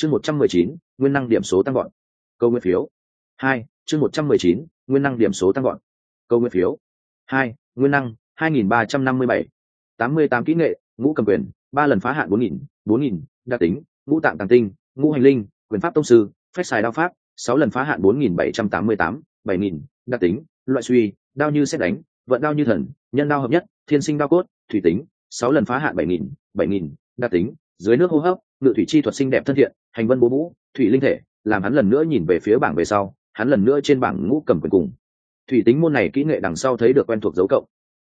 chương một trăm mười chín, nguyên năng điểm số tăng gọn câu nguyên phiếu. Hai, chương một trăm mười chín, nguyên năng điểm số tăng gọn câu nguyên phiếu. Hai, nguyên năng, hai nghìn ba trăm năm mươi bảy. Tám mươi tám kỹ nghệ, ngũ cầm quyền, ba lần phá hạn bốn nghìn bốn nghìn, đặc tính, ngũ tạng tàng tinh, ngũ hành linh, quyền pháp tông sư, phép xài đao pháp, sáu lần phá hạn bốn nghìn bảy trăm tám mươi tám, bảy nghìn, đặc tính, loại suy, đao như xét đánh, vận đao như thần, nhân đao hợp nhất, thiên sinh đao cốt, thủy tính, sáu lần phá hạn bảy nghìn bảy nghìn, đặc tính, dưới nước hô hấp ngự thủy chi thuật xinh đẹp thân thiện hành vân bố vũ thủy linh thể làm hắn lần nữa nhìn về phía bảng về sau hắn lần nữa trên bảng ngũ cầm quyền cùng. Thủy tính môn này kỹ nghệ đằng sau thấy được quen thuộc dấu cộng.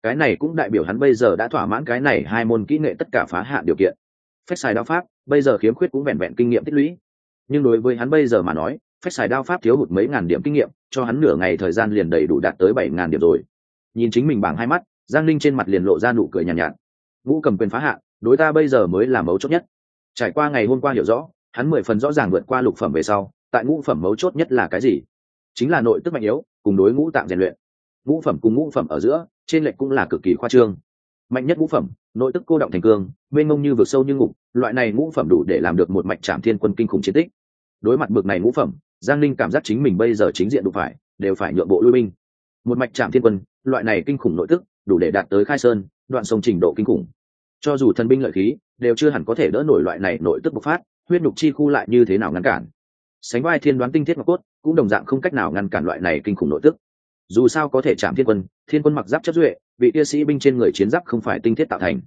Cái này cũng đại biểu hắn bây giờ đã thỏa mãn cái này hai môn kỹ nghệ tất cả phá hạn điều kiện. Phép xài đao pháp bây giờ khiếm khuyết cũng vẹn vẹn kinh nghiệm tích lũy. Nhưng đối với hắn bây giờ mà nói phép xài đao pháp thiếu hụt mấy ngàn điểm kinh nghiệm cho hắn nửa ngày thời gian liền đầy đủ đạt tới bảy ngàn điểm rồi. Nhìn chính mình bảng hai mắt giang linh trên mặt liền lộ ra nụ cười nhàn nhạt, nhạt. Ngũ cầm quyền phá hạn đối ta bây giờ mới là mấu chốt nhất trải qua ngày hôm qua hiểu rõ, hắn mười phần rõ ràng vượt qua lục phẩm về sau, tại ngũ phẩm mấu chốt nhất là cái gì? Chính là nội tức mạnh yếu, cùng đối ngũ tạng rèn luyện. Ngũ phẩm cùng ngũ phẩm ở giữa, trên lệch cũng là cực kỳ khoa trương. Mạnh nhất ngũ phẩm, nội tức cô động thành cương, mênh mông như vực sâu như ngục, loại này ngũ phẩm đủ để làm được một mạch trạm thiên quân kinh khủng chiến tích. Đối mặt bực này ngũ phẩm, giang linh cảm giác chính mình bây giờ chính diện đụng phải, đều phải nhượng bộ lui binh. Một mạch trạm thiên quân, loại này kinh khủng nội tức, đủ để đạt tới khai sơn, đoạn sông trình độ kinh khủng. Cho dù thần binh lợi khí đều chưa hẳn có thể đỡ nổi loại này nội tức bộc phát, huyết nhục chi khu lại như thế nào ngăn cản. Sánh vai thiên đoán tinh thiết ngọc cốt cũng đồng dạng không cách nào ngăn cản loại này kinh khủng nội tức. Dù sao có thể chạm thiên quân thiên quân mặc giáp chất duệ, vị tia sĩ binh trên người chiến giáp không phải tinh thiết tạo thành.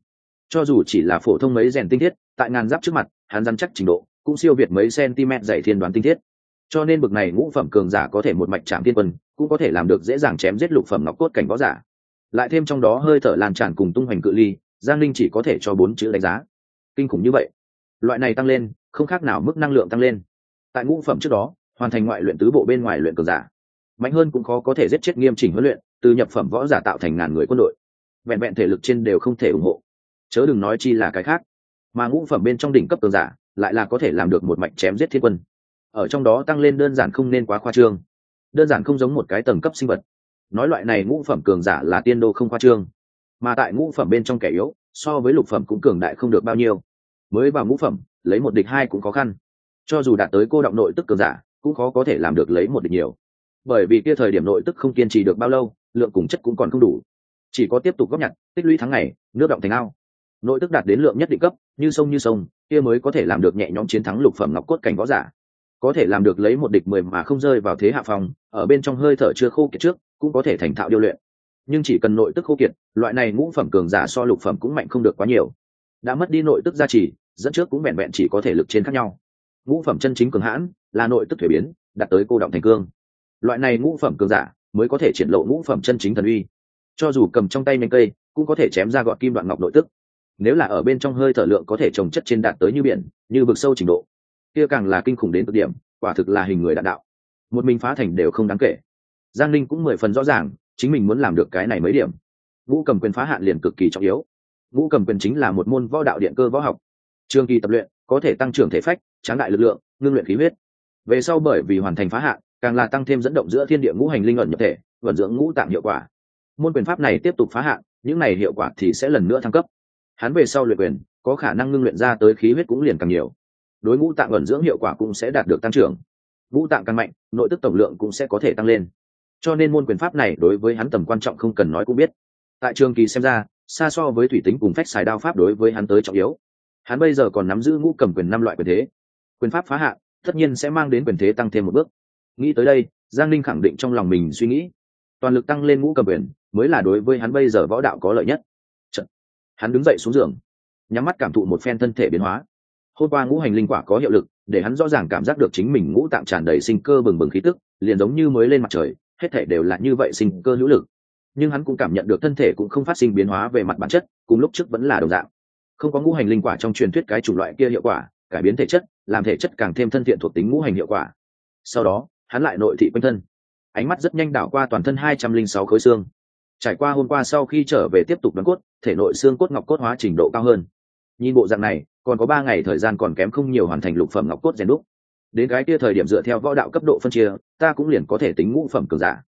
Cho dù chỉ là phổ thông mấy rèn tinh thiết, tại ngàn giáp trước mặt, hắn dăn chắc trình độ cũng siêu việt mấy cm dày thiên đoán tinh thiết. Cho nên bực này ngũ phẩm cường giả có thể một mạch chạm thiên quân, cũng có thể làm được dễ dàng chém giết lục phẩm ngọc cốt cảnh võ giả. Lại thêm trong đó hơi thở lan tràn cùng tung hoành cự ly, giang linh chỉ có thể cho bốn chữ đánh giá kinh khủng như vậy. Loại này tăng lên, không khác nào mức năng lượng tăng lên. Tại ngũ phẩm trước đó, hoàn thành ngoại luyện tứ bộ bên ngoài luyện cường giả. Mạnh hơn cũng khó có thể giết chết nghiêm chỉnh huấn luyện, từ nhập phẩm võ giả tạo thành ngàn người quân đội. Vẹn vẹn thể lực trên đều không thể ủng hộ. Chớ đừng nói chi là cái khác. Mà ngũ phẩm bên trong đỉnh cấp cường giả, lại là có thể làm được một mạnh chém giết thiên quân. Ở trong đó tăng lên đơn giản không nên quá khoa trương. Đơn giản không giống một cái tầng cấp sinh vật. Nói loại này ngũ phẩm cường giả là tiên đô không khoa trương. Mà tại ngũ phẩm bên trong kẻ yếu, so với lục phẩm cũng cường đại không được bao nhiêu mới vào ngũ phẩm, lấy một địch hai cũng khó khăn. Cho dù đạt tới cô động nội tức cường giả, cũng khó có thể làm được lấy một địch nhiều. Bởi vì kia thời điểm nội tức không kiên trì được bao lâu, lượng cùng chất cũng còn không đủ. Chỉ có tiếp tục góp nhặt, tích lũy tháng ngày, nước động thành ao. Nội tức đạt đến lượng nhất định cấp, như sông như sông, kia mới có thể làm được nhẹ nhõm chiến thắng lục phẩm ngọc cốt cảnh võ giả. Có thể làm được lấy một địch mười mà không rơi vào thế hạ phòng, ở bên trong hơi thở chưa khô kiệt trước, cũng có thể thành thạo điêu luyện. Nhưng chỉ cần nội tức khô kiệt, loại này ngũ phẩm cường giả so lục phẩm cũng mạnh không được quá nhiều đã mất đi nội tức gia trì, dẫn trước cũng vẹn vẹn chỉ có thể lực trên khác nhau. Ngũ phẩm chân chính cường hãn là nội tức thuế biến, đạt tới cô động thành cương. Loại này ngũ phẩm cường giả mới có thể triển lộ ngũ phẩm chân chính thần uy. Cho dù cầm trong tay nhanh cây, cũng có thể chém ra gọn kim đoạn ngọc nội tức. Nếu là ở bên trong hơi thở lượng có thể trồng chất trên đạt tới như biển, như vực sâu trình độ, kia càng là kinh khủng đến cực điểm, quả thực là hình người đạn đạo. Một mình phá thành đều không đáng kể. Giang linh cũng mười phần rõ ràng, chính mình muốn làm được cái này mấy điểm. Vũ cầm quyền phá hạn liền cực kỳ trọng yếu ngũ cầm quyền chính là một môn võ đạo điện cơ võ học. Trường kỳ tập luyện, có thể tăng trưởng thể phách, tráng đại lực lượng, ngưng luyện khí huyết. Về sau bởi vì hoàn thành phá hạn, càng là tăng thêm dẫn động giữa thiên địa ngũ hành linh ẩn nhập thể, vận dưỡng ngũ tạng hiệu quả. Môn quyền pháp này tiếp tục phá hạn, những này hiệu quả thì sẽ lần nữa thăng cấp. Hắn về sau luyện quyền, có khả năng ngưng luyện ra tới khí huyết cũng liền càng nhiều. Đối ngũ tạng ẩn dưỡng hiệu quả cũng sẽ đạt được tăng trưởng. Ngũ tạng càng mạnh, nội tức tổng lượng cũng sẽ có thể tăng lên. Cho nên môn quyền pháp này đối với hắn tầm quan trọng không cần nói cũng biết. Tại trường kỳ xem ra xa so với thủy tính cùng phách xài đao pháp đối với hắn tới trọng yếu. Hắn bây giờ còn nắm giữ ngũ cầm quyền năm loại quyền thế. Quyền pháp phá hạn tất nhiên sẽ mang đến quyền thế tăng thêm một bước. Nghĩ tới đây, giang Ninh khẳng định trong lòng mình suy nghĩ. Toàn lực tăng lên ngũ cầm quyền, mới là đối với hắn bây giờ võ đạo có lợi nhất. Chật. hắn đứng dậy xuống giường, nhắm mắt cảm thụ một phen thân thể biến hóa. Hôm qua ngũ hành linh quả có hiệu lực, để hắn rõ ràng cảm giác được chính mình ngũ tạm tràn đầy sinh cơ bừng bừng khí tức, liền giống như mới lên mặt trời, hết thể đều là như vậy sinh cơ hữu lực nhưng hắn cũng cảm nhận được thân thể cũng không phát sinh biến hóa về mặt bản chất, cùng lúc trước vẫn là đồng dạng. Không có ngũ hành linh quả trong truyền thuyết cái chủng loại kia hiệu quả, cải biến thể chất, làm thể chất càng thêm thân thiện thuộc tính ngũ hành hiệu quả. Sau đó, hắn lại nội thị quanh thân. Ánh mắt rất nhanh đảo qua toàn thân hai trăm linh sáu khối xương. Trải qua hôm qua sau khi trở về tiếp tục đoán cốt, thể nội xương cốt ngọc cốt hóa trình độ cao hơn. Nhìn bộ dạng này, còn có ba ngày thời gian còn kém không nhiều hoàn thành lục phẩm ngọc cốt rèn đúc. Đến cái kia thời điểm dựa theo võ đạo cấp độ phân chia, ta cũng liền có thể tính ngũ phẩm cường giả.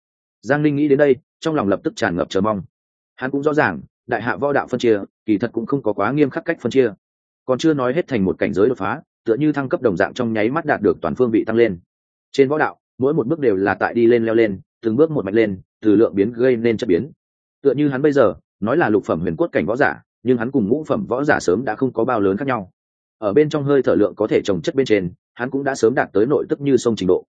Giang linh nghĩ đến đây trong lòng lập tức tràn ngập chờ mong. Hắn cũng rõ ràng, đại hạ võ đạo phân chia, kỳ thật cũng không có quá nghiêm khắc cách phân chia. Còn chưa nói hết thành một cảnh giới đột phá, tựa như thăng cấp đồng dạng trong nháy mắt đạt được toàn phương vị tăng lên. Trên võ đạo, mỗi một bước đều là tại đi lên leo lên, từng bước một mạch lên, từ lượng biến gây nên chất biến. Tựa như hắn bây giờ, nói là lục phẩm huyền cốt cảnh võ giả, nhưng hắn cùng ngũ phẩm võ giả sớm đã không có bao lớn khác nhau. Ở bên trong hơi thở lượng có thể trồng chất bên trên, hắn cũng đã sớm đạt tới nội tức như sông trình độ.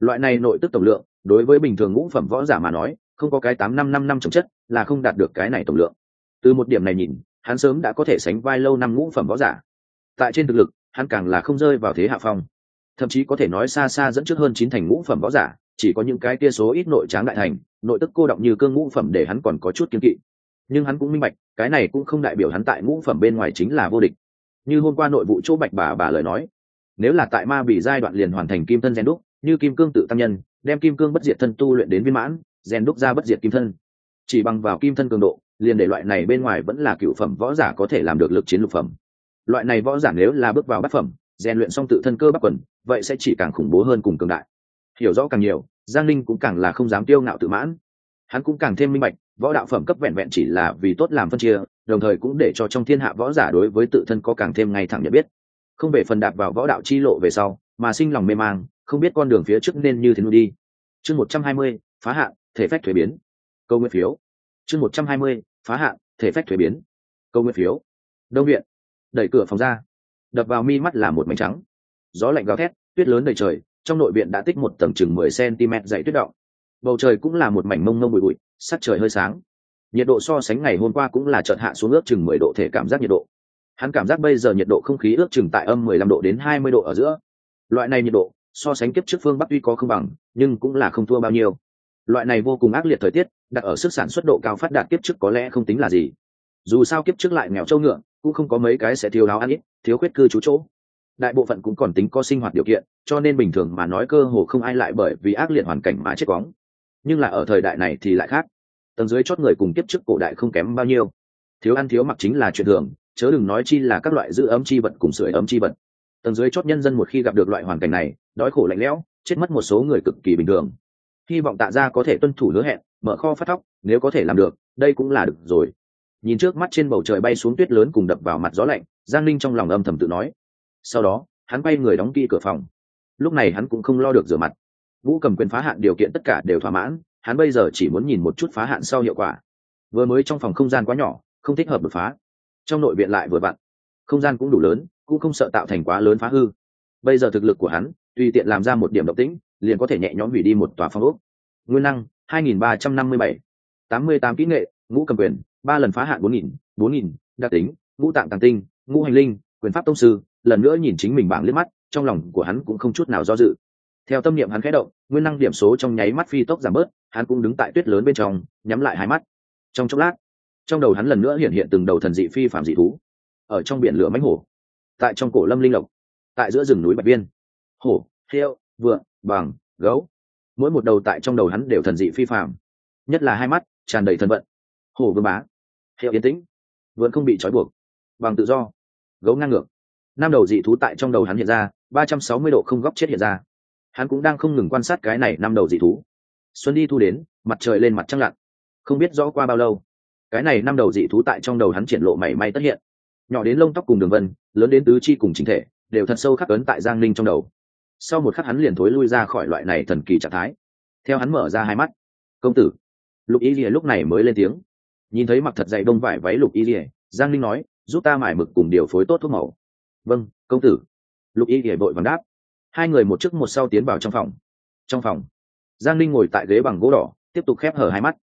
Loại này nội tức tổng lượng, đối với bình thường ngũ phẩm võ giả mà nói không có cái tám năm năm năm trồng chất, là không đạt được cái này tổng lượng. Từ một điểm này nhìn, hắn sớm đã có thể sánh vai lâu năm ngũ phẩm võ giả. Tại trên thực lực, hắn càng là không rơi vào thế hạ phong. Thậm chí có thể nói xa xa dẫn trước hơn chín thành ngũ phẩm võ giả, chỉ có những cái tia số ít nội tráng đại thành, nội tức cô động như cương ngũ phẩm để hắn còn có chút kiên kỵ. Nhưng hắn cũng minh bạch, cái này cũng không đại biểu hắn tại ngũ phẩm bên ngoài chính là vô địch. Như hôm qua nội vụ chỗ bạch bà bà lời nói, nếu là tại ma bị giai đoạn liền hoàn thành kim thân gen đúc, như kim cương tự tăng nhân, đem kim cương bất diệt thân tu luyện đến viên mãn rèn đúc ra bất diệt kim thân. Chỉ bằng vào kim thân cường độ, liền để loại này bên ngoài vẫn là cựu phẩm võ giả có thể làm được lực chiến lục phẩm. Loại này võ giả nếu là bước vào bát phẩm, rèn luyện xong tự thân cơ bắp quần, vậy sẽ chỉ càng khủng bố hơn cùng cường đại. Hiểu rõ càng nhiều, giang linh cũng càng là không dám tiêu ngạo tự mãn. Hắn cũng càng thêm minh bạch, võ đạo phẩm cấp vẹn vẹn chỉ là vì tốt làm phân chia, đồng thời cũng để cho trong thiên hạ võ giả đối với tự thân có càng thêm ngay thẳng nhận biết. Không về phần đạp vào võ đạo chi lộ về sau, mà sinh lòng mê mang, không biết con đường phía trước nên như thế nào đi. Chương một trăm hai mươi, phá hạn thể phách thuế biến. Câu nguyên phiếu. Chương một trăm hai mươi, phá hạn, thể phách thuế biến. Câu nguyên phiếu. Đông viện. Đẩy cửa phòng ra. Đập vào mi mắt là một mảnh trắng. Gió lạnh gào thét, tuyết lớn đầy trời, trong nội viện đã tích một tầng chừng mười cm dày tuyết động. Bầu trời cũng là một mảnh mông mông bụi bụi, sắc trời hơi sáng. Nhiệt độ so sánh ngày hôm qua cũng là chợt hạ xuống ước chừng mười độ thể cảm giác nhiệt độ. Hắn cảm giác bây giờ nhiệt độ không khí ước chừng tại âm mười lăm độ đến hai mươi độ ở giữa. Loại này nhiệt độ, so sánh kiếp trước phương bắc tuy có không bằng, nhưng cũng là không thua bao nhiêu loại này vô cùng ác liệt thời tiết, đặt ở sức sản xuất độ cao phát đạt kiếp trước có lẽ không tính là gì. Dù sao kiếp trước lại nghèo trâu ngựa, cũng không có mấy cái sẽ thiếu áo ăn ít, thiếu khuyết cư trú chỗ. Đại bộ phận cũng còn tính có sinh hoạt điều kiện, cho nên bình thường mà nói cơ hồ không ai lại bởi vì ác liệt hoàn cảnh mà chết quóng. Nhưng là ở thời đại này thì lại khác. Tầng dưới chót người cùng tiếp trước cổ đại không kém bao nhiêu. Thiếu ăn thiếu mặc chính là chuyện thường, chớ đừng nói chi là các loại giữ ấm chi vật cùng sưởi ấm chi vật. Tầng dưới chót nhân dân một khi gặp được loại hoàn cảnh này, đói khổ lạnh lẽo, chết mất một số người cực kỳ bình thường hy vọng tạ ra có thể tuân thủ hứa hẹn, mở kho phát thóc, nếu có thể làm được, đây cũng là được rồi. Nhìn trước mắt trên bầu trời bay xuống tuyết lớn cùng đập vào mặt gió lạnh, giang linh trong lòng âm thầm tự nói. Sau đó, hắn quay người đóng kỹ cửa phòng. Lúc này hắn cũng không lo được rửa mặt. Vũ cầm quyền phá hạn điều kiện tất cả đều thỏa mãn, hắn bây giờ chỉ muốn nhìn một chút phá hạn sau hiệu quả. Vừa mới trong phòng không gian quá nhỏ, không thích hợp đột phá. Trong nội viện lại vừa vặn. Không gian cũng đủ lớn, cũng không sợ tạo thành quá lớn phá hư. Bây giờ thực lực của hắn, tùy tiện làm ra một điểm độc tĩnh liền có thể nhẹ nhõm hủy đi một tòa phong ốc. Nguyên năng 2357, 88 kỹ nghệ ngũ cầm quyền ba lần phá hạn 4000, 4000, đặc tính ngũ tạng tàng tinh ngũ hành linh quyền pháp tông sư lần nữa nhìn chính mình bảng liếc mắt trong lòng của hắn cũng không chút nào do dự. Theo tâm niệm hắn khẽ động nguyên năng điểm số trong nháy mắt phi tốc giảm bớt hắn cũng đứng tại tuyết lớn bên trong nhắm lại hai mắt. Trong chốc lát trong đầu hắn lần nữa hiện hiện từng đầu thần dị phi phạm dị thú. Ở trong biển lửa mánh hổ tại trong cổ lâm linh lộc tại giữa rừng núi bạch viên. Hổ heo vượn bằng, gấu. Mỗi một đầu tại trong đầu hắn đều thần dị phi phạm nhất là hai mắt, tràn đầy thần vận. Hổ vương bá. Hiệu yên tĩnh. Vẫn không bị trói buộc. Bằng tự do. Gấu ngang ngược. Năm đầu dị thú tại trong đầu hắn hiện ra, ba trăm sáu mươi độ không góc chết hiện ra. Hắn cũng đang không ngừng quan sát cái này năm đầu dị thú. Xuân đi thu đến, mặt trời lên mặt trăng lặn. Không biết rõ qua bao lâu. Cái này năm đầu dị thú tại trong đầu hắn triển lộ mảy may tất hiện. Nhỏ đến lông tóc cùng đường vân, lớn đến tứ chi cùng chính thể, đều thật sâu khắc ấn tại giang ninh trong đầu sau một khắc hắn liền thối lui ra khỏi loại này thần kỳ trạng thái. Theo hắn mở ra hai mắt. Công tử. Lục y rìa lúc này mới lên tiếng. Nhìn thấy mặc thật dày đông vải váy lục y rìa giang Linh nói, giúp ta mải mực cùng điều phối tốt thuốc màu. Vâng công tử. Lục y rìa vội vàng đáp. Hai người một trước một sau tiến vào trong phòng. Trong phòng, giang Linh ngồi tại ghế bằng gỗ đỏ, tiếp tục khép hở hai mắt.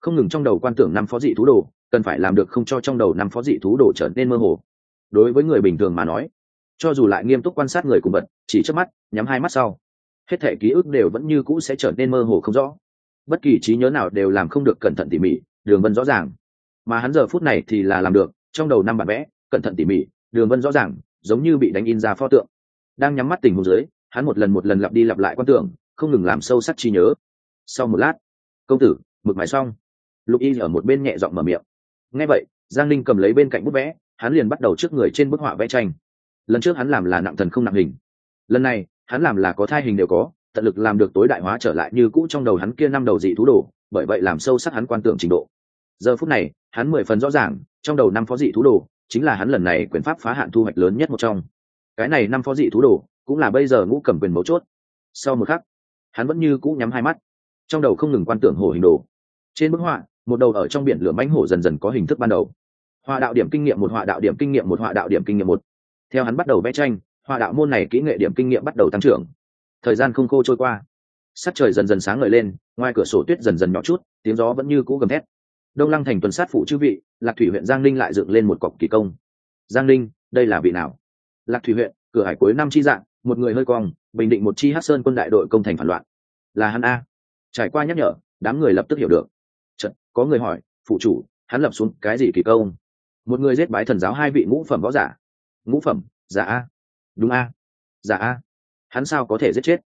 Không ngừng trong đầu quan tưởng năm phó dị thú đồ, cần phải làm được không cho trong đầu năm phó dị thú đồ trở nên mơ hồ. Đối với người bình thường mà nói cho dù lại nghiêm túc quan sát người cùng vật, chỉ trước mắt, nhắm hai mắt sau, hết thể ký ức đều vẫn như cũ sẽ trở nên mơ hồ không rõ. Bất kỳ trí nhớ nào đều làm không được cẩn thận tỉ mỉ, đường vân rõ ràng. Mà hắn giờ phút này thì là làm được, trong đầu năm bản vẽ, cẩn thận tỉ mỉ, đường vân rõ ràng, giống như bị đánh in ra pho tượng. Đang nhắm mắt tình hồ dưới, hắn một lần một lần lặp đi lặp lại quan tưởng, không ngừng làm sâu sắc trí nhớ. Sau một lát, công tử, mực mài xong. Lục y ở một bên nhẹ giọng mở miệng. Nghe vậy, giang linh cầm lấy bên cạnh bút vẽ, hắn liền bắt đầu trước người trên bức họa vẽ tranh lần trước hắn làm là nặng thần không nặng hình. Lần này, hắn làm là có thai hình đều có, tận lực làm được tối đại hóa trở lại như cũ trong đầu hắn kia năm đầu dị thú đồ, bởi vậy làm sâu sắc hắn quan tưởng trình độ. Giờ phút này, hắn mười phần rõ ràng, trong đầu năm phó dị thú đồ, chính là hắn lần này quyền pháp phá hạn thu hoạch lớn nhất một trong. Cái này năm phó dị thú đồ, cũng là bây giờ ngũ cầm quyền mấu chốt. Sau một khắc, hắn vẫn như cũ nhắm hai mắt, trong đầu không ngừng quan tưởng hổ hình đồ. Trên bức họa, một đầu ở trong biển lửa mánh hổ dần dần có hình thức ban đầu. Họa đạo điểm kinh nghiệm một, họa đạo điểm kinh nghiệm một, họa đạo điểm kinh nghiệm một theo hắn bắt đầu vẽ tranh họa đạo môn này kỹ nghệ điểm kinh nghiệm bắt đầu tăng trưởng. Thời gian không khô trôi qua. Sắc trời dần dần sáng ngời lên ngoài cửa sổ tuyết dần dần nhỏ chút tiếng gió vẫn như cũ gầm thét. Đông lăng thành tuần sát phụ chư vị lạc thủy huyện giang linh lại dựng lên một cọc kỳ công. Giang linh đây là vị nào? Lạc thủy huyện cửa hải cuối năm chi dạng một người hơi cong bình định một chi hát sơn quân đại đội công thành phản loạn. Là hắn a. Trải qua nhắc nhở đám người lập tức hiểu được. Chật, có người hỏi phụ chủ hắn lập xuống cái gì kỳ công? Một người giết bái thần giáo hai vị ngũ phẩm võ giả ngũ phẩm, giả a. Đúng a. Giả a. Hắn sao có thể giết chết?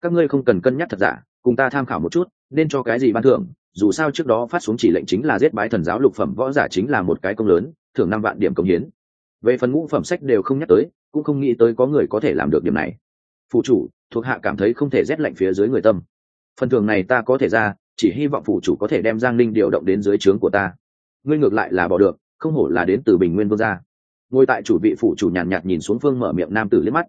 Các ngươi không cần cân nhắc thật giả, cùng ta tham khảo một chút, nên cho cái gì ban thưởng, dù sao trước đó phát xuống chỉ lệnh chính là giết bái thần giáo lục phẩm võ giả chính là một cái công lớn, thưởng năm vạn điểm công hiến. Về phần ngũ phẩm sách đều không nhắc tới, cũng không nghĩ tới có người có thể làm được điểm này. Phụ chủ, thuộc hạ cảm thấy không thể rét lạnh phía dưới người tâm. Phần thưởng này ta có thể ra, chỉ hy vọng phụ chủ có thể đem giang linh điều động đến dưới trướng của ta. Ngươi ngược lại là bỏ được, không hổ là đến từ bình nguyên vương gia ngồi tại chủ vị phụ chủ nhàn nhạt, nhạt nhìn xuống phương mở miệng nam tử liếc mắt.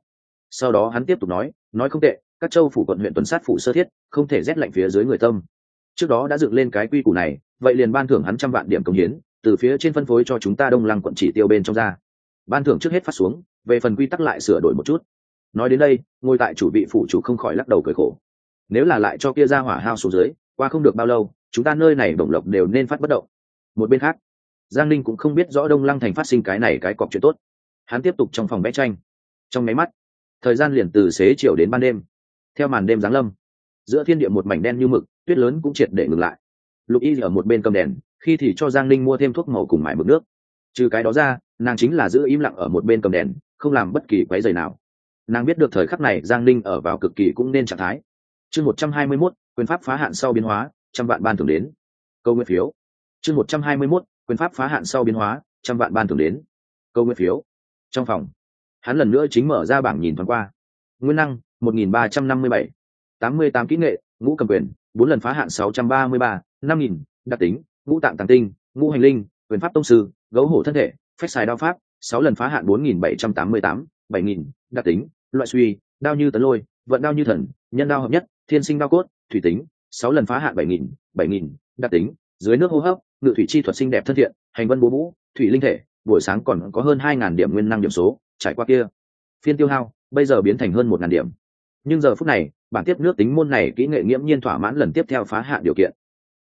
Sau đó hắn tiếp tục nói nói không tệ các châu phủ quận huyện tuần sát phủ sơ thiết không thể rét lạnh phía dưới người tâm. Trước đó đã dựng lên cái quy củ này vậy liền ban thưởng hắn trăm vạn điểm công hiến từ phía trên phân phối cho chúng ta đông lăng quận chỉ tiêu bên trong ra. Ban thưởng trước hết phát xuống về phần quy tắc lại sửa đổi một chút. Nói đến đây ngồi tại chủ vị phụ chủ không khỏi lắc đầu cười khổ. Nếu là lại cho kia ra hỏa hao xuống dưới qua không được bao lâu chúng ta nơi này bổng lộc đều nên phát bất động. Một bên khác giang ninh cũng không biết rõ đông lăng thành phát sinh cái này cái cọc chuyện tốt. Hắn tiếp tục trong phòng vẽ tranh. Trong máy mắt, thời gian liền từ xế chiều đến ban đêm. Theo màn đêm giáng lâm, giữa thiên địa một mảnh đen như mực, tuyết lớn cũng triệt để ngừng lại. Lục y ở một bên cầm đèn, khi thì cho giang ninh mua thêm thuốc màu cùng mải mực nước. Trừ cái đó ra, nàng chính là giữ im lặng ở một bên cầm đèn, không làm bất kỳ quái dày nào. Nàng biết được thời khắc này giang ninh ở vào cực kỳ cũng nên trạng thái. Chương một trăm hai mươi mốt, quyền pháp phá hạn sau biến hóa, trăm vạn ban thường đến. Câu nguyên phiếu. Chương một trăm hai mươi mốt quyền pháp phá hạn sau biến hóa, trăm vạn ban thưởng đến. Câu nguyên phiếu. Trong phòng, hắn lần nữa chính mở ra bảng nhìn thoáng qua. Nguyên năng, một nghìn ba trăm năm mươi bảy. tám mươi tám kỹ nghệ, ngũ cầm quyền, bốn lần phá hạn sáu trăm ba mươi ba, năm nghìn, đặc tính, ngũ tạng tàng tinh, ngũ hành linh, quyền pháp tông sư, gấu hổ thân thể phép xài đao pháp, sáu lần phá hạn bốn nghìn bảy trăm tám mươi tám, bảy nghìn, đặc tính, loại suy, đao như tấn lôi, vận đao như thần, nhân đao hợp nhất, thiên sinh đao cốt, thủy tính, sáu lần phá hạn bảy nghìn bảy nghìn, đặc tính, dưới nước hô hấp ngự thủy chi thuật xinh đẹp thân thiện, hành vân bố vũ, thủy linh thể, buổi sáng còn có hơn hai ngàn điểm nguyên năng điểm số, trải qua kia. Phiên tiêu hao, bây giờ biến thành hơn một ngàn điểm. Nhưng giờ phút này, bản tiếp nước tính môn này kỹ nghệ nghiễm nhiên thỏa mãn lần tiếp theo phá hạ điều kiện.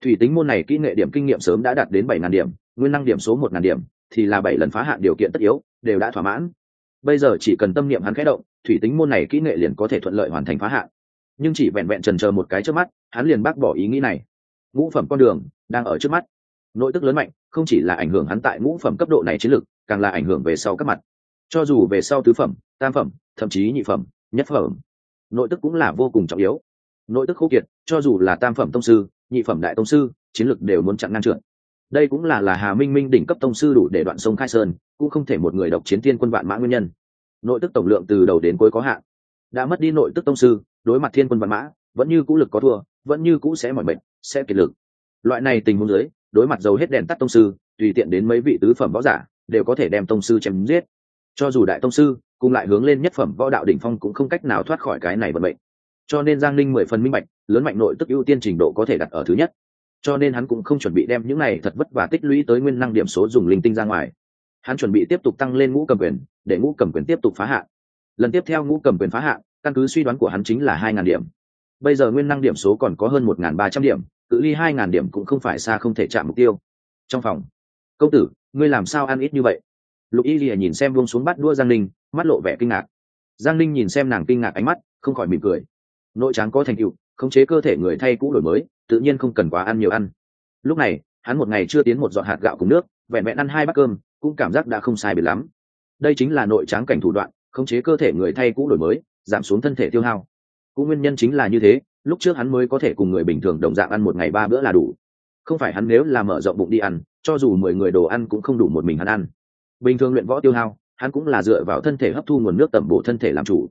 Thủy tính môn này kỹ nghệ điểm kinh nghiệm sớm đã đạt đến bảy ngàn điểm, nguyên năng điểm số một ngàn điểm, thì là bảy lần phá hạn điều kiện tất yếu, đều đã thỏa mãn. Bây giờ chỉ cần tâm niệm hắn khẽ động, thủy tính môn này kỹ nghệ liền có thể thuận lợi hoàn thành phá hạn. Nhưng chỉ vẹn vẹn trần chờ một cái trước mắt, hắn liền bác bỏ ý nghĩ này. Ngũ phẩm con đường đang ở trước mắt nội tức lớn mạnh không chỉ là ảnh hưởng hắn tại ngũ phẩm cấp độ này chiến lược càng là ảnh hưởng về sau các mặt. Cho dù về sau tứ phẩm tam phẩm thậm chí nhị phẩm nhất phẩm nội tức cũng là vô cùng trọng yếu. Nội tức khô kiệt cho dù là tam phẩm tông sư nhị phẩm đại tông sư chiến lược đều muốn chặn ngang trượt. Đây cũng là là hà minh minh đỉnh cấp tông sư đủ để đoạn sông khai sơn cũng không thể một người độc chiến thiên quân vạn mã nguyên nhân. Nội tức tổng lượng từ đầu đến cuối có hạn. Đã mất đi nội tức tông sư đối mặt thiên quân vạn mã vẫn như cũ lực có thua vẫn như cũ sẽ mỏi mệt, sẽ kiệt lực. Loại này tình huống dưới đối mặt dầu hết đèn tắt tông sư, tùy tiện đến mấy vị tứ phẩm võ giả, đều có thể đem tông sư chém giết. Cho dù đại tông sư, cùng lại hướng lên nhất phẩm võ đạo đỉnh phong cũng không cách nào thoát khỏi cái này vận mệnh. Cho nên giang linh mười phần minh bạch, lớn mạnh nội tức ưu tiên trình độ có thể đặt ở thứ nhất. Cho nên hắn cũng không chuẩn bị đem những này thật vất vả tích lũy tới nguyên năng điểm số dùng linh tinh ra ngoài. Hắn chuẩn bị tiếp tục tăng lên ngũ cầm quyền, để ngũ cầm quyền tiếp tục phá hạn lần tiếp theo ngũ cầm quyền phá hạn căn cứ suy đoán của hắn chính là hai ngàn điểm. Bây giờ nguyên năng điểm số còn có hơn một ngàn ba trăm điểm cự ly hai ngàn điểm cũng không phải xa không thể chạm mục tiêu. Trong phòng, công tử, ngươi làm sao ăn ít như vậy? Lục y lìa nhìn xem buông xuống bắt đua giang linh mắt lộ vẻ kinh ngạc. Giang linh nhìn xem nàng kinh ngạc ánh mắt, không khỏi mỉm cười. Nội tráng có thành tựu, khống chế cơ thể người thay cũ đổi mới, tự nhiên không cần quá ăn nhiều ăn. Lúc này, hắn một ngày chưa tiến một giọt hạt gạo cùng nước, vẹn vẹn ăn hai bát cơm, cũng cảm giác đã không sai biệt lắm. Đây chính là nội tráng cảnh thủ đoạn, khống chế cơ thể người thay cũ đổi mới, giảm xuống thân thể tiêu hao. Cũng nguyên nhân chính là như thế lúc trước hắn mới có thể cùng người bình thường đồng dạng ăn một ngày ba bữa là đủ. Không phải hắn nếu là mở rộng bụng đi ăn, cho dù mười người đồ ăn cũng không đủ một mình hắn ăn. Bình thường luyện võ tiêu hao, hắn cũng là dựa vào thân thể hấp thu nguồn nước tẩm bổ thân thể làm chủ.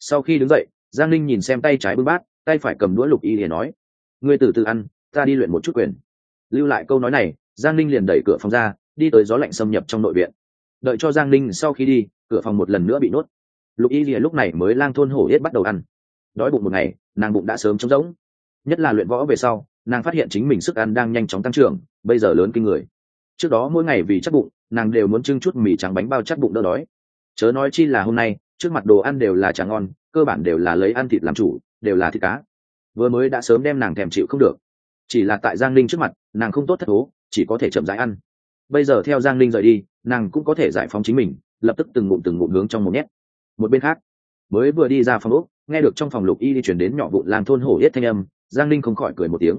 Sau khi đứng dậy, giang linh nhìn xem tay trái bưng bát, tay phải cầm đũa lục y để nói, ngươi từ từ ăn, ta đi luyện một chút quyền. Lưu lại câu nói này, giang linh liền đẩy cửa phòng ra, đi tới gió lạnh xâm nhập trong nội viện. Đợi cho giang linh sau khi đi, cửa phòng một lần nữa bị nuốt lục y lìa lúc này mới lang thôn hổ hết bắt đầu ăn. Đói bụng một ngày nàng bụng đã sớm trống rỗng. Nhất là luyện võ về sau, nàng phát hiện chính mình sức ăn đang nhanh chóng tăng trưởng, bây giờ lớn kinh người. Trước đó mỗi ngày vì chắc bụng, nàng đều muốn trưng chút mì trắng bánh bao chắc bụng đỡ đói. Chớ nói chi là hôm nay, trước mặt đồ ăn đều là trà ngon, cơ bản đều là lấy ăn thịt làm chủ, đều là thịt cá. Vừa mới đã sớm đem nàng thèm chịu không được. Chỉ là tại giang linh trước mặt, nàng không tốt thất thố, chỉ có thể chậm rãi ăn. Bây giờ theo giang linh rời đi, nàng cũng có thể giải phóng chính mình, lập tức từng ngụm từng ngụm hướng trong một nhét. Một bên khác, mới vừa đi ra phòng úc nghe được trong phòng lục y đi chuyển đến nhỏ vụn làng thôn hổ yết thanh âm, giang linh không khỏi cười một tiếng.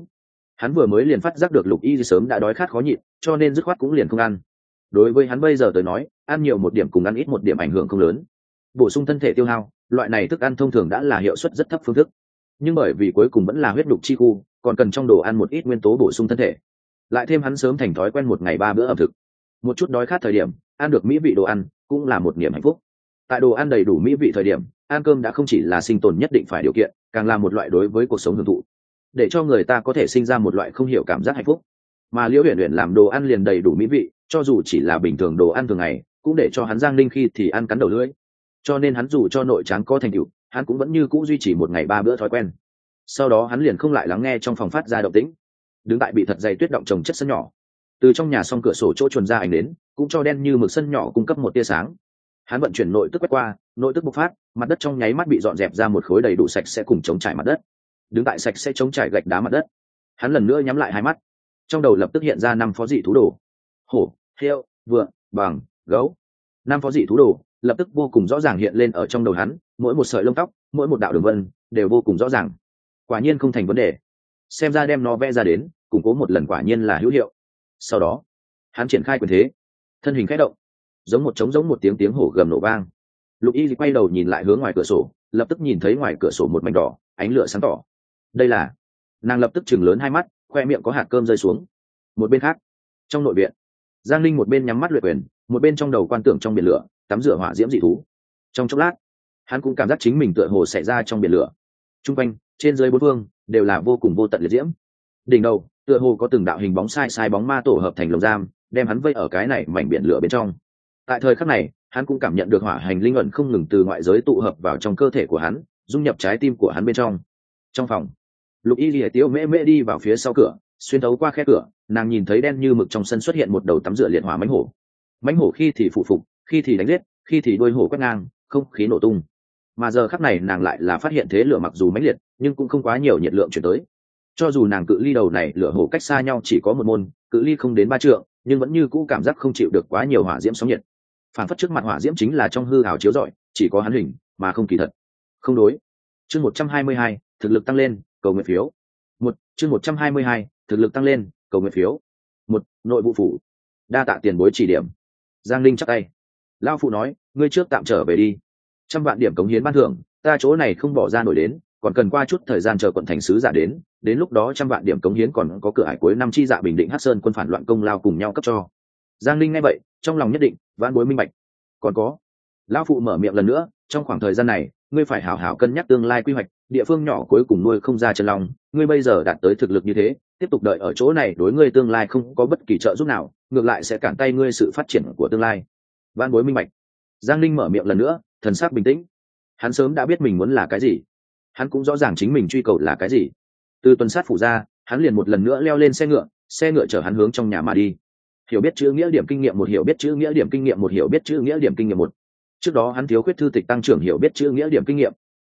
Hắn vừa mới liền phát giác được lục y sớm đã đói khát khó nhịn, cho nên dứt khoát cũng liền không ăn. Đối với hắn bây giờ tới nói, ăn nhiều một điểm cùng ăn ít một điểm ảnh hưởng không lớn. Bổ sung thân thể tiêu hao, loại này thức ăn thông thường đã là hiệu suất rất thấp phương thức. Nhưng bởi vì cuối cùng vẫn là huyết đục chi khu, còn cần trong đồ ăn một ít nguyên tố bổ sung thân thể. Lại thêm hắn sớm thành thói quen một ngày ba bữa ẩm thực. Một chút đói khát thời điểm, ăn được mỹ vị đồ ăn cũng là một niềm hạnh phúc. Tại đồ ăn đầy đủ mỹ vị thời điểm ăn cơm đã không chỉ là sinh tồn nhất định phải điều kiện, càng là một loại đối với cuộc sống hưởng thụ. Để cho người ta có thể sinh ra một loại không hiểu cảm giác hạnh phúc. Mà liễu huyền huyền làm đồ ăn liền đầy đủ mỹ vị, cho dù chỉ là bình thường đồ ăn thường ngày, cũng để cho hắn giang linh khi thì ăn cắn đầu lưỡi. Cho nên hắn dù cho nội tráng có thành tựu, hắn cũng vẫn như cũ duy trì một ngày ba bữa thói quen. Sau đó hắn liền không lại lắng nghe trong phòng phát ra động tĩnh. Đứng tại bị thật dày tuyết động trồng chất sân nhỏ. Từ trong nhà xong cửa sổ chỗ chuồn ra ảnh đến cũng cho đen như mực sân nhỏ cung cấp một tia sáng. Hắn vận chuyển nội tức quét qua nội tức bộc phát, mặt đất trong nháy mắt bị dọn dẹp ra một khối đầy đủ sạch sẽ cùng chống trải mặt đất. Đứng tại sạch sẽ chống trải gạch đá mặt đất, hắn lần nữa nhắm lại hai mắt. Trong đầu lập tức hiện ra năm phó dị thú đồ. Hổ, heo, vượn, bằng, gấu. Năm phó dị thú đồ lập tức vô cùng rõ ràng hiện lên ở trong đầu hắn, mỗi một sợi lông tóc, mỗi một đạo đường vân đều vô cùng rõ ràng. Quả nhiên không thành vấn đề. Xem ra đem nó vẽ ra đến, củng cố một lần quả nhiên là hữu hiệu. Sau đó, hắn triển khai quyền thế. Thân hình khẽ động, giống một trống giống một tiếng tiếng hổ gầm nổ vang lục y quay đầu nhìn lại hướng ngoài cửa sổ, lập tức nhìn thấy ngoài cửa sổ một mảnh đỏ, ánh lửa sáng tỏ. Đây là, nàng lập tức chừng lớn hai mắt, khoe miệng có hạt cơm rơi xuống. Một bên khác, trong nội viện, giang linh một bên nhắm mắt luyện quyền, một bên trong đầu quan tưởng trong biển lửa, tắm rửa hỏa diễm dị thú. Trong chốc lát, hắn cũng cảm giác chính mình tựa hồ xảy ra trong biển lửa. T r u n g quanh, trên dưới bốn phương, đều là vô cùng vô tận liệt diễm. Đỉnh đầu, tựa hồ có từng đạo hình bóng sai sai bóng ma tổ hợp thành lồng giam, đem hắn vây ở cái này mảnh biển lửa bên trong. Tại thời khắc này hắn cũng cảm nhận được hỏa hành linh ẩn không ngừng từ ngoại giới tụ hợp vào trong cơ thể của hắn, dung nhập trái tim của hắn bên trong. Trong phòng, lục y lìa tiếu mễ mễ đi vào phía sau cửa, xuyên thấu qua khe cửa, nàng nhìn thấy đen như mực trong sân xuất hiện một đầu tắm rửa liệt hỏa mánh hổ. Mánh hổ khi thì phụ phục, khi thì đánh giết, khi thì đôi hổ quét ngang, không khí nổ tung. Mà giờ khắc này nàng lại là phát hiện thế lửa mặc dù mãnh liệt, nhưng cũng không quá nhiều nhiệt lượng chuyển tới. Cho dù nàng cự ly đầu này lửa hổ cách xa nhau chỉ có một môn, cự ly không đến ba trượng, nhưng vẫn như cũ cảm giác không chịu được quá nhiều hỏa diễm sóng nhiệt phản phất trước mặt hỏa diễm chính là trong hư hào chiếu rọi, chỉ có hắn hình, mà không kỳ thật. Không đối. Chương một trăm hai mươi hai, thực lực tăng lên, cầu nguyện phiếu. Một, chương một trăm hai mươi hai, thực lực tăng lên, cầu nguyện phiếu. Một, nội vụ phủ. Đa tạ tiền bối chỉ điểm. Giang linh chắc tay. Lao phụ nói, ngươi trước tạm trở về đi. Trăm vạn điểm cống hiến ban thưởng, ta chỗ này không bỏ ra nổi đến, còn cần qua chút thời gian chờ quận thành sứ giả đến đến lúc đó trăm vạn điểm cống hiến còn có cửa hải cuối năm chi dạ bình định hát sơn quân phản loạn công lao cùng nhau cấp cho. Giang linh nghe vậy trong lòng nhất định, vãn bối minh bạch. Còn có, lão phụ mở miệng lần nữa, trong khoảng thời gian này, ngươi phải hảo hảo cân nhắc tương lai quy hoạch, địa phương nhỏ cuối cùng nuôi không ra chân lòng ngươi bây giờ đạt tới thực lực như thế, tiếp tục đợi ở chỗ này đối ngươi tương lai không có bất kỳ trợ giúp nào, ngược lại sẽ cản tay ngươi sự phát triển của tương lai. Văn bối minh bạch. Giang linh mở miệng lần nữa, thần sắc bình tĩnh. Hắn sớm đã biết mình muốn là cái gì. Hắn cũng rõ ràng chính mình truy cầu là cái gì. Từ tuần sát phủ ra, hắn liền một lần nữa leo lên xe ngựa xe ngựa chở hắn hướng trong nhà mà đi hiểu biết chữ nghĩa điểm kinh nghiệm một, hiểu biết chữ nghĩa điểm kinh nghiệm một, hiểu biết chữ nghĩa điểm kinh nghiệm một. Trước đó hắn thiếu khuyết thư tịch tăng trưởng hiểu biết chữ nghĩa điểm kinh nghiệm.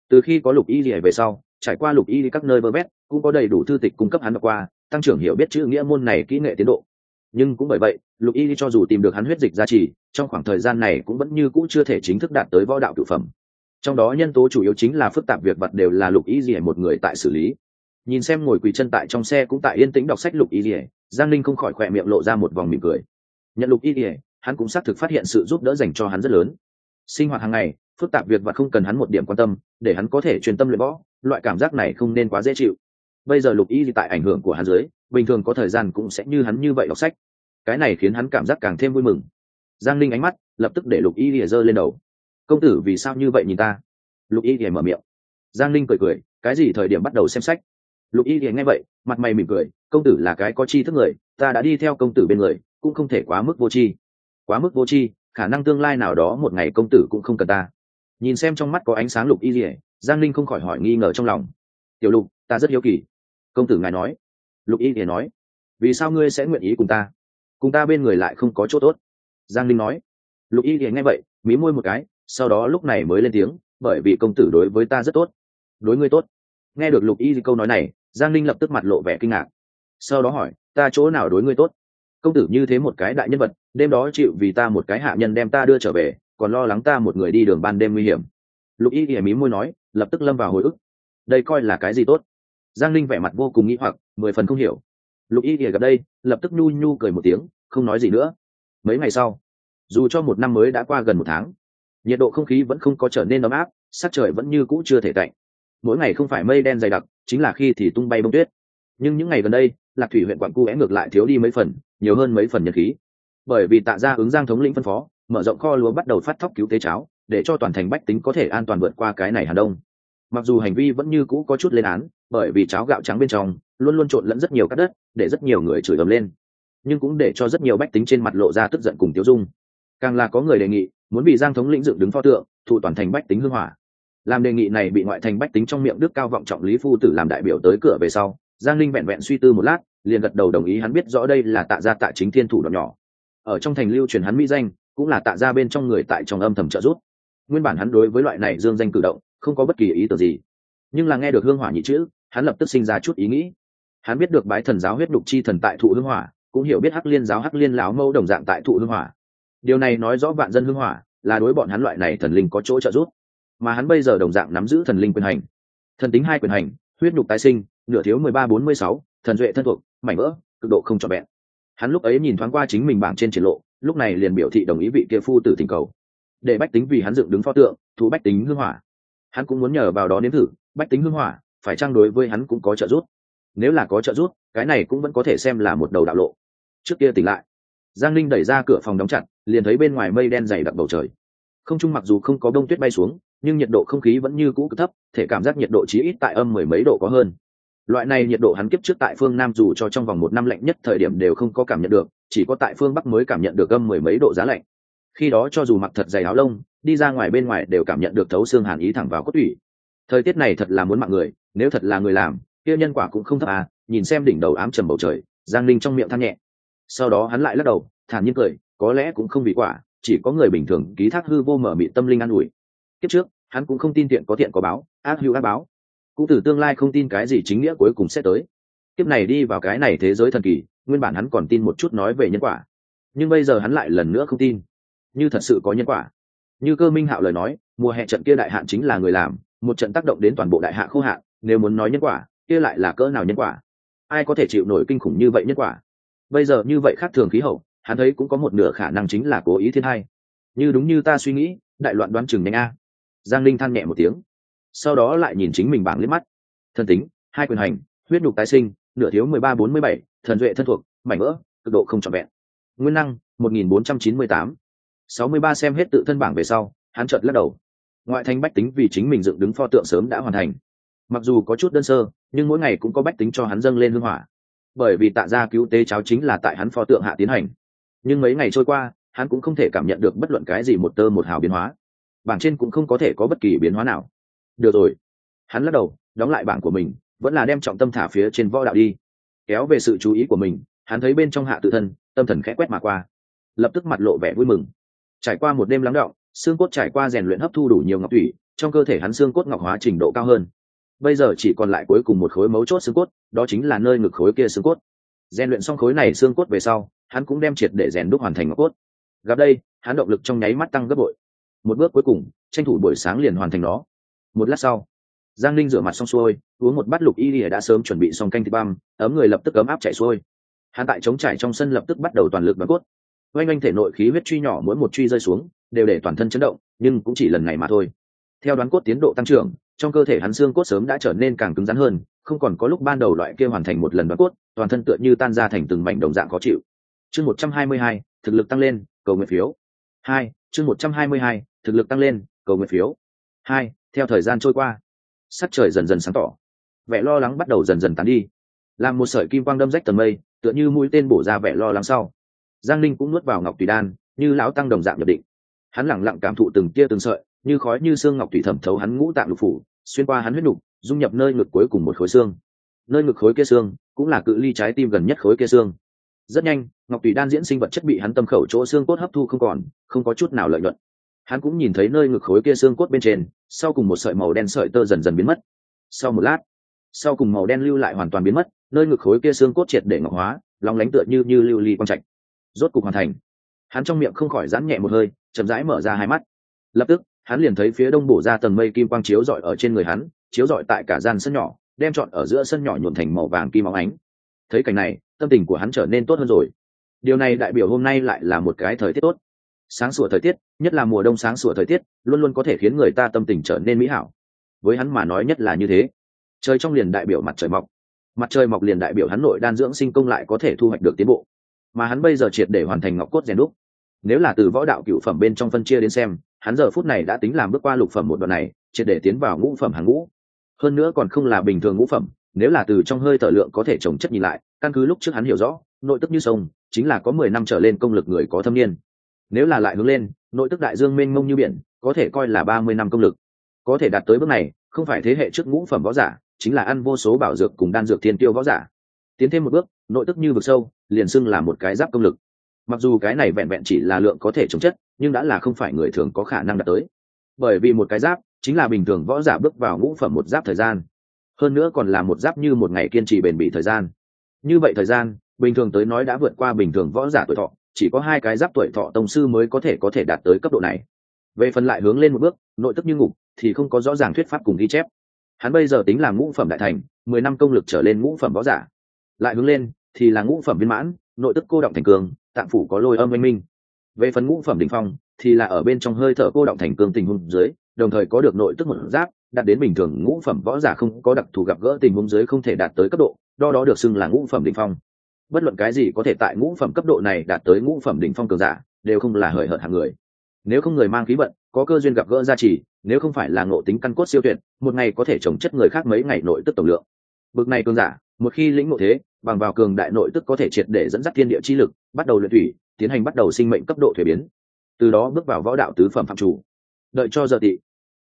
Từ khi có lục y lìa về sau, trải qua lục y các nơi bơ vét cũng có đầy đủ thư tịch cung cấp hắn đọc qua, tăng trưởng hiểu biết chữ nghĩa môn này kỹ nghệ tiến độ. Nhưng cũng bởi vậy, lục y cho dù tìm được hắn huyết dịch gia trì, trong khoảng thời gian này cũng vẫn như cũ chưa thể chính thức đạt tới võ đạo cựu phẩm. Trong đó nhân tố chủ yếu chính là phức tạp việc vật đều là lục y dỉa một người tại xử lý. Nhìn xem ngồi quỳ chân tại trong xe cũng tại yên tĩnh đọc sách lục y dỉa giang linh không khỏi khỏe miệng lộ ra một vòng mỉm cười. Nhận lục y ỉa hắn cũng xác thực phát hiện sự giúp đỡ dành cho hắn rất lớn. Sinh hoạt hàng ngày, phức tạp việc và không cần hắn một điểm quan tâm, để hắn có thể truyền tâm luyện võ, loại cảm giác này không nên quá dễ chịu. Bây giờ lục y tại ảnh hưởng của hắn dưới, bình thường có thời gian cũng sẽ như hắn như vậy đọc sách. Cái này khiến hắn cảm giác càng thêm vui mừng. Giang linh ánh mắt lập tức để lục y lìa giơ lên đầu. Công tử, vì sao như vậy nhìn ta? Lục y lìa mở miệng. Giang linh cười cười, cái gì thời điểm bắt đầu xem sách? Lục y thì nghe vậy, mặt mày mỉm cười, công tử là cái có chi thức người, ta đã đi theo công tử bên người, cũng không thể quá mức vô chi quá mức vô chi khả năng tương lai nào đó một ngày công tử cũng không cần ta. Nhìn xem trong mắt có ánh sáng lục y rỉa giang linh không khỏi hỏi nghi ngờ trong lòng. Tiểu lục, ta rất hiếu kỳ. Công tử ngài nói. Lục y rỉa nói. Vì sao ngươi sẽ nguyện ý cùng ta? Cùng ta bên người lại không có chỗ tốt. Giang linh nói. Lục y rỉa nghe vậy, mí môi một cái, sau đó lúc này mới lên tiếng, bởi vì công tử đối với ta rất tốt. Đối ngươi tốt. Nghe được lục y câu nói này giang linh lập tức mặt lộ vẻ kinh ngạc. Sau đó hỏi, ta chỗ nào đối ngươi tốt? Công tử như thế một cái đại nhân vật, đêm đó chịu vì ta một cái hạ nhân đem ta đưa trở về, còn lo lắng ta một người đi đường ban đêm nguy hiểm. Lục y ỉa mí môi nói, lập tức lâm vào hồi ức. Đây coi là cái gì tốt? Giang linh vẻ mặt vô cùng nghĩ hoặc, mười phần không hiểu. Lục y ỉa gặp đây, lập tức nhu nhu cười một tiếng, không nói gì nữa. Mấy ngày sau, dù cho một năm mới đã qua gần một tháng, nhiệt độ không khí vẫn không có trở nên ấm áp, sắc trời vẫn như cũ chưa thể tạnh. Mỗi ngày không phải mây đen dày đặc chính là khi thì tung bay bông tuyết. Nhưng những ngày gần đây, lạc thủy huyện quảng cu é ngược lại thiếu đi mấy phần, nhiều hơn mấy phần nhật khí. Bởi vì tạ ra ứng giang thống lĩnh phân phó, mở rộng kho lúa bắt đầu phát thóc cứu tế cháo, để cho toàn thành bách tính có thể an toàn vượt qua cái này hà đông. Mặc dù hành vi vẫn như cũ có chút lên án, bởi vì cháo gạo trắng bên trong, luôn luôn trộn lẫn rất nhiều cát đất, để rất nhiều người chửi ầm lên. Nhưng cũng để cho rất nhiều bách tính trên mặt lộ ra tức giận cùng tiêu dung. Càng là có người đề nghị, muốn bị giang thống lĩnh dựng đứng pho tượng, thụ toàn thành bách tính hưng hỏa làm đề nghị này bị ngoại thành bách tính trong miệng đức cao vọng trọng lý phu tử làm đại biểu tới cửa về sau, giang linh vẹn vẹn suy tư một lát, liền gật đầu đồng ý hắn biết rõ đây là tạ gia tạ chính thiên thủ đoạn nhỏ. Ở trong thành lưu truyền hắn mỹ danh, cũng là tạ gia bên trong người tại trong âm thầm trợ giúp. Nguyên bản hắn đối với loại này dương danh cử động, không có bất kỳ ý tưởng gì. Nhưng là nghe được hương hỏa nhị chữ, hắn lập tức sinh ra chút ý nghĩ. Hắn biết được bái thần giáo huyết đục chi thần tại thụ hương hỏa, cũng hiểu biết hắc liên giáo hắc liên lão mâu đồng dạng tại thụ hương hỏa. Điều này nói rõ vạn dân hương hỏa, là đối bọn hắn loại này thần linh có chỗ trợ giúp mà hắn bây giờ đồng dạng nắm giữ thần linh quyền hành. Thần tính hai quyền hành, huyết nhục tái sinh, nửa thiếu mười ba bốn mươi sáu, thần duệ thân thuộc, mảnh vỡ, cực độ không trọn vẹn. Hắn lúc ấy nhìn thoáng qua chính mình bảng trên triển lộ, lúc này liền biểu thị đồng ý vị kia phu tử tình cầu. Để bách tính vì hắn dựng đứng pho tượng thu bách tính hương hỏa. Hắn cũng muốn nhờ vào đó nếm thử, bách tính hương hỏa, phải trang đối với hắn cũng có trợ giúp? Nếu là có trợ giúp, cái này cũng vẫn có thể xem là một đầu đạo lộ. Trước kia tỉnh lại, giang linh đẩy ra cửa phòng đóng chặt, liền thấy bên ngoài mây đen dày đặc bầu trời. Không trung mặc dù không có bông tuyết bay xuống nhưng nhiệt độ không khí vẫn như cũ thấp, thể cảm giác nhiệt độ chí ít tại âm mười mấy độ có hơn. Loại này nhiệt độ hắn kiếp trước tại phương nam dù cho trong vòng một năm lạnh nhất thời điểm đều không có cảm nhận được, chỉ có tại phương bắc mới cảm nhận được âm mười mấy độ giá lạnh. Khi đó cho dù mặc thật dày áo lông, đi ra ngoài bên ngoài đều cảm nhận được thấu xương hàn ý thẳng vào cốt tủy. Thời tiết này thật là muốn mạng người, nếu thật là người làm, kia nhân quả cũng không thấp à nhìn xem đỉnh đầu ám trầm bầu trời, giang linh trong miệng than nhẹ. Sau đó hắn lại lắc đầu, thản nhiên cười, có lẽ cũng không vì quả, chỉ có người bình thường, ký thác hư vô mở mị tâm linh an ủi kiếp trước, hắn cũng không tin tiện có thiện có báo, ác hữu ác báo. Cũng từ tương lai không tin cái gì chính nghĩa cuối cùng sẽ tới. Kiếp này đi vào cái này thế giới thần kỳ, nguyên bản hắn còn tin một chút nói về nhân quả. Nhưng bây giờ hắn lại lần nữa không tin. Như thật sự có nhân quả. Như cơ minh hạo lời nói, mùa hè trận kia đại hạn chính là người làm, một trận tác động đến toàn bộ đại hạ khô hạn, nếu muốn nói nhân quả, kia lại là cỡ nào nhân quả? Ai có thể chịu nổi kinh khủng như vậy nhân quả? Bây giờ như vậy khác thường khí hậu, hắn thấy cũng có một nửa khả năng chính là cố ý thiên hai như đúng như ta suy nghĩ, đại loạn đoán chừng nhanh a giang linh than nhẹ một tiếng. Sau đó lại nhìn chính mình bảng liếc mắt. Thân tính, hai quyền hành, huyết nhục tái sinh, nửa thiếu mười ba bốn mươi bảy, thần duệ thân thuộc, mảnh vỡ, cực độ không trọn vẹn. Nguyên năng, một nghìn bốn trăm chín mươi tám. Sáu mươi ba xem hết tự thân bảng về sau, hắn chợt lắc đầu. Ngoại thành bách tính vì chính mình dựng đứng pho tượng sớm đã hoàn thành. Mặc dù có chút đơn sơ, nhưng mỗi ngày cũng có bách tính cho hắn dâng lên hương hỏa. Bởi vì tạ ra cứu tế cháo chính là tại hắn pho tượng hạ tiến hành. Nhưng mấy ngày trôi qua, hắn cũng không thể cảm nhận được bất luận cái gì một tơ một hào biến hóa bảng trên cũng không có thể có bất kỳ biến hóa nào. Được rồi. Hắn lắc đầu đóng lại bảng của mình vẫn là đem trọng tâm thả phía trên võ đạo đi. Kéo về sự chú ý của mình hắn thấy bên trong hạ tự thân tâm thần khẽ quét mà qua. Lập tức mặt lộ vẻ vui mừng. Trải qua một đêm lắng đọng, xương cốt trải qua rèn luyện hấp thu đủ nhiều ngọc thủy trong cơ thể hắn xương cốt ngọc hóa trình độ cao hơn. Bây giờ chỉ còn lại cuối cùng một khối mấu chốt xương cốt đó chính là nơi ngực khối kia xương cốt. Rèn luyện xong khối này xương cốt về sau hắn cũng đem triệt để rèn đúc hoàn thành ngọc cốt. Gặp đây hắn động lực trong nháy mắt tăng gấp bội một bước cuối cùng, tranh thủ buổi sáng liền hoàn thành nó. Một lát sau, giang linh rửa mặt xong xuôi, uống một bát lục y lìa đã sớm chuẩn bị xong canh thịt băm, ấm người lập tức ấm áp chạy xuôi. Hắn tại chống trải trong sân lập tức bắt đầu toàn lực bắn cốt. Oanh oanh thể nội khí huyết truy nhỏ mỗi một truy rơi xuống, đều để toàn thân chấn động, nhưng cũng chỉ lần này mà thôi. Theo đoán cốt tiến độ tăng trưởng, trong cơ thể hắn xương cốt sớm đã trở nên càng cứng rắn hơn, không còn có lúc ban đầu loại kia hoàn thành một lần đoán cốt, toàn thân tựa như tan ra thành từng mảnh đồng dạng khó chịu. Chương một trăm hai mươi hai, thực lực tăng lên, cầu nguyện phiếu. Hai, chương một trăm hai mươi hai thực lực tăng lên, cầu nguyện phiếu. Hai, theo thời gian trôi qua, sắc trời dần dần sáng tỏ. Vẻ lo lắng bắt đầu dần dần tán đi. Làm một sợi kim quang đâm rách tầng mây, tựa như mũi tên bổ ra vẻ lo lắng sau. Giang linh cũng nuốt vào ngọc tùy đan, như lão tăng đồng dạng nhập định. Hắn lẳng lặng cảm thụ từng tia từng sợi, như khói như xương ngọc tùy thẩm thấu hắn ngũ tạng lục phủ, xuyên qua hắn huyết nục, dung nhập nơi ngực cuối cùng một khối xương. Nơi ngực khối kia xương cũng là cự ly trái tim gần nhất khối kia xương. Rất nhanh, ngọc tùy đan diễn sinh vật chất bị hắn tâm khẩu chỗ xương cốt hấp thu không còn, không có chút nào lợi nhuận hắn cũng nhìn thấy nơi ngực khối kia xương cốt bên trên, sau cùng một sợi màu đen sợi tơ dần dần biến mất. Sau một lát, sau cùng màu đen lưu lại hoàn toàn biến mất, nơi ngực khối kia xương cốt triệt để ngọc hóa lóng lánh tựa như như lưu ly quang trạch. Rốt cục hoàn thành. Hắn trong miệng không khỏi giãn nhẹ một hơi, chậm rãi mở ra hai mắt. Lập tức, hắn liền thấy phía đông bổ ra tầng mây kim quang chiếu rọi ở trên người hắn, chiếu rọi tại cả gian sân nhỏ, đem trọn ở giữa sân nhỏ nhuộn thành màu vàng kim óng ánh. Thấy cảnh này, tâm tình của hắn trở nên tốt hơn rồi. Điều này đại biểu hôm nay lại là một cái thời tiết tốt sáng sủa thời tiết, nhất là mùa đông sáng sủa thời tiết, luôn luôn có thể khiến người ta tâm tình trở nên mỹ hảo. Với hắn mà nói nhất là như thế. Trời trong liền đại biểu mặt trời mọc. Mặt trời mọc liền đại biểu hắn nội đan dưỡng sinh công lại có thể thu hoạch được tiến bộ. Mà hắn bây giờ triệt để hoàn thành ngọc cốt rèn đúc. Nếu là từ võ đạo cựu phẩm bên trong phân chia đến xem, hắn giờ phút này đã tính làm bước qua lục phẩm một đoạn này, triệt để tiến vào ngũ phẩm hàng ngũ. Hơn nữa còn không là bình thường ngũ phẩm, nếu là từ trong hơi thở lượng có thể trồng chất nhìn lại, căn cứ lúc trước hắn hiểu rõ, nội tức như sông, chính là có mười năm trở lên công lực người có thâm niên nếu là lại hướng lên, nội tức đại dương mênh mông như biển, có thể coi là ba mươi năm công lực. Có thể đạt tới bước này, không phải thế hệ trước ngũ phẩm võ giả, chính là ăn vô số bảo dược cùng đan dược thiên tiêu võ giả. Tiến thêm một bước, nội tức như vực sâu, liền xưng là một cái giáp công lực. Mặc dù cái này vẹn vẹn chỉ là lượng có thể chống chất, nhưng đã là không phải người thường có khả năng đạt tới. Bởi vì một cái giáp, chính là bình thường võ giả bước vào ngũ phẩm một giáp thời gian. Hơn nữa còn là một giáp như một ngày kiên trì bền bỉ thời gian. Như vậy thời gian, bình thường tới nói đã vượt qua bình thường võ giả tuổi thọ chỉ có hai cái giáp tuổi thọ tông sư mới có thể có thể đạt tới cấp độ này. Về phần lại hướng lên một bước, nội tức như ngục, thì không có rõ ràng thuyết pháp cùng ghi chép. Hắn bây giờ tính là ngũ phẩm đại thành, mười năm công lực trở lên ngũ phẩm võ giả. Lại hướng lên, thì là ngũ phẩm viên mãn, nội tức cô động thành cường, tạng phủ có lôi âm oanh minh. Về phần ngũ phẩm đ ỉ n h phong, thì là ở bên trong hơi thở cô động thành cường tình huống dưới, đồng thời có được nội tức một giáp, đạt đến bình thường, ngũ phẩm võ giả không có đặc thù gặp gỡ tình huống dưới không thể đạt tới cấp độ đo đó được xưng là ngũ phẩm đ ỉ n h phong bất luận cái gì có thể tại ngũ phẩm cấp độ này đạt tới ngũ phẩm đỉnh phong cường giả, đều không là hời hợt hàng người. Nếu không người mang khí vận, có cơ duyên gặp gỡ gia trì, nếu không phải là ngộ tính căn cốt siêu tuyệt, một ngày có thể trồng chất người khác mấy ngày nội tức tổng lượng. Bực này cường giả, một khi lĩnh ngộ thế, bằng vào cường đại nội tức có thể triệt để dẫn dắt thiên địa chi lực, bắt đầu luyện thủy, tiến hành bắt đầu sinh mệnh cấp độ thuế biến. Từ đó bước vào võ đạo tứ phẩm phạm chủ. Đợi cho giờ tị,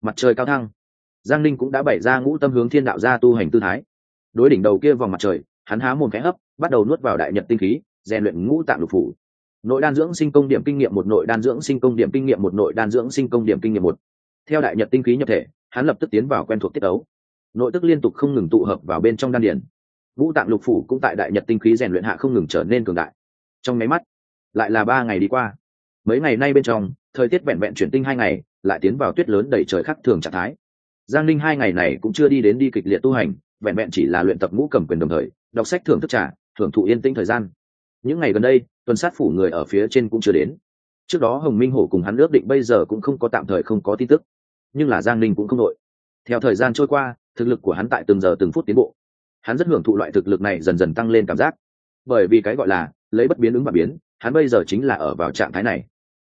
mặt trời cao thăng, giang ninh cũng đã bày ra ngũ tâm hướng thiên đạo gia tu hành tư thái. Đối đỉnh đầu kia vòng mặt trời, hắn há mồm khẽ hấp bắt đầu nuốt vào đại nhật tinh khí, rèn luyện ngũ tạng lục phủ. Nội đan dưỡng sinh công điểm kinh nghiệm một, nội đan dưỡng sinh công điểm kinh nghiệm một, nội đan dưỡng sinh công điểm kinh nghiệm một. Theo đại nhật tinh khí nhập thể, hắn lập tức tiến vào quen thuộc tiết ấu nội tức liên tục không ngừng tụ hợp vào bên trong đan điển ngũ tạng lục phủ cũng tại đại nhật tinh khí rèn luyện hạ không ngừng trở nên cường đại. Trong máy mắt, lại là ba ngày đi qua. Mấy ngày nay bên trong, thời tiết vẹn vẹn chuyển tinh hai ngày, lại tiến vào tuyết lớn đầy trời khắc thường trạng thái. Giang ninh hai ngày này cũng chưa đi đến đi kịch liệt tu hành, vẹn vẹn chỉ là luyện tập ngũ cầm quyền đồng thời, đọc sách thưởng thức trả thưởng thụ yên tĩnh thời gian. Những ngày gần đây, tuần sát phủ người ở phía trên cũng chưa đến. Trước đó hồng minh hổ cùng hắn ước định bây giờ cũng không có tạm thời không có tin tức. Nhưng là giang linh cũng không đội theo thời gian trôi qua, thực lực của hắn tại từng giờ từng phút tiến bộ. Hắn rất hưởng thụ loại thực lực này dần dần tăng lên cảm giác. Bởi vì cái gọi là lấy bất biến ứng và biến, hắn bây giờ chính là ở vào trạng thái này.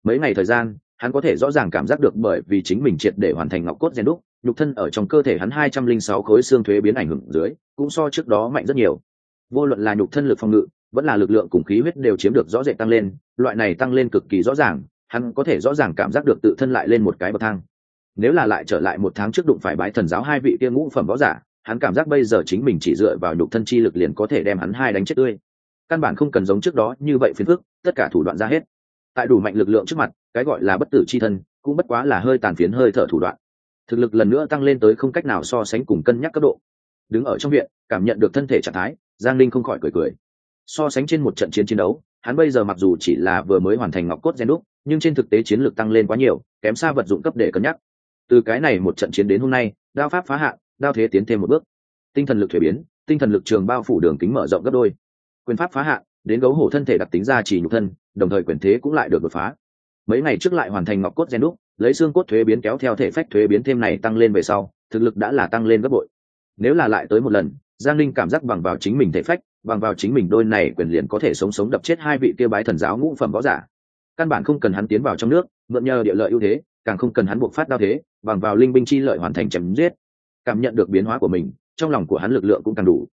Mấy ngày thời gian, hắn có thể rõ ràng cảm giác được bởi vì chính mình triệt để hoàn thành ngọc cốt gen đúc, nhục thân ở trong cơ thể hắn hai trăm linh sáu khối xương thuế biến ảnh hưởng dưới, cũng so trước đó mạnh rất nhiều vô luận là nhục thân lực phòng ngự, vẫn là lực lượng cùng khí huyết đều chiếm được rõ rệt tăng lên, loại này tăng lên cực kỳ rõ ràng, hắn có thể rõ ràng cảm giác được tự thân lại lên một cái bậc thang. Nếu là lại trở lại một tháng trước đụng phải bái thần giáo hai vị kia ngũ phẩm võ giả, hắn cảm giác bây giờ chính mình chỉ dựa vào nhục thân chi lực liền có thể đem hắn hai đánh chết tươi. Căn bản không cần giống trước đó như vậy phiền phức, tất cả thủ đoạn ra hết. Tại đủ mạnh lực lượng trước mặt, cái gọi là bất tử chi thân, cũng bất quá là hơi tàn phiến hơi thở thủ đoạn. Thực lực lần nữa tăng lên tới không cách nào so sánh cùng cân nhắc cấp độ. Đứng ở trong viện, cảm nhận được thân thể trạng thái giang linh không khỏi cười cười. So sánh trên một trận chiến chiến đấu, hắn bây giờ mặc dù chỉ là vừa mới hoàn thành ngọc cốt gen đúc, nhưng trên thực tế chiến lược tăng lên quá nhiều, kém xa vật dụng cấp để cân nhắc. Từ cái này một trận chiến đến hôm nay, đao pháp phá hạn, đao thế tiến thêm một bước. Tinh thần lực thuế biến, tinh thần lực trường bao phủ đường kính mở rộng gấp đôi. Quyền pháp phá hạn, đến gấu hổ thân thể đặc tính ra chỉ nhục thân, đồng thời quyền thế cũng lại được đột phá. Mấy ngày trước lại hoàn thành ngọc cốt gen đúc, lấy xương cốt thuế biến kéo theo thể phách thuế biến thêm này tăng lên về sau, thực lực đã là tăng lên gấp bội. Nếu là lại tới một lần giang linh cảm giác bằng vào chính mình thể phách, bằng vào chính mình đôi này quyền liền có thể sống sống đập chết hai vị kia bái thần giáo ngũ phẩm võ giả. Căn bản không cần hắn tiến vào trong nước, mượn nhờ địa lợi ưu thế, càng không cần hắn buộc phát đao thế, bằng vào linh binh chi lợi hoàn thành chém giết. Cảm nhận được biến hóa của mình, trong lòng của hắn lực lượng cũng càng đủ.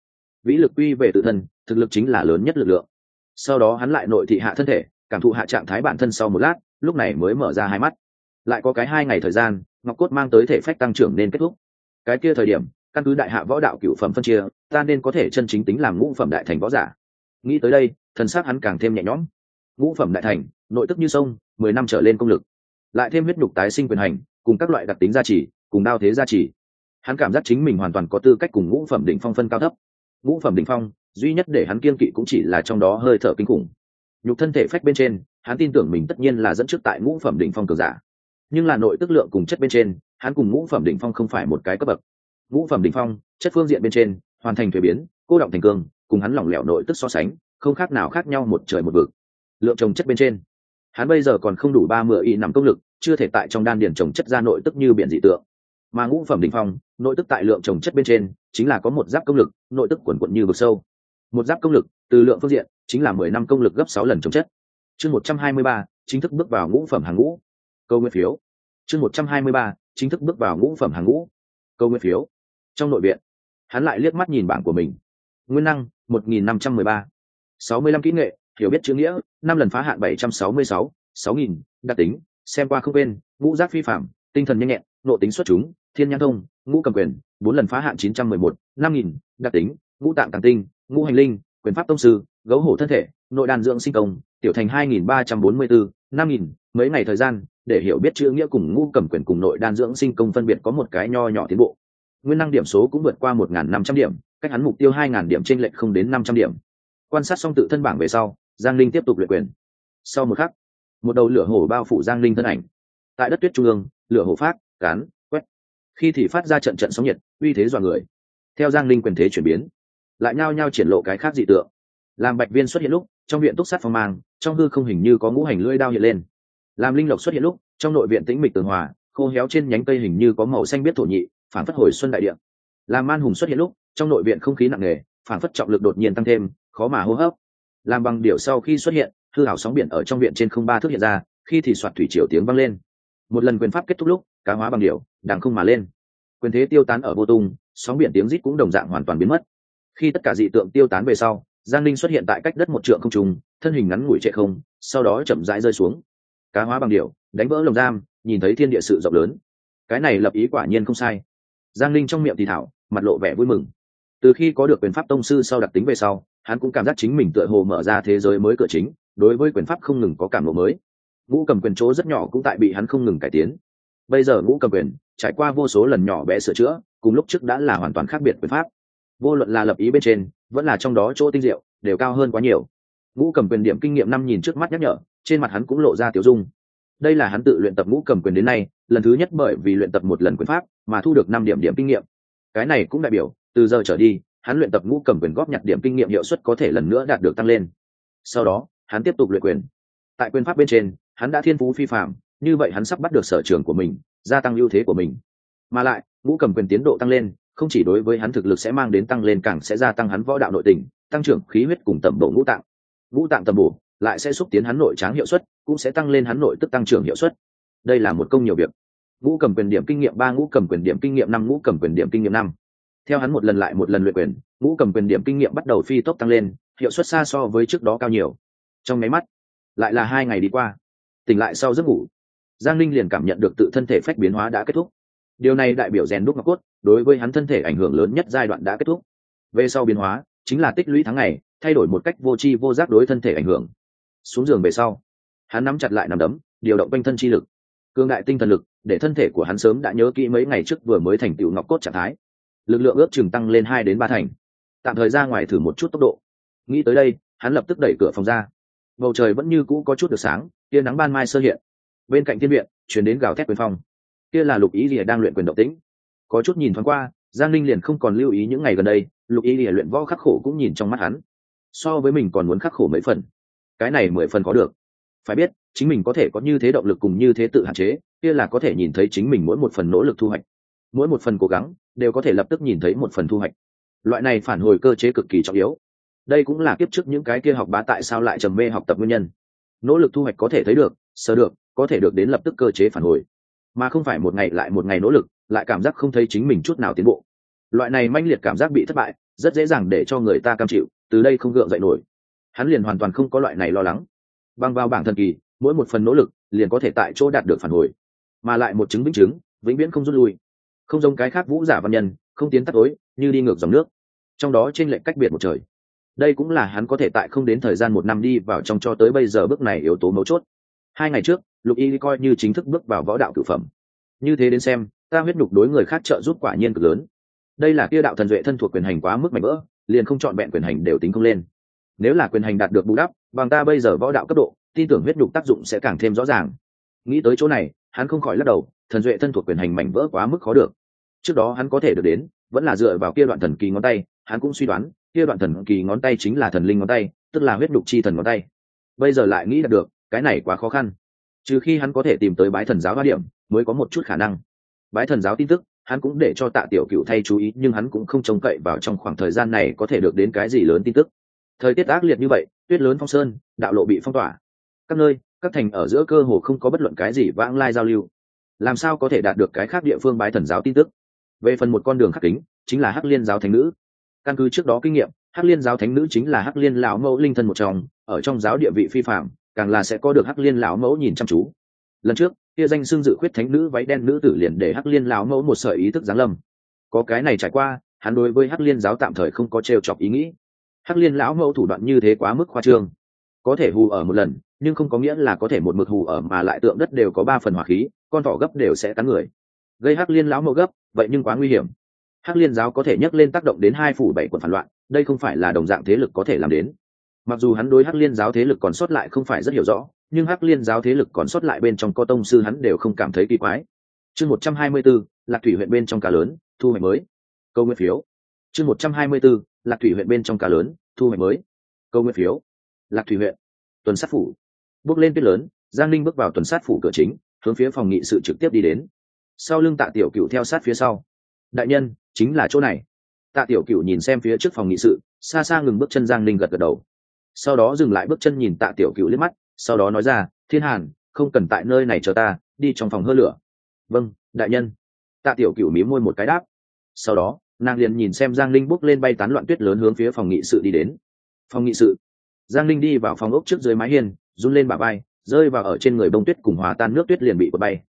Vĩ lực quy về tự thân, thực lực chính là lớn nhất lực lượng. Sau đó hắn lại nội thị hạ thân thể, cảm thụ hạ trạng thái bản thân sau một lát, lúc này mới mở ra hai mắt. Lại có cái hai ngày thời gian, ngọc cốt mang tới thể phách tăng trưởng nên kết thúc. Cái kia thời điểm căn cứ đại hạ võ đạo cựu phẩm phân chia, ta nên có thể chân chính tính làm ngũ phẩm đại thành võ giả. Nghĩ tới đây, thần xác hắn càng thêm nhẹ nhõm. Ngũ phẩm đại thành, nội tức như sông, mười năm trở lên công lực. Lại thêm huyết nhục tái sinh quyền hành, cùng các loại đặc tính gia trì, cùng đao thế gia trì. Hắn cảm giác chính mình hoàn toàn có tư cách cùng ngũ phẩm đỉnh phong phân cao thấp. Ngũ phẩm đỉnh phong, duy nhất để hắn kiên kỵ cũng chỉ là trong đó hơi thở kinh khủng. Nhục thân thể phách bên trên, hắn tin tưởng mình tất nhiên là dẫn trước tại ngũ phẩm đỉnh phong cường giả. Nhưng là nội tức lượng cùng chất bên trên, hắn cùng ngũ phẩm đỉnh phong không phải một cái cấp bậc ngũ phẩm đỉnh phong, chất phương diện bên trên, hoàn thành thuế biến, cô động thành cương, cùng hắn lỏng lẻo nội tức so sánh, không khác nào khác nhau một trời một vực. Lượng trồng chất bên trên, hắn bây giờ còn không đủ ba mươi y nằm công lực, chưa thể tại trong đan điển trồng chất ra nội tức như biển dị tượng. Mà ngũ phẩm đỉnh phong, nội tức tại lượng trồng chất bên trên, chính là có một giáp công lực, nội tức quần quận như vực sâu. Một giáp công lực, từ lượng phương diện, chính là mười năm công lực gấp sáu lần trồng chất. Chương một trăm hai mươi ba, chính thức bước vào ngũ phẩm hàng ngũ. Câu nguyên phiếu. Chương một trăm hai mươi ba, chính thức bước vào ngũ phẩm hàng ngũ. Câu nguyên phiếu trong nội viện. Hắn lại liếc mắt nhìn bảng của mình. Nguyên năng, một nghìn năm trăm mười ba. sáu mươi lăm kỹ nghệ, hiểu biết chữ nghĩa, năm lần phá hạn bảy trăm sáu mươi sáu sáu nghìn, đặc tính, xem qua không quên, ngũ giác phi phạm, tinh thần nhanh nhẹn, nộ tính xuất chúng, thiên nhãn thông, ngũ cầm quyền, bốn lần phá hạn chín trăm mười một, năm nghìn, đặc tính, ngũ tạng tàng tinh, ngũ hành linh, quyền pháp tông sư, gấu hổ thân thể, nội đàn dưỡng sinh công, tiểu thành hai nghìn ba trăm bốn mươi bốn năm nghìn, mấy ngày thời gian, để hiểu biết chữ nghĩa cùng ngũ cầm quyền cùng nội đan dưỡng sinh công phân biệt có một cái nho nhỏ tiến bộ nguyên năng điểm số cũng vượt qua một năm trăm điểm, cách hắn mục tiêu hai điểm trên lệch không đến năm trăm điểm. Quan sát xong tự thân bảng về sau, giang linh tiếp tục luyện quyền. Sau một khắc, một đầu lửa hổ bao phủ giang linh thân ảnh. Tại đất tuyết trung ương, lửa hổ phát, cán, quét. Khi thì phát ra trận trận sóng nhiệt, uy thế dọa người. Theo giang linh quyền thế chuyển biến, lại nhao nhao triển lộ cái khác dị tượng. Làm bạch viên xuất hiện lúc, trong viện túc sát phong mang, trong hư không hình như có ngũ hành lưỡi đao hiện lên. Làm linh lộc xuất hiện lúc, trong nội viện tĩnh mịch tường hòa, khô héo trên nhánh cây hình như có màu xanh biết thổ nhị phản phất hồi xuân đại địa, làm man hùng xuất hiện lúc trong nội viện không khí nặng nề phản phất trọng lực đột nhiên tăng thêm khó mà hô hấp. Làm bằng điệu sau khi xuất hiện hư hảo sóng biển ở trong viện trên không ba thước hiện ra khi thì soạt thủy triều tiếng vang lên. Một lần quyền pháp kết thúc lúc cá hóa bằng điệu đằng không mà lên. Quyền thế tiêu tán ở vô tung sóng biển tiếng rít cũng đồng dạng hoàn toàn biến mất. Khi tất cả dị tượng tiêu tán về sau giang linh xuất hiện tại cách đất một trượng không trùng thân hình ngắn ngủi trệ không sau đó chậm rãi rơi xuống. Cá hóa bằng điệu đánh vỡ lồng giam nhìn thấy thiên địa sự rộng lớn. Cái này lập ý quả nhiên không sai giang linh trong miệng thì thảo, mặt lộ vẻ vui mừng. Từ khi có được quyền pháp tông sư sau đặc tính về sau, hắn cũng cảm giác chính mình tựa hồ mở ra thế giới mới cửa chính, đối với quyền pháp không ngừng có cảm lộ mới. Ngũ cầm quyền chỗ rất nhỏ cũng tại bị hắn không ngừng cải tiến. Bây giờ ngũ cầm quyền trải qua vô số lần nhỏ bé sửa chữa, cùng lúc trước đã là hoàn toàn khác biệt quyền pháp. Vô luận là lập ý bên trên, vẫn là trong đó chỗ tinh diệu, đều cao hơn quá nhiều. Ngũ cầm quyền điểm kinh nghiệm năm nhìn trước mắt nhắc nhở, trên mặt hắn cũng lộ ra tiểu dung đây là hắn tự luyện tập ngũ cầm quyền đến nay, lần thứ nhất bởi vì luyện tập một lần quyền pháp mà thu được năm điểm điểm kinh nghiệm. Cái này cũng đại biểu, từ giờ trở đi, hắn luyện tập ngũ cầm quyền góp nhặt điểm kinh nghiệm hiệu suất có thể lần nữa đạt được tăng lên. Sau đó, hắn tiếp tục luyện quyền. Tại quyền pháp bên trên, hắn đã thiên phú phi phạm như vậy hắn sắp bắt được sở trường của mình, gia tăng ưu thế của mình. Mà lại, ngũ cầm quyền tiến độ tăng lên, không chỉ đối với hắn thực lực sẽ mang đến tăng lên càng sẽ gia tăng hắn võ đạo nội tình, tăng trưởng khí huyết cùng tầm bộ ngũ tạng. Ngũ tạng tầm bổ lại sẽ xúc tiến hắn nội tráng hiệu suất, cũng sẽ tăng lên hắn nội tức tăng trưởng hiệu suất. Đây là một công nhiều việc. Ngũ cầm quyền điểm kinh nghiệm ba, ngũ cầm quyền điểm kinh nghiệm năm, ngũ cầm quyền điểm kinh nghiệm năm. Theo hắn một lần lại một lần luyện quyền, ngũ cầm quyền điểm kinh nghiệm bắt đầu phi tốc tăng lên, hiệu suất xa so với trước đó cao nhiều. Trong máy mắt, lại là hai ngày đi qua. Tỉnh lại sau giấc ngủ, giang linh liền cảm nhận được tự thân thể phách biến hóa đã kết thúc. Điều này đại biểu rèn đúc ngọc cốt, đối với hắn thân thể ảnh hưởng lớn nhất giai đoạn đã kết thúc. Về sau biến hóa, chính là tích lũy tháng ngày, thay đổi một cách vô tri vô giác đối thân thể ảnh hưởng xuống giường về sau. Hắn nắm chặt lại nằm đấm, điều động quanh thân chi lực. Cương đại tinh thần lực, để thân thể của hắn sớm đã nhớ kỹ mấy ngày trước vừa mới thành tựu ngọc cốt trạng thái. Lực lượng ước chừng tăng lên hai đến ba thành. Tạm thời ra ngoài thử một chút tốc độ. Nghĩ tới đây, hắn lập tức đẩy cửa phòng ra. Bầu trời vẫn như cũ có chút được sáng, tia nắng ban mai sơ hiện. Bên cạnh thiên viện, chuyển đến gào thét quyền phong. Kia là lục ý rìa đang luyện quyền động tĩnh. Có chút nhìn thoáng qua, giang linh liền không còn lưu ý những ngày gần đây, lục ý rìa luyện võ khắc khổ cũng nhìn trong mắt hắn. So với mình còn muốn khắc khổ mấy phần cái này mười phần có được. Phải biết, chính mình có thể có như thế động lực cùng như thế tự hạn chế, kia là có thể nhìn thấy chính mình mỗi một phần nỗ lực thu hoạch. Mỗi một phần cố gắng, đều có thể lập tức nhìn thấy một phần thu hoạch. Loại này phản hồi cơ chế cực kỳ trọng yếu. Đây cũng là kiếp trước những cái kia học bá tại sao lại trầm mê học tập nguyên nhân. Nỗ lực thu hoạch có thể thấy được sơ được, có thể được đến lập tức cơ chế phản hồi. Mà không phải một ngày lại một ngày nỗ lực, lại cảm giác không thấy chính mình chút nào tiến bộ. Loại này manh liệt cảm giác bị thất bại, rất dễ dàng để cho người ta cam chịu, từ đây không gượng dậy nổi hắn liền hoàn toàn không có loại này lo lắng. Băng vào bảng thần kỳ, mỗi một phần nỗ lực liền có thể tại chỗ đạt được phản hồi. Mà lại một chứng minh chứng, vĩnh viễn không rút lui. Không giống cái khác vũ giả văn nhân, không tiến tắt tối, như đi ngược dòng nước. Trong đó trên lệnh cách biệt một trời. Đây cũng là hắn có thể tại không đến thời gian một năm đi vào trong cho tới bây giờ bước này yếu tố mấu chốt. Hai ngày trước, lục y coi như chính thức bước vào võ đạo cử phẩm. Như thế đến xem, ta huyết nhục đối người khác trợ giúp quả nhiên cực lớn. Đây là kia đạo thần duệ thân thuộc quyền hành quá mức mạnh vỡ liền không chọn vẹn quyền hành đều tính không lên nếu là quyền hành đạt được bù đắp, bằng ta bây giờ võ đạo cấp độ, tin tưởng huyết nhục tác dụng sẽ càng thêm rõ ràng. Nghĩ tới chỗ này, hắn không khỏi lắc đầu, thần duệ thân thuộc quyền hành mảnh vỡ quá mức khó được. Trước đó hắn có thể được đến, vẫn là dựa vào kia đoạn thần kỳ ngón tay, hắn cũng suy đoán, kia đoạn thần kỳ ngón tay chính là thần linh ngón tay, tức là huyết nhục chi thần ngón tay. Bây giờ lại nghĩ được, cái này quá khó khăn. Trừ khi hắn có thể tìm tới bái thần giáo ba điểm, mới có một chút khả năng. Bái thần giáo tin tức, hắn cũng để cho tạ tiểu cựu thay chú ý, nhưng hắn cũng không trông cậy vào trong khoảng thời gian này có thể được đến cái gì lớn tin tức thời tiết ác liệt như vậy, tuyết lớn phong sơn, đạo lộ bị phong tỏa. Các nơi, các thành ở giữa cơ hồ không có bất luận cái gì vãng lai giao lưu. Làm sao có thể đạt được cái khác địa phương bái thần giáo tin tức? Về phần một con đường khắc kính, chính là hắc liên giáo thánh nữ. Căn cứ trước đó kinh nghiệm, hắc liên giáo thánh nữ chính là hắc liên lão mẫu linh thân một trong, ở trong giáo địa vị phi phạm càng là sẽ có được hắc liên lão mẫu nhìn chăm chú. Lần trước, kia danh xưng dự khuyết thánh nữ váy đen nữ tử liền để hắc liên lão mẫu một sợi ý thức giáng lâm. Có cái này trải qua, hắn đối với hắc liên giáo tạm thời không có trêu chọc ý nghĩ hắc liên lão mẫu thủ đoạn như thế quá mức khoa trương. Có thể hù ở một lần, nhưng không có nghĩa là có thể một mực hù ở mà lại tượng đất đều có ba phần hỏa khí, con thỏ gấp đều sẽ cắn người. Gây hắc liên lão mẫu gấp, vậy nhưng quá nguy hiểm. Hắc liên giáo có thể nhắc lên tác động đến hai phủ bảy quận phản loạn, đây không phải là đồng dạng thế lực có thể làm đến. Mặc dù hắn đối hắc liên giáo thế lực còn sót lại không phải rất hiểu rõ, nhưng hắc liên giáo thế lực còn sót lại bên trong co tông sư hắn đều không cảm thấy kỳ quái. Chương một trăm hai mươi b lạc thủy huyện bên trong cá lớn, thu hoạch mới. Câu nguyên phiếu. Chương một trăm hai mươi b lạc thủy huyện bên trong cá lớn, thu hoạch mới. Câu nguyên phiếu. Lạc thủy huyện, tuần sát phủ. Bước lên tuyết lớn, giang linh bước vào tuần sát phủ cửa chính, hướng phía phòng nghị sự trực tiếp đi đến. Sau lưng tạ tiểu cựu theo sát phía sau. Đại nhân, chính là chỗ này. Tạ tiểu cựu nhìn xem phía trước phòng nghị sự, xa xa ngừng bước chân giang linh gật gật đầu. Sau đó dừng lại bước chân nhìn tạ tiểu cựu liếc mắt, sau đó nói ra, thiên hàn, không cần tại nơi này chờ ta, đi trong phòng hơ lửa. Vâng đại nhân. Tạ tiểu cựu mí môi một cái đáp. Sau đó nàng liền nhìn xem giang linh bốc lên bay tán loạn tuyết lớn hướng phía phòng nghị sự đi đến. Phòng nghị sự. Giang linh đi vào phòng ốc trước dưới mái hiên, run lên bà bay rơi vào ở trên người bông tuyết cùng hòa tan nước tuyết liền bị bật bay.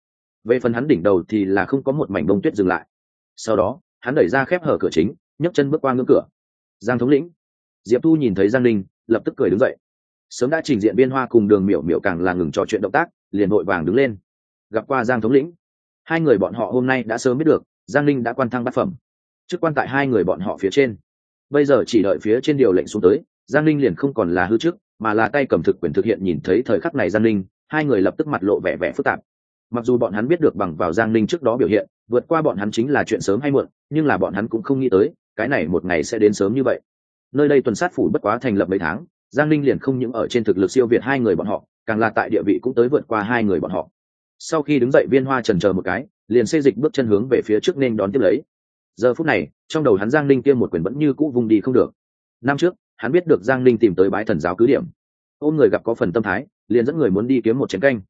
Về phần hắn đỉnh đầu thì là không có một mảnh bông tuyết dừng lại. Sau đó, hắn đẩy ra khép hở cửa chính, nhấc chân bước qua ngưỡng cửa. Giang thống lĩnh. Diệp thu nhìn thấy giang linh, lập tức cười đứng dậy. Sớm đã trình diện biên hoa cùng đường miểu miểu càng là ngừng trò chuyện động tác, liền vội vàng đứng lên. Gặp qua giang thống lĩnh. Hai người bọn họ hôm nay đã sớm biết được, giang linh đã quan thăng bát phẩm chức quan tại hai người bọn họ phía trên. Bây giờ chỉ đợi phía trên điều lệnh xuống tới, giang linh liền không còn là hư chức mà là tay cầm thực quyền thực hiện nhìn thấy thời khắc này giang linh hai người lập tức mặt lộ vẻ vẻ phức tạp. Mặc dù bọn hắn biết được bằng vào giang linh trước đó biểu hiện, vượt qua bọn hắn chính là chuyện sớm hay muộn, nhưng là bọn hắn cũng không nghĩ tới, cái này một ngày sẽ đến sớm như vậy. Nơi đây tuần sát phủ bất quá thành lập mấy tháng, giang linh liền không những ở trên thực lực siêu việt hai người bọn họ, càng là tại địa vị cũng tới vượt qua hai người bọn họ. Sau khi đứng dậy viên hoa trần chờ một cái, liền xây dịch bước chân hướng về phía trước nên đón tiếp lấy giờ phút này, trong đầu hắn giang linh kia một quyền vẫn như cũ vùng đi không được. Năm trước, hắn biết được giang linh tìm tới bái thần giáo cứ điểm. Ôm người gặp có phần tâm thái, liền dẫn người muốn đi kiếm một chiến canh.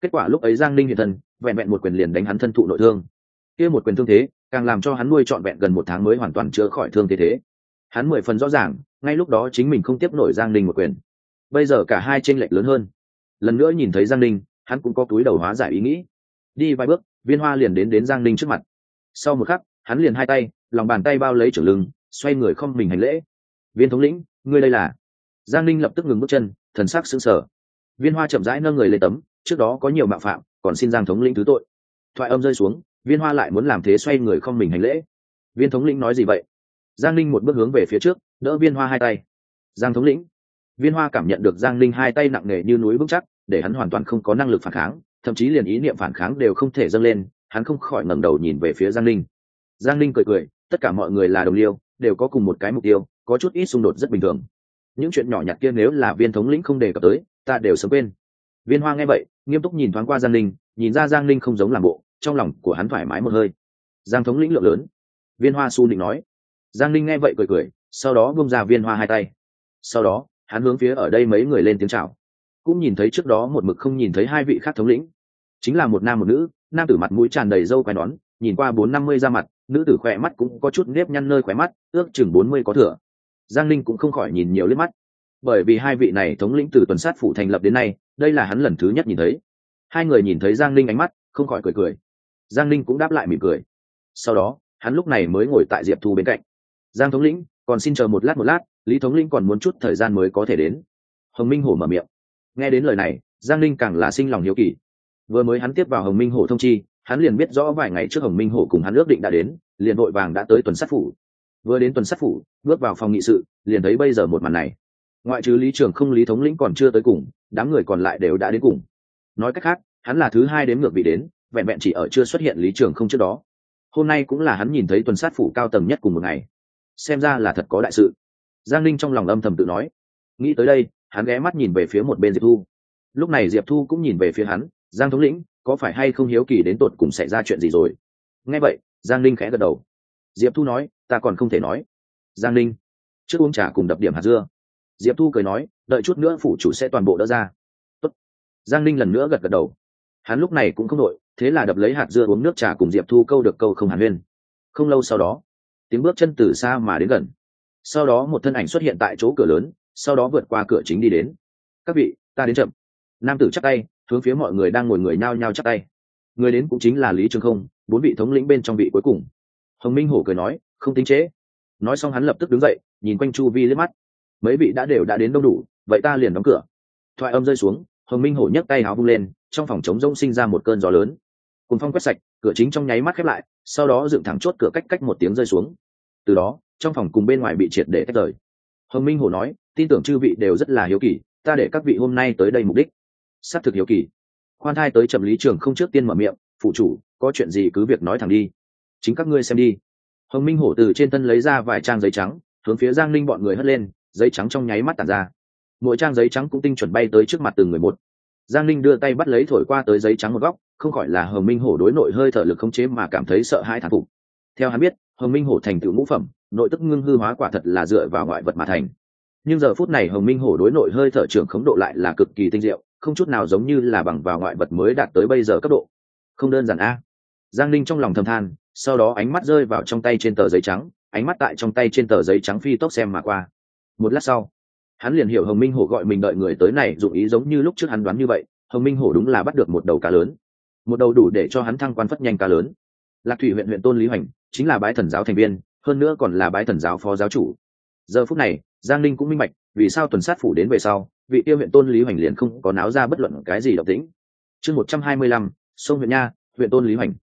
Kết quả lúc ấy giang linh hiện thân, vẹn vẹn một quyền liền đánh hắn thân thụ nội thương. Kia một quyền thương thế, càng làm cho hắn nuôi trọn vẹn gần một tháng mới hoàn toàn chữa khỏi thương thế thế. Hắn mười phần rõ ràng, ngay lúc đó chính mình không tiếp nổi giang linh một quyền. Bây giờ cả hai tranh lệch lớn hơn. Lần nữa nhìn thấy giang linh hắn cũng có túi đầu hóa giải ý nghĩ. Đi vài bước, viên hoa liền đến đến giang linh trước mặt. Sau một khắc hắn liền hai tay, lòng bàn tay bao lấy trưởng lưng, xoay người không mình hành lễ. Viên thống lĩnh, ngươi đây là? Giang linh lập tức ngừng bước chân, thần sắc sững sờ. Viên hoa chậm rãi nâng người lên tấm, trước đó có nhiều mạo phạm, còn xin giang thống lĩnh thứ tội. Thoại âm rơi xuống, viên hoa lại muốn làm thế xoay người không mình hành lễ. Viên thống lĩnh nói gì vậy? Giang linh một bước hướng về phía trước, đỡ viên hoa hai tay. Giang thống lĩnh. Viên hoa cảm nhận được giang linh hai tay nặng nề như núi vững chắc, để hắn hoàn toàn không có năng lực phản kháng, thậm chí liền ý niệm phản kháng đều không thể dâng lên, hắn không khỏi ngẩng đầu nhìn về phía giang linh giang linh cười cười, tất cả mọi người là đồng liêu, đều có cùng một cái mục tiêu, có chút ít xung đột rất bình thường. Những chuyện nhỏ nhặt kia nếu là viên thống lĩnh không đề cập tới, ta đều sớm quên. Viên hoa nghe vậy, nghiêm túc nhìn thoáng qua giang linh nhìn ra giang linh không giống làm bộ, trong lòng của hắn thoải mái một hơi. Giang thống lĩnh lượng lớn. Viên hoa su định nói. Giang linh nghe vậy cười cười, sau đó bông ra viên hoa hai tay. Sau đó, hắn hướng phía ở đây mấy người lên tiếng chào. Cũng nhìn thấy trước đó một mực không nhìn thấy hai vị khác thống lĩnh. Chính là một nam một nữ, nam tử mặt mũi tràn đầy râu quai nón, nhìn qua bốn năm mươi ra mặt nữ tử khỏe mắt cũng có chút nếp nhăn nơi khỏe mắt, ước chừng bốn mươi có thừa. Giang linh cũng không khỏi nhìn nhiều liếc mắt. Bởi vì hai vị này thống lĩnh từ tuần sát phủ thành lập đến nay, đây là hắn lần thứ nhất nhìn thấy. Hai người nhìn thấy giang linh ánh mắt, không khỏi cười cười. Giang Linh cũng đáp lại mỉm cười. Sau đó, hắn lúc này mới ngồi tại diệp thu bên cạnh. Giang thống lĩnh, còn xin chờ một lát một lát, lý thống lĩnh còn muốn chút thời gian mới có thể đến. Hồng minh hổ mở miệng. Nghe đến lời này, giang Linh càng là sinh lòng hiếu kỳ. Vừa mới hắn tiếp vào hồng minh hổ thông chi hắn liền biết rõ vài ngày trước hồng minh hổ cùng hắn ước định đã đến, liền vội vàng đã tới tuần sát phủ. Vừa đến tuần sát phủ, bước vào phòng nghị sự, liền thấy bây giờ một màn này. Ngoại trừ lý trường không, lý thống lĩnh còn chưa tới cùng, đám người còn lại đều đã đến cùng. Nói cách khác, hắn là thứ hai đến ngược vị đến, vẹn vẹn chỉ ở chưa xuất hiện lý trường không trước đó. Hôm nay cũng là hắn nhìn thấy tuần sát phủ cao tầng nhất cùng một ngày. Xem ra là thật có đại sự. Giang linh trong lòng âm thầm tự nói. Nghĩ tới đây, hắn ghé mắt nhìn về phía một bên diệp thu. Lúc này diệp thu cũng nhìn về phía hắn, giang thống lĩnh có phải hay không hiếu kỳ đến tột cùng xảy ra chuyện gì rồi? Nghe vậy, giang linh khẽ gật đầu. Diệp thu nói, ta còn không thể nói. Giang linh trước uống trà cùng đập điểm hạt dưa. Diệp thu cười nói, đợi chút nữa phủ chủ sẽ toàn bộ đỡ ra. Tốt. giang linh lần nữa gật gật đầu. Hắn lúc này cũng không đội, thế là đập lấy hạt dưa uống nước trà cùng diệp thu câu được câu không hàn huyên. Không lâu sau đó, tiếng bước chân từ xa mà đến gần. Sau đó một thân ảnh xuất hiện tại chỗ cửa lớn, sau đó vượt qua cửa chính đi đến. Các vị, ta đến chậm. Nam tử chắc tay hướng phía mọi người đang ngồi người nhao nhao chắc tay. Người đến cũng chính là lý trường không, bốn vị thống lĩnh bên trong vị cuối cùng. Hồng minh hổ cười nói, không tính chế nói xong hắn lập tức đứng dậy, nhìn quanh chu vi liếc mắt. Mấy vị đã đều đã đến đông đủ, vậy ta liền đóng cửa. Thoại âm rơi xuống, hồng minh hổ nhấc tay áo vung lên, trong phòng chống rông sinh ra một cơn gió lớn. Cùng phong quét sạch, cửa chính trong nháy mắt khép lại, sau đó dựng thẳng chốt cửa cách cách một tiếng rơi xuống. Từ đó, trong phòng cùng bên ngoài bị triệt để tách rời. Hồng minh hổ nói, tin tưởng chư vị đều rất là hiếu kỳ, ta để các vị hôm nay tới đây mục đích s á thực hiếu kỳ. Khoan thai tới trầm lý trường không trước tiên mở miệng, phụ chủ, có chuyện gì cứ việc nói thẳng đi. Chính các ngươi xem đi. Hồng minh hổ từ trên thân lấy ra vài trang giấy trắng, hướng phía giang Linh bọn người hất lên, giấy trắng trong nháy mắt tàn ra. Mỗi trang giấy trắng cũng tinh chuẩn bay tới trước mặt từng người một. Giang Linh đưa tay bắt lấy thổi qua tới giấy trắng một góc, không khỏi là hồng minh hổ đối nội hơi thở lực khống chế mà cảm thấy sợ hãi thán phục. Theo hắn biết, hồng minh hổ thành tựu ngũ phẩm, nội tức ngưng hư hóa quả thật là dựa vào ngoại vật mà thành. Nhưng giờ phút này hồng minh hổ đối nội hơi thở trưởng khống độ lại là cực kỳ tinh diệu không chút nào giống như là bằng vào ngoại vật mới đạt tới bây giờ cấp độ. Không đơn giản a. Giang ninh trong lòng thầm than, sau đó ánh mắt rơi vào trong tay trên tờ giấy trắng, ánh mắt tại trong tay trên tờ giấy trắng phi tốc xem mà qua. Một lát sau, hắn liền hiểu hồng minh hổ gọi mình đợi người tới này dụng ý giống như lúc trước hắn đoán như vậy, hồng minh hổ đúng là bắt được một đầu cá lớn. Một đầu đủ để cho hắn thăng quan phất nhanh cá lớn. Lạc thủy huyện huyện tôn lý hoành, chính là bái thần giáo thành viên, hơn nữa còn là bái thần giáo phó giáo chủ. Giờ phút này, giang linh cũng minh bạch, vì sao tuần sát phủ đến về sau vị tiêu huyện tôn lý hoành liền không có náo ra bất luận cái gì độc tĩnh. Chương một trăm hai mươi lăm, sông huyện nha, huyện tôn lý hoành.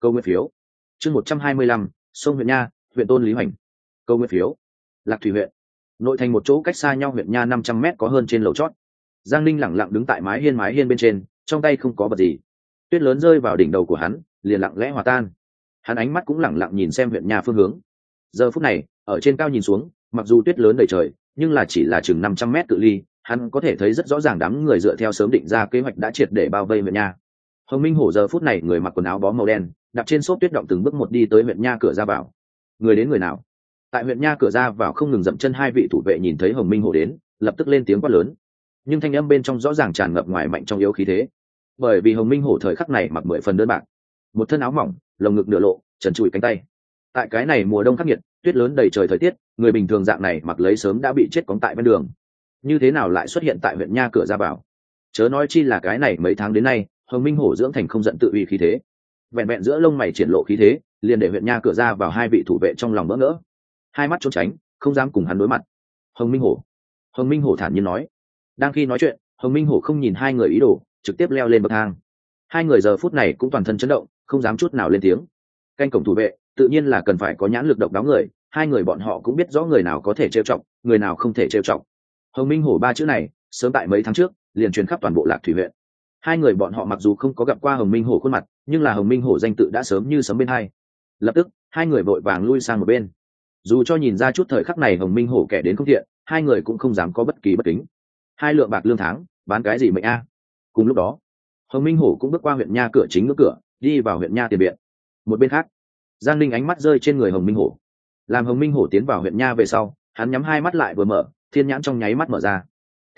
Câu nguyện phiếu. Chương một trăm hai mươi lăm, sông huyện nha, huyện tôn lý hoành. Câu nguyện phiếu. Lạc thủy huyện. Nội thành một chỗ cách xa nhau huyện nha năm trăm m có hơn trên lầu chót. Giang ninh lẳng lặng đứng tại mái hiên mái hiên bên trên, trong tay không có vật gì. Tuyết lớn rơi vào đỉnh đầu của hắn, liền lặng lẽ hòa tan. Hắn ánh mắt cũng lẳng lặng nhìn xem huyện nhà phương hướng. Giờ phút này, ở trên cao nhìn xuống, mặc dù tuyết lớn đầy trời, nhưng là chỉ là chừng năm trăm mét cự ly hắn có thể thấy rất rõ ràng đám người dựa theo sớm định ra kế hoạch đã triệt để bao vây huyện nha. Hồng minh hổ giờ phút này người mặc quần áo bó màu đen, đạp trên xốp tuyết động từng bước một đi tới huyện nha cửa ra vào. Người đến người nào? Tại huyện nha cửa ra vào không ngừng dậm chân hai vị thủ vệ nhìn thấy hồng minh hổ đến, lập tức lên tiếng quát lớn. Nhưng thanh âm bên trong rõ ràng tràn ngập ngoài mạnh trong yếu khí thế. Bởi vì hồng minh hổ thời khắc này mặc mười phần đơn bạc. Một thân áo mỏng, lồng ngực nửa lộ, trần trụi cánh tay. Tại cái này mùa đông khắc nghiệt, tuyết lớn đầy trời thời tiết, người bình thường dạng này mặc lấy sớm đã bị chết cóng tại bên đường như thế nào lại xuất hiện tại huyện nha cửa ra vào? Chớ nói chi là cái này mấy tháng đến nay, hồng minh hổ dưỡng thành không giận tự uy khí thế. Vẹn vẹn giữa lông mày triển lộ khí thế, liền để huyện nha cửa ra vào hai vị thủ vệ trong lòng bỡ ngỡ. Hai mắt trốn tránh, không dám cùng hắn đối mặt. Hồng minh hổ. Hồng minh hổ thản nhiên nói. Đang khi nói chuyện, hồng minh hổ không nhìn hai người ý đồ, trực tiếp leo lên bậc thang. Hai người giờ phút này cũng toàn thân chấn động, không dám chút nào lên tiếng. Canh cổng thủ vệ, tự nhiên là cần phải có nhãn lực độc đáo người, hai người bọn họ cũng biết rõ người nào có thể trêu trọng người nào không thể trêu trọng hồng minh hổ ba chữ này, sớm tại mấy tháng trước, liền truyền khắp toàn bộ lạc thủy huyện. Hai người bọn họ mặc dù không có gặp qua hồng minh hổ khuôn mặt, nhưng là hồng minh hổ danh tự đã sớm như sấm bên hai. Lập tức, hai người vội vàng lui sang một bên. Dù cho nhìn ra chút thời khắc này hồng minh hổ kẻ đến không thiện, hai người cũng không dám có bất kỳ bất kính. Hai lượng bạc lương tháng, bán cái gì mệnh a? Cùng lúc đó, hồng minh hổ cũng bước qua huyện nha cửa chính ngưỡng cửa, đi vào huyện nha tiền viện. Một bên khác, giang linh ánh mắt rơi trên người hồng minh hổ. Làm hồng minh hổ tiến vào huyện nha về sau, hắn nhắm hai mắt lại vừa mở thiên nhãn trong nháy mắt mở ra.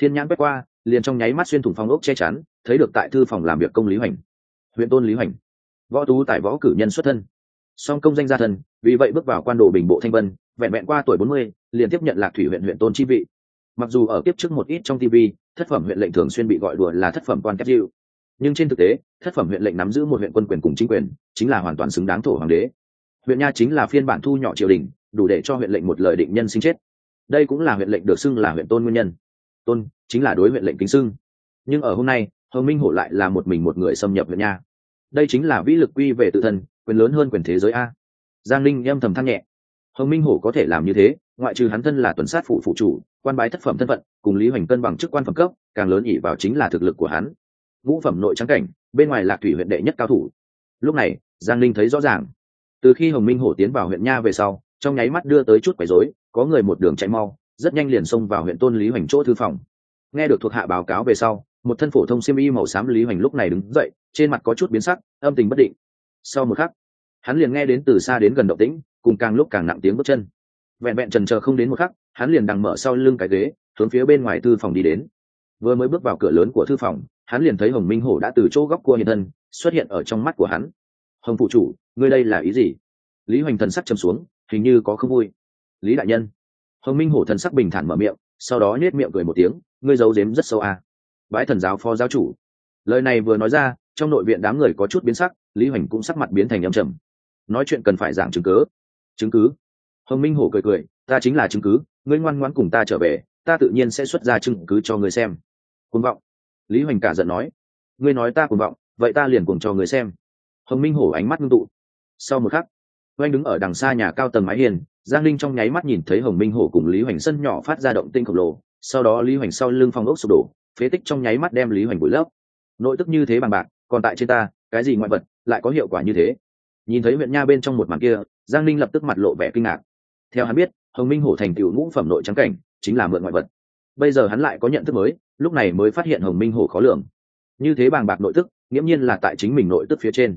Thiên nhãn quét qua, liền trong nháy mắt xuyên thủng phòng ốc che chắn, thấy được tại thư phòng làm việc công lý hoành. Huyện tôn lý hoành. Võ tú tại võ cử nhân xuất thân. Song công danh gia thân, vì vậy bước vào quan đồ bình bộ thanh vân, vẹn vẹn qua tuổi bốn mươi, liền tiếp nhận lạc thủy huyện huyện tôn chi vị. Mặc dù ở kiếp trước một ít trong tv thất phẩm huyện lệnh thường xuyên bị gọi đùa là thất phẩm quan kép diệu nhưng trên thực tế, thất phẩm huyện lệnh nắm giữ một huyện quân quyền cùng chính quyền, chính là hoàn toàn xứng đáng thổ hoàng đế. Huyện nha chính là phiên bản thu nhỏ triều đình, đủ để cho huyện lệnh một lời định nhân sinh chết đây cũng là huyện lệnh được xưng là huyện tôn nguyên nhân. Tôn chính là đối huyện lệnh kính xưng. Nhưng ở hôm nay, hồng minh hổ lại là một mình một người xâm nhập huyện nha. Đây chính là vĩ lực quy về tự thân, quyền lớn hơn quyền thế giới a. Giang linh âm thầm than nhẹ. Hồng minh hổ có thể làm như thế, ngoại trừ hắn thân là tuần sát phụ phụ chủ, quan bái thất phẩm thân phận, cùng lý hoành cân bằng chức quan phẩm cấp, càng lớn ỉ vào chính là thực lực của hắn. Ngũ phẩm nội trắng cảnh, bên ngoài lạc thủy huyện đệ nhất cao thủ. Lúc này, giang linh thấy rõ ràng. Từ khi hồng minh hổ tiến vào huyện nha về sau trong nháy mắt đưa tới chút quấy rối, có người một đường chạy mau, rất nhanh liền xông vào huyện tôn lý hoành chỗ thư phòng. Nghe được thuộc hạ báo cáo về sau, một thân phổ thông xiêm y màu xám lý hoành lúc này đứng dậy, trên mặt có chút biến sắc, âm tình bất định. Sau một khắc, hắn liền nghe đến từ xa đến gần động tĩnh, cùng càng lúc càng nặng tiếng bước chân. Vẹn vẹn trần chờ không đến một khắc, hắn liền đằng mở sau lưng cái ghế, hướng phía bên ngoài thư phòng đi đến. Vừa mới bước vào cửa lớn của thư phòng, hắn liền thấy hồng minh hổ đã từ chỗ góc cua hiện thân, xuất hiện ở trong mắt của hắn. Hồng phụ chủ, ngươi đây là ý gì? Lý hoành thần sắc châm xuống hình như có không vui. Lý đại nhân. Hồng minh hổ thần sắc bình thản mở miệng, sau đó nhét miệng cười một tiếng, ngươi giấu giếm rất sâu à. bãi thần giáo phó giáo chủ. Lời này vừa nói ra, trong nội viện đám người có chút biến sắc, lý hoành cũng sắc mặt biến thành âm trầm. Nói chuyện cần phải giảng chứng cứ. Chứng cứ? Hồng minh hổ cười cười, ta chính là chứng cứ, ngươi ngoan ngoãn cùng ta trở về, ta tự nhiên sẽ xuất ra chứng cứ cho ngươi xem. Côn vọng. Lý hoành cả giận nói. Ngươi nói ta cuồng vọng, vậy ta liền cuồng cho người xem. Hồng minh hổ ánh mắt ngưng tụ. Sau một khắc oanh đứng ở đằng xa nhà cao tầng mái hiền giang linh trong nháy mắt nhìn thấy hồng minh hổ cùng lý hoành sân nhỏ phát ra động tinh khổng lồ, sau đó lý hoành sau lưng phong ốc sụp đổ, phế tích trong nháy mắt đem lý hoành bụi lấp. Nội tức như thế bằng bạc, còn tại trên ta, cái gì ngoại vật, lại có hiệu quả như thế? Nhìn thấy huyện nha bên trong một màn kia, giang linh lập tức mặt lộ vẻ kinh ngạc. Theo hắn biết, hồng minh hổ thành tựu ngũ phẩm nội trắng cảnh, chính là mượn ngoại vật. Bây giờ hắn lại có nhận thức mới, lúc này mới phát hiện hồng minh hổ khó lường. Như thế bàng bạc nội tức, nghiễm nhiên là tại chính mình nội tức phía trên.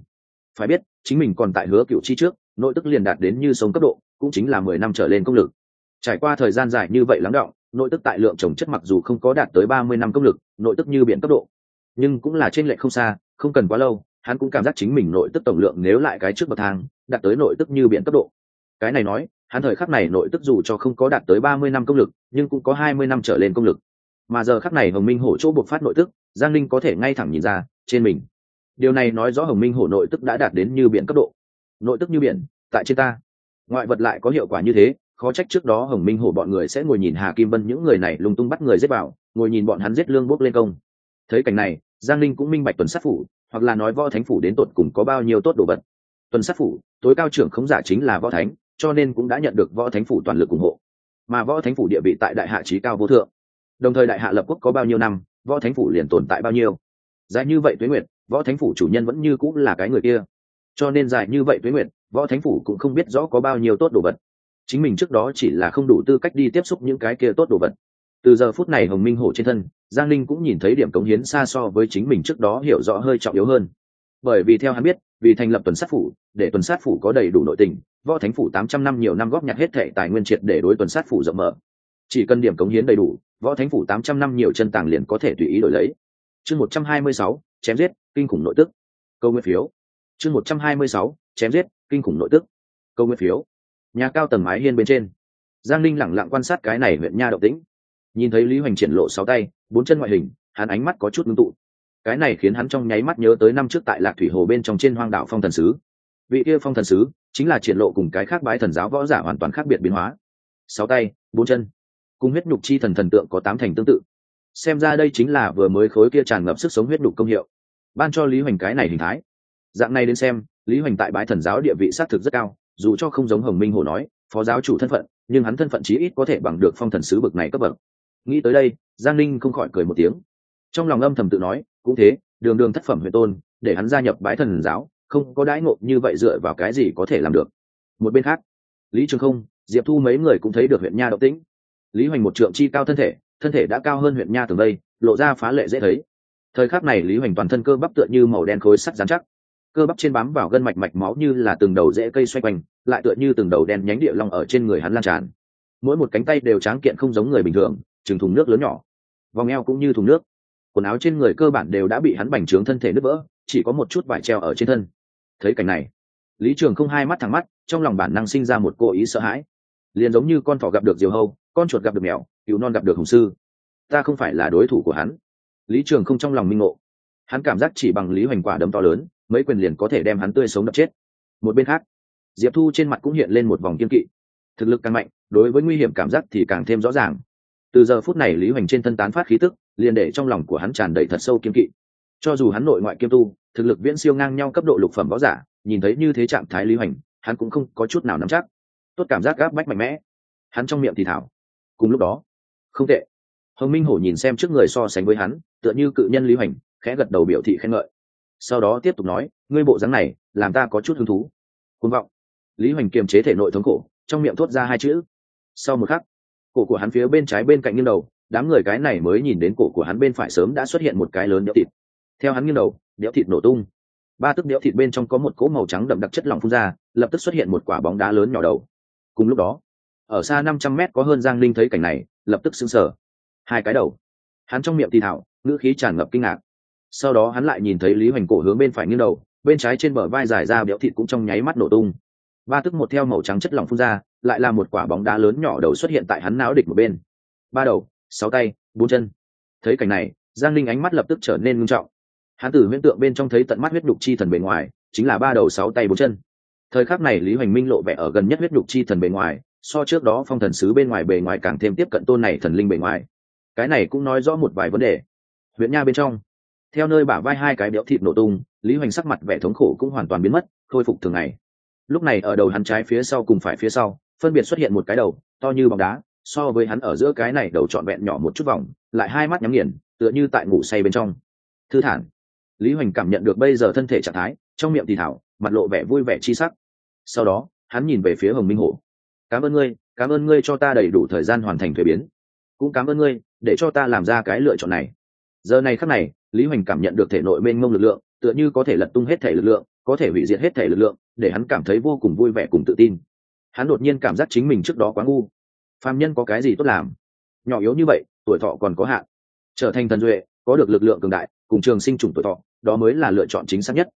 Phải biết, chính mình còn tại hứa cựu chi trước nội tức liền đạt đến như sống cấp độ, cũng chính là mười năm trở lên công lực. Trải qua thời gian dài như vậy lắng động, nội tức tại lượng trồng chất mặc dù không có đạt tới ba mươi năm công lực, nội tức như biển cấp độ. Nhưng cũng là trên lệ không xa, không cần quá lâu, hắn cũng cảm giác chính mình nội tức tổng lượng nếu lại cái trước bậc thang, đạt tới nội tức như biển cấp độ. Cái này nói, hắn thời khắc này nội tức dù cho không có đạt tới ba mươi năm công lực, nhưng cũng có hai mươi năm trở lên công lực. Mà giờ khắc này hồng minh hổ chỗ buộc phát nội tức, giang linh có thể ngay thẳng nhìn ra, trên mình. Điều này nói rõ hồng minh hổ nội tức đã đạt đến như biển cấp độ nội tức như biển, tại trên ta. Ngoại vật lại có hiệu quả như thế, khó trách trước đó hồng minh hổ bọn người sẽ ngồi nhìn hà kim vân những người này lung tung bắt người giết vào ngồi nhìn bọn hắn giết lương bốc lên công. Thấy cảnh này, giang linh cũng minh bạch tuần sát phủ, hoặc là nói võ thánh phủ đến tột cùng có bao nhiêu tốt đồ vật. Tuần sát phủ, tối cao trưởng khống giả chính là võ thánh, cho nên cũng đã nhận được võ thánh phủ toàn lực ủng hộ. Mà võ thánh phủ địa vị tại đại hạ trí cao vô thượng. Đồng thời đại hạ lập quốc có bao nhiêu năm, võ thánh phủ liền tồn tại bao nhiêu. Dài như vậy tuế nguyệt, võ thánh phủ chủ nhân vẫn như cũng là cái người kia cho nên dài như vậy tuế nguyện võ thánh phủ cũng không biết rõ có bao nhiêu tốt đồ vật. Chính mình trước đó chỉ là không đủ tư cách đi tiếp xúc những cái kia tốt đồ vật. Từ giờ phút này hồng minh hổ trên thân, giang linh cũng nhìn thấy điểm cống hiến xa so với chính mình trước đó hiểu rõ hơi trọng yếu hơn. Bởi vì theo hắn biết, vì thành lập tuần sát phủ, để tuần sát phủ có đầy đủ nội tình, võ thánh phủ tám trăm năm nhiều năm góp nhặt hết thệ tài nguyên triệt để đối tuần sát phủ rộng mở. Chỉ cần điểm cống hiến đầy đủ, võ thánh phủ tám trăm năm nhiều chân tàng liền có thể tùy ý đổi lấy. Chương một trăm hai mươi sáu, chém giết, kinh khủng nội tức. Câu nguyên phiếu chương một trăm hai mươi sáu, chém giết, kinh khủng nội tức. Câu nguyên phiếu. Nhà cao tầng mái hiên bên trên. Giang linh lẳng lặng quan sát cái này huyện nha động tĩnh. Nhìn thấy lý hoành triển lộ sáu tay, bốn chân ngoại hình, hắn ánh mắt có chút ngưng tụ. Cái này khiến hắn trong nháy mắt nhớ tới năm trước tại lạc thủy hồ bên trong trên hoang đảo phong thần sứ. Vị kia phong thần sứ, chính là triển lộ cùng cái khác bái thần giáo võ giả hoàn toàn khác biệt biến hóa. Sáu tay, bốn chân. Cùng huyết nhục chi thần thần tượng có tám thành tương tự. Xem ra đây chính là vừa mới khối kia tràn ngập sức sống huyết nhục công hiệu. Ban cho lý hoành cái này hình thái dạng này đến xem, lý hoành tại bái thần giáo địa vị xác thực rất cao, dù cho không giống hồng minh hồ nói, phó giáo chủ thân phận, nhưng hắn thân phận chí ít có thể bằng được phong thần sứ bực này cấp bậc. Nghĩ tới đây, giang linh không khỏi cười một tiếng. Trong lòng âm thầm tự nói, cũng thế, đường đường thất phẩm huệ tôn, để hắn gia nhập bái thần giáo, không có đãi ngộ như vậy dựa vào cái gì có thể làm được. Một bên khác, lý trường không, diệp thu mấy người cũng thấy được huyện nha động tĩnh. Lý hoành một trượng chi cao thân thể thân thể đã cao hơn huyện nha tường đây, lộ ra phá lệ dễ thấy. Thời khắc này lý hoành toàn thân cơ bắp tựa như màu đen khối sắt dán chắc cơ bắp trên bám vào gân mạch mạch máu như là từng đầu rễ cây xoay quanh, lại tựa như từng đầu đen nhánh địa long ở trên người hắn lan tràn. Mỗi một cánh tay đều tráng kiện không giống người bình thường chừng thùng nước lớn nhỏ. Vòng eo cũng như thùng nước. Quần áo trên người cơ bản đều đã bị hắn bành trướng thân thể nứt vỡ, chỉ có một chút vải treo ở trên thân. Thấy cảnh này, lý trường không hai mắt thẳng mắt, trong lòng bản năng sinh ra một cô ý sợ hãi. Liền giống như con thỏ gặp được diều hâu, con chuột gặp được mèo cựu non gặp được hùng sư. Ta không phải là đối thủ của hắn. Lý trường không trong lòng minh ngộ. Hắn cảm giác chỉ bằng lý hoành quả đấm to lớn mấy quyền liền có thể đem hắn tươi sống đập chết. Một bên khác, diệp thu trên mặt cũng hiện lên một vòng kiên kỵ. Thực lực càng mạnh, đối với nguy hiểm cảm giác thì càng thêm rõ ràng. Từ giờ phút này lý hoành trên thân tán phát khí tức, liền để trong lòng của hắn tràn đầy thật sâu kiên kỵ. Cho dù hắn nội ngoại kiêm tu, thực lực viễn siêu ngang nhau cấp độ lục phẩm võ giả, nhìn thấy như thế trạng thái lý hoành, hắn cũng không có chút nào nắm chắc. Tốt cảm giác gáp bách mạnh mẽ. Hắn trong miệng thì thảo. Cùng lúc đó, không tệ. Hồng minh hổ nhìn xem trước người so sánh với hắn, tựa như cự nhân lý hoành, khẽ gật đầu biểu thị khen ngợi sau đó tiếp tục nói, ngươi bộ dáng này, làm ta có chút hứng thú. Côn vọng. Lý hoành kiềm chế thể nội thống khổ, trong miệng thốt ra hai chữ. Sau một khắc, cổ của hắn phía bên trái bên cạnh nghiêng đầu, đám người cái này mới nhìn đến cổ của hắn bên phải sớm đã xuất hiện một cái lớn đẽo thịt. Theo hắn nghiêng đầu, đẽo thịt nổ tung. Ba tức đẽo thịt bên trong có một cỗ màu trắng đậm đặc chất lỏng phun ra, lập tức xuất hiện một quả bóng đá lớn nhỏ đầu. Cùng lúc đó, ở xa năm trăm mét có hơn giang linh thấy cảnh này, lập tức sững sờ. Hai cái đầu. Hắn trong miệng thì thảo ngữ khí tràn ngập kinh ngạc sau đó hắn lại nhìn thấy lý hoành cổ hướng bên phải nghiêng đầu, bên trái trên bờ vai dài ra béo thịt cũng trong nháy mắt nổ tung. Ba tức một theo màu trắng chất lỏng phun ra, lại là một quả bóng đá lớn nhỏ đầu xuất hiện tại hắn não địch một bên. Ba đầu, sáu tay, bốn chân. Thấy cảnh này, giang linh ánh mắt lập tức trở nên ngưng trọng. Hắn từ huyễn tượng bên trong thấy tận mắt huyết đục chi thần bề ngoài, chính là ba đầu, sáu tay, bốn chân. Thời khắc này lý hoành minh lộ vẻ ở gần nhất huyết đục chi thần bề ngoài, so trước đó phong thần sứ bên ngoài bề ngoài càng thêm tiếp cận tôn này thần linh bề ngoài. Cái này cũng nói rõ một vài vấn đề. Huyện nha bên trong theo nơi bả vai hai cái béo thịt nổ tung, lý hoành sắc mặt vẻ thống khổ cũng hoàn toàn biến mất, khôi phục thường ngày. Lúc này ở đầu hắn trái phía sau cùng phải phía sau, phân biệt xuất hiện một cái đầu, to như bóng đá, so với hắn ở giữa cái này đầu trọn vẹn nhỏ một chút vòng, lại hai mắt nhắm nghiền, tựa như tại ngủ say bên trong. Thư thản. Lý hoành cảm nhận được bây giờ thân thể trạng thái, trong miệng thì thảo, mặt lộ vẻ vui vẻ chi sắc. Sau đó, hắn nhìn về phía hồng minh hổ. Cảm ơn ngươi, cảm ơn ngươi cho ta đầy đủ thời gian hoàn thành thuế biến. Cũng cảm ơn ngươi, để cho ta làm ra cái lựa chọn này. Giờ này khắc này lý hoành cảm nhận được thể nội mênh mông lực lượng, tựa như có thể lật tung hết thể lực lượng, có thể hủy diệt hết thể lực lượng, để hắn cảm thấy vô cùng vui vẻ cùng tự tin. Hắn đột nhiên cảm giác chính mình trước đó quá ngu. Phạm nhân có cái gì tốt làm? Nhỏ yếu như vậy, tuổi thọ còn có hạn. Trở thành thần duệ, có được lực lượng cường đại, cùng trường sinh trùng tuổi thọ, đó mới là lựa chọn chính xác nhất.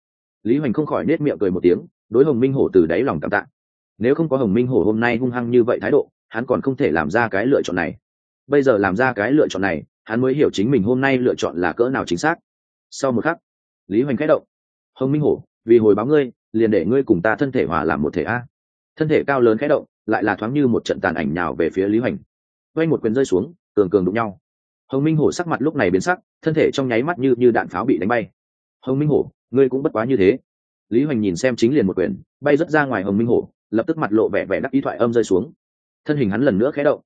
Lý hoành không khỏi nết miệng cười một tiếng, đối hồng minh hổ từ đáy lòng cảm tạ. Nếu không có hồng minh hổ hôm nay hung hăng như vậy thái độ, hắn còn không thể làm ra cái lựa chọn này. Bây giờ làm ra cái lựa chọn này hắn mới hiểu chính mình hôm nay lựa chọn là cỡ nào chính xác. Sau một khắc, lý hoành khẽ động. Hồng minh hổ, vì hồi báo ngươi, liền để ngươi cùng ta thân thể hòa làm một thể a. Thân thể cao lớn khẽ động, lại là thoáng như một trận tàn ảnh nhào về phía lý hoành. Quay một quyền rơi xuống, cường cường đụng nhau. Hồng minh hổ sắc mặt lúc này biến sắc, thân thể trong nháy mắt như như đạn pháo bị đánh bay. Hồng minh hổ, ngươi cũng bất quá như thế. Lý hoành nhìn xem chính liền một quyền, bay rất ra ngoài hồng minh hổ, lập tức mặt lộ vẻ vẻ đắc ý thoại âm rơi xuống. Thân hình hắn lần nữa khẽ động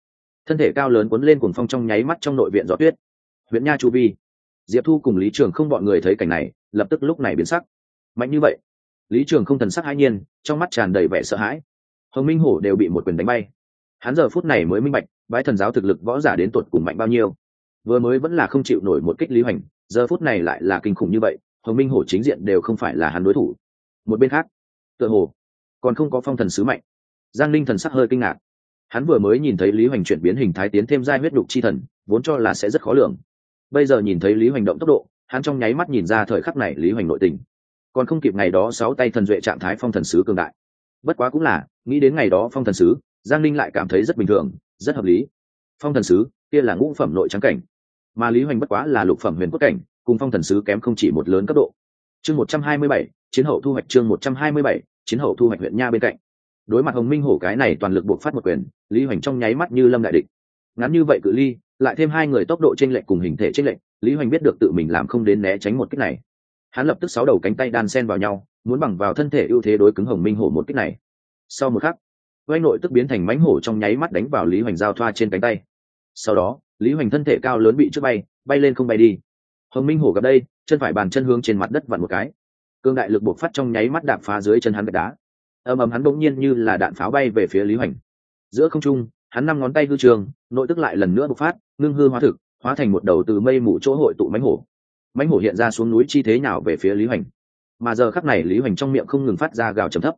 thân thể cao lớn cuốn lên cuồng phong trong nháy mắt trong nội viện gió tuyết. Huyện nha chu vi. Diệp thu cùng lý trường không bọn người thấy cảnh này, lập tức lúc này biến sắc. Mạnh như vậy, lý trường không thần sắc hãi nhiên, trong mắt tràn đầy vẻ sợ hãi. Hồng minh hổ đều bị một quyền đánh bay. Hắn giờ phút này mới minh bạch, bái thần giáo thực lực võ giả đến tột cùng mạnh bao nhiêu. Vừa mới vẫn là không chịu nổi một kích lý hoành, giờ phút này lại là kinh khủng như vậy, hồng minh hổ chính diện đều không phải là hắn đối thủ. Một bên khác, tựa hồ còn không có phong thần sứ mạnh. Giang linh thần sắc hơi kinh ngạc hắn vừa mới nhìn thấy lý hoành chuyển biến hình thái tiến thêm giai huyết đục chi thần, vốn cho là sẽ rất khó lường. Bây giờ nhìn thấy lý hoành động tốc độ, hắn trong nháy mắt nhìn ra thời khắc này lý hoành nội tình. Còn không kịp ngày đó sáu tay thần duệ trạng thái phong thần sứ cường đại. Bất quá cũng là, nghĩ đến ngày đó phong thần sứ, giang linh lại cảm thấy rất bình thường, rất hợp lý. Phong thần sứ, kia là ngũ phẩm nội trắng cảnh. Mà lý hoành bất quá là lục phẩm huyền quốc cảnh, cùng phong thần sứ kém không chỉ một lớn cấp độ. Chương một trăm hai mươi bảy, chiến hậu thu hoạch chương một trăm hai mươi bảy, chiến hậu thu hoạch huyện nha bên cạnh đối mặt hồng minh hổ cái này toàn lực buộc phát một quyền, lý hoành trong nháy mắt như lâm đại địch. Ngắn như vậy cự ly, lại thêm hai người tốc độ t r ê n lệch cùng hình thể t r ê n lệch, lý hoành biết được tự mình làm không đến né tránh một kích này. Hắn lập tức sáu đầu cánh tay đan sen vào nhau, muốn bằng vào thân thể ưu thế đối cứng hồng minh hổ một kích này. Sau một khắc, oanh nội tức biến thành mánh hổ trong nháy mắt đánh vào lý hoành giao thoa trên cánh tay. Sau đó, lý hoành thân thể cao lớn bị trước bay bay lên không bay đi. Hồng minh hổ gặp đây, chân phải bàn chân hướng trên mặt đất vặn một cái. Cương đại lực buộc phát trong nháy mắt đạp phá dưới chân hắn gạch đá ầm ầm hắn bỗng nhiên như là đạn pháo bay về phía lý hoành. Giữa không trung, hắn năm ngón tay hư trường, nội tức lại lần nữa bộc phát, ngưng hư hóa thực, hóa thành một đầu từ mây mù chỗ hội tụ mánh hổ. Mánh hổ hiện ra xuống núi chi thế nào về phía lý hoành. Mà giờ khắc này lý hoành trong miệng không ngừng phát ra gào trầm thấp.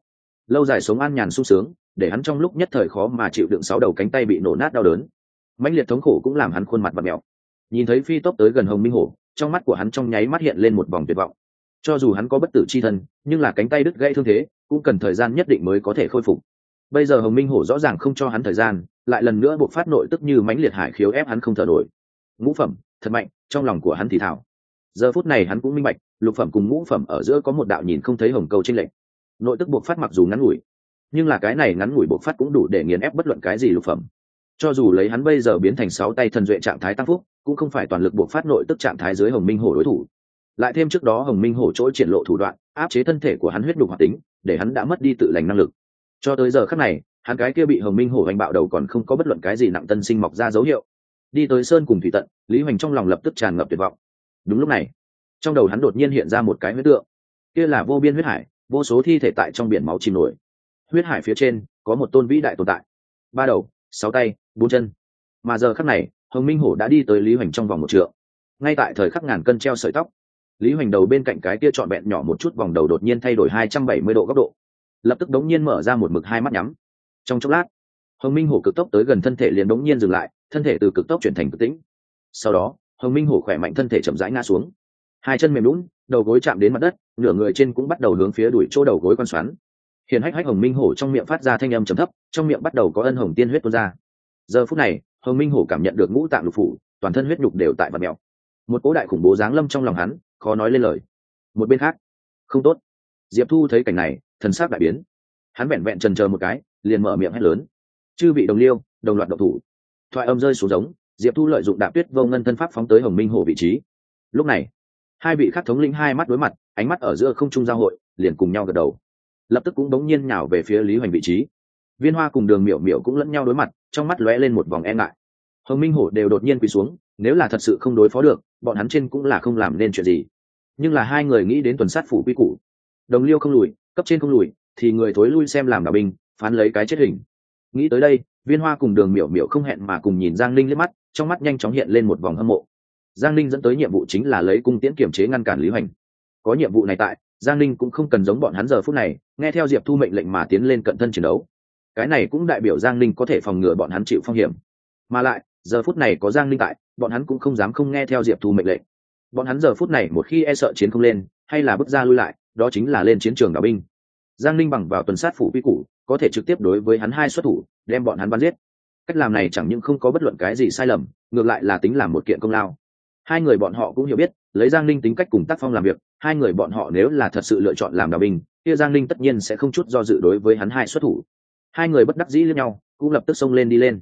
Lâu dài sống an nhàn sung sướng, để hắn trong lúc nhất thời khó mà chịu đựng sáu đầu cánh tay bị nổ nát đau đớn. Mãnh liệt thống khổ cũng làm hắn khuôn mặt và mẹo nhìn thấy phi tốc tới gần hồng minh hổ, trong mắt của hắn trong nháy mắt hiện lên một vòng tuyệt vọng. Cho dù hắn có bất tử c h i thân, nhưng là cánh tay đứt gãy thương thế cũng cần thời gian nhất định mới có thể khôi phục. Bây giờ hồng minh hổ rõ ràng không cho hắn thời gian, lại lần nữa buộc phát nội tức như mãnh liệt hải khiếu ép hắn không thở nổi. Ngũ phẩm, thật mạnh, trong lòng của hắn thì thảo giờ phút này hắn cũng minh bạch, lục phẩm cùng ngũ phẩm ở giữa có một đạo nhìn không thấy hồng cầu trên lệnh nội tức buộc phát mặc dù ngắn ngủi, nhưng là cái này ngắn ngủi buộc phát cũng đủ để nghiền ép bất luận cái gì lục phẩm. Cho dù lấy hắn bây giờ biến thành sáu tay thần duệ trạng thái tăng phúc, cũng không phải toàn lực buộc phát nội tức trạng thái dưới hồng minh hổ đối thủ. Lại thêm trước đó hồng minh hổ chỗ triển lộ thủ đoạn, áp chế thân thể của hắn huyết đục hoạt tính để hắn đã mất đi tự lành năng lực. Cho tới giờ khắc này, hắn cái kia bị hồng minh hổ hoành bạo đầu còn không có bất luận cái gì nặng tân sinh mọc ra dấu hiệu. Đi tới sơn cùng thủy tận, lý hoành trong lòng lập tức tràn ngập tuyệt vọng. Đúng lúc này, trong đầu hắn đột nhiên hiện ra một cái huyết tượng. Kia là vô biên huyết hải, vô số thi thể tại trong biển máu chìm nổi. Huyết hải phía trên có một tôn vĩ đại tồn tại. Ba đầu, sáu tay, bốn chân. Mà giờ khắc này, hồng minh hổ đã đi tới lý hoành trong vòng một trượng. Ngay tại thời khắc ngàn cân treo sợi tóc lý hoành đầu bên cạnh cái kia trọn vẹn nhỏ một chút vòng đầu đột nhiên thay đổi hai trăm bảy mươi độ góc độ. Lập tức đống nhiên mở ra một mực hai mắt nhắm. Trong chốc lát, hồng minh hổ cực tốc tới gần thân thể liền đống nhiên dừng lại, thân thể từ cực tốc chuyển thành cực tĩnh. Sau đó, hồng minh hổ khỏe mạnh thân thể chậm rãi ngã xuống. Hai chân mềm lún đầu gối chạm đến mặt đất, nửa người trên cũng bắt đầu hướng phía đuổi chỗ đầu gối con xoắn. Hiền hách hách hồng minh hổ trong miệng phát ra thanh âm trầm thấp, trong miệng bắt đầu có ân hồng tiên huyết tuôn ra. Giờ phút này, hồng minh hổ cảm nhận được ngũ tạng lục phủ, toàn thân huyết nhục đều tại vật mèo. Một cố đại khủng bố giáng lâm trong lòng hắn khó nói lên lời. Một bên khác, không tốt. Diệp thu thấy cảnh này, thần sắc đại biến. Hắn vẹn vẹn trần chờ một cái, liền mở miệng hét lớn. Chư vị đồng liêu, đồng loạt độc thủ. Thoại âm rơi xuống giống, diệp thu lợi dụng đạp tuyết vô ngân thân pháp phóng tới hồng minh hổ vị trí. Lúc này, hai vị khắc thống lĩnh hai mắt đối mặt, ánh mắt ở giữa không trung giao hội, liền cùng nhau gật đầu. Lập tức cũng bỗng nhiên nhào về phía lý hoành vị trí. Viên hoa cùng đường miểu miểu cũng lẫn nhau đối mặt, trong mắt lóe lên một vòng e ngại. Hồng minh hổ đều đột nhiên quỳ xuống nếu là thật sự không đối phó được, bọn hắn trên cũng là không làm nên chuyện gì. Nhưng là hai người nghĩ đến tuần sát phủ quy củ. Đồng liêu không lùi, cấp trên không lùi, thì người thối lui xem làm đạo binh, phán lấy cái chết hình. Nghĩ tới đây, viên hoa cùng đường miểu miểu không hẹn mà cùng nhìn giang linh liếc mắt, trong mắt nhanh chóng hiện lên một vòng hâm mộ. Giang linh dẫn tới nhiệm vụ chính là lấy cung tiễn kiểm chế ngăn cản lý hoành. Có nhiệm vụ này tại, giang linh cũng không cần giống bọn hắn giờ phút này, nghe theo diệp thu mệnh lệnh mà tiến lên cận thân chiến đấu. Cái này cũng đại biểu giang linh có thể phòng ngừa bọn hắn chịu phong hiểm. Mà lại, giờ phút này có giang linh tại bọn hắn cũng không dám không nghe theo diệp thu mệnh lệnh. Bọn hắn giờ phút này một khi e sợ chiến không lên, hay là bước ra lui lại, đó chính là lên chiến trường đạo binh. Giang linh bằng vào tuần sát phủ quy củ, có thể trực tiếp đối với hắn hai xuất thủ, đem bọn hắn bắn giết. Cách làm này chẳng những không có bất luận cái gì sai lầm, ngược lại là tính làm một kiện công lao. Hai người bọn họ cũng hiểu biết, lấy giang linh tính cách cùng tác phong làm việc, hai người bọn họ nếu là thật sự lựa chọn làm đạo binh, kia giang linh tất nhiên sẽ không chút do dự đối với hắn hai xuất thủ. Hai người bất đắc dĩ lẫn nhau, cũng lập tức xông lên đi lên.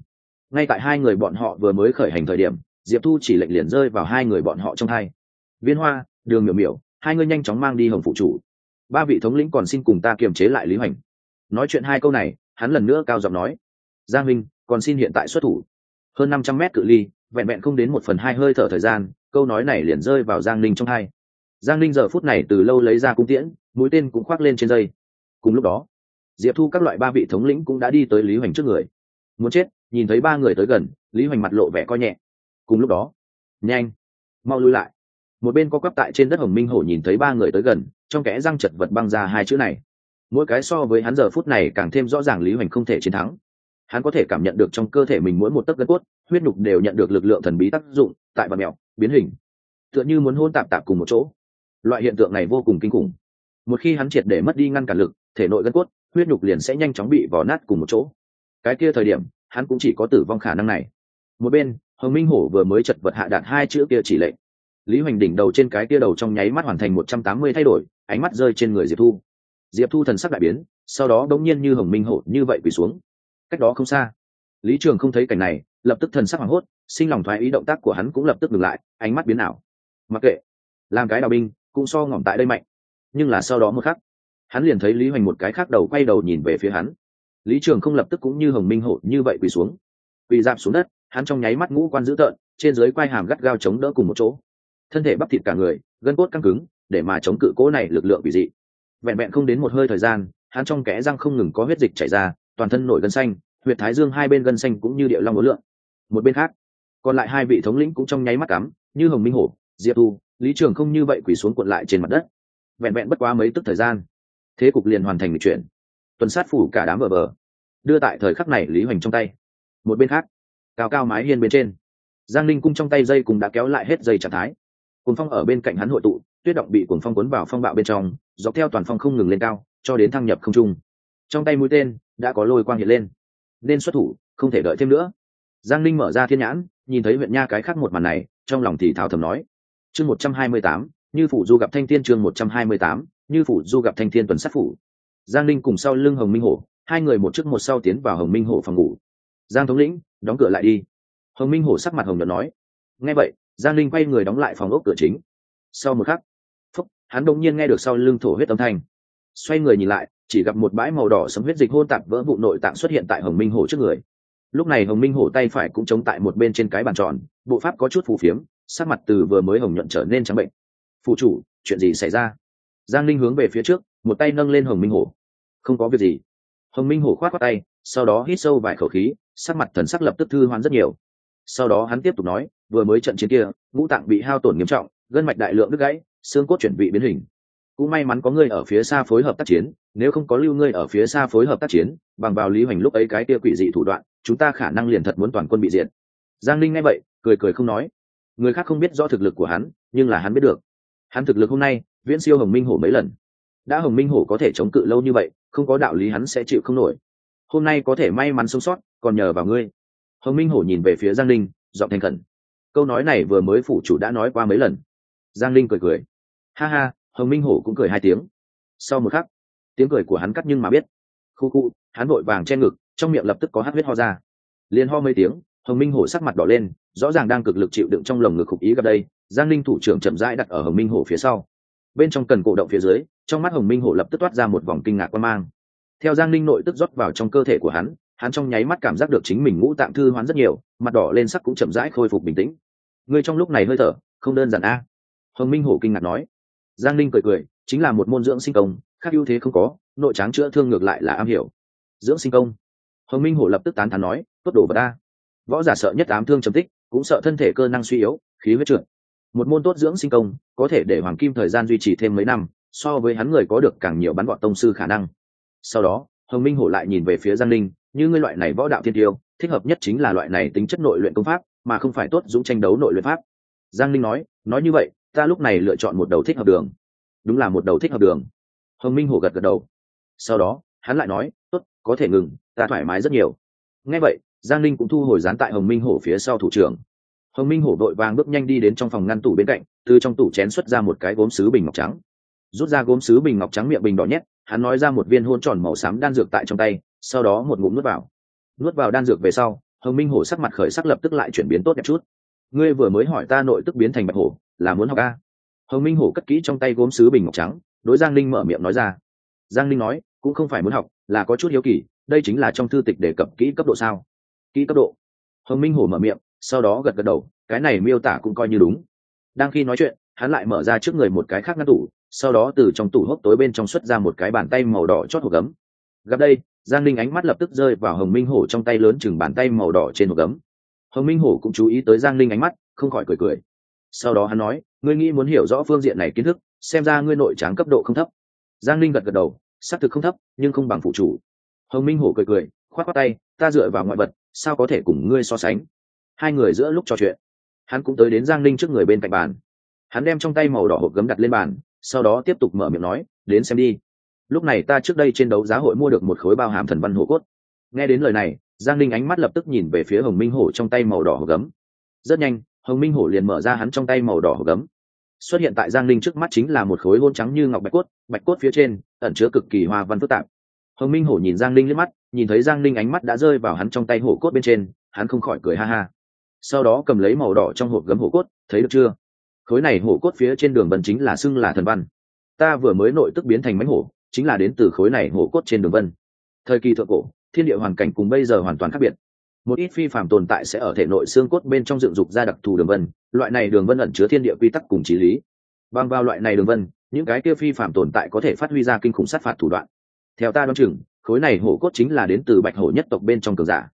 Ngay tại hai người bọn họ vừa mới khởi hành thời điểm diệp thu chỉ lệnh liền rơi vào hai người bọn họ trong hai. Viên hoa, đường miểu miểu, hai người nhanh chóng mang đi hồng phụ chủ. Ba vị thống lĩnh còn xin cùng ta kiềm chế lại lý hoành. Nói chuyện hai câu này, hắn lần nữa cao giọng nói. Giang minh, còn xin hiện tại xuất thủ. Hơn năm trăm mét cự ly, vẹn vẹn không đến một phần hai hơi thở thời gian, câu nói này liền rơi vào giang ninh trong hai. Giang ninh giờ phút này từ lâu lấy ra cung tiễn, mũi tên cũng khoác lên trên dây. Cùng lúc đó, diệp thu các loại ba vị thống lĩnh cũng đã đi tới lý hoành trước người. Muốn chết, nhìn thấy ba người tới gần, lý hoành mặt lộ vẻ coi nhẹ cùng lúc đó, nhanh, mau lui lại. Một bên có quắp tại trên đất hồng minh hổ nhìn thấy ba người tới gần, trong kẽ răng chật vật băng ra hai chữ này. Mỗi cái so với hắn giờ phút này càng thêm rõ ràng lý hoành không thể chiến thắng. Hắn có thể cảm nhận được trong cơ thể mình mỗi một tấc gân cốt, huyết nhục đều nhận được lực lượng thần bí tác dụng, tại vật mèo, biến hình. Tựa như muốn hôn tạp tạp cùng một chỗ. Loại hiện tượng này vô cùng kinh khủng. Một khi hắn triệt để mất đi ngăn cản lực, thể nội gân cốt, huyết nhục liền sẽ nhanh chóng bị vò nát cùng một chỗ. Cái kia thời điểm, hắn cũng chỉ có tử vong khả năng này một bên, hồng minh hổ vừa mới chật vật hạ đạt hai chữ kia chỉ lệnh. Lý hoành đỉnh đầu trên cái kia đầu trong nháy mắt hoàn thành một trăm tám mươi thay đổi, ánh mắt rơi trên người diệp thu. Diệp thu thần sắc đại biến, sau đó đống nhiên như hồng minh hổ như vậy quỳ xuống. Cách đó không xa, lý trường không thấy cảnh này, lập tức thần sắc hoảng hốt, sinh lòng thoái ý động tác của hắn cũng lập tức ngừng lại, ánh mắt biến ảo. Mặc kệ, làm cái đào binh, cũng so ngỏm tại đây mạnh. Nhưng là sau đó một khắc, hắn liền thấy lý hoành một cái khác đầu quay đầu nhìn về phía hắn. Lý trường không lập tức cũng như hồng minh hổ như vậy quỳ xuống. Quỳ dạp xuống đất hắn trong nháy mắt ngũ quan dữ tợn, trên dưới quai hàm gắt gao chống đỡ cùng một chỗ. Thân thể bắp thịt cả người, gân cốt căng cứng, để mà chống cự cố này lực lượng bị dị. Vẹn vẹn không đến một hơi thời gian, hắn trong kẽ răng không ngừng có huyết dịch chảy ra, toàn thân nổi gân xanh, huyệt thái dương hai bên gân xanh cũng như địa long ối lượng một bên khác, còn lại hai vị thống lĩnh cũng trong nháy mắt cắm, như hồng minh hổ, diệp thu, lý trường không như vậy quỳ xuống cuộn lại trên mặt đất. Vẹn vẹn bất quá mấy tức thời gian, thế cục liền hoàn thành lịch chuyển tuần sát phủ cả đám vờ vờ đưa tại thời khắc này lý hoành trong tay. Một bên khác cao cao mái hiên bên trên. Giang linh cung trong tay dây cùng đã kéo lại hết dây trạng thái. Cuồng phong ở bên cạnh hắn hội tụ, tuyết động bị cuồng phong cuốn vào phong bạo bên trong, dọc theo toàn phong không ngừng lên cao, cho đến thăng nhập không trung. Trong tay mũi tên đã có lôi quang hiện lên. Nên xuất thủ, không thể đợi thêm nữa. Giang linh mở ra thiên nhãn, nhìn thấy huyện nha cái khác một màn này, trong lòng thì thào thầm nói. Chương một trăm hai mươi tám, như phủ du gặp thanh thiên chương một trăm hai mươi tám, như phủ du gặp thanh thiên tuần sát phủ. Giang linh cùng sau lưng hồng minh hổ, hai người một trước một sau tiến vào hồng minh hổ phòng ngủ giang thống lĩnh, đóng cửa lại đi. Hồng minh hổ sắc mặt hồng nhật nói. Nghe vậy, giang linh quay người đóng lại phòng ốc cửa chính. Sau một khắc, phúc, hắn đông nhiên nghe được sau lưng thổ huyết âm thanh. Xoay người nhìn lại, chỉ gặp một bãi màu đỏ sấm huyết dịch hôn tạp vỡ vụ nội tạng xuất hiện tại hồng minh hổ trước người. Lúc này hồng minh hổ tay phải cũng chống tại một bên trên cái bàn tròn, bộ pháp có chút phù phiếm, sắc mặt từ vừa mới hồng nhuận trở nên trắng bệnh. Phụ chủ, chuyện gì xảy ra? Giang linh hướng về phía trước, một tay nâng lên hồng minh hổ. Không có việc gì. Hồng minh hổ khoát khoát tay sau đó hít sâu vài khẩu khí, sắc mặt thần sắc lập tức thư hoán rất nhiều. Sau đó hắn tiếp tục nói, vừa mới trận chiến kia, ngũ tạng bị hao tổn nghiêm trọng, gân mạch đại lượng đứt gãy, xương cốt chuyển vị biến hình. Cũng may mắn có ngươi ở phía xa phối hợp tác chiến, nếu không có lưu ngươi ở phía xa phối hợp tác chiến, bằng vào lý hoành lúc ấy cái kia quỷ dị thủ đoạn, chúng ta khả năng liền thật muốn toàn quân bị diệt. Giang linh nghe vậy, cười cười không nói. Người khác không biết rõ thực lực của hắn, nhưng là hắn biết được. Hắn thực lực hôm nay, viễn siêu hồng minh hổ mấy lần. Đã hồng minh hổ có thể chống cự lâu như vậy, không có đạo lý hắn sẽ chịu không nổi hôm nay có thể may mắn sống sót, còn nhờ vào ngươi. Hồng minh hổ nhìn về phía giang linh, giọng thành khẩn. Câu nói này vừa mới phủ chủ đã nói qua mấy lần. Giang linh cười cười. Ha ha, hồng minh hổ cũng cười hai tiếng. Sau một khắc, tiếng cười của hắn cắt nhưng mà biết. Khu khu, hắn vội vàng che ngực, trong miệng lập tức có hát huyết ho ra. Liền ho mấy tiếng, hồng minh hổ sắc mặt đỏ lên, rõ ràng đang cực lực chịu đựng trong lồng ngực khục ý gặp đây. Giang linh thủ trưởng chậm rãi đặt ở hồng minh hổ phía sau. Bên trong cần cổ động phía dưới, trong mắt hồng minh hổ lập tức toát ra một vòng kinh ngạc quan mang theo giang linh nội tức rót vào trong cơ thể của hắn hắn trong nháy mắt cảm giác được chính mình ngũ tạm thư hoán rất nhiều, mặt đỏ lên sắc cũng chậm rãi khôi phục bình tĩnh. Ngươi trong lúc này hơi thở, không đơn giản a? Hồng minh hổ kinh ngạc nói. Giang linh cười cười, chính là một môn dưỡng sinh công, khác ưu thế không có, nội tráng chữa thương ngược lại là am hiểu. Dưỡng sinh công. Hồng minh hổ lập tức tán thán nói, tốt đồ vật a. Võ giả sợ nhất ám thương trầm tích, cũng sợ thân thể cơ năng suy yếu, khí huyết trượt. Một môn tốt dưỡng sinh công, có thể để hoàng kim thời gian duy trì thêm mấy năm, so với hắn người có được càng nhiều bắn gọn tông sư khả năng sau đó, hồng minh hổ lại nhìn về phía giang linh như ngươi loại này võ đạo thiên tiêu, thích hợp nhất chính là loại này tính chất nội luyện công pháp, mà không phải tốt dũng tranh đấu nội luyện pháp. Giang linh nói nói như vậy, ta lúc này lựa chọn một đầu thích hợp đường. Đúng là một đầu thích hợp đường. Hồng minh hổ gật gật đầu. Sau đó, hắn lại nói, tốt, có thể ngừng, ta thoải mái rất nhiều. Ngay vậy, giang linh cũng thu hồi dán tại hồng minh hổ phía sau thủ trưởng. Hồng minh hổ vội vàng bước nhanh đi đến trong phòng ngăn tủ bên cạnh, từ trong tủ chén xuất ra một cái gốm sứ bình ngọc trắng. Rút ra gốm sứ bình ngọc trắng miệng bình đỏ nhét hắn nói ra một viên hôn tròn màu xám đan dược tại trong tay, sau đó một ngụm nuốt vào. Nuốt vào đan dược về sau, hồng minh hổ sắc mặt khởi sắc lập tức lại chuyển biến tốt đẹp chút. Ngươi vừa mới hỏi ta nội tức biến thành bạch hổ, là muốn học a? Hồng minh hổ cất kỹ trong tay gốm sứ bình ngọc trắng, đối giang linh mở miệng nói ra. Giang linh nói, cũng không phải muốn học, là có chút hiếu kỳ, đây chính là trong thư tịch đề cập kỹ cấp độ sao? Kỹ cấp độ. Hồng minh hổ mở miệng, sau đó gật gật đầu, cái này miêu tả cũng coi như đúng. Đang khi nói chuyện, hắn lại mở ra trước người một cái khác ngăn tủ sau đó từ trong tủ hốc tối bên trong xuất ra một cái bàn tay màu đỏ chót hộp gấm. Gặp đây, giang linh ánh mắt lập tức rơi vào hồng minh hổ trong tay lớn chừng bàn tay màu đỏ trên hộp gấm. Hồng minh hổ cũng chú ý tới giang linh ánh mắt, không khỏi cười cười. Sau đó hắn nói, ngươi nghĩ muốn hiểu rõ phương diện này kiến thức, xem ra ngươi nội tráng cấp độ không thấp. Giang linh gật gật đầu, xác thực không thấp, nhưng không bằng phụ chủ. Hồng minh hổ cười cười, khoát khoát tay, ta dựa vào ngoại vật, sao có thể cùng ngươi so sánh? Hai người giữa lúc trò chuyện, hắn cũng tới đến giang linh trước người bên cạnh bàn. Hắn đem trong tay màu đỏ hộp gấm đặt lên bàn sau đó tiếp tục mở miệng nói, đến xem đi. Lúc này ta trước đây trên đấu giá hội mua được một khối bao hàm thần văn hổ cốt. Nghe đến lời này, giang linh ánh mắt lập tức nhìn về phía hồng minh hổ trong tay màu đỏ hộp gấm. Rất nhanh, hồng minh hổ liền mở ra hắn trong tay màu đỏ hộp gấm. Xuất hiện tại giang linh trước mắt chính là một khối hôn trắng như ngọc bạch cốt bạch cốt phía trên ẩn chứa cực kỳ hoa văn phức tạp. Hồng minh hổ nhìn giang linh liếc mắt, nhìn thấy giang linh ánh mắt đã rơi vào hắn trong tay hổ cốt bên trên, hắn không khỏi cười ha ha. Sau đó cầm lấy màu đỏ trong hộp gấm hổ cốt, thấy được chưa? Khối này hổ cốt phía trên đường vân chính là xưng là thần văn. Ta vừa mới nội tức biến thành mánh hổ, chính là đến từ khối này hổ cốt trên đường vân. Thời kỳ thượng cổ, thiên địa hoàn cảnh cùng bây giờ hoàn toàn khác biệt. Một ít phi phạm tồn tại sẽ ở thể nội xương cốt bên trong dựng dục ra đặc thù đường vân, loại này đường vân ẩn chứa thiên địa quy tắc cùng trí lý. Bằng vào loại này đường vân, những cái kia phi phạm tồn tại có thể phát huy ra kinh khủng sát phạt thủ đoạn. Theo ta đoán chừng, khối này hổ cốt chính là đến từ bạch hổ nhất tộc bên trong cường giả.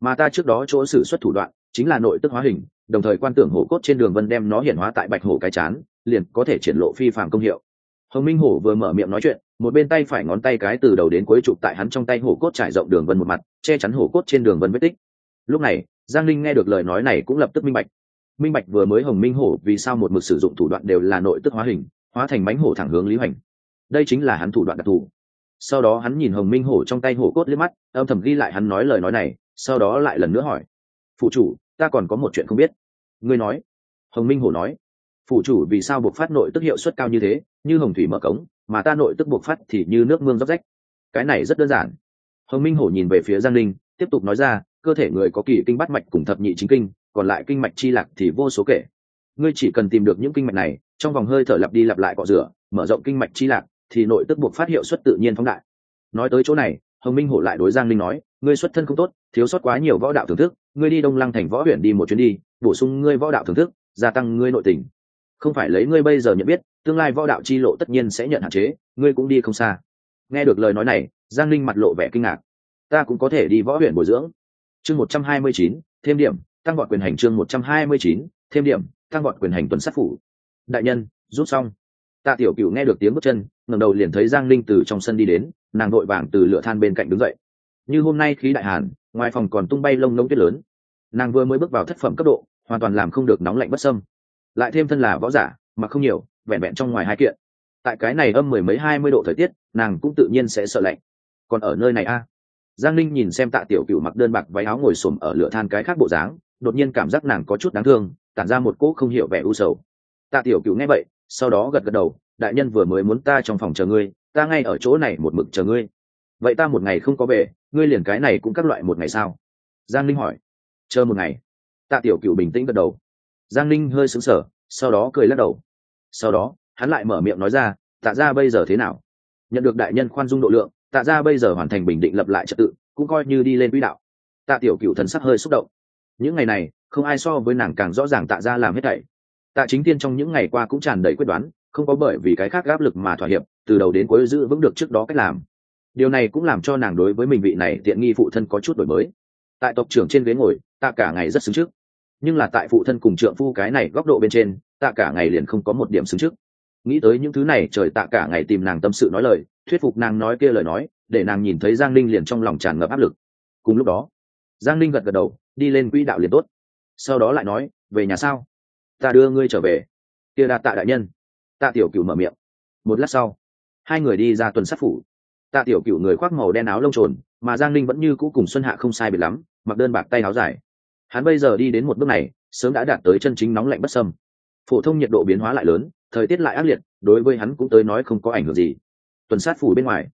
Mà ta trước đó chỗ xử xuất thủ đoạn, chính là nội tức hóa hình đồng thời quan tưởng hổ cốt trên đường vân đem nó hiển hóa tại bạch hổ cái chán, liền có thể triển lộ phi phạm công hiệu. Hồng minh hổ vừa mở miệng nói chuyện, một bên tay phải ngón tay cái từ đầu đến cuối chụp tại hắn trong tay hổ cốt trải rộng đường vân một mặt, che chắn hổ cốt trên đường vân vết tích. Lúc này, giang linh nghe được lời nói này cũng lập tức minh bạch. Minh bạch vừa mới hồng minh hổ vì sao một mực sử dụng thủ đoạn đều là nội tức hóa hình, hóa thành bánh hổ thẳng hướng lý hoành. Đây chính là hắn thủ đoạn đặc thù. Sau đó hắn nhìn hồng minh hổ trong tay hổ cốt liếc mắt, âm thầm ghi lại hắn nói lời nói này, sau đó lại lần nữa hỏi, phụ chủ ta còn có một chuyện không biết. Ngươi nói. Hồng minh hổ nói. Phủ chủ vì sao buộc phát nội tức hiệu suất cao như thế, như hồng thủy mở cống, mà ta nội tức buộc phát thì như nước mương dốc rách. Cái này rất đơn giản. Hồng minh hổ nhìn về phía giang linh tiếp tục nói ra, cơ thể người có kỳ kinh bắt mạch cùng thập nhị chính kinh, còn lại kinh mạch chi lạc thì vô số kể. Ngươi chỉ cần tìm được những kinh mạch này, trong vòng hơi thở lặp đi lặp lại cọ rửa, mở rộng kinh mạch chi lạc, thì nội tức buộc phát hiệu suất tự nhiên phóng đại. Nói tới chỗ này, hồng minh hổ lại đối giang linh nói, ngươi xuất thân không tốt thiếu sót quá nhiều võ đạo thưởng thức, ngươi đi đông lăng thành võ huyện đi một chuyến đi, bổ sung ngươi võ đạo thưởng thức, gia tăng ngươi nội tình. Không phải lấy ngươi bây giờ nhận biết, tương lai võ đạo chi lộ tất nhiên sẽ nhận hạn chế, ngươi cũng đi không xa. Nghe được lời nói này, giang linh mặt lộ vẻ kinh ngạc. Ta cũng có thể đi võ huyện bồi dưỡng. Chương một trăm hai mươi chín, thêm điểm, tăng gọn quyền hành chương một trăm hai mươi chín, thêm điểm, tăng gọn quyền hành tuần sát phủ. Đại nhân, rút xong. Tạ tiểu cựu nghe được tiếng bước chân, ngẩng đầu liền thấy giang linh từ trong sân đi đến, nàng vội vàng từ lửa than bên cạnh đứng dậy. Như hôm nay khí đại hàn ngoài phòng còn tung bay lông nông tuyết lớn. Nàng vừa mới bước vào thất phẩm cấp độ, hoàn toàn làm không được nóng lạnh bất sâm lại thêm thân là võ giả mà không nhiều, vẹn vẹn trong ngoài hai kiện. Tại cái này âm mười mấy hai mươi độ thời tiết, nàng cũng tự nhiên sẽ sợ lạnh. Còn ở nơi này a? Giang linh nhìn xem tạ tiểu cựu mặc đơn bạc váy áo ngồi xổm ở lửa than cái khác bộ dáng, đột nhiên cảm giác nàng có chút đáng thương, tản ra một cỗ không hiểu vẻ u sầu. Tạ tiểu cựu nghe vậy, sau đó gật gật đầu, đại nhân vừa mới muốn ta trong phòng chờ ngươi, ta ngay ở chỗ này một mực chờ ngươi. Vậy ta một ngày không có về ngươi liền cái này cũng các loại một ngày sao? Giang linh hỏi. Chờ một ngày. Tạ tiểu cựu bình tĩnh gật đầu. Giang linh hơi sững sờ, sau đó cười lắc đầu. Sau đó, hắn lại mở miệng nói ra, tạ ra bây giờ thế nào? Nhận được đại nhân khoan dung độ lượng, tạ ra bây giờ hoàn thành bình định lập lại trật tự, cũng coi như đi lên quỹ đạo. Tạ tiểu cựu thần sắc hơi xúc động. Những ngày này, không ai so với nàng càng rõ ràng tạ ra làm hết thảy. Tạ chính tiên trong những ngày qua cũng tràn đầy quyết đoán, không có bởi vì cái khác áp lực mà thỏa hiệp, từ đầu đến cuối giữ vững được trước đó cách làm điều này cũng làm cho nàng đối với mình vị này tiện nghi phụ thân có chút đổi mới. Tại tộc trưởng trên ghế ngồi, tạ cả ngày rất xứng trước. Nhưng là tại phụ thân cùng trượng phu cái này góc độ bên trên, tạ cả ngày liền không có một điểm xứng trước. Nghĩ tới những thứ này, trời tạ cả ngày tìm nàng tâm sự nói lời, thuyết phục nàng nói kia lời nói, để nàng nhìn thấy giang linh liền trong lòng tràn ngập áp lực. Cùng lúc đó, giang linh gật gật đầu, đi lên quỹ đạo liền tốt. Sau đó lại nói, về nhà sao? Ta đưa ngươi trở về. Kia đạt tạ đại nhân. Tạ tiểu cựu mở miệng. Một lát sau, hai người đi ra tuần sát phủ tạ tiểu cựu người khoác màu đen áo lông trồn, mà giang linh vẫn như cũ cùng xuân hạ không sai biệt lắm, mặc đơn bạc tay áo dài. Hắn bây giờ đi đến một bước này, sớm đã đạt tới chân chính nóng lạnh bất sâm phổ thông nhiệt độ biến hóa lại lớn, thời tiết lại ác liệt, đối với hắn cũng tới nói không có ảnh hưởng gì. Tuần sát phủ bên ngoài,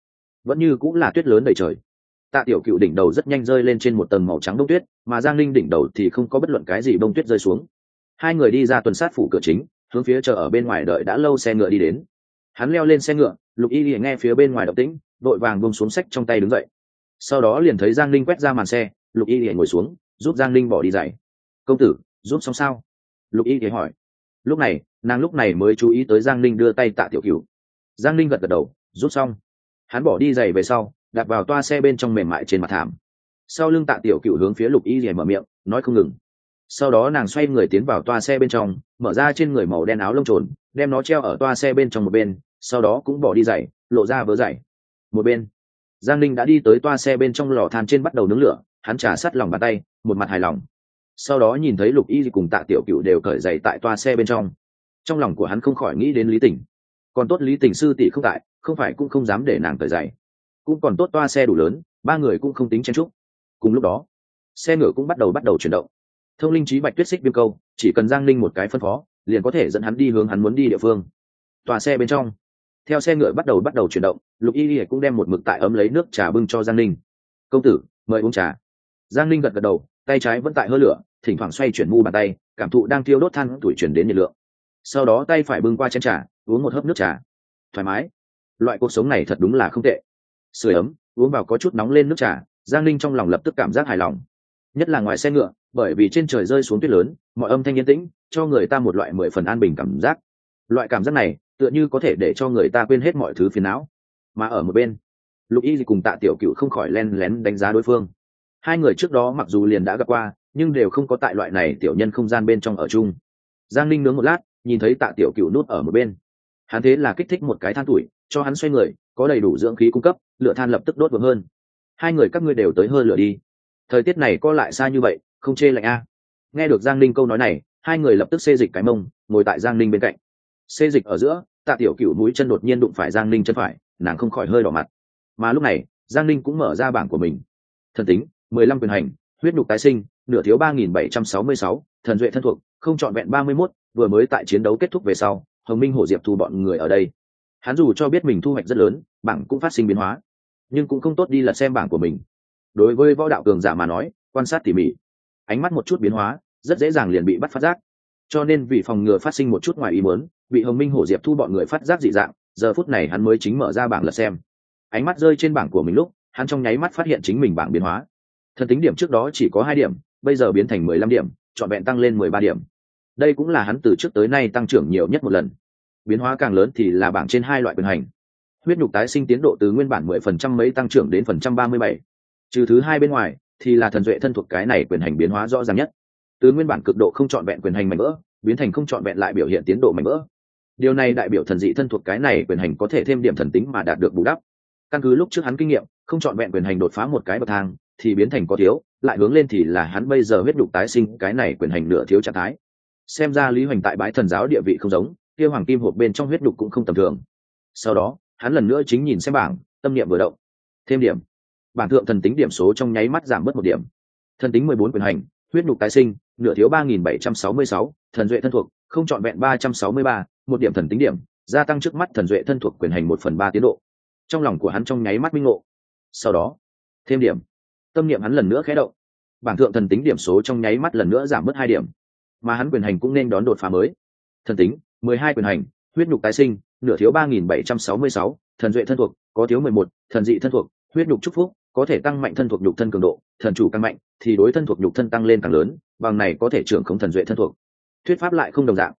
vẫn như cũng là tuyết lớn đầy trời. Tạ tiểu cựu đỉnh đầu rất nhanh rơi lên trên một tầng màu trắng đông tuyết, mà giang linh đỉnh đầu thì không có bất luận cái gì đông tuyết rơi xuống. Hai người đi ra tuần sát phủ cửa chính, hướng phía chờ ở bên ngoài đợi đã lâu xe ngựa đi đến. Hắn leo lên xe ngựa, lục y liền nghe phía bên ngoài động tĩnh đội vàng buông xuống sách trong tay đứng dậy. Sau đó liền thấy giang linh quét ra màn xe, lục y liền ngồi xuống, giúp giang linh bỏ đi giày. Công tử, giúp xong sao? Lục y liền hỏi. Lúc này, nàng lúc này mới chú ý tới giang linh đưa tay tạ tiểu cửu. Giang linh gật gật đầu rút xong. Hắn bỏ đi giày về sau, đặt vào toa xe bên trong mềm mại trên mặt thảm. Sau lưng tạ tiểu cửu hướng phía lục y liền mở miệng, nói không ngừng. Sau đó nàng xoay người tiến vào toa xe bên trong, mở ra trên người màu đen áo lông trồn, đem nó treo ở toa xe bên trong một bên, sau đó cũng bỏ đi giày, lộ ra vớ giày một bên, giang linh đã đi tới toa xe bên trong lò than trên bắt đầu nướng lửa, hắn trả sắt lòng bàn tay, một mặt hài lòng. Sau đó nhìn thấy lục y cùng tạ tiểu cựu đều cởi giày tại toa xe bên trong. Trong lòng của hắn không khỏi nghĩ đến lý tình còn tốt lý tình sư tỷ không tại, không phải cũng không dám để nàng cởi giày. Cũng còn tốt toa xe đủ lớn, ba người cũng không tính chen trúc cùng lúc đó, xe ngựa cũng bắt đầu bắt đầu chuyển động. Thông linh trí bạch tuyết xích viêm câu, chỉ cần giang linh một cái phân phó, liền có thể dẫn hắn đi hướng hắn muốn đi địa phương. Tòa xe bên trong theo xe ngựa bắt đầu bắt đầu chuyển động, lục y y cũng đem một mực tại ấm lấy nước trà bưng cho giang ninh. Công tử, mời uống trà. Giang ninh gật gật đầu, tay trái vẫn tại hơi lửa, thỉnh thoảng xoay chuyển mu bàn tay, cảm thụ đang thiêu đốt than tuổi chuyển đến nhiệt lượng. Sau đó tay phải bưng qua chén trà, uống một hớp nước trà. Thoải mái. Loại cuộc sống này thật đúng là không tệ. Sưởi ấm, uống vào có chút nóng lên nước trà, giang ninh trong lòng lập tức cảm giác hài lòng. Nhất là ngoài xe ngựa, bởi vì trên trời rơi xuống tuyết lớn, mọi âm thanh yên tĩnh, cho người ta một loại mười phần an bình cảm giác. Loại cảm giác này tựa như có thể để cho người ta quên hết mọi thứ phiền não. Mà ở một bên, lục y cùng tạ tiểu cựu không khỏi len lén đánh giá đối phương. Hai người trước đó mặc dù liền đã gặp qua, nhưng đều không có tại loại này tiểu nhân không gian bên trong ở chung. Giang linh nướng một lát, nhìn thấy tạ tiểu cựu nút ở một bên. Hắn thế là kích thích một cái than tuổi, cho hắn xoay người, có đầy đủ dưỡng khí cung cấp, lửa than lập tức đốt vừa hơn. Hai người các ngươi đều tới hơi lửa đi. Thời tiết này có lại xa như vậy, không chê lạnh a. Nghe được giang linh câu nói này, hai người lập tức xê dịch cái mông, ngồi tại giang linh bên cạnh. Xê dịch ở giữa tạ tiểu cựu mũi chân đột nhiên đụng phải giang linh chân phải, nàng không khỏi hơi đỏ mặt. Mà lúc này, giang linh cũng mở ra bảng của mình. Thần tính, mười lăm quyền hành, huyết nhục tái sinh, nửa thiếu ba nghìn bảy trăm sáu mươi sáu, thần duệ thân thuộc, không chọn vẹn ba mươi mốt, vừa mới tại chiến đấu kết thúc về sau, hồng minh hổ diệp thu bọn người ở đây. Hắn dù cho biết mình thu hoạch rất lớn, bảng cũng phát sinh biến hóa, nhưng cũng không tốt đi lật xem bảng của mình. Đối với võ đạo cường giả mà nói, quan sát tỉ mỉ, ánh mắt một chút biến hóa, rất dễ dàng liền bị bắt phát giác cho nên vì phòng ngừa phát sinh một chút ngoài ý muốn bị hồng minh hổ diệp thu bọn người phát giác dị dạng, giờ phút này hắn mới chính mở ra bảng lật xem. Ánh mắt rơi trên bảng của mình lúc, hắn trong nháy mắt phát hiện chính mình bảng biến hóa. Thần tính điểm trước đó chỉ có hai điểm, bây giờ biến thành mười lăm điểm, trọn vẹn tăng lên mười ba điểm. Đây cũng là hắn từ trước tới nay tăng trưởng nhiều nhất một lần. Biến hóa càng lớn thì là bảng trên hai loại quyền hành. Huyết nhục tái sinh tiến độ từ nguyên bản mười phần trăm mấy tăng trưởng đến phần trăm ba mươi bảy. Trừ thứ hai bên ngoài, thì là thần duệ thân thuộc cái này quyền hành biến hóa rõ ràng nhất từ nguyên bản cực độ không trọn vẹn quyền hành mạnh vỡ, biến thành không trọn vẹn lại biểu hiện tiến độ mạnh vỡ. Điều này đại biểu thần dị thân thuộc cái này quyền hành có thể thêm điểm thần tính mà đạt được bù đắp. Căn cứ lúc trước hắn kinh nghiệm, không trọn vẹn quyền hành đột phá một cái bậc thang, thì biến thành có thiếu, lại hướng lên thì là hắn bây giờ huyết đục tái sinh, cái này quyền hành nửa thiếu trạng thái. Xem ra lý hoành tại bãi thần giáo địa vị không giống, kia hoàng kim hộp bên trong huyết đục cũng không tầm thường. Sau đó, hắn lần nữa chính nhìn xem bảng, tâm niệm vừa động. Thêm điểm. Bản thượng thần tính điểm số trong nháy mắt giảm mất một điểm. Thần tính mười bốn quyền hành huyết đục tái sinh, nửa thiếu ba nghìn bảy trăm sáu mươi sáu, thần duệ thân thuộc, không trọn vẹn ba trăm sáu mươi ba, một điểm thần tính điểm, gia tăng trước mắt thần duệ thân thuộc quyền hành một phần ba tiến độ. Trong lòng của hắn trong nháy mắt minh ngộ. Sau đó, thêm điểm. Tâm niệm hắn lần nữa khé động. Bảng thượng thần tính điểm số trong nháy mắt lần nữa giảm mất hai điểm. Mà hắn quyền hành cũng nên đón đột phá mới. Thần tính, mười hai quyền hành, huyết nhục tái sinh, nửa thiếu ba nghìn bảy trăm sáu mươi sáu, thần duệ thân thuộc, có thiếu mười một, thần dị thân thuộc, huyết nhục trúc phúc có thể tăng mạnh thân thuộc nhục thân cường độ, thần chủ càng mạnh, thì đối thân thuộc nhục thân tăng lên càng lớn, bằng này có thể trưởng không thần duệ thân thuộc. Thuyết pháp lại không đồng dạng.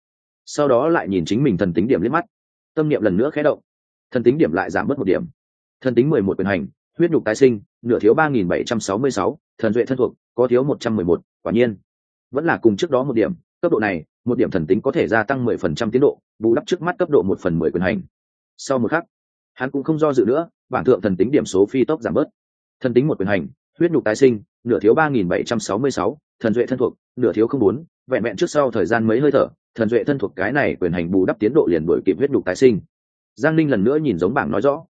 Sau đó lại nhìn chính mình thần tính điểm liếc mắt. Tâm niệm lần nữa khé động. Thần tính điểm lại giảm mất một điểm. Thần tính mười một quyền hành, huyết nhục tái sinh, nửa thiếu ba nghìn bảy trăm sáu mươi sáu, thần duệ thân thuộc, có thiếu một trăm mười một, quả nhiên. Vẫn là cùng trước đó một điểm, cấp độ này, một điểm thần tính có thể gia tăng mười phần trăm tiến độ, bù đắp trước mắt cấp độ một phần mười quyền hành. Sau một khắc, hắn cũng không do dự nữa, bảng thượng thần tính điểm số phi tốc giảm bớt thần tính một quyền hành, huyết nhục tái sinh, nửa thiếu ba nghìn bảy trăm sáu mươi sáu, thần duệ thân thuộc, nửa thiếu không bốn, vẹn vẹn trước sau thời gian mấy hơi thở, thần duệ thân thuộc cái này quyền hành bù đắp tiến độ liền đổi kịp huyết nhục tái sinh. Giang linh lần nữa nhìn giống bảng nói rõ,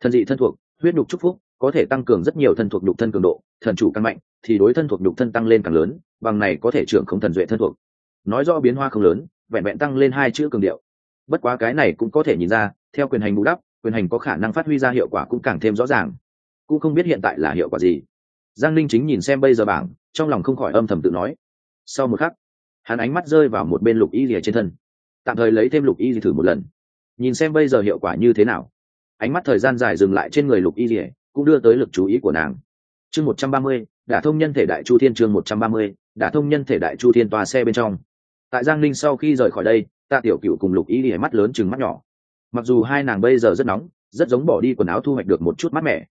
thần dị thân thuộc, huyết nhục chúc phúc, có thể tăng cường rất nhiều thân thuộc nhục thân cường độ, thần chủ càng mạnh, thì đối thân thuộc nhục thân tăng lên càng lớn, bằng này có thể trưởng không thần duệ thân thuộc. Nói rõ biến hoa không lớn, vẹn vẹn tăng lên hai chữ cường điệu. Bất quá cái này cũng có thể nhìn ra, theo quyền hành bù đắp, quyền hành có khả năng phát huy ra hiệu quả cũng càng thêm rõ ràng cũng không biết hiện tại là hiệu quả gì. Giang linh chính nhìn xem bây giờ bảng, trong lòng không khỏi âm thầm tự nói. Sau một khắc, hắn ánh mắt rơi vào một bên lục y rìa trên thân. Tạm thời lấy thêm lục y thử một lần. Nhìn xem bây giờ hiệu quả như thế nào. Ánh mắt thời gian dài dừng lại trên người lục y rìa cũng đưa tới lực chú ý của nàng. Chương một trăm ba mươi, đả thông nhân thể đại chu thiên chương một trăm ba mươi, đả thông nhân thể đại chu thiên tòa xe bên trong. Tại giang linh sau khi rời khỏi đây, tạ tiểu cựu cùng lục y rìa mắt lớn chừng mắt nhỏ. Mặc dù hai nàng bây giờ rất nóng, rất giống bỏ đi quần áo thu hoạch được một chút mát mẻ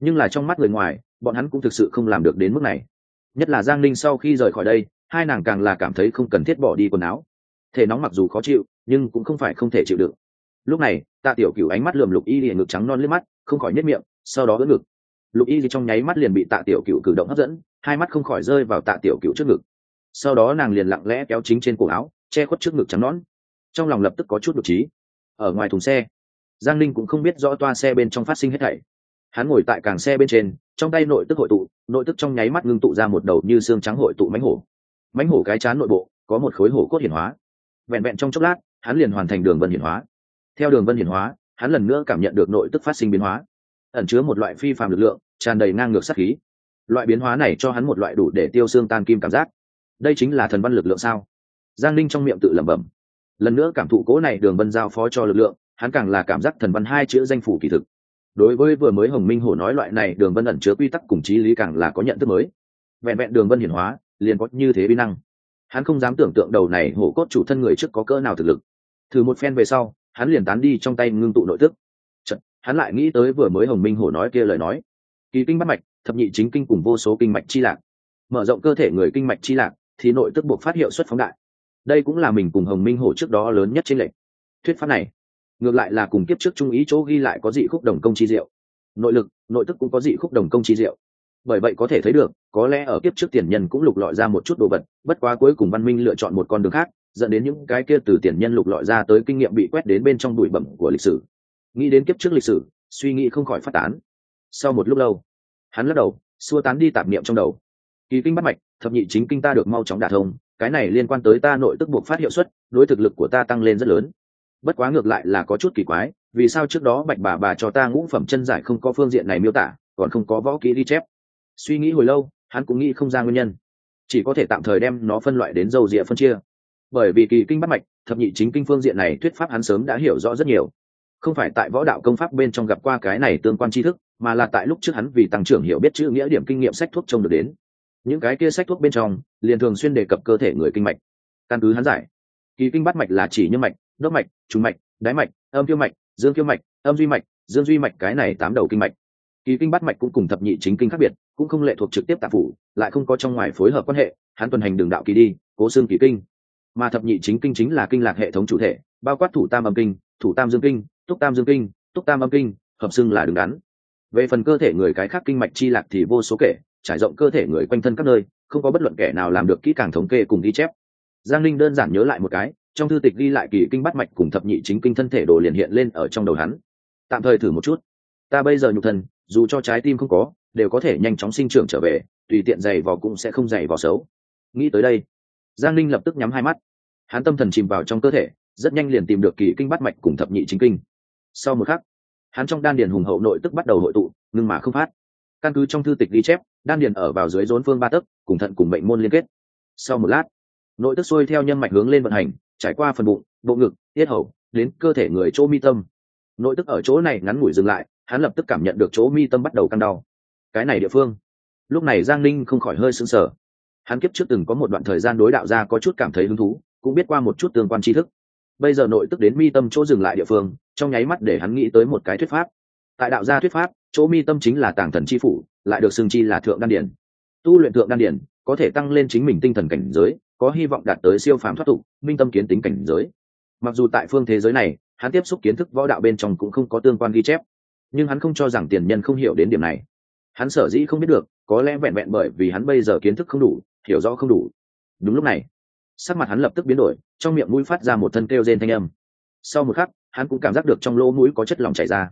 nhưng là trong mắt người ngoài, bọn hắn cũng thực sự không làm được đến mức này. Nhất là giang linh sau khi rời khỏi đây, hai nàng càng là cảm thấy không cần thiết bỏ đi quần áo. Thể nóng mặc dù khó chịu, nhưng cũng không phải không thể chịu đựng. Lúc này, tạ tiểu cửu ánh mắt lườm lục y liền ngực trắng non liếc mắt, không khỏi nhất miệng, sau đó đỡ ngực. Lục y trong nháy mắt liền bị tạ tiểu cửu cử động hấp dẫn, hai mắt không khỏi rơi vào tạ tiểu cửu trước ngực. Sau đó nàng liền lặng lẽ kéo chính trên cổ áo, che khuất trước ngực trắng nón trong lòng lập tức có chút đ trí. Ở ngoài thùng xe, giang linh cũng không biết rõ toa xe bên trong phát sinh hết thảy hắn ngồi tại càng xe bên trên, trong tay nội tức hội tụ, nội tức trong nháy mắt ngưng tụ ra một đầu như xương trắng hội tụ mánh hổ. Mánh hổ cái chán nội bộ, có một khối hổ cốt hiển hóa. Vẹn vẹn trong chốc lát, hắn liền hoàn thành đường vân hiển hóa. Theo đường vân hiển hóa, hắn lần nữa cảm nhận được nội tức phát sinh biến hóa. Ẩn chứa một loại phi phàm lực lượng, tràn đầy ngang ngược sắc khí. Loại biến hóa này cho hắn một loại đủ để tiêu xương tan kim cảm giác. Đây chính là thần văn lực lượng sao? Giang linh trong miệng tự lẩm bẩm. Lần nữa cảm thụ cố này đường vân giao phó cho lực lượng, hắn càng là cảm giác thần văn hai chữ danh phủ kỳ thực đối với vừa mới hồng minh hổ nói loại này đường vân ẩn chứa quy tắc cùng trí lý càng là có nhận thức mới. Vẹn vẹn đường vân hiển hóa liền có như thế bi năng. Hắn không dám tưởng tượng đầu này hổ cốt chủ thân người trước có cỡ nào thực lực. Thử một phen về sau hắn liền tán đi trong tay ngưng tụ nội tức. Chật, hắn lại nghĩ tới vừa mới hồng minh hổ nói kia lời nói. Kỳ kinh bắt mạch thập nhị chính kinh cùng vô số kinh mạch chi lạc. Mở rộng cơ thể người kinh mạch chi lạc thì nội tức buộc phát hiệu suất phóng đại. Đây cũng là mình cùng hồng minh hổ trước đó lớn nhất trên lệnh thuyết pháp này ngược lại là cùng kiếp trước trung ý chỗ ghi lại có dị khúc đồng công chi diệu. Nội lực, nội tức cũng có dị khúc đồng công chi diệu. Bởi vậy có thể thấy được, có lẽ ở kiếp trước tiền nhân cũng lục lọi ra một chút đồ vật, bất quá cuối cùng văn minh lựa chọn một con đường khác, dẫn đến những cái kia từ tiền nhân lục lọi ra tới kinh nghiệm bị quét đến bên trong bụi bẩm của lịch sử. Nghĩ đến kiếp trước lịch sử, suy nghĩ không khỏi phát tán. Sau một lúc lâu, hắn lắc đầu, xua tán đi tạp niệm trong đầu. Kỳ kinh bắt mạch, thập nhị chính kinh ta được mau chóng đả thông, cái này liên quan tới ta nội tức buộc phát hiệu suất, đối thực lực của ta tăng lên rất lớn bất quá ngược lại là có chút kỳ quái, vì sao trước đó bạch bà bà cho ta ngũ phẩm chân giải không có phương diện này miêu tả, còn không có võ kỹ ghi chép? Suy nghĩ hồi lâu, hắn cũng nghĩ không ra nguyên nhân. Chỉ có thể tạm thời đem nó phân loại đến dầu rịa phân chia. Bởi vì kỳ kinh bắt mạch, thập nhị chính kinh phương diện này thuyết pháp hắn sớm đã hiểu rõ rất nhiều. Không phải tại võ đạo công pháp bên trong gặp qua cái này tương quan tri thức, mà là tại lúc trước hắn vì tăng trưởng hiểu biết chữ nghĩa điểm kinh nghiệm sách thuốc trông được đến. Những cái kia sách thuốc bên trong, liền thường xuyên đề cập cơ thể người kinh mạch. Căn cứ hắn giải, kỳ kinh bắt mạch là chỉ nhân mạch đốc mạch, trùng mạch đáy mạch, âm tiêu mạch, dương tiêu mạch, âm duy mạch, dương duy mạch, cái này tám đầu kinh mạch. Kỳ kinh bắt mạch cũng cùng thập nhị chính kinh khác biệt, cũng không lệ thuộc trực tiếp tạp phủ, lại không có trong ngoài phối hợp quan hệ, hắn tuần hành đường đạo kỳ đi, cố xương kỳ kinh. Mà thập nhị chính kinh chính là kinh lạc hệ thống chủ thể, bao quát thủ tam âm kinh, thủ tam dương kinh, túc tam dương kinh, túc tam âm kinh, hợp xưng là đứng đắn. Về phần cơ thể người cái khác kinh mạch chi lạc thì vô số kể, trải rộng cơ thể người quanh thân các nơi, không có bất luận kẻ nào làm được kỹ càng thống kê cùng ghi chép. Giang linh đơn giản nhớ lại một cái trong thư tịch ghi lại kỳ kinh bắt mạch cùng thập nhị chính kinh thân thể đồ liền hiện lên ở trong đầu hắn. Tạm thời thử một chút. Ta bây giờ nhục thân, dù cho trái tim không có, đều có thể nhanh chóng sinh trưởng trở về, tùy tiện giày vò cũng sẽ không giày vò xấu. Nghĩ tới đây, giang linh lập tức nhắm hai mắt. Hắn tâm thần chìm vào trong cơ thể, rất nhanh liền tìm được kỳ kinh bắt mạch cùng thập nhị chính kinh. Sau một khắc, hắn trong đan điền hùng hậu nội tức bắt đầu hội tụ, ngưng mà không phát. Căn cứ trong thư tịch ghi chép, đan điền ở vào dưới rốn phương ba tấc, cùng thận cùng mệnh môn liên kết. Sau một lát, nội tức xuôi theo nhân mạch hướng lên vận hành trải qua phần bụng, bộ ngực, tiết hầu, đến cơ thể người chỗ mi tâm. Nội tức ở chỗ này ngắn ngủi dừng lại, hắn lập tức cảm nhận được chỗ mi tâm bắt đầu căng đau. Cái này địa phương. Lúc này giang ninh không khỏi hơi sững sờ. Hắn kiếp trước từng có một đoạn thời gian đối đạo ra có chút cảm thấy hứng thú, cũng biết qua một chút tương quan tri thức. Bây giờ nội tức đến mi tâm chỗ dừng lại địa phương, trong nháy mắt để hắn nghĩ tới một cái thuyết pháp. Tại đạo gia thuyết pháp, chỗ mi tâm chính là tàng thần chi phủ, lại được xưng chi là thượng đan điển. Tu luyện thượng đan điển, có thể tăng lên chính mình tinh thần cảnh giới có hy vọng đạt tới siêu phàm thoát tục, minh tâm kiến tính cảnh giới. Mặc dù tại phương thế giới này, hắn tiếp xúc kiến thức võ đạo bên trong cũng không có tương quan ghi chép, nhưng hắn không cho rằng tiền nhân không hiểu đến điểm này. Hắn sở dĩ không biết được, có lẽ vẹn vẹn bởi vì hắn bây giờ kiến thức không đủ, hiểu rõ không đủ. Đúng lúc này, sắc mặt hắn lập tức biến đổi, trong miệng mũi phát ra một thân kêu rên thanh âm. Sau một khắc, hắn cũng cảm giác được trong lỗ mũi có chất lỏng chảy ra.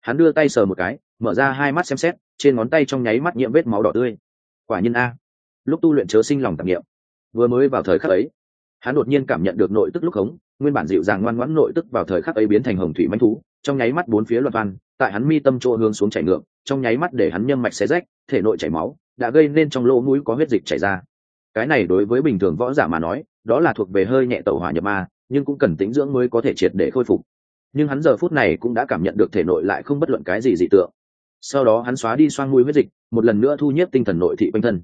Hắn đưa tay sờ một cái, mở ra hai mắt xem xét, trên ngón tay trong nháy mắt nhiễm vết máu đỏ tươi. Quả nhiên a. Lúc tu luyện chớ sinh lòng tạp nghiệm vừa mới vào thời khắc ấy, hắn đột nhiên cảm nhận được nội tức lúc khống, nguyên bản dịu dàng ngoan ngoãn nội tức vào thời khắc ấy biến thành hồng thủy manh thú, trong nháy mắt bốn phía loạt văn tại hắn mi tâm chỗ hướng xuống chảy ngược, trong nháy mắt để hắn nhâm mạch xé rách, thể nội chảy máu, đã gây nên trong lỗ mũi có huyết dịch chảy ra. Cái này đối với bình thường võ giả mà nói, đó là thuộc về hơi nhẹ tẩu hỏa nhập ma, nhưng cũng cần tính dưỡng mới có thể triệt để khôi phục. Nhưng hắn giờ phút này cũng đã cảm nhận được thể nội lại không bất luận cái gì dị tượng. Sau đó hắn xóa đi xoang mũi huyết dịch, một lần nữa thu nhếp tinh thần nội thị quanh thân.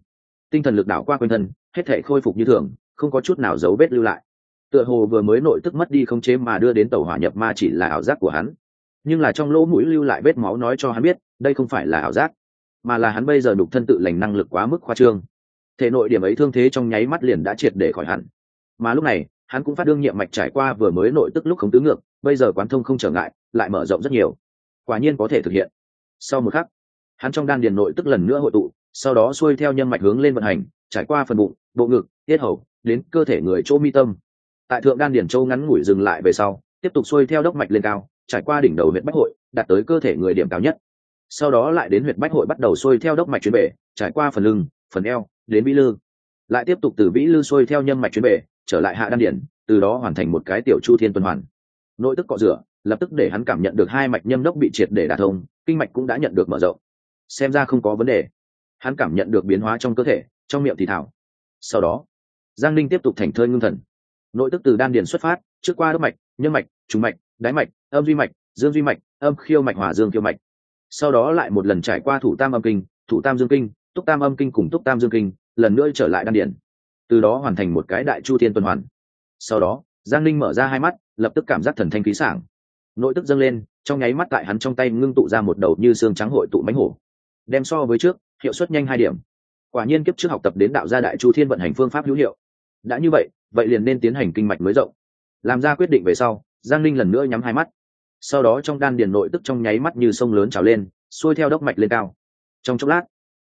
Tinh thần lực đảo qua quanh thân hết thể khôi phục như thường, không có chút nào dấu vết lưu lại. Tựa hồ vừa mới nội tức mất đi không chế mà đưa đến tàu hỏa nhập ma chỉ là ảo giác của hắn. Nhưng là trong lỗ mũi lưu lại vết máu nói cho hắn biết, đây không phải là ảo giác, mà là hắn bây giờ đục thân tự lành năng lực quá mức khoa trương. Thể nội điểm ấy thương thế trong nháy mắt liền đã triệt để khỏi hẳn. Mà lúc này, hắn cũng phát đương nhiệm mạch trải qua vừa mới nội tức lúc không tứ ngược, bây giờ quán thông không trở ngại, lại mở rộng rất nhiều. Quả nhiên có thể thực hiện. Sau một khắc, hắn trong đan điền nội tức lần nữa hội tụ, sau đó xuôi theo nhân mạch hướng lên vận hành, trải qua phần bụng bộ ngực, tiết hầu, đến cơ thể người chỗ mi tâm. Tại thượng đan điển châu ngắn ngủi dừng lại về sau, tiếp tục xuôi theo đốc mạch lên cao, trải qua đỉnh đầu huyện bách hội, đạt tới cơ thể người điểm cao nhất. Sau đó lại đến huyện bách hội bắt đầu xuôi theo đốc mạch chuyến bể, trải qua phần lưng, phần eo, đến vĩ lư. Lại tiếp tục từ vĩ lư xuôi theo nhân mạch chuyến bể, trở lại hạ đan điển từ đó hoàn thành một cái tiểu chu thiên tuần hoàn. Nội tức cọ rửa, lập tức để hắn cảm nhận được hai mạch nhâm đốc bị triệt để đả thông, kinh mạch cũng đã nhận được mở rộng. Xem ra không có vấn đề. Hắn cảm nhận được biến hóa trong cơ thể, trong miệng thì thảo sau đó, giang ninh tiếp tục thành thơi ngưng thần. Nội tức từ đan điền xuất phát, trước qua đốc mạch, nhân mạch, trùng mạch đáy mạch, âm duy mạch, dương duy mạch, âm khiêu mạch, hỏa dương khiêu mạch. Sau đó lại một lần trải qua thủ tam âm kinh, thủ tam dương kinh, túc tam âm kinh cùng túc tam dương kinh, lần nữa trở lại đan điền. Từ đó hoàn thành một cái đại chu thiên tuần hoàn. Sau đó, giang ninh mở ra hai mắt, lập tức cảm giác thần thanh khí sảng. Nội tức dâng lên, trong nháy mắt tại hắn trong tay ngưng tụ ra một đầu như xương trắng hội tụ mánh hổ. Đem so với trước, hiệu suất nhanh hai điểm quả nhiên kiếp trước học tập đến đạo gia đại chu thiên vận hành phương pháp hữu hiệu. Đã như vậy vậy liền nên tiến hành kinh mạch mới rộng. Làm ra quyết định về sau, giang linh lần nữa nhắm hai mắt. Sau đó trong đan điền nội tức trong nháy mắt như sông lớn trào lên, xuôi theo đốc mạch lên cao. Trong chốc lát,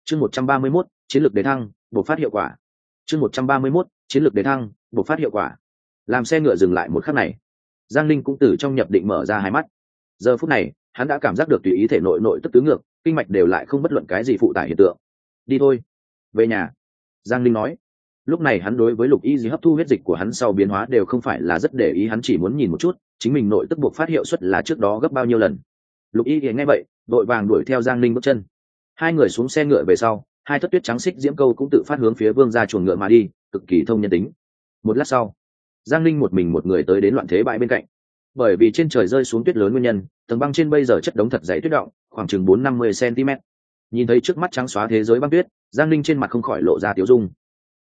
chương một trăm ba mươi mốt, chiến lược đề thăng, bộc phát hiệu quả. Chương một trăm ba mươi mốt, chiến lược đề thăng, bộc phát hiệu quả. Làm xe ngựa dừng lại một khắc này. Giang linh cũng từ trong nhập định mở ra hai mắt. Giờ phút này, hắn đã cảm giác được tùy ý thể nội nội tức tứ ngược, kinh mạch đều lại không bất luận cái gì phụ tải hiện tượng. Đi thôi về nhà. Giang linh nói. Lúc này hắn đối với lục y gì hấp thu huyết dịch của hắn sau biến hóa đều không phải là rất để ý, hắn chỉ muốn nhìn một chút, chính mình nội tức buộc phát hiệu suất là trước đó gấp bao nhiêu lần. Lục y thì nghe vậy, đội vàng đuổi theo giang linh bước chân. Hai người xuống xe ngựa về sau, hai thất tuyết trắng xích diễm câu cũng tự phát hướng phía vương ra chuồng ngựa mà đi, cực kỳ thông nhân tính. Một lát sau, giang linh một mình một người tới đến loạn thế bãi bên cạnh. Bởi vì trên trời rơi xuống tuyết lớn nguyên nhân, tầng băng trên bây giờ chất đống thật dày tuyết động, khoảng chừng bốn năm mươi cm nhìn thấy trước mắt trắng xóa thế giới băng tuyết, giang linh trên mặt không khỏi lộ ra tiếu dung.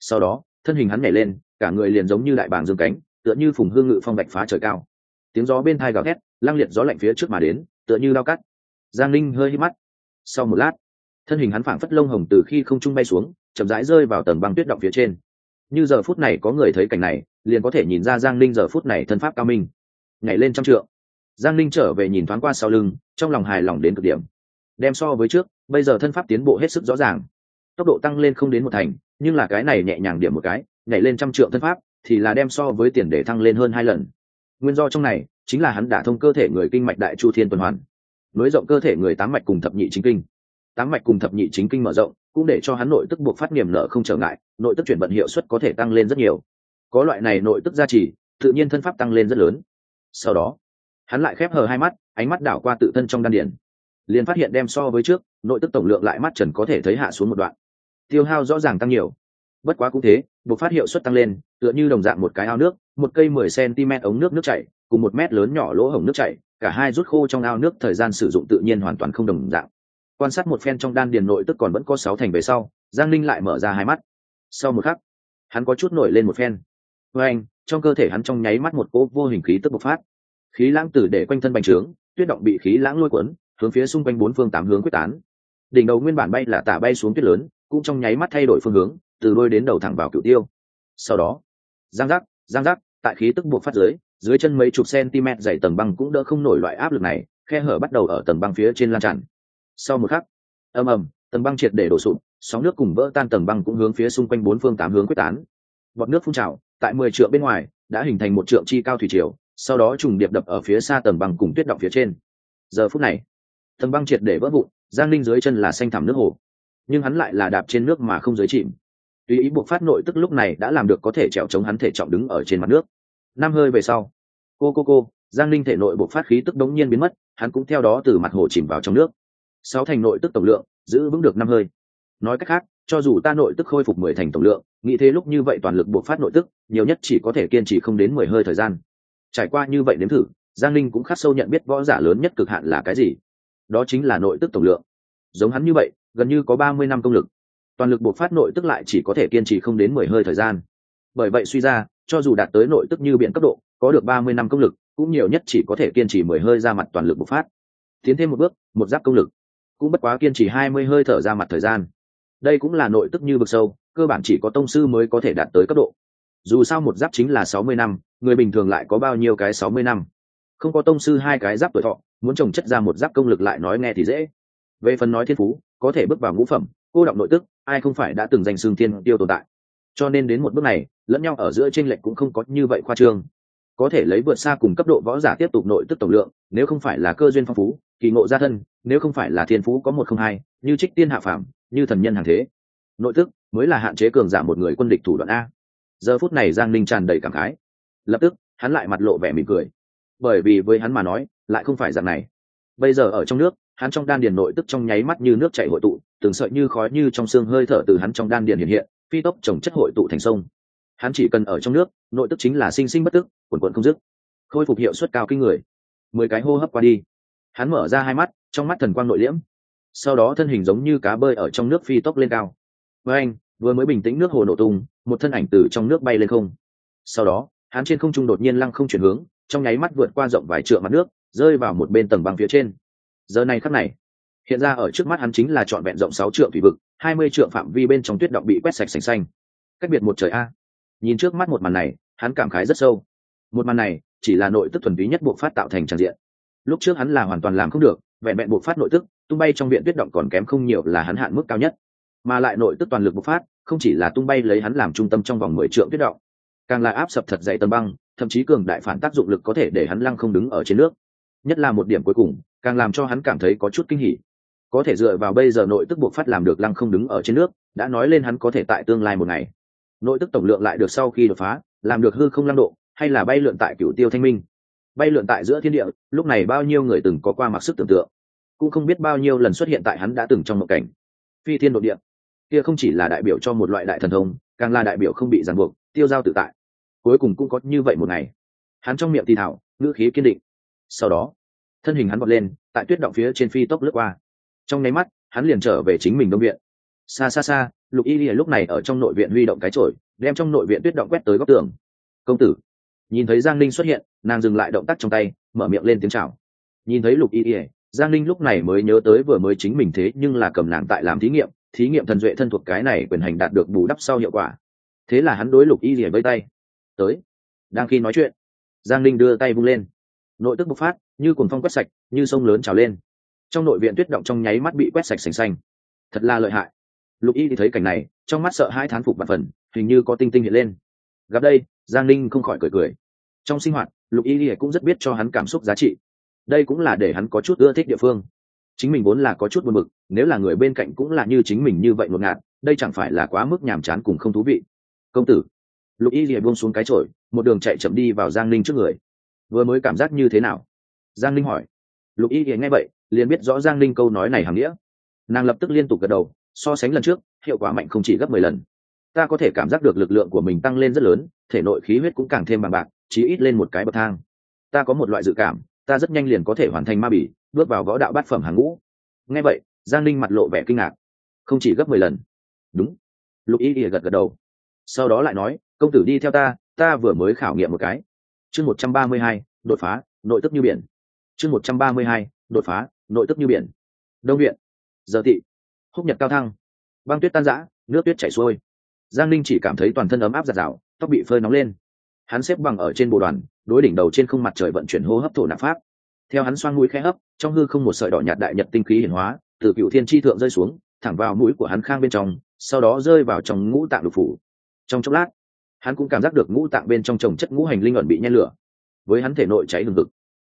Sau đó, thân hình hắn nhảy lên, cả người liền giống như đại bàng dương cánh, tựa như phùng hương ngự phong bạch phá trời cao. Tiếng gió bên thai gào thét lăng liệt gió lạnh phía trước mà đến, tựa như lao cắt. Giang linh hơi hít mắt. Sau một lát, thân hình hắn phảng phất lông hồng từ khi không trung bay xuống, chậm rãi rơi vào tầng băng tuyết động phía trên. Như giờ phút này có người thấy cảnh này, liền có thể nhìn ra giang linh giờ phút này thân pháp cao minh. Nhảy lên trăm trượng. Giang linh trở về nhìn thoáng qua sau lưng, trong lòng hài lòng đến cực điểm đem so với trước, bây giờ thân pháp tiến bộ hết sức rõ ràng. Tốc độ tăng lên không đến một thành, nhưng là cái này nhẹ nhàng điểm một cái, nhảy lên trăm trượng thân pháp, thì là đem so với tiền để thăng lên hơn hai lần. Nguyên do trong này, chính là hắn đả thông cơ thể người kinh mạch đại chu thiên tuần hoàn. Nối rộng cơ thể người tám mạch cùng thập nhị chính kinh. Tám mạch cùng thập nhị chính kinh mở rộng, cũng để cho hắn nội tức buộc phát niềm nợ không trở ngại, nội tức chuyển vận hiệu suất có thể tăng lên rất nhiều. Có loại này nội tức gia trì, tự nhiên thân pháp tăng lên rất lớn. Sau đó, hắn lại khép hờ hai mắt, ánh mắt đảo qua tự thân trong đan điển liền phát hiện đem so với trước, nội tức tổng lượng lại mắt trần có thể thấy hạ xuống một đoạn. Tiêu hao rõ ràng tăng nhiều. Bất quá cũng thế buộc phát hiệu suất tăng lên, tựa như đồng dạng một cái ao nước, một cây mười cm ống nước nước chảy, cùng một mét lớn nhỏ lỗ hổng nước chảy, cả hai rút khô trong ao nước thời gian sử dụng tự nhiên hoàn toàn không đồng dạng. Quan sát một phen trong đan điền nội tức còn vẫn có sáu thành về sau, giang linh lại mở ra hai mắt. Sau một khắc, hắn có chút nổi lên một phen. Với anh, trong cơ thể hắn trong nháy mắt một cỗ vô hình khí tức bộc phát. Khí lãng tử để quanh thân bành trướng, tuyết động bị khí lãng lôi cuốn hướng phía xung quanh bốn phương tám hướng quyết tán. Đỉnh đầu nguyên bản bay là tả bay xuống tuyết lớn, cũng trong nháy mắt thay đổi phương hướng, từ đôi đến đầu thẳng vào cựu tiêu. Sau đó, giang giác giang giác, tại khí tức buộc phát dưới dưới chân mấy chục cm dày tầng băng cũng đỡ không nổi loại áp lực này, khe hở bắt đầu ở tầng băng phía trên lan tràn. Sau một khắc, ầm ầm, tầng băng triệt để đổ sụp, sóng nước cùng vỡ tan tầng băng cũng hướng phía xung quanh bốn phương tám hướng quyết tán. Bọt nước phun trào, tại mười trượng bên ngoài, đã hình thành một trượng chi cao thủy triều, sau đó trùng điệp đập ở phía xa tầng băng cùng tuyết động phía trên. Giờ phút này tầng băng triệt để vỡ vụn, giang linh dưới chân là xanh thẳm nước hồ. Nhưng hắn lại là đạp trên nước mà không dưới chìm. Tùy ý buộc phát nội tức lúc này đã làm được có thể trèo chống hắn thể trọng đứng ở trên mặt nước. Năm hơi về sau, cô cô cô, giang linh thể nội buộc phát khí tức đống nhiên biến mất, hắn cũng theo đó từ mặt hồ chìm vào trong nước. Sáu thành nội tức tổng lượng, giữ vững được năm hơi. Nói cách khác, cho dù ta nội tức khôi phục mười thành tổng lượng, nghĩ thế lúc như vậy toàn lực buộc phát nội tức, nhiều nhất chỉ có thể kiên trì không đến mười hơi thời gian. Trải qua như vậy nếm thử, giang linh cũng khắc sâu nhận biết võ giả lớn nhất cực hạn là cái gì đó chính là nội tức tổng lượng. Giống hắn như vậy, gần như có ba mươi năm công lực. Toàn lực buộc phát nội tức lại chỉ có thể kiên trì không đến mười hơi thời gian. Bởi vậy suy ra, cho dù đạt tới nội tức như biện cấp độ, có được ba mươi năm công lực, cũng nhiều nhất chỉ có thể kiên trì mười hơi ra mặt toàn lực bộc phát. Tiến thêm một bước, một giáp công lực, cũng bất quá kiên trì hai mươi hơi thở ra mặt thời gian. Đây cũng là nội tức như vực sâu, cơ bản chỉ có tông sư mới có thể đạt tới cấp độ. Dù sao một giáp chính là sáu mươi năm, người bình thường lại có bao nhiêu cái sáu mươi năm? Không có tông sư hai cái giáp tuổi thọ muốn trồng chất ra một giáp công lực lại nói nghe thì dễ. Về phần nói thiên phú, có thể bước vào ngũ phẩm, cô động nội tức, ai không phải đã từng giành xương thiên tiêu tồn tại. Cho nên đến một bước này, lẫn nhau ở giữa tranh lệch cũng không có như vậy khoa trương. Có thể lấy vượt xa cùng cấp độ võ giả tiếp tục nội tức tổng lượng, nếu không phải là cơ duyên phong phú, kỳ ngộ gia thân, nếu không phải là thiên phú có một không hai, như trích tiên hạ phạm như thần nhân hàng thế. Nội tức mới là hạn chế cường giả một người quân địch thủ đoạn a. Giờ phút này giang ninh tràn đầy cảm khái. Lập tức, hắn lại mặt lộ vẻ mỉm cười. Bởi vì với hắn mà nói lại không phải dạng này. Bây giờ ở trong nước, hắn trong đan điền nội tức trong nháy mắt như nước chảy hội tụ, từng sợi như khói như trong xương hơi thở từ hắn trong đan điền hiện hiện, phi tốc trồng chất hội tụ thành sông. Hắn chỉ cần ở trong nước, nội tức chính là sinh sinh bất tức, quần quần không dứt. Khôi phục hiệu suất cao kinh người. Mười cái hô hấp qua đi. Hắn mở ra hai mắt, trong mắt thần quang nội liễm. Sau đó thân hình giống như cá bơi ở trong nước phi tốc lên cao. Với anh, vừa mới bình tĩnh nước hồ nổ tung, một thân ảnh từ trong nước bay lên không. Sau đó, hắn trên không trung đột nhiên lăng không chuyển hướng, trong nháy mắt vượt qua rộng vài trượng mặt nước rơi vào một bên tầng băng phía trên. Giờ này khắc này, hiện ra ở trước mắt hắn chính là trọn vẹn rộng sáu trượng thủy vực, hai mươi trượng phạm vi bên trong tuyết động bị quét sạch sành xanh. Cách biệt một trời a. Nhìn trước mắt một màn này, hắn cảm khái rất sâu. Một màn này, chỉ là nội tức thuần túy nhất buộc phát tạo thành tràn diện. Lúc trước hắn là hoàn toàn làm không được, vẹn vẹn buộc phát nội tức, tung bay trong viện tuyết động còn kém không nhiều là hắn hạn mức cao nhất. Mà lại nội tức toàn lực bộc phát, không chỉ là tung bay lấy hắn làm trung tâm trong vòng mười trượng tuyết động, càng là áp sập thật dày tầng băng, thậm chí cường đại phản tác dụng lực có thể để hắn lăng không đứng ở trên nước nhất là một điểm cuối cùng, càng làm cho hắn cảm thấy có chút kinh hỉ. Có thể dựa vào bây giờ nội tức buộc phát làm được lăng không đứng ở trên nước, đã nói lên hắn có thể tại tương lai một ngày. Nội tức tổng lượng lại được sau khi đột phá, làm được hư không lăng độ, hay là bay lượn tại cửu tiêu thanh minh. Bay lượn tại giữa thiên địa, lúc này bao nhiêu người từng có qua mặc sức tưởng tượng. Cũng không biết bao nhiêu lần xuất hiện tại hắn đã từng trong một cảnh. Phi thiên nội địa. Kia không chỉ là đại biểu cho một loại đại thần thông, càng là đại biểu không bị ràng buộc, tiêu giao tự tại. Cuối cùng cũng có như vậy một ngày. Hắn trong miệng thì thảo, ngữ khí kiên định sau đó thân hình hắn bật lên tại tuyết động phía trên phi tốc lướt qua. Trong nháy mắt hắn liền trở về chính mình đông viện. Xa xa xa lục y lìa lúc này ở trong nội viện huy động cái trổi, đem trong nội viện tuyết động quét tới góc tường. Công tử. Nhìn thấy giang linh xuất hiện nàng dừng lại động tác trong tay mở miệng lên tiếng chào. Nhìn thấy lục y lìa, giang linh lúc này mới nhớ tới vừa mới chính mình thế nhưng là cầm nàng tại làm thí nghiệm thí nghiệm thần duệ thân thuộc cái này quyền hành đạt được bù đắp sau hiệu quả. Thế là hắn đối lục y lìa với tay. Tới đang khi nói chuyện. Giang linh đưa tay vung lên nội tức bộc phát, như cuồng phong quét sạch, như sông lớn trào lên. Trong nội viện tuyết động trong nháy mắt bị quét sạch sành xanh. Thật là lợi hại. Lục y thì thấy cảnh này, trong mắt sợ hai thán phục bạt phần, hình như có tinh tinh hiện lên. Gặp đây, giang ninh không khỏi cười cười. Trong sinh hoạt, lục y thì cũng rất biết cho hắn cảm xúc giá trị. Đây cũng là để hắn có chút ưa thích địa phương. Chính mình vốn là có chút buồn bực, nếu là người bên cạnh cũng là như chính mình như vậy ngột ngạt, đây chẳng phải là quá mức nhàm chán cùng không thú vị. Công tử. Lục y thì buông xuống cái trội một đường chạy chậm đi vào giang ninh trước người vừa mới cảm giác như thế nào? Giang Linh hỏi. Lục y thì nghe vậy, liền biết rõ giang Linh câu nói này hàm nghĩa. Nàng lập tức liên tục gật đầu, so sánh lần trước, hiệu quả mạnh không chỉ gấp mười lần. Ta có thể cảm giác được lực lượng của mình tăng lên rất lớn, thể nội khí huyết cũng càng thêm bằng bạc, chí ít lên một cái bậc thang. Ta có một loại dự cảm, ta rất nhanh liền có thể hoàn thành ma bỉ, bước vào võ đạo bát phẩm hàng ngũ. Nghe vậy, giang Linh mặt lộ vẻ kinh ngạc. Không chỉ gấp mười lần. Đúng. Lục y ỉa gật gật đầu. Sau đó lại nói, công tử đi theo ta ta vừa mới khảo nghiệm một cái chương một trăm ba mươi hai, đột phá, nội tức như biển. Chương một trăm ba mươi hai, đột phá, nội tức như biển. Đông viện. Giờ thị húc nhật cao thăng. Băng tuyết tan rã, nước tuyết chảy xuôi. Giang linh chỉ cảm thấy toàn thân ấm áp rạt rào, tóc bị phơi nóng lên. Hắn xếp bằng ở trên bộ đoàn, đối đỉnh đầu trên không mặt trời vận chuyển hô hấp thổ nạp pháp. Theo hắn xoang mũi khẽ hấp, trong hư không một sợi đỏ nhạt đại nhật tinh khí hiển hóa, từ cựu thiên tri thượng rơi xuống, thẳng vào mũi của hắn khang bên trong, sau đó rơi vào trong ngũ tạng lục phủ. Trong chốc lát hắn cũng cảm giác được ngũ tạng bên trong trồng chất ngũ hành linh ẩn bị nhen lửa. Với hắn thể nội cháy lừng ngực.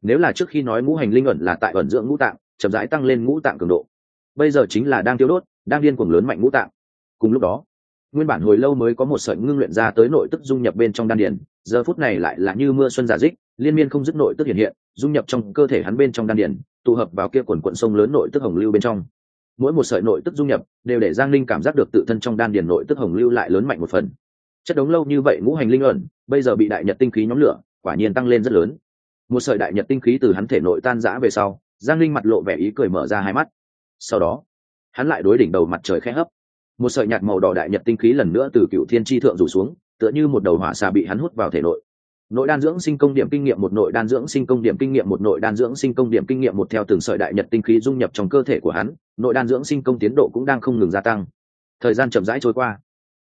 Nếu là trước khi nói ngũ hành linh ẩn là tại ẩn dưỡng ngũ tạng, chậm rãi tăng lên ngũ tạng cường độ. Bây giờ chính là đang tiêu đốt, đang điên cuồng lớn mạnh ngũ tạng. Cùng lúc đó, nguyên bản hồi lâu mới có một sợi ngưng luyện ra tới nội tức dung nhập bên trong đan điền, giờ phút này lại là như mưa xuân giả dích, liên miên không dứt nội tức hiện hiện, dung nhập trong cơ thể hắn bên trong đan điền, tụ hợp vào kia quần quận sông lớn nội tức hồng lưu bên trong. Mỗi một sợi nội tức dung nhập, đều để giang linh cảm giác được tự thân trong đan điền nội tức hồng lưu lại lớn mạnh một phần chất đống lâu như vậy ngũ hành linh ẩn, bây giờ bị đại nhật tinh khí nhóm lửa, quả nhiên tăng lên rất lớn. Một sợi đại nhật tinh khí từ hắn thể nội tan rã về sau, giang linh mặt lộ vẻ ý cười mở ra hai mắt. Sau đó, hắn lại đối đỉnh đầu mặt trời khẽ hấp. Một sợi nhạt màu đỏ đại nhật tinh khí lần nữa từ cựu thiên tri thượng rủ xuống, tựa như một đầu hỏa xà bị hắn hút vào thể nội. Nội đan dưỡng sinh công điểm kinh nghiệm một, nội đan dưỡng sinh công điểm kinh nghiệm một, nội đan dưỡng sinh công điểm kinh nghiệm một theo từng sợi đại nhật tinh khí dung nhập trong cơ thể của hắn, nội đan dưỡng sinh công tiến độ cũng đang không ngừng gia tăng. Thời gian chậm rãi trôi qua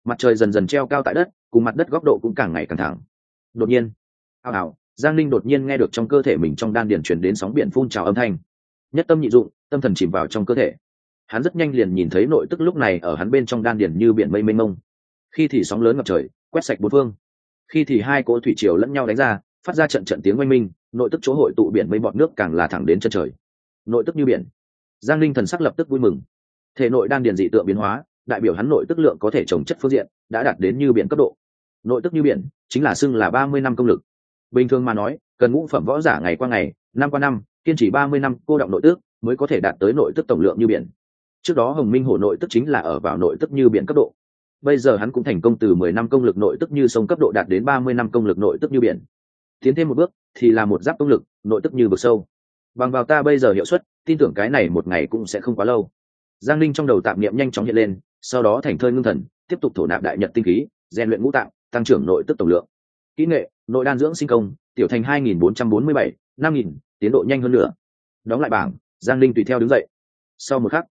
mặt trời dần dần treo cao tại đất, cùng mặt đất góc độ cũng càng ngày càng thẳng. Đột nhiên hào hào giang linh đột nhiên nghe được trong cơ thể mình trong đan điền chuyển đến sóng biển phun trào âm thanh. Nhất tâm nhị dụng, tâm thần chìm vào trong cơ thể. Hắn rất nhanh liền nhìn thấy nội tức lúc này ở hắn bên trong đan điền như biển mây mênh mông. Khi thì sóng lớn ngập trời, quét sạch bốn phương. Khi thì hai cỗ thủy triều lẫn nhau đánh ra, phát ra trận trận tiếng oanh minh, nội tức chỗ hội tụ biển mây bọt nước càng là thẳng đến chân trời. Nội tức như biển. Giang linh thần sắc lập tức vui mừng. Thể nội đan điền dị tượng biến hóa đại biểu hắn nội tức lượng có thể trồng chất phương diện, đã đạt đến như biển cấp độ. Nội tức như biển chính là xưng là ba mươi năm công lực. Bình thường mà nói, cần ngũ phẩm võ giả ngày qua ngày, năm qua năm, kiên trì ba mươi năm cô động nội tức mới có thể đạt tới nội tức tổng lượng như biển. Trước đó hồng minh hổ nội tức chính là ở vào nội tức như biển cấp độ. Bây giờ hắn cũng thành công từ mười năm công lực nội tức như sông cấp độ đạt đến ba mươi năm công lực nội tức như biển. Tiến thêm một bước thì là một giáp công lực, nội tức như vực sâu. Bằng vào ta bây giờ hiệu suất, tin tưởng cái này một ngày cũng sẽ không quá lâu giang linh trong đầu tạm niệm nhanh chóng hiện lên, sau đó thành thơi ngưng thần, tiếp tục thổ nạp đại nhật tinh khí, rèn luyện ngũ tạng, tăng trưởng nội tức tổng lượng. Kỹ nghệ, nội đan dưỡng sinh công, tiểu thành hai nghìn bốn trăm bốn mươi bảy, năm nghìn, tiến độ nhanh hơn nữa. Đóng lại bảng, giang linh tùy theo đứng dậy. Sau một khắc,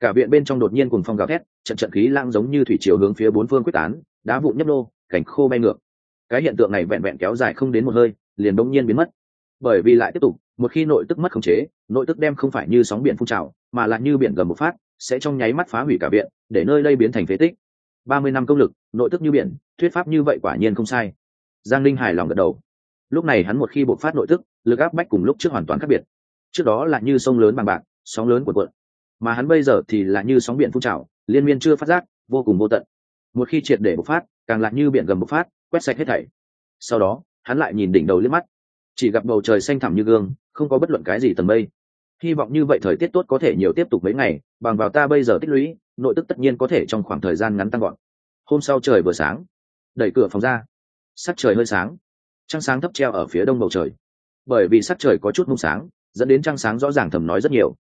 cả viện bên trong đột nhiên cùng phong gào thét, trận trận khí lang giống như thủy chiều hướng phía bốn phương quyết tán, đá vụn nhấp nô cảnh khô bay ngược. Cái hiện tượng này vẹn vẹn kéo dài không đến một hơi, liền đông nhiên biến mất. Bởi vì lại tiếp tục, một khi nội tức mất khống chế, nội tức đem không phải như sóng biển phun trào, mà là như biển gầm một phát sẽ trong nháy mắt phá hủy cả viện, để nơi đây biến thành phế tích. Ba mươi năm công lực, nội tức như biển, thuyết pháp như vậy quả nhiên không sai. Giang linh hài lòng gật đầu. Lúc này hắn một khi bộc phát nội tức, lực áp bách cùng lúc trước hoàn toàn khác biệt. Trước đó là như sông lớn bằng bạc, sóng lớn của quận mà hắn bây giờ thì là như sóng biển phun trào, liên miên chưa phát giác, vô cùng vô tận. Một khi triệt để bộc phát, càng lại như biển gầm bộc phát, quét sạch hết thảy. Sau đó, hắn lại nhìn đỉnh đầu liếc mắt. Chỉ gặp bầu trời xanh thẳm như gương, không có bất luận cái gì tầm mây hy vọng như vậy thời tiết tốt có thể nhiều tiếp tục mấy ngày, bằng vào ta bây giờ tích lũy, nội tức tất nhiên có thể trong khoảng thời gian ngắn tăng gọn hôm sau trời vừa sáng, đẩy cửa phòng ra. Sắc trời hơi sáng. Trăng sáng thấp treo ở phía đông bầu trời. Bởi vì sắc trời có chút mông sáng, dẫn đến trăng sáng rõ ràng thầm nói rất nhiều.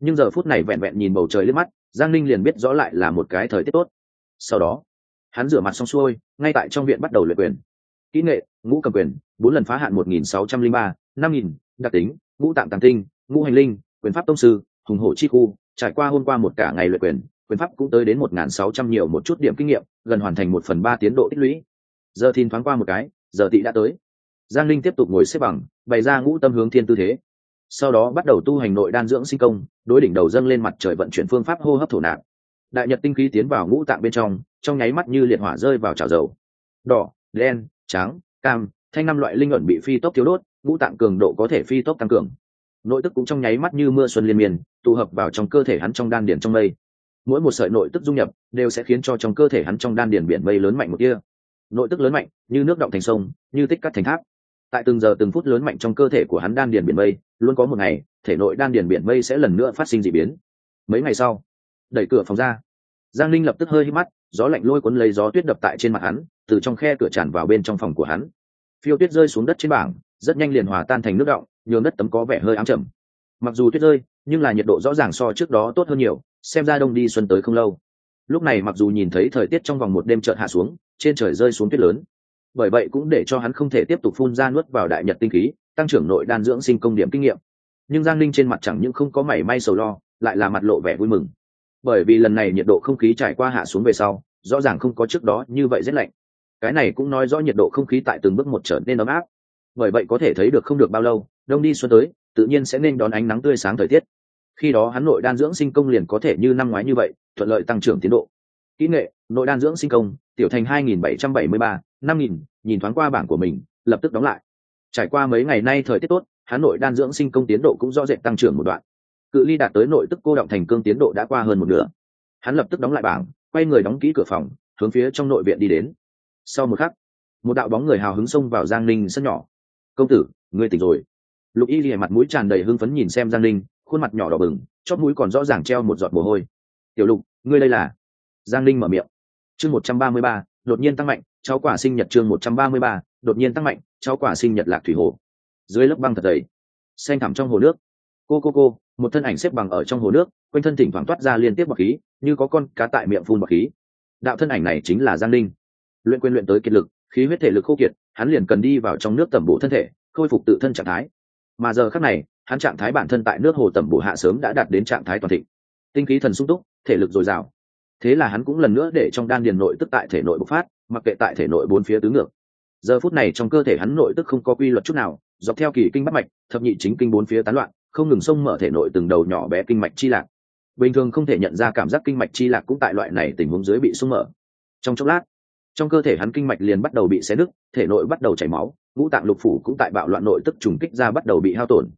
Nhưng giờ phút này vẹn vẹn nhìn bầu trời lên mắt, giang ninh liền biết rõ lại là một cái thời tiết tốt. Sau đó, hắn rửa mặt xong xuôi, ngay tại trong viện bắt đầu luyện quyền. Kỹ nghệ, ngũ cầm quyền, bốn lần phá hạn một nghìn sáu trăm linh ba, năm nghìn, đặc tính, ngũ tạm tàng tinh, ngũ hành linh quyền pháp tông sư, hùng hổ chi khu, trải qua hôm qua một cả ngày luyện quyền quyền pháp cũng tới đến một nghìn sáu trăm nhiều một chút điểm kinh nghiệm, gần hoàn thành một phần ba tiến độ tích lũy. Giờ thìn thoáng qua một cái, giờ tị đã tới. Giang linh tiếp tục ngồi xếp bằng, bày ra ngũ tâm hướng thiên tư thế. Sau đó bắt đầu tu hành nội đan dưỡng sinh công, đối đỉnh đầu dâng lên mặt trời vận chuyển phương pháp hô hấp thổ nạp. Đại nhật tinh khí tiến vào ngũ tạng bên trong trong nháy mắt như liệt hỏa rơi vào chảo dầu. Đỏ, đen, trắng, cam, thanh năm loại linh ẩn bị phi tốc thiếu đốt, ngũ tạng cường độ có thể phi tốc tăng cường nội tức cũng trong nháy mắt như mưa xuân liên miên, tụ hợp vào trong cơ thể hắn trong đan điển trong mây. Mỗi một sợi nội tức dung nhập, đều sẽ khiến cho trong cơ thể hắn trong đan điển biển mây lớn mạnh một kia. Nội tức lớn mạnh, như nước động thành sông, như tích cắt thành tháp. Tại từng giờ từng phút lớn mạnh trong cơ thể của hắn đan điển biển mây, luôn có một ngày, thể nội đan điển biển mây sẽ lần nữa phát sinh d ị biến. Mấy ngày sau, đẩy cửa phòng ra, giang linh lập tức hơi hít mắt, gió lạnh lôi cuốn lấy gió tuyết đập tại trên mặt hắn, từ trong khe cửa tràn vào bên trong phòng của hắn. Phiêu tuyết rơi xuống đất trên bảng rất nhanh liền hòa tan thành nước động nhường đất tấm có vẻ hơi ám trầm. mặc dù tuyết rơi, nhưng là nhiệt độ rõ ràng so trước đó tốt hơn nhiều, xem ra đông đi xuân tới không lâu. Lúc này mặc dù nhìn thấy thời tiết trong vòng một đêm chợt hạ xuống, trên trời rơi xuống tuyết lớn. Bởi vậy cũng để cho hắn không thể tiếp tục phun ra nuốt vào đại nhật tinh khí, tăng trưởng nội đan dưỡng sinh công điểm kinh nghiệm. Nhưng giang linh trên mặt chẳng những không có mảy may sầu lo, lại là mặt lộ vẻ vui mừng. Bởi vì lần này nhiệt độ không khí trải qua hạ xuống về sau, rõ ràng không có trước đó như vậy rét lạnh. Cái này cũng nói rõ nhiệt độ không khí tại từng bước một trở nên ấm áp bởi vậy có thể thấy được không được bao lâu, đông đi xuân tới, tự nhiên sẽ nên đón ánh nắng tươi sáng thời tiết. Khi đó hắn nội đan dưỡng sinh công liền có thể như năm ngoái như vậy, thuận lợi tăng trưởng tiến độ. Kỹ nghệ, nội đan dưỡng sinh công, tiểu thành hai nghìn bảy trăm bảy mươi ba, năm nghìn, nhìn thoáng qua bảng của mình, lập tức đóng lại. Trải qua mấy ngày nay thời tiết tốt, hắn nội đan dưỡng sinh công tiến độ cũng rõ rệt tăng trưởng một đoạn. Cự ly đạt tới nội tức cô động thành cương tiến độ đã qua hơn một nửa. Hắn lập tức đóng lại bảng, quay người đóng kỹ cửa phòng, hướng phía trong nội viện đi đến. Sau một khắc, một đạo bóng người hào hứng xông vào giang ninh sân nhỏ công tử, ngươi tỉnh rồi. Lục y lìa mặt mũi tràn đầy hưng phấn nhìn xem giang ninh, khuôn mặt nhỏ đỏ bừng chót mũi còn rõ ràng treo một giọt mồ hôi. Tiểu lục, ngươi đây là? Giang ninh mở miệng. Chương một trăm ba mươi ba, đột nhiên tăng mạnh, cháu quả sinh nhật chương một trăm ba mươi ba, đột nhiên tăng mạnh, cháu quả sinh nhật lạc thủy hồ. Dưới lớp băng thật dày, xanh thẳm trong hồ nước. Cô cô cô, một thân ảnh xếp bằng ở trong hồ nước, quanh thân thỉnh thoảng toát ra liên tiếp bọc khí, như có con cá tại miệng phun bọc khí. Đạo thân ảnh này chính là giang ninh. Luyện quyền luyện tới kiệt lực khí huyết thể lực khô kiệt, hắn liền cần đi vào trong nước tẩm bổ thân thể, khôi phục tự thân trạng thái. Mà giờ khác này, hắn trạng thái bản thân tại nước hồ tẩm bổ hạ sớm đã đạt đến trạng thái toàn thịnh. Tinh khí thần sung túc, thể lực dồi dào. Thế là hắn cũng lần nữa để trong đan điền nội tức tại thể nội bộc phát, mặc kệ tại thể nội bốn phía tứ ngược. Giờ phút này trong cơ thể hắn nội tức không có quy luật chút nào, dọc theo kỳ kinh bắt mạch, thập nhị chính kinh bốn phía tán loạn, không ngừng xông mở thể nội từng đầu nhỏ bé kinh mạch chi lạc. Bình thường không thể nhận ra cảm giác kinh mạch chi lạc cũng tại loại này tình huống dưới bị xung mở. Trong chốc lát trong cơ thể hắn kinh mạch liền bắt đầu bị xé nứt, thể nội bắt đầu chảy máu, ngũ tạng lục phủ cũng tại bạo loạn nội tức trùng kích ra bắt đầu bị hao tổn.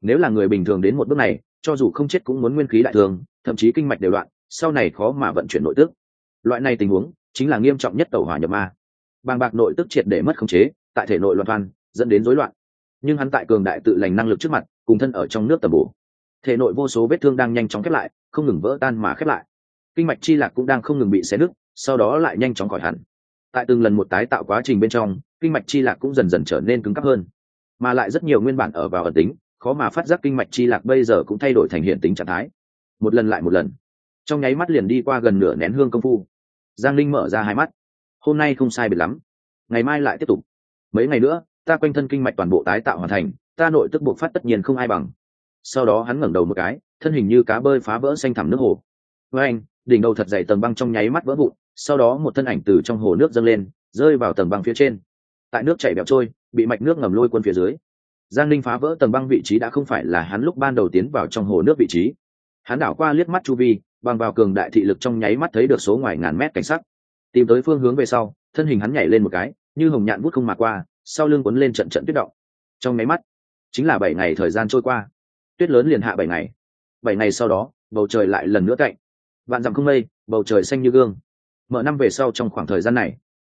Nếu là người bình thường đến một bước này, cho dù không chết cũng muốn nguyên khí đại thường thậm chí kinh mạch đều đoạn sau này khó mà vận chuyển nội tức. Loại này tình huống chính là nghiêm trọng nhất tàu hỏa nhập ma. Bàng bạc nội tức triệt để mất khống chế, tại thể nội loạn văn dẫn đến rối loạn. Nhưng hắn tại cường đại tự lành năng lực trước mặt, cùng thân ở trong nước tầm bổ. Thể nội vô số vết thương đang nhanh chóng khép lại, không ngừng vỡ tan mà khép lại. Kinh mạch chi lạc cũng đang không ngừng bị xé nứt, sau đó lại nhanh chóng khỏi hẳn tại từng lần một tái tạo quá trình bên trong, kinh mạch chi lạc cũng dần dần trở nên cứng cắp hơn. Mà lại rất nhiều nguyên bản ở vào ẩn tính, khó mà phát giác kinh mạch chi lạc bây giờ cũng thay đổi thành hiện tính trạng thái. Một lần lại một lần. Trong nháy mắt liền đi qua gần nửa nén hương công phu. Giang linh mở ra hai mắt. Hôm nay không sai biệt lắm. Ngày mai lại tiếp tục. Mấy ngày nữa, ta quanh thân kinh mạch toàn bộ tái tạo hoàn thành, ta nội tức buộc phát tất nhiên không ai bằng. Sau đó hắn ngẩng đầu một cái, thân hình như cá bơi phá vỡ xanh thẳm nước hồ. Với anh đỉnh đầu thật dày tầng băng trong nháy mắt vỡ vụn sau đó một thân ảnh từ trong hồ nước dâng lên, rơi vào tầng băng phía trên. Tại nước chảy bẹo trôi, bị mạch nước ngầm lôi quân phía dưới. Giang linh phá vỡ tầng băng vị trí đã không phải là hắn lúc ban đầu tiến vào trong hồ nước vị trí. Hắn đảo qua liếc mắt chu vi, bằng vào cường đại thị lực trong nháy mắt thấy được số ngoài ngàn mét cảnh sắc. Tìm tới phương hướng về sau, thân hình hắn nhảy lên một cái, như hồng nhạn bút không mà qua, sau lưng quấn lên trận trận tuyết động. Trong nháy mắt, chính là bảy ngày thời gian trôi qua. Tuyết lớn liền hạ bảy ngày. Bảy ngày sau đó, bầu trời lại lần nữa cạnh vạn dặm không mây, bầu trời xanh như gương mở năm về sau trong khoảng thời gian này,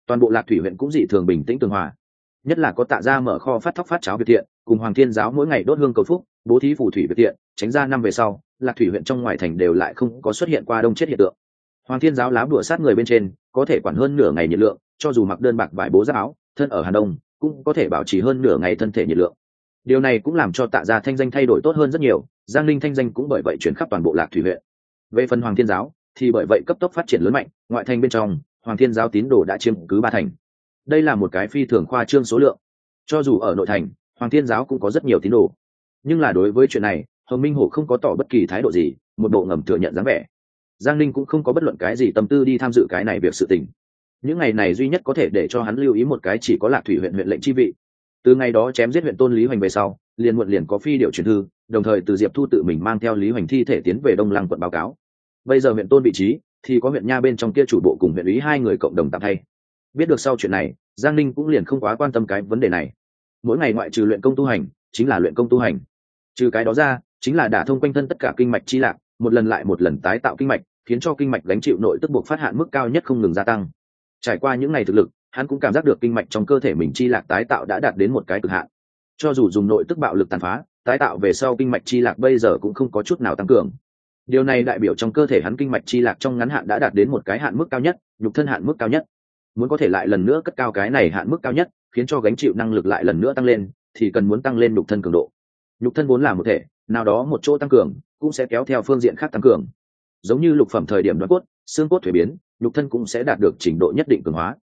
toàn bộ lạc thủy huyện cũng dị thường bình tĩnh tường hòa. Nhất là có tạ ra mở kho phát thóc phát cháo việt thiện, cùng hoàng thiên giáo mỗi ngày đốt hương cầu phúc, bố thí phù thủy việt thiện, tránh ra năm về sau, lạc thủy huyện trong ngoài thành đều lại không có xuất hiện qua đông chết hiện tượng. Hoàng thiên giáo lá đùa sát người bên trên, có thể quản hơn nửa ngày nhiệt lượng, cho dù mặc đơn bạc vải bố giáp áo, thân ở hà đông, cũng có thể bảo trì hơn nửa ngày thân thể nhiệt lượng. Điều này cũng làm cho tạ gia thanh danh thay đổi tốt hơn rất nhiều, giang linh thanh danh cũng bởi vậy chuyển khắp toàn bộ lạc thủy huyện. Về phần hoàng thiên giáo thì bởi vậy cấp tốc phát triển lớn mạnh, ngoại thành bên trong, hoàng thiên giáo tín đồ đã chiếm cứ ba thành. Đây là một cái phi thường khoa trương số lượng. Cho dù ở nội thành, hoàng thiên giáo cũng có rất nhiều tín đồ. Nhưng là đối với chuyện này, hồng minh hổ không có tỏ bất kỳ thái độ gì, một bộ ngầm thừa nhận dáng vẻ. Giang ninh cũng không có bất luận cái gì tâm tư đi tham dự cái này việc sự tình. Những ngày này duy nhất có thể để cho hắn lưu ý một cái chỉ có lạc thủy huyện huyện lệnh chi vị. Từ ngày đó chém giết huyện tôn lý hoành về sau, liền muộn liền có phi điệu truyền thư, đồng thời từ diệp thu tự mình mang theo lý hoành thi thể tiến về đông lăng quận báo cáo bây giờ huyện tôn vị trí, thì có huyện nha bên trong kia chủ bộ cùng huyện ý hai người cộng đồng tạm thay. Biết được sau chuyện này, giang ninh cũng liền không quá quan tâm cái vấn đề này. Mỗi ngày ngoại trừ luyện công tu hành, chính là luyện công tu hành. Trừ cái đó ra, chính là đả thông quanh thân tất cả kinh mạch chi lạc, một lần lại một lần tái tạo kinh mạch, khiến cho kinh mạch gánh chịu nội tức buộc phát hạn mức cao nhất không ngừng gia tăng. Trải qua những ngày thực lực, hắn cũng cảm giác được kinh mạch trong cơ thể mình chi lạc tái tạo đã đạt đến một cái cực hạn. Cho dù dùng nội tức bạo lực tàn phá, tái tạo về sau kinh mạch chi lạc bây giờ cũng không có chút nào tăng cường điều này đại biểu trong cơ thể hắn kinh mạch chi lạc trong ngắn hạn đã đạt đến một cái hạn mức cao nhất nhục thân hạn mức cao nhất. Muốn có thể lại lần nữa cất cao cái này hạn mức cao nhất khiến cho gánh chịu năng lực lại lần nữa tăng lên thì cần muốn tăng lên nhục thân cường độ. Nhục thân vốn là một thể nào đó một chỗ tăng cường cũng sẽ kéo theo phương diện khác tăng cường. Giống như lục phẩm thời điểm đoán cốt xương cốt thuế biến nhục thân cũng sẽ đạt được trình độ nhất định cường hóa.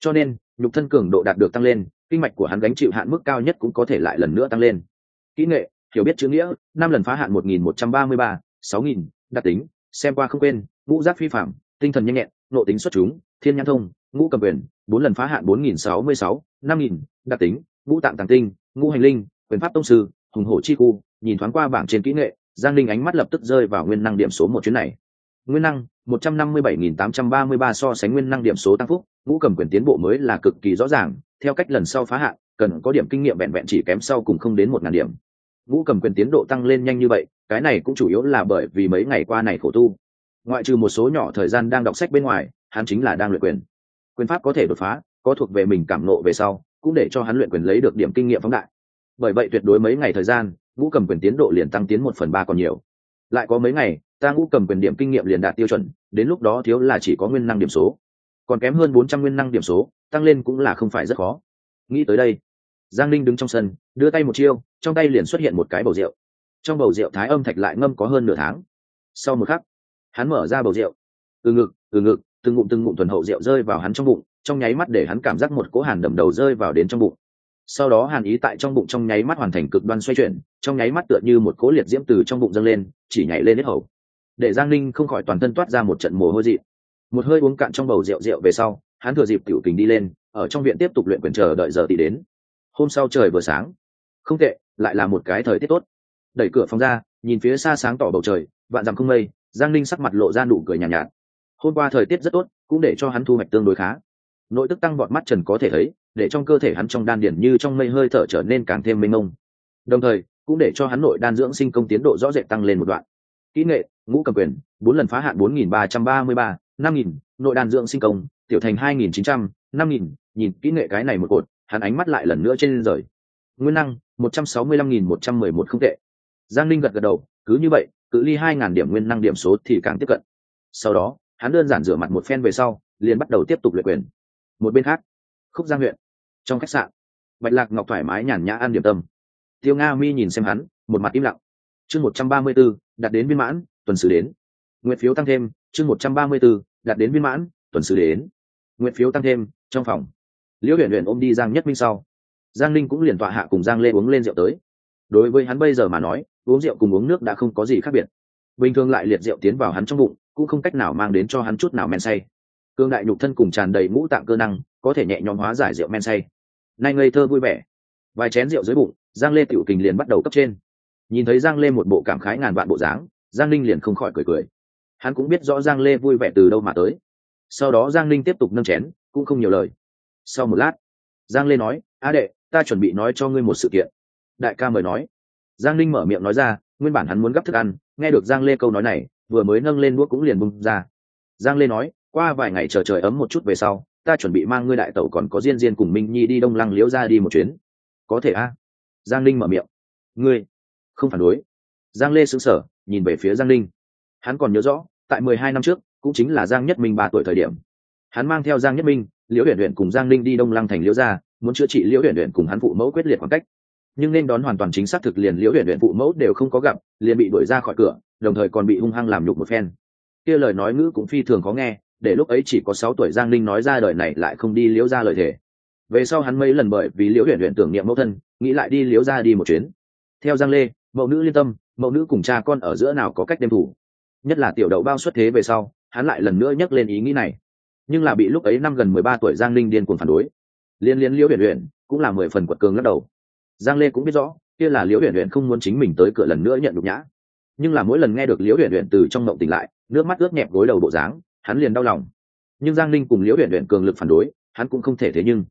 Cho nên nhục thân cường độ đạt được tăng lên kinh mạch của hắn gánh chịu hạn mức cao nhất cũng có thể lại lần nữa tăng lên. Kỹ nghệ hiểu biết chữ nghĩa năm lần phá hạn 1133, sáu nghìn, đặc tính, xem qua không quên, ngũ giác phi phạm tinh thần nhanh nhẹn nộ tính xuất chúng, thiên nhãn thông, ngũ cầm quyền, bốn lần phá hạn bốn nghìn sáu mươi sáu, năm nghìn, đặc tính, ngũ tạng tàng tinh, ngũ hành linh, quyền pháp tông sư, hùng hổ chi khu, nhìn thoáng qua bảng trên kỹ nghệ, giang linh ánh mắt lập tức rơi vào nguyên năng điểm số một chuyến này. Nguyên năng, một trăm năm mươi bảy nghìn tám trăm ba mươi ba so sánh nguyên năng điểm số tăng phúc, ngũ cầm quyền tiến bộ mới là cực kỳ rõ ràng, theo cách lần sau phá hạn, cần có điểm kinh nghiệm vẹn vẹn chỉ kém sau cùng không đến một ngàn điểm ngũ cầm quyền tiến độ tăng lên nhanh như vậy, cái này cũng chủ yếu là bởi vì mấy ngày qua này khổ tu. Ngoại trừ một số nhỏ thời gian đang đọc sách bên ngoài, hắn chính là đang luyện quyền. Quyền pháp có thể đột phá, có thuộc về mình cảm nộ về sau, cũng để cho hắn luyện quyền lấy được điểm kinh nghiệm phóng đại. Bởi vậy tuyệt đối mấy ngày thời gian, ngũ cầm quyền tiến độ liền tăng tiến một phần ba còn nhiều. Lại có mấy ngày, ta ngũ cầm quyền điểm kinh nghiệm liền đạt tiêu chuẩn, đến lúc đó thiếu là chỉ có nguyên năng điểm số. Còn kém hơn bốn trăm nguyên năng điểm số, tăng lên cũng là không phải rất khó. Nghĩ tới đây giang linh đứng trong sân, đưa tay một chiêu, trong tay liền xuất hiện một cái bầu rượu. Trong bầu rượu thái âm thạch lại ngâm có hơn nửa tháng. Sau một khắc, hắn mở ra bầu rượu. Từ ngực từ ngực, từng ngụm từng ngụm thuần hậu rượu rơi vào hắn trong bụng, trong nháy mắt để hắn cảm giác một cỗ hàn đầm đầu rơi vào đến trong bụng. Sau đó hàn ý tại trong bụng trong nháy mắt hoàn thành cực đoan xoay chuyển, trong nháy mắt tựa như một cỗ liệt diễm từ trong bụng dâng lên, chỉ nhảy lên hết hầu. Để giang ninh không khỏi toàn thân toát ra một trận mồ hôi dị một hơi uống cạn trong bầu rượu rượu về sau, hắn thừa dịp tiểu kình đi lên, ở trong viện tiếp tục luyện quyền chờ đợi giờ tỷ đến hôm sau trời vừa sáng. Không tệ lại là một cái thời tiết tốt. Đẩy cửa phòng ra nhìn phía xa sáng tỏ bầu trời vạn dặm không mây giang ninh sắc mặt lộ ra nụ cười nhàn nhạt, nhạt. Hôm qua thời tiết rất tốt cũng để cho hắn thu hoạch tương đối khá. Nội tức tăng vọt mắt trần có thể thấy để trong cơ thể hắn trong đan điển như trong mây hơi thở trở nên càng thêm mênh mông. Đồng thời cũng để cho hắn nội đan dưỡng sinh công tiến độ rõ rệt tăng lên một đoạn. Kỹ nghệ ngũ cầm quyền bốn lần phá hạn bốn nghìn ba trăm ba mươi ba năm nghìn nội đan dưỡng sinh công tiểu thành hai nghìn chín trăm năm nghìn nhìn kỹ nghệ cái này một cột hắn ánh mắt lại lần nữa trên rời. Nguyên năng, một trăm sáu mươi lăm nghìn một trăm mười một không tệ. Giang linh gật gật đầu, cứ như vậy, cự ly hai ngàn điểm nguyên năng điểm số thì càng tiếp cận. Sau đó, hắn đơn giản rửa mặt một phen về sau, liền bắt đầu tiếp tục luyện quyền. Một bên khác, khúc giang huyện, trong khách sạn, bạch lạc ngọc thoải mái nhàn nhã ăn điểm tâm. Tiêu nga mi nhìn xem hắn, một mặt im lặng. Chương một trăm ba mươi b ố đến viên mãn, tuần sử đến. Nguyện phiếu tăng thêm, chương một trăm ba mươi b ố đến viên mãn, tuần sử đến. Nguyện phiếu tăng thêm, trong phòng liễu huyền huyền ôm đi giang nhất minh sau. Giang linh cũng liền tọa hạ cùng giang lê uống lên rượu tới. Đối với hắn bây giờ mà nói, uống rượu cùng uống nước đã không có gì khác biệt. Bình thường lại liệt rượu tiến vào hắn trong bụng, cũng không cách nào mang đến cho hắn chút nào men say. Cương đại nhục thân cùng tràn đầy ngũ tạng cơ năng, có thể nhẹ nhõm hóa giải rượu men say. Nay ngây thơ vui vẻ. Vài chén rượu dưới bụng, giang lê tiểu kình liền bắt đầu cấp trên. Nhìn thấy giang lê một bộ cảm khái ngàn vạn bộ dáng, giang linh liền không khỏi cười cười. Hắn cũng biết rõ giang lê vui vẻ từ đâu mà tới. Sau đó giang linh tiếp tục nâng chén, cũng không nhiều lời sau một lát, giang lê nói, a đệ, ta chuẩn bị nói cho ngươi một sự kiện. Đại ca mời nói. Giang linh mở miệng nói ra, nguyên bản hắn muốn gấp thức ăn, nghe được giang lê câu nói này, vừa mới nâng lên đuốc cũng liền bung ra. Giang lê nói, qua vài ngày chờ trời ấm một chút về sau, ta chuẩn bị mang ngươi đại tẩu còn có diên diên cùng minh nhi đi đông lăng liễu ra đi một chuyến. Có thể a. Giang linh mở miệng. Ngươi không phản đối? Giang lê xứng sở nhìn về phía giang linh hắn còn nhớ rõ, tại mười hai năm trước, cũng chính là giang nhất minh ba tuổi thời điểm. Hắn mang theo giang nhất minh liễu huyện huyện cùng giang linh đi đông lăng thành liễu gia, muốn chữa trị liễu huyện huyện cùng hắn phụ mẫu quyết liệt khoảng cách. Nhưng nên đón hoàn toàn chính xác thực liền liễu huyện huyện phụ mẫu đều không có gặp, liền bị đuổi ra khỏi cửa, đồng thời còn bị hung hăng làm nhục một phen. Kia lời nói ngữ cũng phi thường khó nghe, để lúc ấy chỉ có sáu tuổi giang linh nói ra đời này lại không đi liễu ra lời thề. Về sau hắn mấy lần bởi vì liễu huyện huyện tưởng niệm mẫu thân, nghĩ lại đi liễu ra đi một chuyến. Theo giang lê, mẫu nữ liên tâm, mẫu nữ cùng cha con ở giữa nào có cách đêm thủ. Nhất là tiểu đậu bao xuất thế về sau, hắn lại lần nữa nhắc lên ý nghĩ này nhưng là bị lúc ấy năm gần mười ba tuổi giang linh điên cuồng phản đối. Liên liên liễu uyển uyển cũng là mười phần quật cường lắc đầu. Giang lê cũng biết rõ, kia là liễu uyển uyển không muốn chính mình tới cửa lần nữa nhận nhục nhã. Nhưng là mỗi lần nghe được liễu uyển uyển từ trong mộng tỉnh lại, nước mắt ướt nhẹp gối đầu bộ dáng, hắn liền đau lòng. Nhưng giang linh cùng liễu uyển uyển cường lực phản đối, hắn cũng không thể thế nhưng.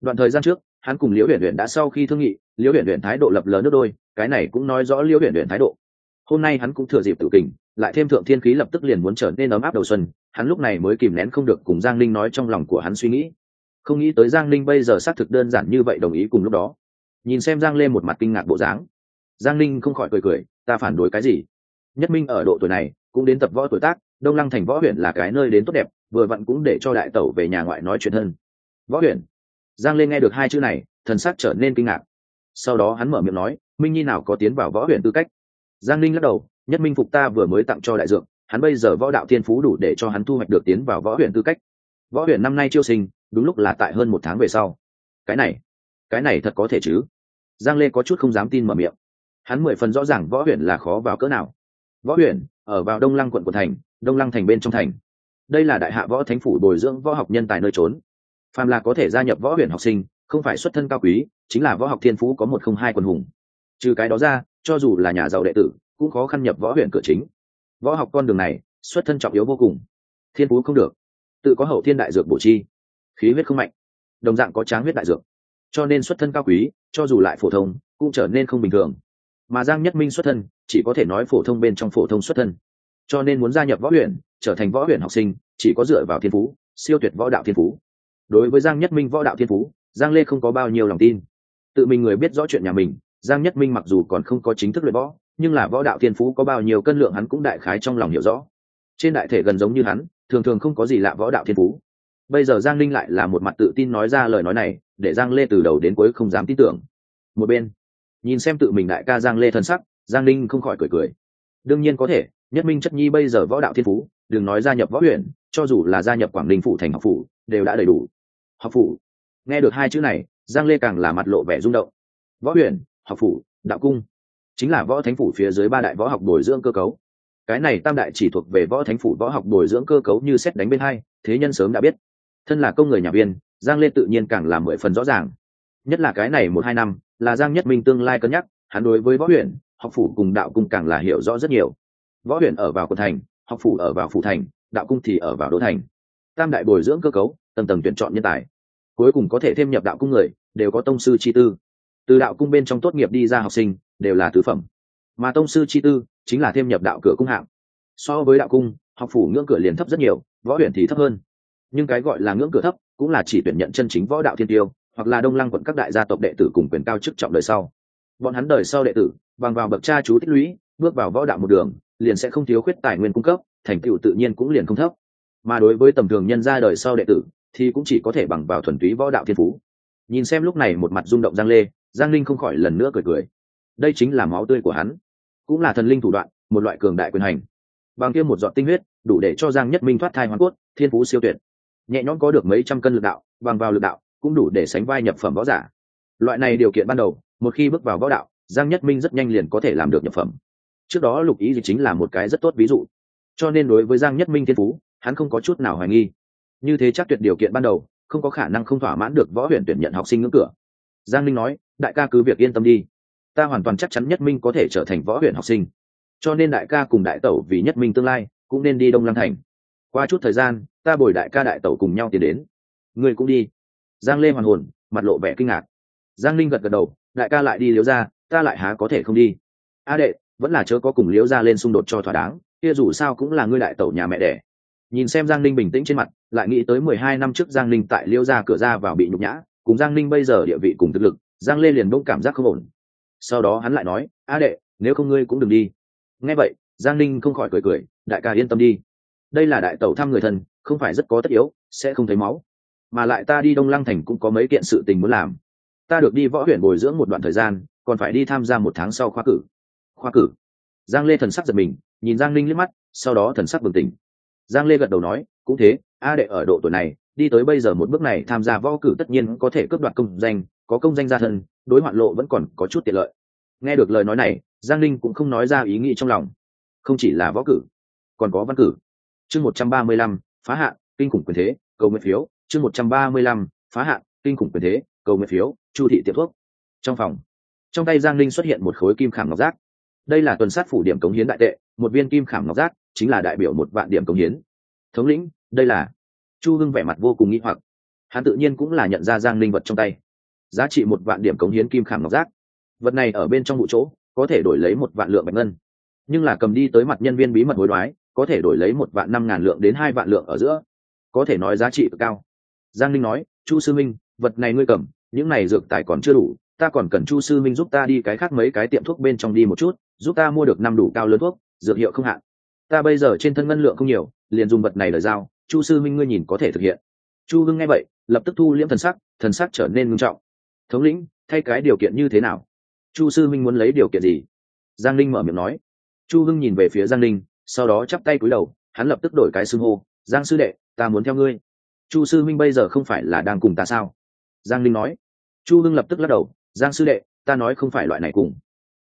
Đoạn thời gian trước, hắn cùng liễu uyển uyển đã sau khi thương nghị, liễu uyển uyển thái độ lập lờ nước đôi, cái này cũng nói rõ liễu uyển uyển thái độ. Hôm nay hắn cũng thừa dịp tự kình lại thêm thượng thiên khí lập tức liền muốn trở nên ấm áp đầu xuân, hắn lúc này mới kìm nén không được cùng giang linh nói trong lòng của hắn suy nghĩ. Không nghĩ tới giang linh bây giờ xác thực đơn giản như vậy đồng ý cùng lúc đó. Nhìn xem giang lê một mặt kinh ngạc bộ dáng, giang linh không khỏi cười cười, ta phản đối cái gì? Nhất minh ở độ tuổi này, cũng đến tập võ tuổi tác, đông lăng thành võ huyện là cái nơi đến tốt đẹp, vừa vặn cũng để cho đại tẩu về nhà ngoại nói chuyện hơn. Võ huyện? Giang lên nghe được hai chữ này, thần sắc trở nên kinh ngạc. Sau đó hắn mở miệng nói, minh nhi nào có tiến vào võ huyện tư cách? Giang linh lắc đầu nhất minh phục ta vừa mới tặng cho đại dượng hắn bây giờ võ đạo thiên phú đủ để cho hắn thu hoạch được tiến vào võ huyện tư cách. Võ huyện năm nay chiêu sinh, đúng lúc là tại hơn một tháng về sau. Cái này cái này thật có thể chứ? Giang lê có chút không dám tin mở miệng. Hắn mười phần rõ ràng võ huyện là khó vào cỡ nào. Võ huyện ở vào đông lăng quận của thành, đông lăng thành bên trong thành. Đây là đại hạ võ thánh phủ bồi dưỡng võ học nhân tài nơi trốn. Phàm là có thể gia nhập võ huyện học sinh, không phải xuất thân cao quý, chính là võ học thiên phú có một không hai quần hùng. Trừ cái đó ra, cho dù là nhà giàu đệ tử cũng khó khăn nhập võ huyện cửa chính. Võ học con đường này, xuất thân trọng yếu vô cùng. Thiên phú không được. Tự có hậu thiên đại dược bổ chi. Khí huyết không mạnh. Đồng dạng có tráng huyết đại dược. Cho nên xuất thân cao quý, cho dù lại phổ thông, cũng trở nên không bình thường. Mà giang nhất minh xuất thân, chỉ có thể nói phổ thông bên trong phổ thông xuất thân. Cho nên muốn gia nhập võ huyện trở thành võ huyện học sinh, chỉ có dựa vào thiên phú, siêu tuyệt võ đạo thiên phú. Đối với giang nhất minh võ đạo thiên phú, giang lê không có bao nhiêu lòng tin. Tự mình người biết rõ chuyện nhà mình, giang nhất minh mặc dù còn không có chính thức luyện võ nhưng là võ đạo thiên phú có bao nhiêu cân lượng hắn cũng đại khái trong lòng hiểu rõ. Trên đại thể gần giống như hắn, thường thường không có gì lạ võ đạo thiên phú. Bây giờ giang linh lại là một mặt tự tin nói ra lời nói này, để giang lê từ đầu đến cuối không dám tin tưởng. Một bên, nhìn xem tự mình đại ca giang lê thân sắc, giang linh không khỏi cười cười. Đương nhiên có thể, nhất minh chất nhi bây giờ võ đạo thiên phú, đừng nói gia nhập võ huyện, cho dù là gia nhập quảng ninh phủ thành học phủ, đều đã đầy đủ. Học phủ. Nghe được hai chữ này, giang lê càng là mặt lộ vẻ rung động. Võ huyện, học phủ, đạo cung chính là võ thánh phủ phía dưới ba đại võ học bồi dưỡng cơ cấu. Cái này tam đại chỉ thuộc về võ thánh phủ võ học bồi dưỡng cơ cấu như xét đánh bên hai, thế nhân sớm đã biết. Thân là công người nhà viên, giang lê tự nhiên càng là mười phần rõ ràng. Nhất là cái này một hai năm, là giang nhất minh tương lai cân nhắc, hắn đối với võ huyện, học phủ cùng đạo cung càng là hiểu rõ rất nhiều. Võ huyện ở vào quận thành, học phủ ở vào phủ thành, đạo cung thì ở vào đô thành. Tam đại bồi dưỡng cơ cấu, tầng tầng tuyển chọn nhân tài. Cuối cùng có thể thêm nhập đạo cung người, đều có tông sư chi tư. Từ đạo cung bên trong tốt nghiệp đi ra học sinh đều là tứ phẩm. Mà tông sư chi tư chính là thêm nhập đạo cửa cung hạng. So với đạo cung, học phủ ngưỡng cửa liền thấp rất nhiều, võ huyện thì thấp hơn. Nhưng cái gọi là ngưỡng cửa thấp cũng là chỉ tuyển nhận chân chính võ đạo thiên tiêu, hoặc là đông lăng quận các đại gia tộc đệ tử cùng quyền cao chức trọng đời sau. Bọn hắn đời sau đệ tử, bằng vào bậc cha chú tích lũy, bước vào võ đạo một đường, liền sẽ không thiếu khuyết tài nguyên cung cấp, thành tựu tự nhiên cũng liền không thấp. Mà đối với tầm thường nhân gia đời sau đệ tử, thì cũng chỉ có thể bằng vào thuần túy võ đạo thiên phú. Nhìn xem lúc này một mặt rung động giang lê, giang linh không khỏi lần nữa cười cười đây chính là máu tươi của hắn. Cũng là thần linh thủ đoạn, một loại cường đại quyền hành. Bằng kia một giọt tinh huyết, đủ để cho giang nhất minh thoát thai hoàn cốt, thiên phú siêu tuyệt. Nhẹ nhõm có được mấy trăm cân lực đạo, bằng vào lực đạo, cũng đủ để sánh vai nhập phẩm võ giả. Loại này điều kiện ban đầu, một khi bước vào võ đạo, giang nhất minh rất nhanh liền có thể làm được nhập phẩm. Trước đó lục ý gì chính là một cái rất tốt ví dụ. Cho nên đối với giang nhất minh thiên phú, hắn không có chút nào hoài nghi. Như thế chắc tuyệt điều kiện ban đầu, không có khả năng không thỏa mãn được võ huyện tuyển nhận học sinh ngưỡng cửa. Giang linh nói, đại ca cứ việc yên tâm đi ta hoàn toàn chắc chắn nhất minh có thể trở thành võ huyện học sinh. Cho nên đại ca cùng đại tẩu vì nhất minh tương lai, cũng nên đi đông lăng thành. Qua chút thời gian, ta bồi đại ca đại tẩu cùng nhau tiến đến. Người cũng đi. Giang lê hoàn hồn, mặt lộ vẻ kinh ngạc. Giang linh gật gật đầu, đại ca lại đi liếu ra, ta lại há có thể không đi. A đệ, vẫn là chớ có cùng liếu ra lên xung đột cho thỏa đáng, kia dù sao cũng là ngươi đại tẩu nhà mẹ đẻ. Nhìn xem giang linh bình tĩnh trên mặt, lại nghĩ tới mười hai năm trước giang linh tại liêu ra cửa ra vào bị nhục nhã, cùng giang linh bây giờ địa vị cùng thực lực, giang lê liền bỗng cảm giác không ổn sau đó hắn lại nói, a đệ, nếu không ngươi cũng đừng đi. Nghe vậy, giang ninh không khỏi cười cười, đại ca yên tâm đi. Đây là đại tẩu thăm người thân, không phải rất có tất yếu, sẽ không thấy máu. Mà lại ta đi đông lăng thành cũng có mấy kiện sự tình muốn làm. Ta được đi võ huyện bồi dưỡng một đoạn thời gian, còn phải đi tham gia một tháng sau khoa cử. Khoa cử? Giang lê thần sắc giật mình, nhìn giang ninh liếc mắt, sau đó thần sắc bừng tỉnh. Giang lê gật đầu nói, cũng thế, a đệ ở độ tuổi này đi tới bây giờ một bước này, tham gia võ cử tất nhiên có thể cướp đoạt công danh, có công danh gia thân, đối hoạn lộ vẫn còn có chút tiện lợi. Nghe được lời nói này, giang linh cũng không nói ra ý nghĩ trong lòng. Không chỉ là võ cử, còn có văn cử. Chương một trăm ba mươi lăm, phá hạn, kinh khủng quyền thế, cầu nguyện phiếu. Chương một trăm ba mươi lăm, phá hạn, kinh khủng quyền thế, cầu nguyện phiếu, chu thị tiệm thuốc. Trong phòng, trong tay giang linh xuất hiện một khối kim khảm ngọc giác. Đây là tuần sát phủ điểm cống hiến đại tệ, một viên kim khảm ngọc giác chính là đại biểu một vạn điểm cống hiến. Thống lĩnh, đây là chu hưng vẻ mặt vô cùng nghĩ hoặc. Hắn tự nhiên cũng là nhận ra giang linh vật trong tay. Giá trị một vạn điểm cống hiến kim khảm ngọc giác. Vật này ở bên trong vụ chỗ, có thể đổi lấy một vạn lượng bạch ngân. Nhưng là cầm đi tới mặt nhân viên bí mật hối đoái, có thể đổi lấy một vạn năm ngàn lượng đến hai vạn lượng ở giữa. Có thể nói giá trị cực cao. Giang linh nói, chu sư minh, vật này ngươi cầm, những này dược tài còn chưa đủ, ta còn cần chu sư minh giúp ta đi cái khác mấy cái tiệm thuốc bên trong đi một chút, giúp ta mua được năm đủ cao lớn thuốc, dược hiệu không hạn. Ta bây giờ trên thân ngân lượng không nhiều, liền dùng vật này lời giao chu sư minh ngươi nhìn có thể thực hiện. Chu hưng nghe vậy, lập tức thu liễm thần sắc thần sắc trở nên ngưng trọng. Thống lĩnh, thay cái điều kiện như thế nào? Chu sư minh muốn lấy điều kiện gì? Giang linh mở miệng nói. Chu hưng nhìn về phía giang linh sau đó chắp tay cúi đầu, hắn lập tức đổi cái xưng hô, giang sư đệ, ta muốn theo ngươi. Chu sư minh bây giờ không phải là đang cùng ta sao? Giang linh nói. Chu hưng lập tức lắc đầu, giang sư đệ, ta nói không phải loại này cùng.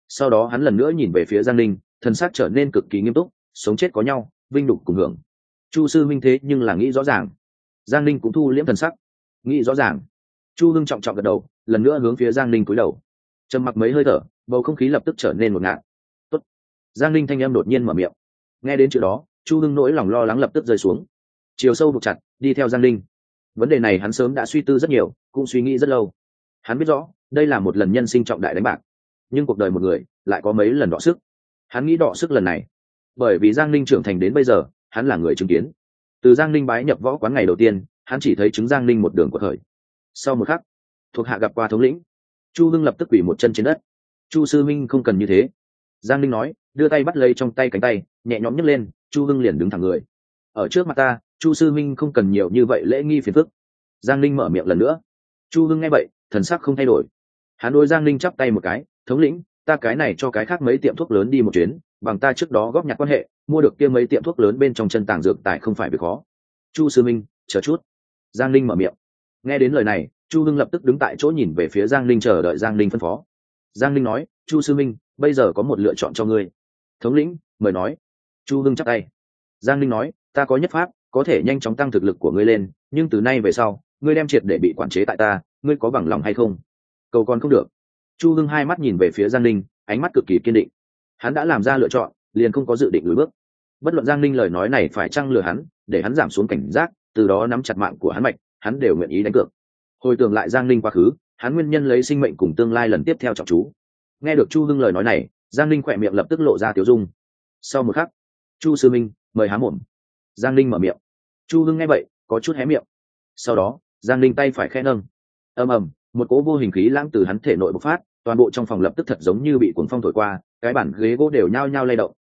Sau đó hắn lần nữa nhìn về phía giang linh thần sắc trở nên cực kỳ nghiêm túc, sống chết có nhau, vinh đục cùng hưởng chu sư minh thế nhưng là nghĩ rõ ràng. Giang linh cũng thu liễm thần sắc. Nghĩ rõ ràng. Chu hưng trọng trọng gật đầu, lần nữa hướng phía giang linh cúi đầu. Trầm mặc mấy hơi thở, bầu không khí lập tức trở nên một ngạt. Tốt. giang linh thanh em đột nhiên mở miệng. Nghe đến chữ đó, chu hưng nỗi lòng lo lắng lập tức rơi xuống. Chiều sâu buộc chặt, đi theo giang linh vấn đề này hắn sớm đã suy tư rất nhiều, cũng suy nghĩ rất lâu. Hắn biết rõ, đây là một lần nhân sinh trọng đại đánh bạc. Nhưng cuộc đời một người, lại có mấy lần đọ sức. Hắn nghĩ đọ sức lần này. Bởi vì giang linh trưởng thành đến bây giờ hắn là người chứng kiến. Từ giang ninh bái nhập võ quán ngày đầu tiên, hắn chỉ thấy chứng giang ninh một đường của thời sau một khắc, thuộc hạ gặp qua thống lĩnh. Chu hưng lập tức quỷ một chân trên đất. Chu sư minh không cần như thế. Giang ninh nói, đưa tay bắt lấy trong tay cánh tay, nhẹ nhõm nhấc lên, chu hưng liền đứng thẳng người. Ở trước mặt ta, chu sư minh không cần nhiều như vậy lễ nghi phiền phức. Giang ninh mở miệng lần nữa. Chu hưng nghe vậy, thần sắc không thay đổi. Hắn đôi giang ninh chắp tay một cái, thống lĩnh, ta cái này cho cái khác mấy tiệm thuốc lớn đi một chuyến bằng ta trước đó góp nhặt quan hệ, mua được kia mấy tiệm thuốc lớn bên trong chân tàng dược tại không phải việc khó. Chu sư minh, chờ chút. Giang linh mở miệng. Nghe đến lời này, chu hưng lập tức đứng tại chỗ nhìn về phía giang linh chờ đợi giang linh phân phó. Giang linh nói, chu sư minh, bây giờ có một lựa chọn cho ngươi. Thống lĩnh, mời nói. Chu hưng chắc tay. Giang linh nói, ta có nhất pháp, có thể nhanh chóng tăng thực lực của ngươi lên, nhưng từ nay về sau, ngươi đem triệt để bị quản chế tại ta, ngươi có bằng lòng hay không? Cầu còn không được. Chu hưng hai mắt nhìn về phía giang linh ánh mắt cực kỳ kiên định hắn đã làm ra lựa chọn, liền không có dự định lùi bước. Bất luận giang ninh lời nói này phải chăng lừa hắn, để hắn giảm xuống cảnh giác, từ đó nắm chặt mạng của hắn mạch, hắn đều nguyện ý đánh cược. Hồi tưởng lại giang ninh quá khứ, hắn nguyên nhân lấy sinh mệnh cùng tương lai lần tiếp theo trọng chú. Nghe được chu hưng lời nói này, giang ninh khỏe miệng lập tức lộ ra tiểu dung. Sau một khắc, chu sư minh, mời há mồm. Giang ninh mở miệng. Chu hưng nghe vậy, có chút hé miệng. Sau đó, giang ninh tay phải khe nâng. Ầm ầm, một cỗ vô hình khí lãng từ hắn thể nội bộc phát, toàn bộ trong phòng lập tức thật giống như bị cuồng phong thổi qua cái bản ghế gỗ đều nhao nhao lay động.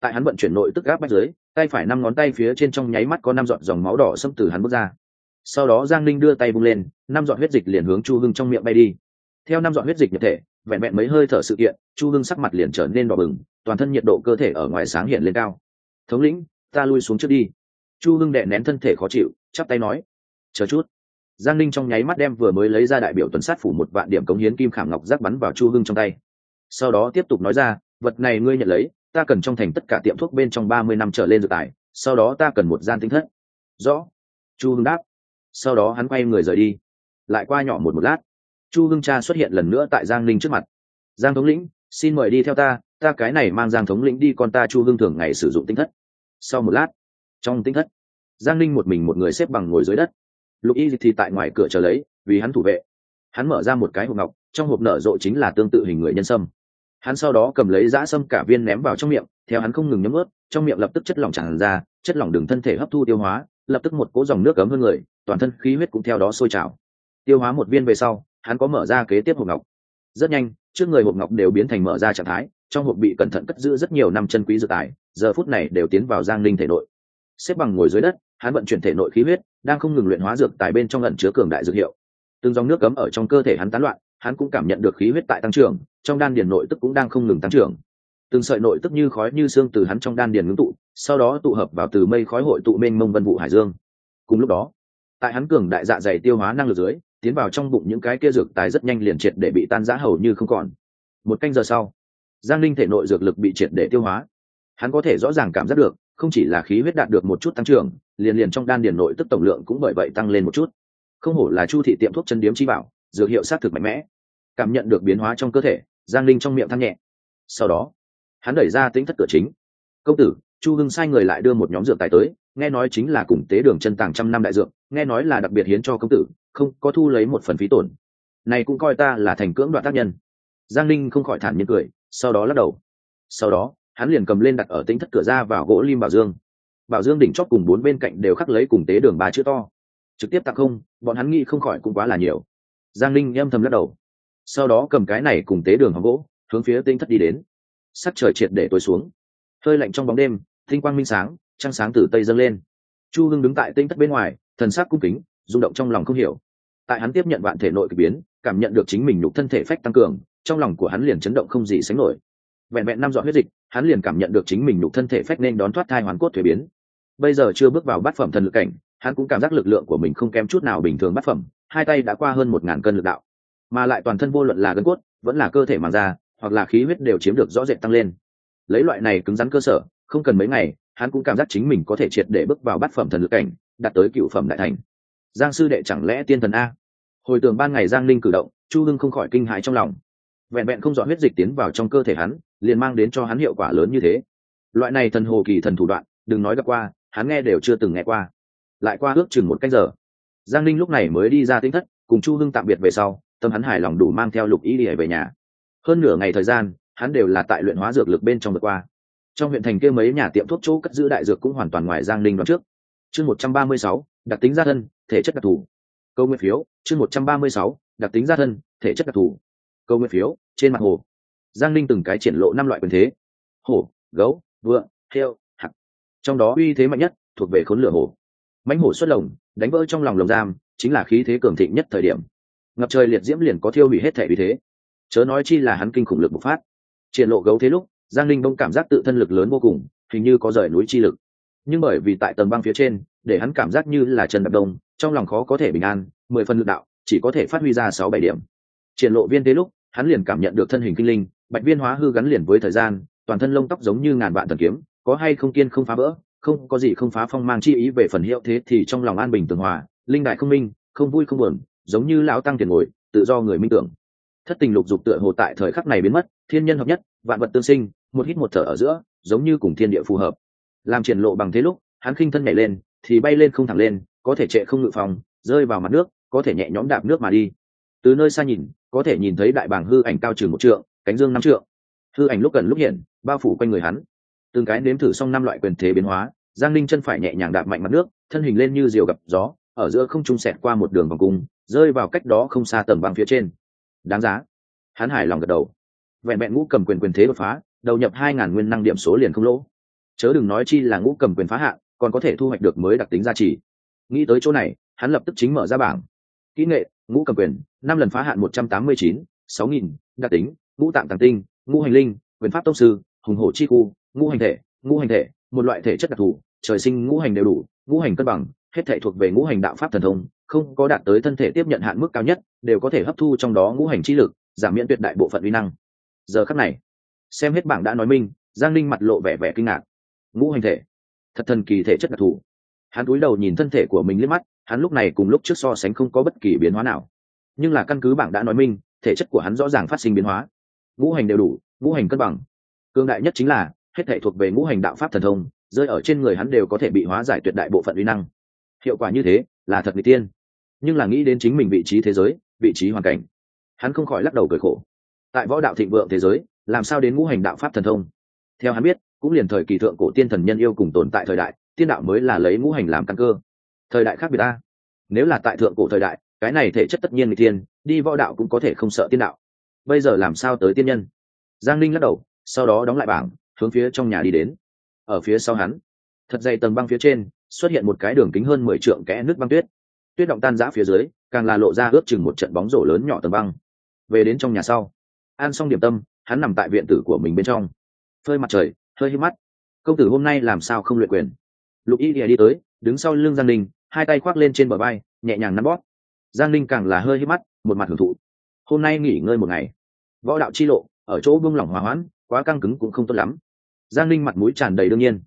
Tại hắn vận chuyển nội tức gáp bách dưới, tay phải năm ngón tay phía trên trong nháy mắt có năm giọt dòng máu đỏ xâm từ hắn bước ra. Sau đó giang linh đưa tay bung lên, năm giọt huyết dịch liền hướng chu hưng trong miệng bay đi. Theo năm giọt huyết dịch nhập thể, vẹn vẹn mấy hơi thở sự kiện, chu hưng sắc mặt liền trở nên đỏ bừng, toàn thân nhiệt độ cơ thể ở ngoài sáng hiện lên cao. Thống lĩnh, ta lui xuống trước đi. Chu hưng đệ nén thân thể khó chịu, chắp tay nói. Chờ chút. Giang linh trong nháy mắt đem vừa mới lấy ra đại biểu tuần sát phủ một vạn điểm cống hiến kim khảm ngọc giác bắn vào chu hưng trong tay sau đó tiếp tục nói ra, vật này ngươi nhận lấy, ta cần trong thành tất cả tiệm thuốc bên trong ba mươi năm trở lên dự tài. sau đó ta cần một gian tinh thất. Rõ. Chu hưng đáp. Sau đó hắn quay người rời đi. Lại qua nhỏ một một lát, chu hưng cha xuất hiện lần nữa tại giang ninh trước mặt. Giang thống lĩnh, xin mời đi theo ta ta cái này mang giang thống lĩnh đi con ta chu hưng thường ngày sử dụng tinh thất. Sau một lát, trong tinh thất, giang ninh một mình một người xếp bằng ngồi dưới đất. Lục y thì tại ngoài cửa chờ lấy, vì hắn thủ vệ. Hắn mở ra một cái hộp ngọc, trong hộp nở rộ chính là tương tự hình người nhân sâm hắn sau đó cầm lấy dã sâm cả viên ném vào trong miệng, theo hắn không ngừng nhấm ướt, trong miệng lập tức chất lỏng tràn ra, chất lỏng đường thân thể hấp thu tiêu hóa, lập tức một cỗ dòng nước cấm hơn người, toàn thân khí huyết cũng theo đó sôi trào. Tiêu hóa một viên về sau, hắn có mở ra kế tiếp hộp ngọc. Rất nhanh, trước người hộp ngọc đều biến thành mở ra trạng thái, trong hộp bị cẩn thận cất giữ rất nhiều năm chân quý dự tài, giờ phút này đều tiến vào giang linh thể nội. Xếp bằng ngồi dưới đất, hắn vận chuyển thể nội khí huyết, đang không ngừng luyện hóa dược tài bên trong lần chứa cường đại dược hiệu. Từng dòng nước cấm ở trong cơ thể hắn tán loạn hắn cũng cảm nhận được khí huyết tại tăng trưởng, trong đan điền nội tức cũng đang không ngừng tăng trưởng. Từng sợi nội tức như khói như xương từ hắn trong đan điền ngưng tụ, sau đó tụ hợp vào từ mây khói hội tụ mênh mông vân vụ hải dương. Cùng lúc đó, tại hắn cường đại dạ dày tiêu hóa năng lực dưới, tiến vào trong bụng những cái kia dược tài rất nhanh liền triệt để bị tan rã hầu như không còn. Một canh giờ sau, giang linh thể nội dược lực bị triệt để tiêu hóa. Hắn có thể rõ ràng cảm giác được, không chỉ là khí huyết đạt được một chút tăng trưởng, liền liền trong đan điền nội tức tổng lượng cũng bởi vậy tăng lên một chút. Không hổ là chu thị tiệm thuốc chân điếm chi bảo dược hiệu sát thực mạnh mẽ. Cảm nhận được biến hóa trong cơ thể, giang linh trong miệng thăng nhẹ. Sau đó, hắn đẩy ra tính thất cửa chính. Công tử, chu hưng sai người lại đưa một nhóm dược tài tới, nghe nói chính là cùng tế đường chân tàng trăm năm đại dược, nghe nói là đặc biệt hiến cho công tử, không, có thu lấy một phần phí tổn. Này cũng coi ta là thành cưỡng đoạn tác nhân. Giang linh không khỏi thản nhiên cười, sau đó lắc đầu. Sau đó, hắn liền cầm lên đặt ở tính thất cửa ra vào gỗ lim bảo dương. Bảo dương đỉnh chót cùng bốn bên cạnh đều khắc lấy cùng tế đường ba chữ to. Trực tiếp tặng không, bọn hắn nghĩ không khỏi cũng quá là nhiều giang linh âm thầm lắc đầu. Sau đó cầm cái này cùng tế đường hóng gỗ, hướng phía tinh thất đi đến. Sắc trời triệt để tối xuống. Hơi lạnh trong bóng đêm, tinh quang minh sáng, trăng sáng từ tây dâng lên. Chu hưng đứng tại tinh thất bên ngoài, thần sắc cung kính, rung động trong lòng không hiểu. Tại hắn tiếp nhận vạn thể nội k ỳ biến, cảm nhận được chính mình nhục thân thể phách tăng cường, trong lòng của hắn liền chấn động không gì sánh nổi. Vẹn vẹn năm dọn huyết dịch, hắn liền cảm nhận được chính mình nhục thân thể phách nên đón thoát thai hoàn cốt thuế biến. Bây giờ chưa bước vào bát phẩm thần lực cảnh, hắn cũng cảm giác lực lượng của mình không kém chút nào bình thường bát phẩm hai tay đã qua hơn một ngàn cân lực đạo, mà lại toàn thân vô luận là gân cốt, vẫn là cơ thể màng da, hoặc là khí huyết đều chiếm được rõ rệt tăng lên. Lấy loại này cứng rắn cơ sở, không cần mấy ngày, hắn cũng cảm giác chính mình có thể triệt để bước vào bát phẩm thần lực cảnh, đạt tới cựu phẩm đại thành. Giang sư đệ chẳng lẽ tiên thần a? Hồi tưởng ban ngày giang linh cử động, chu hưng không khỏi kinh hãi trong lòng. Vẹn vẹn không dọn huyết dịch tiến vào trong cơ thể hắn, liền mang đến cho hắn hiệu quả lớn như thế. Loại này thần hồ kỳ thần thủ đoạn, đừng nói gặp qua, hắn nghe đều chưa từng nghe qua. Lại qua ước chừng một cách giờ giang linh lúc này mới đi ra tinh thất, cùng chu hưng tạm biệt về sau, tâm hắn hài lòng đủ mang theo lục ý đi về nhà. Hơn nửa ngày thời gian, hắn đều là tại luyện hóa dược lực bên trong vượt qua. Trong huyện thành kia mấy nhà tiệm thuốc chỗ cất giữ đại dược cũng hoàn toàn ngoài giang linh đoạn trước. Chương một trăm ba mươi sáu, đặc tính gia thân, thể chất đặc thù. Câu nguyên phiếu, chương một trăm ba mươi sáu, đặc tính gia thân, thể chất đặc thù. Câu nguyên phiếu, trên mặt hồ. Giang linh từng cái triển lộ năm loại quyền thế. Hổ, gấu, vựa, heo, hạc. trong đó uy thế mạnh nhất thuộc về khốn lửa hổ. Mãnh hổ xuất lồng đánh vỡ trong lòng lồng giam, chính là khí thế cường thịnh nhất thời điểm. Ngập trời liệt diễm liền có thiêu hủy hết thể uy thế. Chớ nói chi là hắn kinh khủng lực bộc phát. Triển lộ gấu thế lúc, giang linh đông cảm giác tự thân lực lớn vô cùng, hình như có rời núi chi lực. Nhưng bởi vì tại tầng băng phía trên, để hắn cảm giác như là trần đập đông, trong lòng khó có thể bình an, mười phần lực đạo, chỉ có thể phát huy ra sáu bảy điểm. Triển lộ viên thế lúc, hắn liền cảm nhận được thân hình kinh linh, bạch viên hóa hư gắn liền với thời gian, toàn thân lông tóc giống như ngàn vạn thần kiếm, có hay không kiên không phá vỡ không có gì không phá phong mang chi ý về phần hiệu thế thì trong lòng an bình tường hòa, linh đại không minh, không vui không buồn, giống như lão tăng tiền ngồi, tự do người minh tưởng. Thất tình lục dục tựa hồ tại thời khắc này biến mất, thiên nhân hợp nhất, vạn vật tương sinh, một hít một thở ở giữa, giống như cùng thiên địa phù hợp. Làm triển lộ bằng thế lúc, hắn khinh thân nhảy lên, thì bay lên không thẳng lên, có thể trệ không ngự phòng, rơi vào mặt nước, có thể nhẹ nhõm đạp nước mà đi. Từ nơi xa nhìn, có thể nhìn thấy đại bảng hư ảnh cao chừng một trượng, cánh dương năm trượng. Hư ảnh lúc gần lúc hiện, bao phủ quanh người hắn từng cái nếm thử xong năm loại quyền thế biến hóa, giang linh chân phải nhẹ nhàng đạp mạnh mặt nước, thân hình lên như diều gặp gió, ở giữa không trung sẹt qua một đường vòng cung, rơi vào cách đó không xa tầng băng phía trên. Đáng giá. Hắn hài lòng gật đầu. Vẹn vẹn ngũ cầm quyền quyền thế đột phá, đầu nhập hai ngàn nguyên năng điểm số liền không lỗ. Chớ đừng nói chi là ngũ cầm quyền phá hạn còn có thể thu hoạch được mới đặc tính gia trì. Nghĩ tới chỗ này, hắn lập tức chính mở ra bảng. Kỹ nghệ, ngũ cầm quyền, năm lần phá hạn một trăm tám mươi chín, sáu nghìn, đặc tính, ngũ tạng tàng tinh, ngũ hành linh, quyền pháp tông sư, hùng hổ chi khu ngũ hành thể, ngũ hành thể, một loại thể chất đặc thù, trời sinh ngũ hành đều đủ, ngũ hành cân bằng, hết thể thuộc về ngũ hành đạo pháp thần thông, không có đạt tới thân thể tiếp nhận hạn mức cao nhất, đều có thể hấp thu trong đó ngũ hành chi lực, giảm miễn tuyệt đại bộ phận uy năng. Giờ khắc này, xem hết bảng đã nói minh, giang linh mặt lộ vẻ vẻ kinh ngạc. Ngũ hành thể, thật thần kỳ thể chất đặc thù. Hắn cúi đầu nhìn thân thể của mình liếc mắt, hắn lúc này cùng lúc trước so sánh không có bất kỳ biến hóa nào. Nhưng là căn cứ bảng đã nói minh, thể chất của hắn rõ ràng phát sinh biến hóa. Ngũ hành đều đủ, ngũ hành cân bằng. Cương đại nhất chính là hết thể thuộc về ngũ hành đạo pháp thần thông, rơi ở trên người hắn đều có thể bị hóa giải tuyệt đại bộ phận uy năng. Hiệu quả như thế, là thật người tiên. Nhưng là nghĩ đến chính mình vị trí thế giới, vị trí hoàn cảnh, hắn không khỏi lắc đầu cười khổ. Tại võ đạo thịnh vượng thế giới, làm sao đến ngũ hành đạo pháp thần thông? Theo hắn biết, cũng liền thời kỳ thượng cổ tiên thần nhân yêu cùng tồn tại thời đại, tiên đạo mới là lấy ngũ hành làm căn cơ. Thời đại khác biệt ta. Nếu là tại thượng cổ thời đại, cái này thể chất tất nhiên người tiên, đi võ đạo cũng có thể không sợ tiên đạo. Bây giờ làm sao tới tiên nhân? Giang linh lắc đầu, sau đó đóng lại bảng hướng phía trong nhà đi đến. Ở phía sau hắn, thật dày tầng băng phía trên, xuất hiện một cái đường kính hơn mười trượng kẽ nước băng tuyết. Tuyết động tan giã phía dưới, càng là lộ ra ướp chừng một trận bóng rổ lớn nhỏ tầng băng. Về đến trong nhà sau, ăn xong điểm tâm, hắn nằm tại viện tử của mình bên trong. Phơi mặt trời, hơi hít mắt. Công tử hôm nay làm sao không luyện quyền? Lục y đi tới, đứng sau lưng giang linh hai tay khoác lên trên bờ vai, nhẹ nhàng nắm bóp. Giang linh càng là hơi hít mắt, một mặt hưởng thụ. Hôm nay nghỉ ngơi một ngày. Võ đạo chi lộ, ở chỗ buông lỏng hòa hoãn, quá căng cứng cũng không tốt lắm giang linh mặt mũi tràn đầy đương nhiên.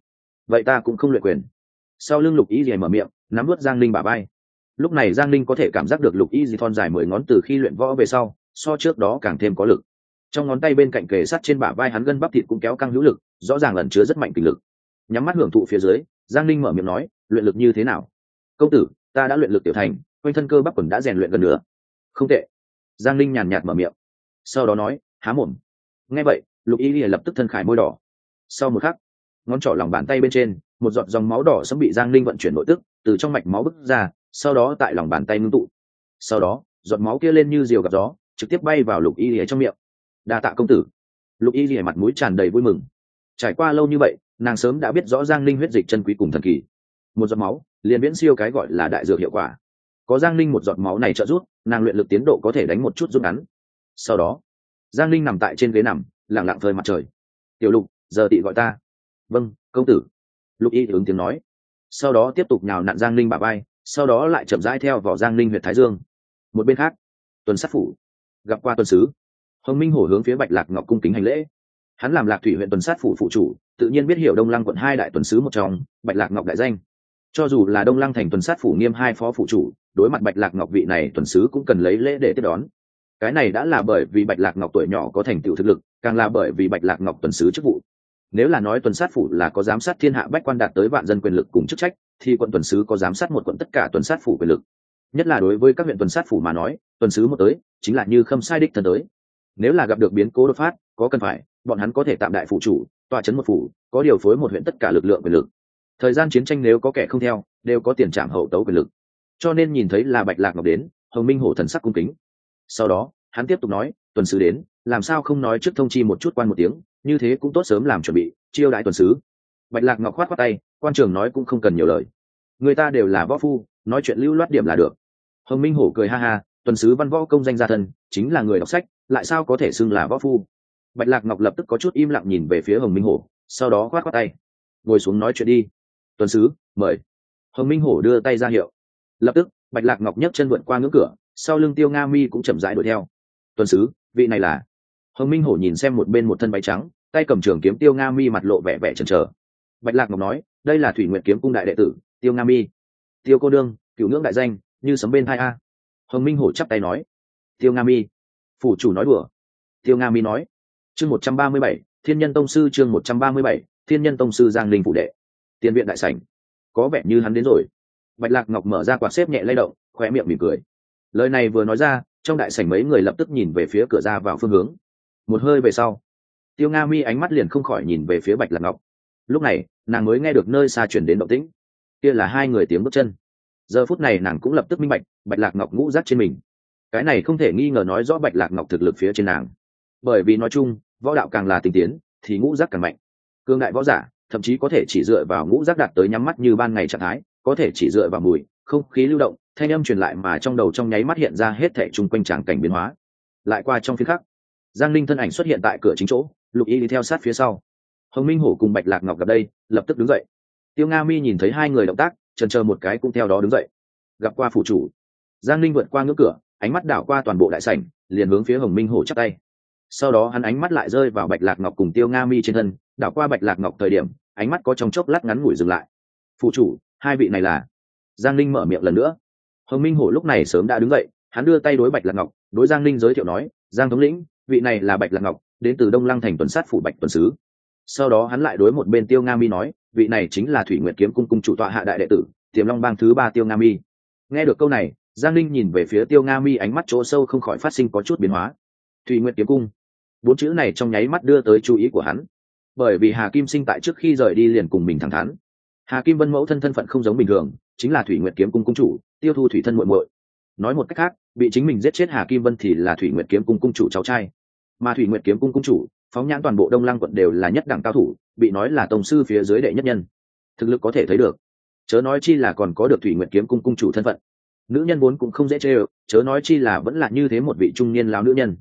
Vậy ta cũng không luyện quyền. Sau lưng lục y dì mở miệng, nắm vớt giang linh bà bay lúc này giang linh có thể cảm giác được lục y dì thon dài mười ngón từ khi luyện võ về sau, so trước đó càng thêm có lực. Trong ngón tay bên cạnh kề sắt trên bả vai hắn gân bắp thịt cũng kéo căng hữu lực, rõ ràng lẩn chứa rất mạnh kinh lực. Nhắm mắt hưởng thụ phía dưới, giang linh mở miệng nói, luyện lực như thế nào? Công tử, ta đã luyện lực tiểu thành, quanh thân cơ bắp quần đã rèn luyện gần nữa không tệ. Giang linh nhàn nhạt mở miệng. Sau đó nói, há mồm. Nghe vậy, lục y lìa lập tức thân khải môi đỏ sau một khắc, ngón trỏ lòng bàn tay bên trên, một giọt dòng máu đỏ sẫm bị giang linh vận chuyển nội tức, từ trong mạch máu bứt ra, sau đó tại lòng bàn tay ngưng tụ. Sau đó, giọt máu kia lên như diều gặp gió, trực tiếp bay vào lục y lìa trong miệng. Đa tạ công tử. Lục y lìa mặt mũi tràn đầy vui mừng. Trải qua lâu như vậy, nàng sớm đã biết rõ giang linh huyết dịch chân quý cùng thần kỳ. Một giọt máu, liền viễn siêu cái gọi là đại dược hiệu quả. Có giang linh một giọt máu này trợ giúp, nàng luyện lực tiến độ có thể đánh một chút rút ngắn. Sau đó, giang linh nằm tại trên ghế nằm lẳng lặng phơi mặt trời. Tiểu lục giờ tị gọi ta. Vâng công tử. Lục y ứng tiếng nói. Sau đó tiếp tục nhào nặn giang linh bà bay sau đó lại chậm rãi theo vào giang linh huyện thái dương. Một bên khác, tuần sát phủ, gặp qua tuần sứ. Hồng minh hổ hướng phía bạch lạc ngọc cung kính hành lễ. Hắn làm lạc thủy huyện tuần sát phủ phụ chủ, tự nhiên biết hiểu đông lăng quận hai đại tuần sứ một trong, bạch lạc ngọc đại danh. Cho dù là đông lăng thành tuần sát phủ nghiêm hai phó phụ chủ, đối mặt bạch lạc ngọc vị này tuần sứ cũng cần lấy lễ để tiếp đón. Cái này đã là bởi vì bạch lạc ngọc tuổi nhỏ có thành tựu thực lực, càng là bởi vì bạch lạc ngọc tuần sứ chức vụ nếu là nói tuần sát phủ là có giám sát thiên hạ bách quan đạt tới vạn dân quyền lực cùng chức trách, thì quận tuần sứ có giám sát một quận tất cả tuần sát phủ quyền lực. Nhất là đối với các huyện tuần sát phủ mà nói, tuần sứ một tới, chính là như khâm sai đích thân tới. Nếu là gặp được biến cố đột phát, có cần phải, bọn hắn có thể tạm đại phụ chủ, tòa chấn một phủ, có điều phối một huyện tất cả lực lượng quyền lực. Thời gian chiến tranh nếu có kẻ không theo, đều có tiền trảm hậu tấu quyền lực. Cho nên nhìn thấy là bạch lạc ngọc đến, hồng minh hổ thần sắc cung kính. Sau đó, hắn tiếp tục nói, tuần sứ đến, làm sao không nói trước thông chi một chút quan một tiếng như thế cũng tốt sớm làm chuẩn bị, chiêu đại tuần sứ. Bạch lạc ngọc khoát khoát tay, quan trường nói cũng không cần nhiều lời. Người ta đều là võ phu, nói chuyện lưu loát điểm là được. Hồng minh hổ cười ha ha, tuần sứ văn võ công danh gia thân, chính là người đọc sách, lại sao có thể xưng là võ phu? Bạch lạc ngọc lập tức có chút im lặng nhìn về phía hồng minh hổ, sau đó khoát khoát tay. Ngồi xuống nói chuyện đi. Tuần sứ, mời. Hồng minh hổ đưa tay ra hiệu. Lập tức, bạch lạc ngọc nhấc chân vượt qua ngưỡng cửa, sau lưng tiêu nga mi cũng chậm rãi đuổi theo. Tuần sứ, vị này là? Hồng minh hổ nhìn xem một bên một thân váy trắng tay cầm trường kiếm tiêu nga mi mặt lộ vẻ vẻ chần chờ. Bạch lạc ngọc nói, đây là thủy nguyện kiếm cung đại đệ tử, tiêu nga mi. Tiêu cô đương, cựu ngưỡng đại danh, như sấm bên hai a. Hồng minh hổ chắp tay nói, tiêu nga mi. Phủ chủ nói đùa. Tiêu nga mi nói, chương một trăm ba mươi bảy, thiên nhân tông sư chương một trăm ba mươi bảy, thiên nhân tông sư giang linh phụ đệ. Tiền viện đại sảnh. Có vẻ như hắn đến rồi. Bạch lạc ngọc mở ra quạt xếp nhẹ lay động khoe miệng mỉm cười. Lời này vừa nói ra, trong đại sảnh mấy người lập tức nhìn về phía cửa ra vào phương hướng. Một hơi về sau tiêu nga mi ánh mắt liền không khỏi nhìn về phía bạch lạc ngọc. Lúc này, nàng mới nghe được nơi xa chuyển đến động tĩnh. Kia là hai người tiếng bước chân. Giờ phút này nàng cũng lập tức minh bạch bạch lạc ngọc ngũ rác trên mình. Cái này không thể nghi ngờ nói rõ bạch lạc ngọc thực lực phía trên nàng. Bởi vì nói chung, võ đạo càng là tình tiến, thì ngũ rác càng mạnh. Cương đại võ giả, thậm chí có thể chỉ dựa vào ngũ rác đạt tới nhắm mắt như ban ngày trạng thái, có thể chỉ dựa vào mùi, không khí lưu động, thanh âm truyền lại mà trong đầu trong nháy mắt hiện ra hết thẻ chung quanh tràng cảnh biến hóa. Lại qua trong phía khác giang linh thân ảnh xuất hiện tại cửa chính chỗ lục y đi theo sát phía sau. Hồng minh hổ cùng bạch lạc ngọc gặp đây, lập tức đứng dậy. Tiêu nga mi nhìn thấy hai người động tác trần chờ một cái cũng theo đó đứng dậy. Gặp qua phủ chủ. Giang linh vượt qua ngưỡng cửa, ánh mắt đảo qua toàn bộ đại sảnh, liền hướng phía hồng minh hổ chắc tay. Sau đó hắn ánh mắt lại rơi vào bạch lạc ngọc cùng tiêu nga mi trên thân, đảo qua bạch lạc ngọc thời điểm, ánh mắt có trong chốc lát ngắn ngủi dừng lại. Phụ chủ, hai vị này là? Giang linh mở miệng lần nữa. Hồng minh hổ lúc này sớm đã đứng dậy, hắn đưa tay đối bạch lạc ngọc, đối giang linh giới thiệu nói, giang thống lĩnh, vị này là bạch lạc ngọc đến từ đông lăng thành tuần sát phủ bạch tuần sứ. Sau đó hắn lại đối một bên tiêu nga mi nói, vị này chính là thủy nguyện kiếm cung cung chủ tọa hạ đại đệ tử, tiềm long bang thứ ba tiêu nga mi. Nghe được câu này, giang linh nhìn về phía tiêu nga mi ánh mắt chỗ sâu không khỏi phát sinh có chút biến hóa. Thủy nguyện kiếm cung. Bốn chữ này trong nháy mắt đưa tới chú ý của hắn. Bởi vì hà kim sinh tại trước khi rời đi liền cùng mình thẳng thắn. Hà kim vân mẫu thân thân phận không giống bình thường, chính là thủy nguyệt kiếm cung cung chủ, tiêu thu thủy thân muội muội. Nói một cách khác, bị chính mình giết chết hà kim vân thì là thủy nguyệt kiếm cung cung chủ cháu trai mà thủy nguyệt kiếm cung cung chủ, phóng nhãn toàn bộ đông lăng quận đều là nhất đẳng cao thủ, bị nói là tổng sư phía dưới đệ nhất nhân. Thực lực có thể thấy được. Chớ nói chi là còn có được thủy nguyệt kiếm cung cung chủ thân phận. Nữ nhân vốn cũng không dễ chê ơ, chớ nói chi là vẫn là như thế một vị trung niên lao nữ nhân.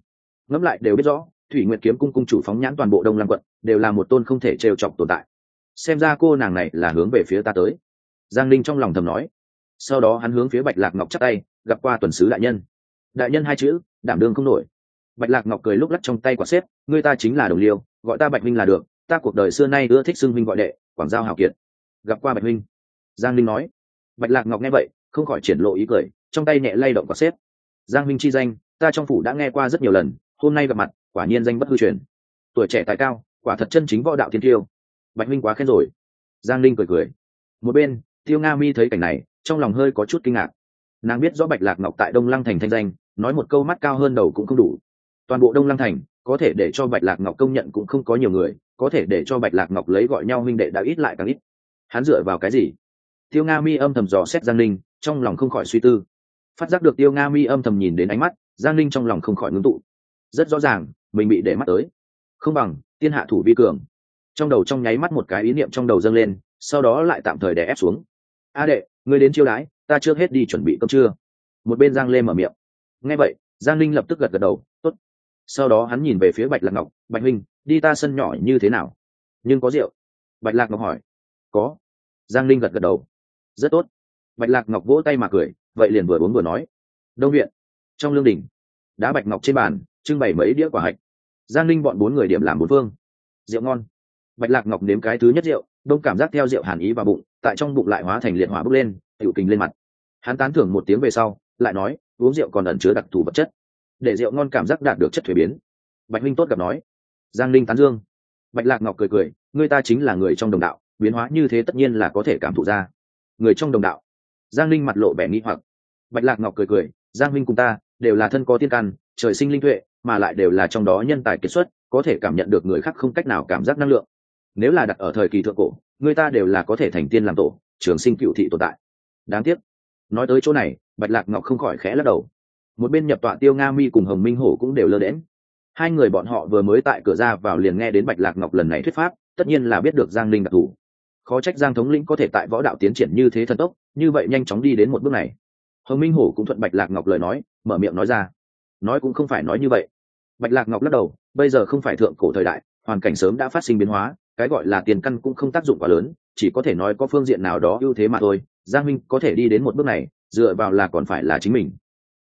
Ngẫm lại đều biết rõ, thủy nguyệt kiếm cung cung chủ phóng nhãn toàn bộ đông lăng quận, đều là một tôn không thể trêu chọc tồn tại. Xem ra cô nàng này là hướng về phía ta tới. Giang linh trong lòng thầm nói. Sau đó hắn hướng phía bạch lạc ngọc chắc tay, gặp qua tuần sứ đại nhân. Đại nhân hai chữ, đảm đương không nổi bạch lạc ngọc cười lúc lắc trong tay quả xếp người ta chính là đồng liêu, gọi ta bạch minh là được, ta cuộc đời xưa nay ưa thích xưng minh gọi đệ, quảng giao hào kiệt. Gặp qua bạch minh, giang linh nói. Bạch lạc ngọc nghe vậy, không khỏi triển lộ ý cười, trong tay nhẹ lay động quả xếp. Giang minh chi danh, ta trong phủ đã nghe qua rất nhiều lần, hôm nay gặp mặt, quả nhiên danh bất hư truyền. Tuổi trẻ tài cao, quả thật chân chính võ đạo thiên tiêu. Bạch minh quá khen rồi. Giang linh cười cười. Một bên, tiêu nga mi thấy cảnh này, trong lòng hơi có chút kinh ngạc. Nàng biết rõ bạch lạc ngọc tại đông lăng thành thanh danh, nói một câu mắt cao hơn đầu cũng không đủ toàn bộ đông lăng thành, có thể để cho bạch lạc ngọc công nhận cũng không có nhiều người, có thể để cho bạch lạc ngọc lấy gọi nhau huynh đệ đã ít lại càng ít. Hắn dựa vào cái gì? Tiêu nga mi âm thầm dò xét giang linh trong lòng không khỏi suy tư. Phát giác được tiêu nga mi âm thầm nhìn đến ánh mắt, giang linh trong lòng không khỏi ngưng tụ. Rất rõ ràng, mình bị để mắt tới. Không bằng, tiên hạ thủ vi cường. Trong đầu trong nháy mắt một cái ý niệm trong đầu dâng lên, sau đó lại tạm thời đè ép xuống. A đệ người đến chiêu đái ta chưa hết đi chuẩn bị cơm trưa. Một bên giang lê mở miệng. Nghe vậy, giang linh lập tức gật gật đầu t ố t sau đó hắn nhìn về phía bạch lạc ngọc bạch huynh đi ta sân nhỏ như thế nào? Nhưng có rượu. Bạch lạc ngọc hỏi. Có. Giang linh gật gật đầu. Rất tốt. Bạch lạc ngọc vỗ tay mà cười vậy liền vừa uống vừa nói. Đông huyện, trong lương đình đá bạch ngọc trên bàn trưng bày mấy đĩa quả hạch. Giang linh bọn bốn người điểm làm bốn phương. Rượu ngon. Bạch lạc ngọc nếm cái thứ nhất rượu đông cảm giác theo rượu hàn ý vào bụng tại trong bụng lại hóa thành liệt hỏa bốc lên hiệu kình lên mặt. Hắn tán thưởng một tiếng về sau lại nói uống rượu còn ẩn chứa đặc thù vật chất để rượu ngon cảm giác đạt được chất thuế biến. Bạch Minh tốt gặp nói. Giang linh tán dương. Bạch lạc ngọc cười cười người ta chính là người trong đồng đạo, biến hóa như thế tất nhiên là có thể cảm thụ ra. Người trong đồng đạo. Giang linh mặt lộ vẻ nghi hoặc. Bạch lạc ngọc cười cười, giang linh cùng ta đều là thân có tiên căn, trời sinh linh tuệ, mà lại đều là trong đó nhân tài kiệt xuất, có thể cảm nhận được người khác không cách nào cảm giác năng lượng. Nếu là đặt ở thời kỳ thượng cổ, người ta đều là có thể thành tiên làm tổ, trường sinh cựu thị tồn tại. Đáng tiếc. Nói tới chỗ này, bạch lạc ngọc không khỏi khẽ lắc đầu một bên nhập tọa tiêu nga mi cùng hồng minh hổ cũng đều lơ đễm hai người bọn họ vừa mới tại cửa ra vào liền nghe đến bạch lạc ngọc lần này thuyết pháp, tất nhiên là biết được giang linh đặc thù. Khó trách giang thống lĩnh có thể tại võ đạo tiến triển như thế thần tốc, như vậy nhanh chóng đi đến một bước này. Hồng minh hổ cũng thuận bạch lạc ngọc lời nói, mở miệng nói ra. Nói cũng không phải nói như vậy. Bạch lạc ngọc lắc đầu, bây giờ không phải thượng cổ thời đại, hoàn cảnh sớm đã phát sinh biến hóa, cái gọi là tiền căn cũng không tác dụng quá lớn, chỉ có thể nói có phương diện nào đó ưu thế mà thôi. Giang minh có thể đi đến một bước này, dựa vào là còn phải là chính mình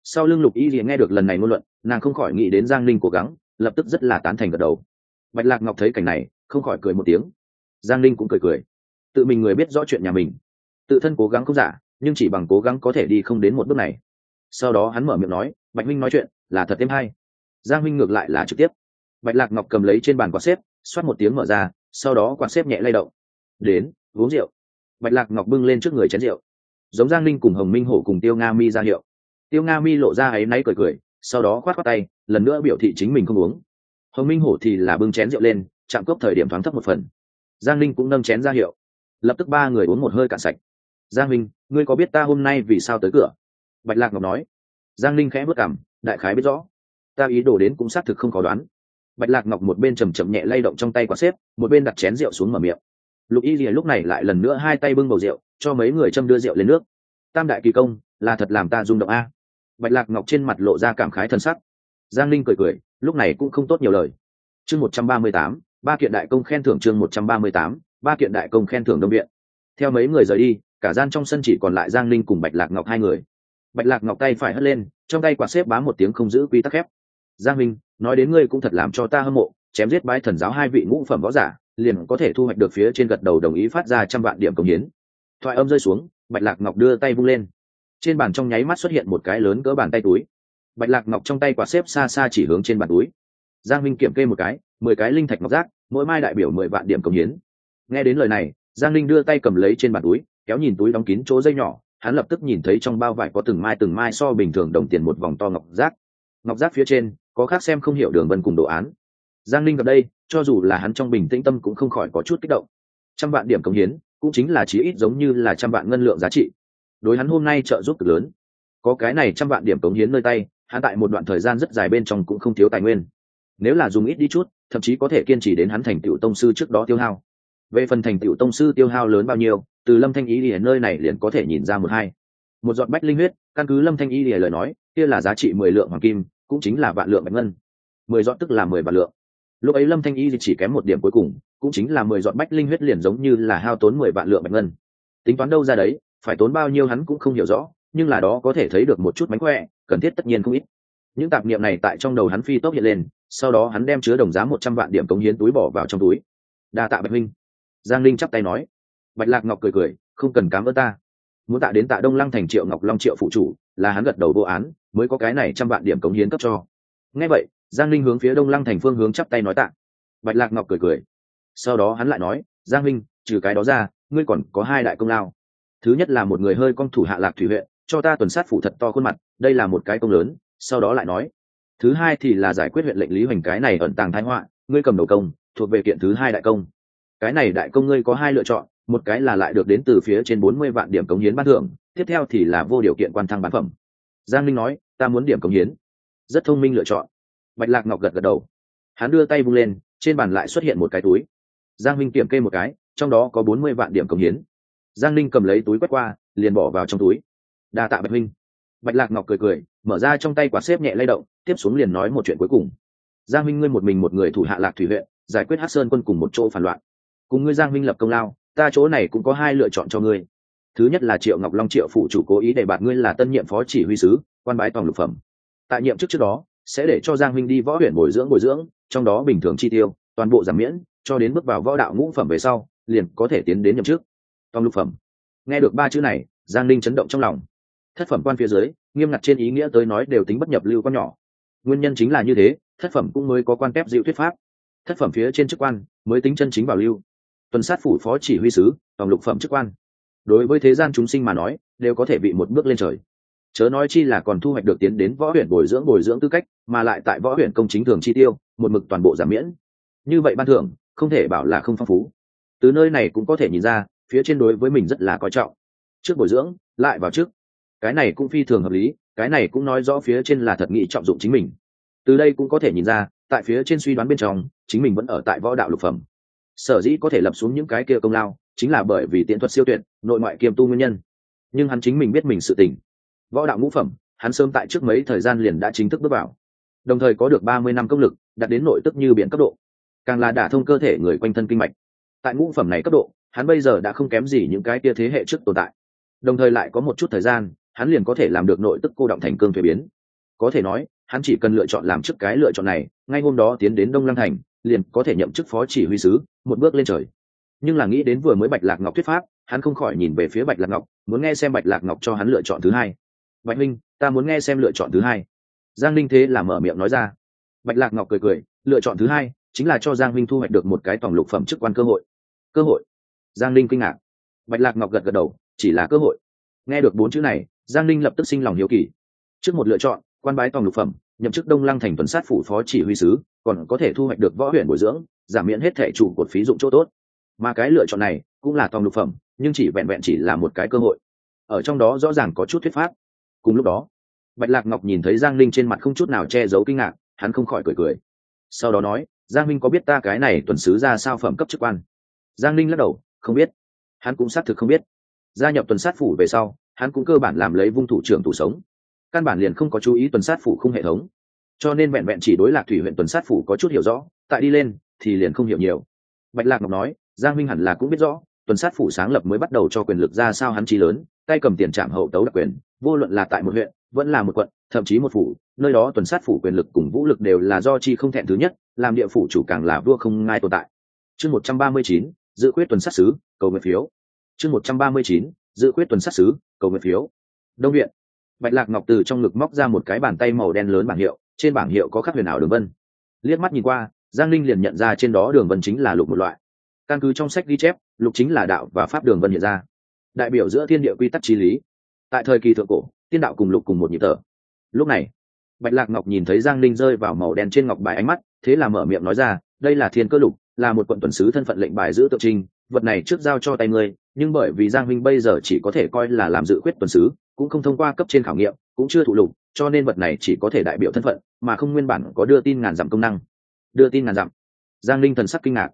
sau lưng lục y liền nghe được lần này ngôn luận, nàng không khỏi nghĩ đến giang linh cố gắng, lập tức rất là tán thành gật đầu. Bạch lạc ngọc thấy cảnh này, không khỏi cười một tiếng. Giang linh cũng cười cười. Tự mình người biết rõ chuyện nhà mình. Tự thân cố gắng không giả, nhưng chỉ bằng cố gắng có thể đi không đến một bước này. Sau đó hắn mở miệng nói, bạch minh nói chuyện là thật thêm hay. Giang minh ngược lại là trực tiếp. Bạch lạc ngọc cầm lấy trên bàn quạt xếp, xoát một tiếng mở ra, sau đó quạt xếp nhẹ lay động. Đến, uống rượu. Bạch lạc ngọc bưng lên trước người chén rượu. Giống giang linh cùng hồng minh hổ cùng tiêu nga mi ra hiệu tiêu nga mi lộ ra áy náy cười cười sau đó khoát khoát tay lần nữa biểu thị chính mình không uống. Hồng minh hổ thì là bưng chén rượu lên chạm cốc thời điểm thoáng thấp một phần. Giang linh cũng nâng chén ra hiệu. Lập tức ba người uống một hơi cạn sạch. Giang Minh, ngươi có biết ta hôm nay vì sao tới cửa? Bạch lạc ngọc nói. Giang linh khẽ bước cảm đại khái biết rõ. Ta ý đồ đến cũng xác thực không có đoán. Bạch lạc ngọc một bên chầm chậm nhẹ lay động trong tay quả xếp một bên đặt chén rượu xuống mở miệng. Lục y rìa lúc này lại lần nữa hai tay bưng bầu rượu cho mấy người châm đưa rượu lên nước. Tam đại kỳ công là thật làm ta rung động a bạch lạc ngọc trên mặt lộ ra cảm khái thân sắc. Giang linh cười cười, lúc này cũng không tốt nhiều lời. Chương một trăm ba mươi tám, ba kiện đại công khen thưởng chương một trăm ba mươi tám, ba kiện đại công khen thưởng đông viện. Theo mấy người rời đi, cả gian trong sân chỉ còn lại giang linh cùng bạch lạc ngọc hai người. Bạch lạc ngọc tay phải hất lên, trong tay quạt xếp bám một tiếng không giữ quy tắc khép. Giang minh nói đến ngươi cũng thật làm cho ta hâm mộ, chém giết bái thần giáo hai vị ngũ phẩm võ giả, liền có thể thu hoạch được phía trên gật đầu đồng ý phát ra trăm vạn điểm công hiến. Thoại âm rơi xuống, bạch lạc ngọc đưa tay vung lên trên bàn trong nháy mắt xuất hiện một cái lớn cỡ bàn tay túi. Bạch lạc ngọc trong tay quả xếp xa xa chỉ hướng trên bàn túi. Giang minh kiểm kê một cái, mười cái linh thạch ngọc giác mỗi mai đại biểu mười vạn điểm công hiến. Nghe đến lời này, giang linh đưa tay cầm lấy trên bàn túi, kéo nhìn túi đóng kín chỗ dây nhỏ, hắn lập tức nhìn thấy trong bao vải có từng mai từng mai so bình thường đồng tiền một vòng to ngọc giác ngọc giác phía trên, có khác xem không hiểu đường vân cùng đồ án. Giang linh gặp đây, cho dù là hắn trong bình tĩnh tâm cũng không khỏi có chút kích động. Trăm vạn điểm cống hiến, cũng chính là chí ít giống như là trăm vạn ngân lượng giá trị đối hắn hôm nay trợ giúp cực lớn. Có cái này trăm vạn điểm cống hiến nơi tay, hắn tại một đoạn thời gian rất dài bên trong cũng không thiếu tài nguyên. Nếu là dùng ít đi chút, thậm chí có thể kiên trì đến hắn thành tựu tông sư trước đó tiêu hao. Về phần thành tựu tông sư tiêu hao lớn bao nhiêu, từ lâm thanh ý lìa nơi này liền có thể nhìn ra một hai. Một giọt bách linh huyết, căn cứ lâm thanh ý lìa lời nói, kia là giá trị mười lượng hoàng kim, cũng chính là vạn lượng bạch ngân. Mười giọt tức là mười vạn lượng. Lúc ấy lâm thanh y chỉ kém một điểm cuối cùng, cũng chính là mười giọt bách linh huyết liền giống như là hao tốn mười vạn lượng bạch ngân. Tính toán đâu ra đấy phải tốn bao nhiêu hắn cũng không hiểu rõ, nhưng là đó có thể thấy được một chút mánh khỏe, cần thiết tất nhiên không ít. Những tạp niệm này tại trong đầu hắn phi tốc hiện lên, sau đó hắn đem chứa đồng giá một trăm vạn điểm cống hiến túi bỏ vào trong túi. Đa tạ bạch minh giang linh chắp tay nói. Bạch lạc ngọc cười cười, không cần cám ơn ta. Muốn tạ đến tạ đông lăng thành triệu ngọc long triệu phụ chủ, là hắn gật đầu vô án, mới có cái này trăm vạn điểm cống hiến cấp cho. Ngay vậy, giang linh hướng phía đông lăng thành phương hướng chắp tay nói tạ. Bạch lạc ngọc cười cười. Sau đó hắn lại nói, giang minh trừ cái đó ra, ngươi còn có hai đại công lao thứ nhất là một người hơi con thủ hạ lạc thủy huyện, cho ta tuần sát phủ thật to khuôn mặt, đây là một cái công lớn, sau đó lại nói. Thứ hai thì là giải quyết huyện lệnh lý hoành cái này ẩn tàng thái họa, ngươi cầm đầu công, thuộc về kiện thứ hai đại công. Cái này đại công ngươi có hai lựa chọn, một cái là lại được đến từ phía trên bốn mươi vạn điểm cống hiến ban thưởng, tiếp theo thì là vô điều kiện quan thăng bán phẩm. Giang linh nói, ta muốn điểm cống hiến. Rất thông minh lựa chọn. Bạch lạc ngọc gật gật đầu. Hắn đưa tay vung lên, trên bàn lại xuất hiện một cái túi. Giang minh kiểm kê một cái, trong đó có bốn mươi vạn điểm cống hiến giang Ninh cầm lấy túi quét qua, liền bỏ vào trong túi. Đa tạ bạch minh bạch lạc ngọc cười cười, mở ra trong tay quả xếp nhẹ lay động, tiếp xuống liền nói một chuyện cuối cùng. Giang minh ngươi một mình một người thủ hạ lạc thủy huyện, giải quyết hát sơn quân cùng một chỗ phản loạn. Cùng ngươi giang minh lập công lao, ta chỗ này cũng có hai lựa chọn cho ngươi. Thứ nhất là triệu ngọc long triệu phụ chủ cố ý để bạt ngươi là tân nhiệm phó chỉ huy sứ, quan bái toàn lục phẩm. Tại nhiệm chức trước đó, sẽ để cho giang minh đi võ huyện bồi dưỡng bồi dưỡng, trong đó bình thường chi tiêu, toàn bộ giảm miễn, cho đến bước vào võ đạo ngũ phẩm về sau, liền có thể tiến đến nhậm chức. Tòng lục phẩm. Nghe được ba chữ này, giang Ninh chấn động trong lòng. Thất phẩm quan phía dưới, nghiêm ngặt trên ý nghĩa tới nói đều tính bất nhập lưu con nhỏ. Nguyên nhân chính là như thế, thất phẩm cũng mới có quan kép dịu thuyết pháp. Thất phẩm phía trên chức quan, mới tính chân chính bảo lưu. Tuần sát phủ phó chỉ huy sứ tổng lục phẩm chức quan. Đối với thế gian chúng sinh mà nói, đều có thể bị một bước lên trời. Chớ nói chi là còn thu hoạch được tiến đến võ huyện bồi dưỡng bồi dưỡng tư cách, mà lại tại võ huyện công chính thường chi tiêu, một mực toàn bộ giảm miễn. Như vậy ban thưởng, không thể bảo là không phong phú. Từ nơi này cũng có thể nhìn ra phía trên đối với mình rất là coi trọng. Trước bồi dưỡng, lại vào trước. Cái này cũng phi thường hợp lý, cái này cũng nói rõ phía trên là thật nghị trọng dụng chính mình. Từ đây cũng có thể nhìn ra, tại phía trên suy đoán bên trong, chính mình vẫn ở tại võ đạo lục phẩm. Sở dĩ có thể lập xuống những cái kia công lao, chính là bởi vì tiện thuật siêu tuyệt, nội ngoại kiềm tu nguyên nhân. Nhưng hắn chính mình biết mình sự tình. Võ đạo ngũ phẩm, hắn sớm tại trước mấy thời gian liền đã chính thức bước vào. Đồng thời có được ba mươi năm công lực, đạt đến nội tức như biển cấp độ. Càng là đả thông cơ thể người quanh thân kinh mạch. Tại ngũ phẩm này cấp độ hắn bây giờ đã không kém gì những cái kia thế hệ trước tồn tại. Đồng thời lại có một chút thời gian, hắn liền có thể làm được nội tức cô động thành cương thuế biến. Có thể nói, hắn chỉ cần lựa chọn làm chức cái lựa chọn này, ngay hôm đó tiến đến đông lăng thành, liền có thể nhậm chức phó chỉ huy sứ, một bước lên trời. Nhưng là nghĩ đến vừa mới bạch lạc ngọc thuyết pháp, hắn không khỏi nhìn về phía bạch lạc ngọc, muốn nghe xem bạch lạc ngọc cho hắn lựa chọn thứ hai. Bạch minh, ta muốn nghe xem lựa chọn thứ hai. Giang linh thế là mở miệng nói ra. Bạch lạc ngọc cười cười, lựa chọn thứ hai chính là cho giang minh thu hoạch được một cái tổng lục phẩm chức quan cơ hội. Cơ hội? Giang linh kinh ngạc. Bạch lạc ngọc gật gật đầu, chỉ là cơ hội. Nghe được bốn chữ này, giang linh lập tức sinh lòng hiếu kỳ. Trước một lựa chọn, quan bái tòng lục phẩm, nhậm chức đông lăng thành tuần sát phủ phó chỉ huy sứ, còn có thể thu hoạch được võ huyện bồi dưỡng, giảm miễn hết thẻ chủ cột phí dụng chỗ tốt. Mà cái lựa chọn này, cũng là tòng lục phẩm, nhưng chỉ vẹn vẹn chỉ là một cái cơ hội. Ở trong đó rõ ràng có chút thuyết pháp. Cùng lúc đó, bạch lạc ngọc nhìn thấy giang linh trên mặt không chút nào che giấu kinh ngạc, hắn không khỏi cười cười. Sau đó nói, giang minh có biết ta cái này tuần sứ ra sao phẩm cấp chức quan? Giang linh lắc đầu không biết. Hắn cũng xác thực không biết. Gia nhập tuần sát phủ về sau, hắn cũng cơ bản làm lấy vung thủ trưởng thủ sống. Căn bản liền không có chú ý tuần sát phủ không hệ thống. Cho nên vẹn vẹn chỉ đối lạc thủy huyện tuần sát phủ có chút hiểu rõ, tại đi lên thì liền không hiểu nhiều. Bạch lạc ngọc nói, giang minh hẳn là cũng biết rõ, tuần sát phủ sáng lập mới bắt đầu cho quyền lực ra sao hắn chi lớn, tay cầm tiền trạm hậu tấu đặc quyền, vô luận là tại một huyện, vẫn là một quận, thậm chí một phủ, nơi đó tuần sát phủ quyền lực cùng vũ lực đều là do chi không thẹn thứ nhất, làm địa phủ chủ càng là vua không ngai tồn tại. Chương một trăm ba mươi chín dự quyết tuần sát sứ cầu nguyện phiếu. Chương một trăm ba mươi chín, dự quyết tuần sát sứ cầu nguyện phiếu. Đông viện. Bạch lạc ngọc từ trong ngực móc ra một cái bàn tay màu đen lớn bảng hiệu, trên bảng hiệu có khắc huyền ảo đường vân. Liếc mắt nhìn qua, giang linh liền nhận ra trên đó đường vân chính là lục một loại. Căn cứ trong sách ghi chép, lục chính là đạo và pháp đường vân hiện ra. Đại biểu giữa thiên địa quy tắc trí lý. Tại thời kỳ thượng cổ, tiên đạo cùng lục cùng một nhịp thở. Lúc này, bạch lạc ngọc nhìn thấy giang linh rơi vào màu đen trên ngọc bài ánh mắt, thế là mở miệng nói ra, đây là thiên cơ lục là một quận tuần sứ thân phận lệnh bài giữ tượng trinh, vật này trước giao cho tay ngươi, nhưng bởi vì giang minh bây giờ chỉ có thể coi là làm dự khuyết tuần sứ, cũng không thông qua cấp trên khảo nghiệm, cũng chưa thụ lục, cho nên vật này chỉ có thể đại biểu thân phận, mà không nguyên bản có đưa tin ngàn dặm công năng. Đưa tin ngàn dặm. Giang linh thần sắc kinh ngạc.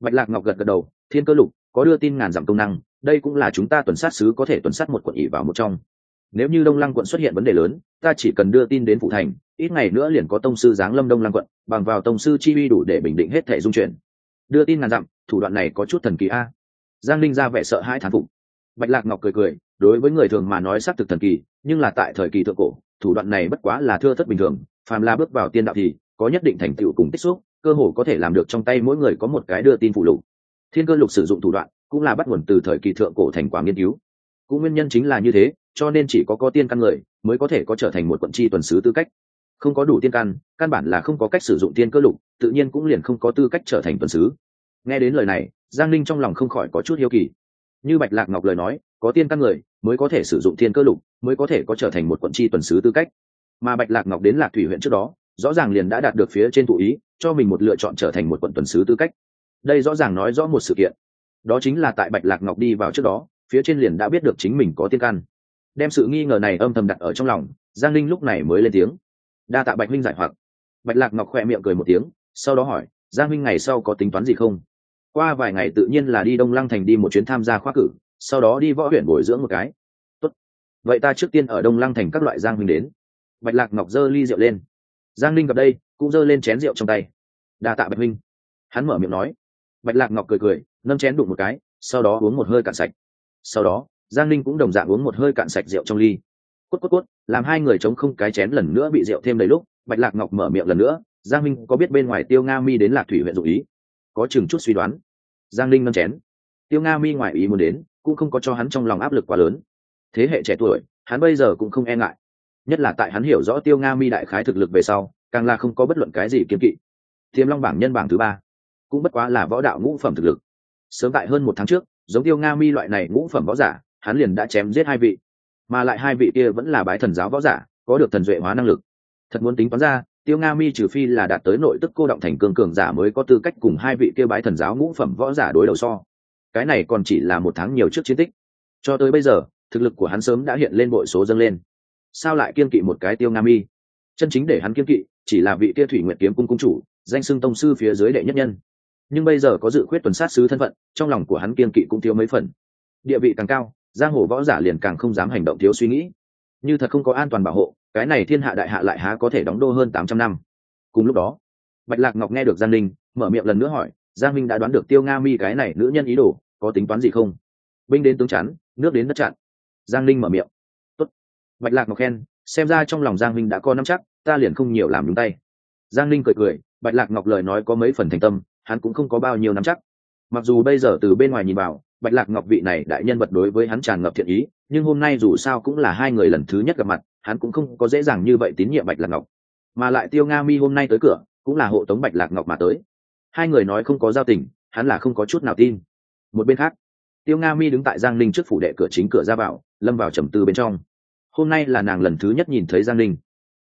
Bạch lạc ngọc gật gật đầu, thiên cơ lục, có đưa tin ngàn dặm công năng, đây cũng là chúng ta tuần sát sứ có thể tuần sát một quận ỉ vào một trong. Nếu như đông lăng quận xuất hiện vấn đề lớn, ta chỉ cần đưa tin đến phụ thành, ít ngày nữa liền có tông sư giáng lâm đông lăng quận, bằng vào tông sư chi uy đủ để bình định hết thể dung chuyển đưa tin ngàn dặm, thủ đoạn này có chút thần kỳ a. Giang linh ra vẻ sợ hãi thán phục. Bạch lạc ngọc cười cười, đối với người thường mà nói xác thực thần kỳ, nhưng là tại thời kỳ thượng cổ, thủ đoạn này bất quá là thưa thất bình thường, phàm la bước vào tiên đạo thì có nhất định thành tựu cùng tích xúc, cơ hồ có thể làm được trong tay mỗi người có một cái đưa tin phụ lục. Thiên cơ lục sử dụng thủ đoạn, cũng là bắt nguồn từ thời kỳ thượng cổ thành quả nghiên cứu. Cũng nguyên nhân chính là như thế, cho nên chỉ có có tiên căn người, mới có thể có trở thành một quận tri tuần sứ tư cách không có đủ tiên căn căn bản là không có cách sử dụng tiên cơ lục, tự nhiên cũng liền không có tư cách trở thành tuần sứ. Nghe đến lời này, giang linh trong lòng không khỏi có chút hiếu kỳ. Như bạch lạc ngọc lời nói, có tiên căn người mới có thể sử dụng tiên cơ lục, mới có thể có trở thành một quận tri tuần sứ tư cách. Mà bạch lạc ngọc đến lạc thủy huyện trước đó, rõ ràng liền đã đạt được phía trên thụ ý, cho mình một lựa chọn trở thành một quận tuần sứ tư cách. Đây rõ ràng nói rõ một sự kiện. Đó chính là tại bạch lạc ngọc đi vào trước đó, phía trên liền đã biết được chính mình có tiên căn. Đem sự nghi ngờ này âm thầm đặt ở trong lòng, giang linh lúc này mới lên tiếng đa tạ bạch minh giải hoặc. Bạch lạc ngọc khoe miệng cười một tiếng, sau đó hỏi, giang minh ngày sau có tính toán gì không? Qua vài ngày tự nhiên là đi đông lăng thành đi một chuyến tham gia khoa cử, sau đó đi võ huyện bồi dưỡng một cái. Tốt. vậy ta trước tiên ở đông lăng thành các loại giang minh đến. Bạch lạc ngọc giơ ly rượu lên. Giang linh gặp đây, cũng giơ lên chén rượu trong tay. Đa tạ bạch minh hắn mở miệng nói. Bạch lạc ngọc cười cười, nâng chén đụng một cái, sau đó uống một hơi cạn sạch. Sau đó, giang linh cũng đồng dạng uống một hơi cạn sạch rượu trong ly cốt cốt cốt làm hai người chống không cái chén lần nữa bị rượu thêm đầy lúc, bạch lạc ngọc mở miệng lần nữa, giang minh có biết bên ngoài tiêu nga mi đến lạc thủy huyện dụ ý? Có chừng chút suy đoán. Giang linh nâng chén. Tiêu nga mi ngoài ý muốn đến, cũng không có cho hắn trong lòng áp lực quá lớn. Thế hệ trẻ tuổi, hắn bây giờ cũng không e ngại. Nhất là tại hắn hiểu rõ tiêu nga mi đại khái thực lực về sau, càng là không có bất luận cái gì kiếm kỵ. Tiềm long bảng nhân bảng thứ ba, cũng bất quá là võ đạo ngũ phẩm thực lực. Sớm tại hơn một tháng trước, giống tiêu nga mi loại này ngũ phẩm võ giả, hắn liền đã chém giết hai vị mà lại hai vị kia vẫn là bái thần giáo võ giả, có được thần duệ hóa năng lực. Thật muốn tính toán ra, tiêu nga mi trừ phi là đạt tới nội tức cô động thành cường cường giả mới có tư cách cùng hai vị kia bái thần giáo ngũ phẩm võ giả đối đầu so. Cái này còn chỉ là một tháng nhiều trước chiến tích. Cho tới bây giờ, thực lực của hắn sớm đã hiện lên bội số dâng lên. Sao lại kiên kỵ một cái tiêu nga mi? Chân chính để hắn kiên kỵ, chỉ là vị kia thủy nguyện kiếm cung cung chủ, danh xưng tông sư phía dưới đệ nhất nhân. Nhưng bây giờ có dự khuyết tuần sát sứ thân phận, trong lòng của hắn kiên kỵ cũng thiếu mấy phần. Địa vị càng cao giang hồ võ giả liền càng không dám hành động thiếu suy nghĩ. Như thật không có an toàn bảo hộ, cái này thiên hạ đại hạ lại há có thể đóng đô hơn tám trăm năm. Cùng lúc đó, bạch lạc ngọc nghe được giang linh mở miệng lần nữa hỏi, giang minh đã đoán được tiêu nga mi cái này nữ nhân ý đồ, có tính toán gì không? Binh đến tướng chắn, nước đến đất chặn. Giang linh mở miệng. Tốt. bạch lạc ngọc khen, xem ra trong lòng giang minh đã có nắm chắc, ta liền không nhiều làm đúng tay. Giang linh cười cười, bạch lạc ngọc lời nói có mấy phần thành tâm, hắn cũng không có bao nhiêu nắm chắc. Mặc dù bây giờ từ bên ngoài nhìn vào bạch lạc ngọc vị này đại nhân vật đối với hắn tràn ngập thiện ý, nhưng hôm nay dù sao cũng là hai người lần thứ nhất gặp mặt, hắn cũng không có dễ dàng như vậy tín nhiệm bạch lạc ngọc. Mà lại tiêu nga mi hôm nay tới cửa, cũng là hộ tống bạch lạc ngọc mà tới. Hai người nói không có giao tình, hắn là không có chút nào tin. Một bên khác, tiêu nga mi đứng tại giang ninh trước phủ đệ cửa chính cửa ra vào, lâm vào trầm tư bên trong. Hôm nay là nàng lần thứ nhất nhìn thấy giang ninh.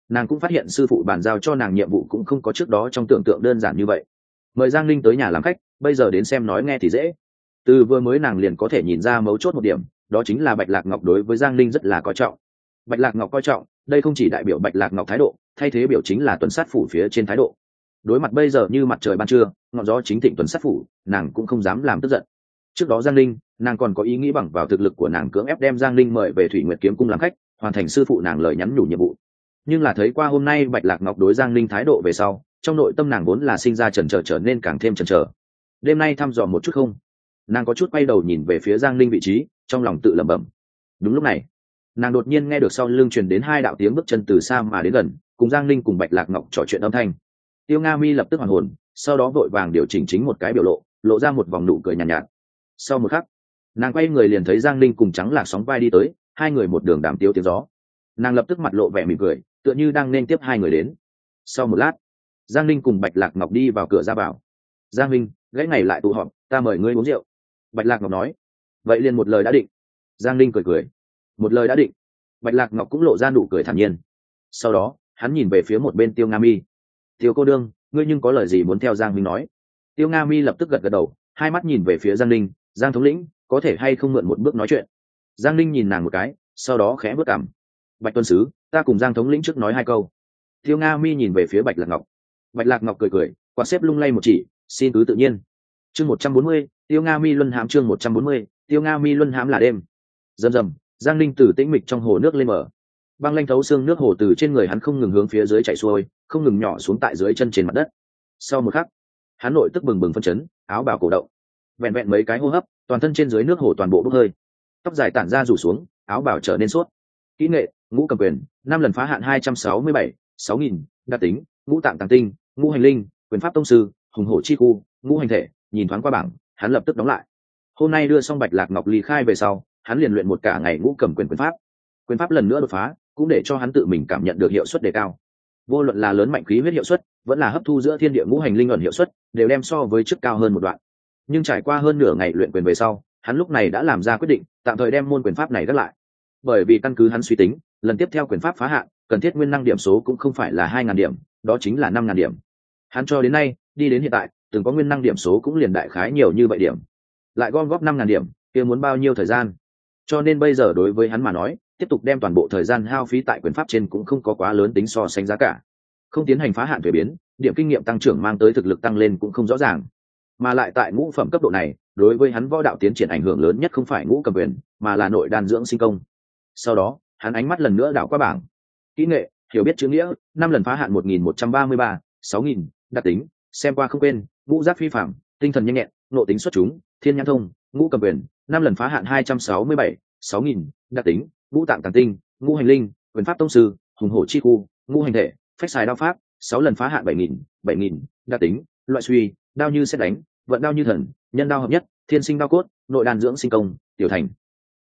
Nàng cũng phát hiện sư phụ bàn giao cho nàng nhiệm vụ cũng không có trước đó trong tưởng tượng đơn giản như vậy. Mời giang ninh tới nhà làm khách, bây giờ đến xem nói nghe thì dễ từ vừa mới nàng liền có thể nhìn ra mấu chốt một điểm, đó chính là bạch lạc ngọc đối với giang ninh rất là coi trọng. Bạch lạc ngọc coi trọng, đây không chỉ đại biểu bạch lạc ngọc thái độ, thay thế biểu chính là tuần sát phủ phía trên thái độ. Đối mặt bây giờ như mặt trời ban trưa, ngọn gió chính thịnh tuần sát phủ, nàng cũng không dám làm tức giận. Trước đó giang linh nàng còn có ý nghĩ bằng vào thực lực của nàng cưỡng ép đem giang linh mời về thủy nguyệt kiếm cung làm khách, hoàn thành sư phụ nàng lời nhắn nhủ nhiệm vụ. Nhưng là thấy qua hôm nay bạch lạc ngọc đối giang linh thái độ về sau, trong nội tâm nàng vốn là sinh ra trần trờ trở nên càng thêm trần trờ đêm nay thăm dò một chút không? Nàng có chút quay đầu nhìn về phía giang linh vị trí trong lòng tự lẩm bẩm. Đúng lúc này nàng đột nhiên nghe được sau lưng truyền đến hai đạo tiếng bước chân từ xa mà đến gần cùng giang linh cùng bạch lạc ngọc trò chuyện âm thanh. Tiêu nga mi lập tức hoàn hồn sau đó vội vàng điều chỉnh chính một cái biểu lộ lộ ra một vòng nụ cười nhàn nhạt, nhạt. Sau một khắc nàng quay người liền thấy giang linh cùng trắng lạc sóng vai đi tới hai người một đường đàm tiêu tiếng gió. Nàng lập tức mặt lộ vẻ mỉm cười tựa như đang nên tiếp hai người đến. Sau một lát giang linh cùng bạch lạc ngọc đi vào cửa ra vào. Giang minh gãy ngày lại tụ họp ta mời ngươi uống rượu bạch lạc ngọc nói. Vậy liền một lời đã định. Giang linh cười cười. Một lời đã định. Bạch lạc ngọc cũng lộ ra nụ cười thản nhiên. Sau đó, hắn nhìn về phía một bên tiêu nga mi. Tiêu cô đương, ngươi nhưng có lời gì muốn theo giang minh nói? Tiêu nga mi lập tức gật gật đầu, hai mắt nhìn về phía giang linh giang thống lĩnh, có thể hay không mượn một bước nói chuyện? Giang linh nhìn nàng một cái, sau đó khẽ bước cảm bạch tuân sứ, ta cùng giang thống lĩnh trước nói hai câu. Tiêu nga mi nhìn về phía bạch lạc ngọc. Bạch lạc ngọc cười cười, quạt xếp lung lay một chỉ, xin cứ tự nhiên chương một trăm bốn mươi, tiêu nga mi luân hám chương một trăm bốn mươi, tiêu nga mi luân hám là đêm. Rầm rầm, giang linh từ tĩnh mịch trong hồ nước lên mở băng lanh thấu xương nước hồ từ trên người hắn không ngừng hướng phía dưới chạy xuôi, không ngừng nhỏ xuống tại dưới chân trên mặt đất. Sau một khắc, hắn nội tức bừng bừng phân chấn, áo bào cổ động. Vẹn vẹn mấy cái hô hấp, toàn thân trên dưới nước hồ toàn bộ bốc hơi. Tóc dài tản ra rủ xuống, áo bào trở nên suốt kỹ nghệ, ngũ cầm quyền, năm lần phá hạn hai trăm sáu mươi bảy, sáu nghìn, đặc tính, ngũ tạng tàng tinh, ngũ hành linh, quyền pháp tông sư, hùng hổ chi khu, ngũ hành thể nhìn thoáng qua bảng, hắn lập tức đóng lại. Hôm nay đưa xong bạch lạc ngọc ly khai về sau, hắn liền luyện một cả ngày ngũ cầm quyền quyền pháp. Quyền pháp lần nữa đột phá, cũng để cho hắn tự mình cảm nhận được hiệu suất đề cao. Vô luận là lớn mạnh khí huyết hiệu suất, vẫn là hấp thu giữa thiên địa ngũ hành linh luận hiệu suất, đều đem so với trước cao hơn một đoạn. Nhưng trải qua hơn nửa ngày luyện quyền về sau, hắn lúc này đã làm ra quyết định, tạm thời đem môn quyền pháp này gác lại. Bởi vì căn cứ hắn suy tính, lần tiếp theo quyền pháp phá hạn, cần thiết nguyên năng điểm số cũng không phải là hai ngàn điểm, đó chính là năm ngàn điểm. Hắn cho đến nay, đi đến hiện tại từng có nguyên năng điểm số cũng liền đại khái nhiều như vậy điểm. Lại gom góp năm ngàn điểm, kia muốn bao nhiêu thời gian? Cho nên bây giờ đối với hắn mà nói, tiếp tục đem toàn bộ thời gian hao phí tại quyền pháp trên cũng không có quá lớn tính so sánh giá cả. Không tiến hành phá hạn thuế biến, điểm kinh nghiệm tăng trưởng mang tới thực lực tăng lên cũng không rõ ràng. Mà lại tại ngũ phẩm cấp độ này, đối với hắn võ đạo tiến triển ảnh hưởng lớn nhất không phải ngũ cầm quyền, mà là nội đan dưỡng sinh công. Sau đó, hắn ánh mắt lần nữa đảo qua bảng. Kỹ nghệ, hiểu biết chữ nghĩa, năm lần phá hạn một nghìn một trăm ba mươi ba, sáu nghìn, đặc tính, xem qua không quên ngũ giác phi phạm tinh thần nhanh nhẹn nộ tính xuất chúng thiên nhãn thông ngũ cầm quyền năm lần phá hạn hai trăm sáu mươi bảy sáu nghìn đặc tính ngũ tạng tàng tinh ngũ hành linh quyền pháp tông sư hùng hổ chi khu ngũ hành thể phách xài đao pháp sáu lần phá hạn bảy nghìn bảy nghìn đặc tính loại suy đao như xét đánh vận đao như thần nhân đao hợp nhất thiên sinh đao cốt nội đàn dưỡng sinh công tiểu thành.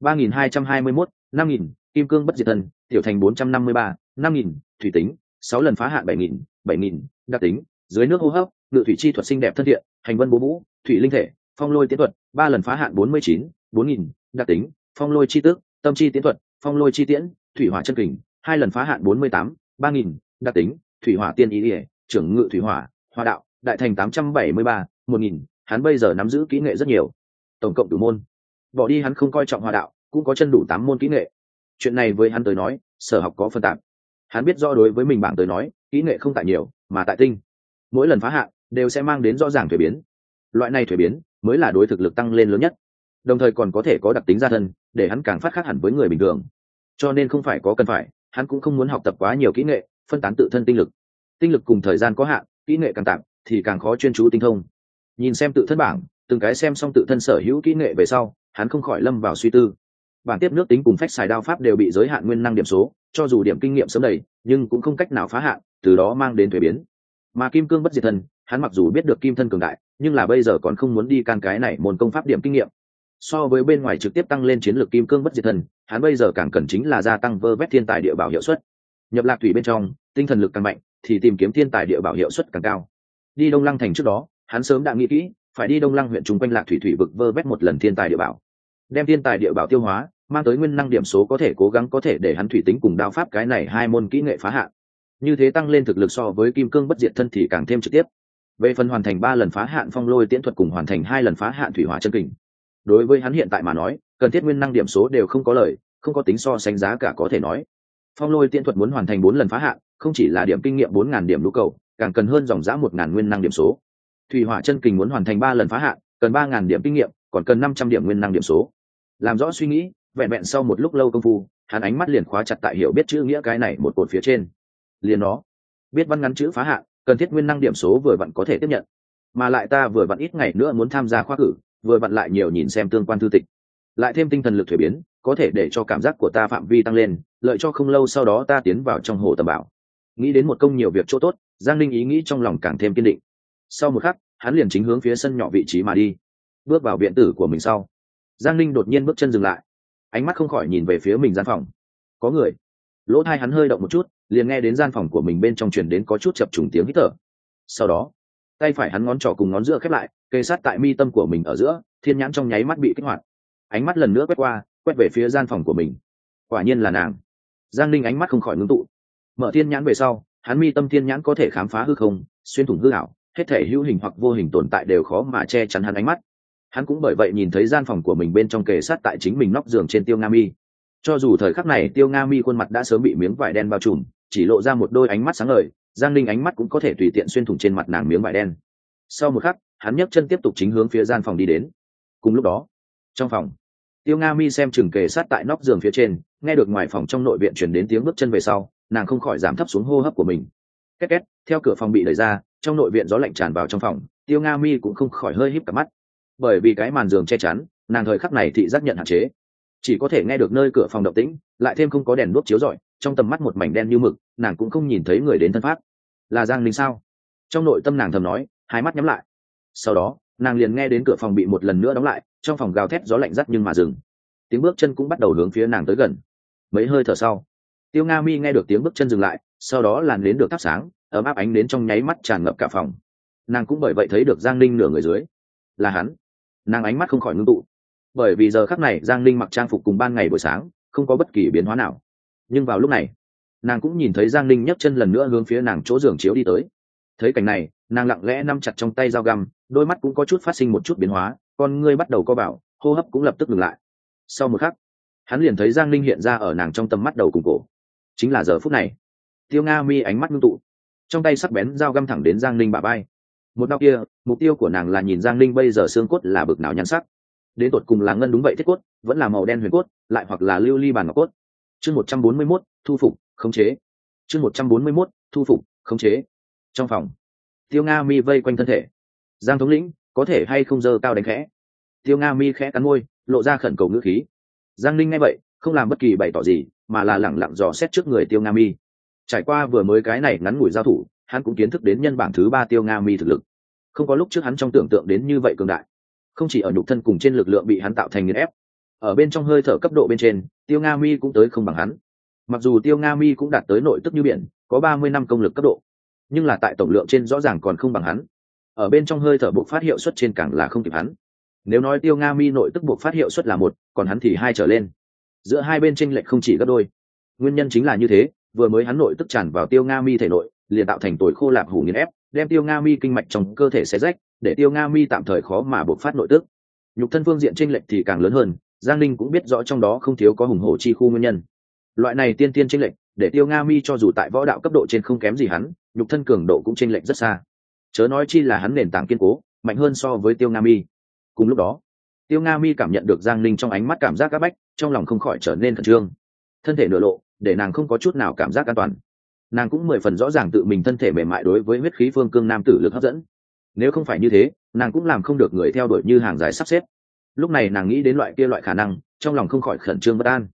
ba nghìn hai trăm hai mươi mốt năm nghìn kim cương bất diệt thần, tiểu thành bốn trăm năm mươi ba năm nghìn thủy tính sáu lần phá hạn bảy nghìn bảy nghìn đặc tính dưới nước hô hấp ngự thủy chi thuật xinh đẹp thân thiện, hành vân bố vũ, thủy linh thể, phong lôi tiến thuật, ba lần phá hạn bốn mươi chín, bốn nghìn, đặc tính, phong lôi chi tước, tâm chi tiến thuật, phong lôi chi tiễn, thủy hỏa chân kình, hai lần phá hạn bốn mươi tám, ba nghìn, đặc tính, thủy hỏa tiên ý ỉa trưởng ngự thủy hỏa hòa đạo, đại thành tám trăm bảy mươi ba, một nghìn, hắn bây giờ nắm giữ kỹ nghệ rất nhiều. Tổng cộng đủ môn. Bỏ đi hắn không coi trọng hòa đạo, cũng có chân đủ tám môn kỹ nghệ. Chuyện này với hắn tới nói, sở học có phân tạp hắn biết do đối với mình bảng tới nói, kỹ nghệ không tại nhiều, mà tại tinh. Mỗi lần phá hạn đều sẽ mang đến rõ ràng thuế biến. Loại này thuế biến mới là đối thực lực tăng lên lớn nhất, đồng thời còn có thể có đặc tính gia thân, để hắn càng phát khác hẳn với người bình thường. Cho nên không phải có cần phải, hắn cũng không muốn học tập quá nhiều kỹ nghệ, phân tán tự thân tinh lực. Tinh lực cùng thời gian có hạn, kỹ nghệ càng tạm thì càng khó chuyên chú tinh thông. Nhìn xem tự thân bảng, từng cái xem xong tự thân sở hữu kỹ nghệ về sau, hắn không khỏi lâm vào suy tư. Bản tiếp nước tính cùng phách xài đao pháp đều bị giới hạn nguyên năng điểm số, cho dù điểm kinh nghiệm sớm đầy, nhưng cũng không cách nào phá hạn, từ đó mang đến thuế biến. Mà kim cương bất diệt thần hắn mặc dù biết được kim thân cường đại, nhưng là bây giờ còn không muốn đi can cái này môn công pháp điểm kinh nghiệm. So với bên ngoài trực tiếp tăng lên chiến lược kim cương bất diệt thân hắn bây giờ càng cần chính là gia tăng vơ vét thiên tài địa bảo hiệu suất. Nhập lạc thủy bên trong, tinh thần lực càng mạnh, thì tìm kiếm thiên tài địa bảo hiệu suất càng cao. Đi đông lăng thành trước đó, hắn sớm đã nghĩ kỹ, phải đi đông lăng huyện chung quanh lạc thủy thủy vực vơ vét một lần thiên tài địa bảo. Đem thiên tài địa bảo tiêu hóa, mang tới nguyên năng điểm số có thể cố gắng có thể để hắn thủy tính cùng đao pháp cái này hai môn kỹ nghệ phá hạn. Như thế tăng lên thực lực so với kim cương bất diệt thân thì càng thêm trực tiếp về phần hoàn thành ba lần phá hạn phong lôi tiễn thuật cùng hoàn thành hai lần phá hạn thủy hỏa chân kình, đối với hắn hiện tại mà nói, cần thiết nguyên năng điểm số đều không có lời, không có tính so sánh giá cả có thể nói. Phong lôi tiễn thuật muốn hoàn thành bốn lần phá hạn, không chỉ là điểm kinh nghiệm bốn ngàn điểm lũ cầu, càng cần hơn dòng giã một ngàn nguyên năng điểm số. Thủy hỏa chân kình muốn hoàn thành ba lần phá hạn, cần ba ngàn điểm kinh nghiệm, còn cần năm trăm điểm nguyên năng điểm số. Làm rõ suy nghĩ, vẹn vẹn sau một lúc lâu công phu, hắn ánh mắt liền khóa chặt tại hiểu biết chữ nghĩa cái này một cột phía trên. Liền nó. Biết văn ngắn chữ phá hạn cần thiết nguyên năng điểm số vừa vặn có thể tiếp nhận. Mà lại ta vừa vặn ít ngày nữa muốn tham gia khoa cử, vừa vặn lại nhiều nhìn xem tương quan thư tịch. Lại thêm tinh thần lực thuế biến, có thể để cho cảm giác của ta phạm vi tăng lên, lợi cho không lâu sau đó ta tiến vào trong hồ tầm bảo nghĩ đến một công nhiều việc chỗ tốt, giang linh ý nghĩ trong lòng càng thêm kiên định. Sau một khắc, hắn liền chính hướng phía sân nhỏ vị trí mà đi. Bước vào viện tử của mình sau, giang linh đột nhiên bước chân dừng lại. Ánh mắt không khỏi nhìn về phía mình gian phòng. Có người. Lỗ thai hắn hơi động một chút liền nghe đến gian phòng của mình bên trong truyền đến có chút chập trùng tiếng hít thở. Sau đó, tay phải hắn ngón trỏ cùng ngón giữa khép lại, kề sát tại mi tâm của mình ở giữa, thiên nhãn trong nháy mắt bị kích hoạt. Ánh mắt lần nữa quét qua, quét về phía gian phòng của mình. Quả nhiên là nàng. Giang linh ánh mắt không khỏi ngưng tụ. Mở thiên nhãn về sau, hắn mi tâm thiên nhãn có thể khám phá hư không, xuyên thủng hư ảo, hết thể hữu hình hoặc vô hình tồn tại đều khó mà che chắn hắn ánh mắt. Hắn cũng bởi vậy nhìn thấy gian phòng của mình bên trong kề sát tại chính mình nóc giường trên tiêu nga mi. Cho dù thời khắc này tiêu nga mi khuôn mặt đã sớm bị miếng vải đen bao trùm chỉ lộ ra một đôi ánh mắt sáng ngời, giang linh ánh mắt cũng có thể tùy tiện xuyên thủng trên mặt nàng miếng vải đen. Sau một khắc, hắn nhấc chân tiếp tục chính hướng phía gian phòng đi đến. Cùng lúc đó, trong phòng, tiêu nga mi xem chừng kề sát tại nóc giường phía trên, nghe được ngoài phòng trong nội viện chuyển đến tiếng bước chân về sau, nàng không khỏi giảm thấp xuống hô hấp của mình. Két két, theo cửa phòng bị đẩy ra, trong nội viện gió lạnh tràn vào trong phòng, tiêu nga mi cũng không khỏi hơi híp cả mắt. Bởi vì cái màn giường che chắn, nàng thời khắc này thị giác nhận hạn chế. Chỉ có thể nghe được nơi cửa phòng động tĩnh, lại thêm không có đèn đuốc chiếu rọi trong tầm mắt một mảnh đen như mực, nàng cũng không nhìn thấy người đến thân pháp. Là giang linh sao? Trong nội tâm nàng thầm nói, hai mắt nhắm lại. Sau đó, nàng liền nghe đến cửa phòng bị một lần nữa đóng lại, trong phòng gào thét gió lạnh rắt nhưng mà dừng. Tiếng bước chân cũng bắt đầu hướng phía nàng tới gần. Mấy hơi thở sau, tiêu nga mi nghe được tiếng bước chân dừng lại, sau đó làn đến được thắp sáng, ấm áp ánh đến trong nháy mắt tràn ngập cả phòng. Nàng cũng bởi vậy thấy được giang linh nửa người dưới. Là hắn. Nàng ánh mắt không khỏi ngưng tụ. Bởi vì giờ khắc này, giang linh mặc trang phục cùng ban ngày buổi sáng, không có bất kỳ biến hóa nào nhưng vào lúc này, nàng cũng nhìn thấy giang Ninh nhấc chân lần nữa hướng phía nàng chỗ giường chiếu đi tới. Thấy cảnh này, nàng lặng lẽ nắm chặt trong tay dao găm, đôi mắt cũng có chút phát sinh một chút biến hóa, con ngươi bắt đầu co bảo, hô hấp cũng lập tức ngừng lại. Sau một khắc, hắn liền thấy giang Ninh hiện ra ở nàng trong tầm mắt đầu cùng cổ. Chính là giờ phút này, tiêu nga mi ánh mắt ngưng tụ. Trong tay sắc bén dao găm thẳng đến giang Ninh bà bay một đau kia, mục tiêu của nàng là nhìn giang Ninh bây giờ xương cốt là bực nào nhăn sắc. Đến tột cùng là ngân đúng vậy thiết cốt, vẫn là màu đen huyền cốt, lại hoặc là lưu ly bàn ngọc cốt chương một trăm bốn mươi mốt, thu phục, khống chế. Chương một trăm bốn mươi mốt, thu phục, khống chế. Trong phòng, tiêu nga mi vây quanh thân thể. Giang thống lĩnh, có thể hay không dơ cao đánh khẽ? Tiêu nga mi khẽ cắn môi, lộ ra khẩn cầu ngữ khí. Giang linh nghe vậy, không làm bất kỳ bày tỏ gì, mà là lẳng lặng dò xét trước người tiêu nga mi. Trải qua vừa mới cái này ngắn ngủi giao thủ, hắn cũng kiến thức đến nhân bảng thứ ba tiêu nga mi thực lực. Không có lúc trước hắn trong tưởng tượng đến như vậy cường đại. Không chỉ ở nhục thân cùng trên lực lượng bị hắn tạo thành nghiền ép ở bên trong hơi thở cấp độ bên trên, tiêu nga mi cũng tới không bằng hắn. Mặc dù tiêu nga mi cũng đạt tới nội tức như biển, có ba mươi năm công lực cấp độ, nhưng là tại tổng lượng trên rõ ràng còn không bằng hắn. Ở bên trong hơi thở buộc phát hiệu suất trên càng là không kịp hắn. Nếu nói tiêu nga mi nội tức buộc phát hiệu suất là một, còn hắn thì hai trở lên. Giữa hai bên tranh lệch không chỉ gấp đôi. Nguyên nhân chính là như thế, vừa mới hắn nội tức tràn vào tiêu nga mi thể nội, liền tạo thành tội khô lạc hủ nghiền ép, đem tiêu nga mi kinh mạch trong cơ thể xé rách, để tiêu nga mi tạm thời khó mà buộc phát nội tức. Nhục thân phương diện tranh lệch thì càng lớn hơn giang linh cũng biết rõ trong đó không thiếu có hùng hổ chi khu nguyên nhân. Loại này tiên tiên tranh lệch, để tiêu nga mi cho dù tại võ đạo cấp độ trên không kém gì hắn, nhục thân cường độ cũng tranh lệch rất xa. Chớ nói chi là hắn nền tảng kiên cố, mạnh hơn so với tiêu nga mi. Cùng lúc đó, tiêu nga mi cảm nhận được giang linh trong ánh mắt cảm giác áp bách, trong lòng không khỏi trở nên khẩn trương. Thân thể nửa lộ, để nàng không có chút nào cảm giác an toàn. Nàng cũng mười phần rõ ràng tự mình thân thể mềm mại đối với huyết khí phương cương nam tử lực hấp dẫn. Nếu không phải như thế, nàng cũng làm không được người theo đuổi như hàng dài sắp xếp lúc này nàng nghĩ đến loại kia loại khả năng, trong lòng không khỏi khẩn trương bất an.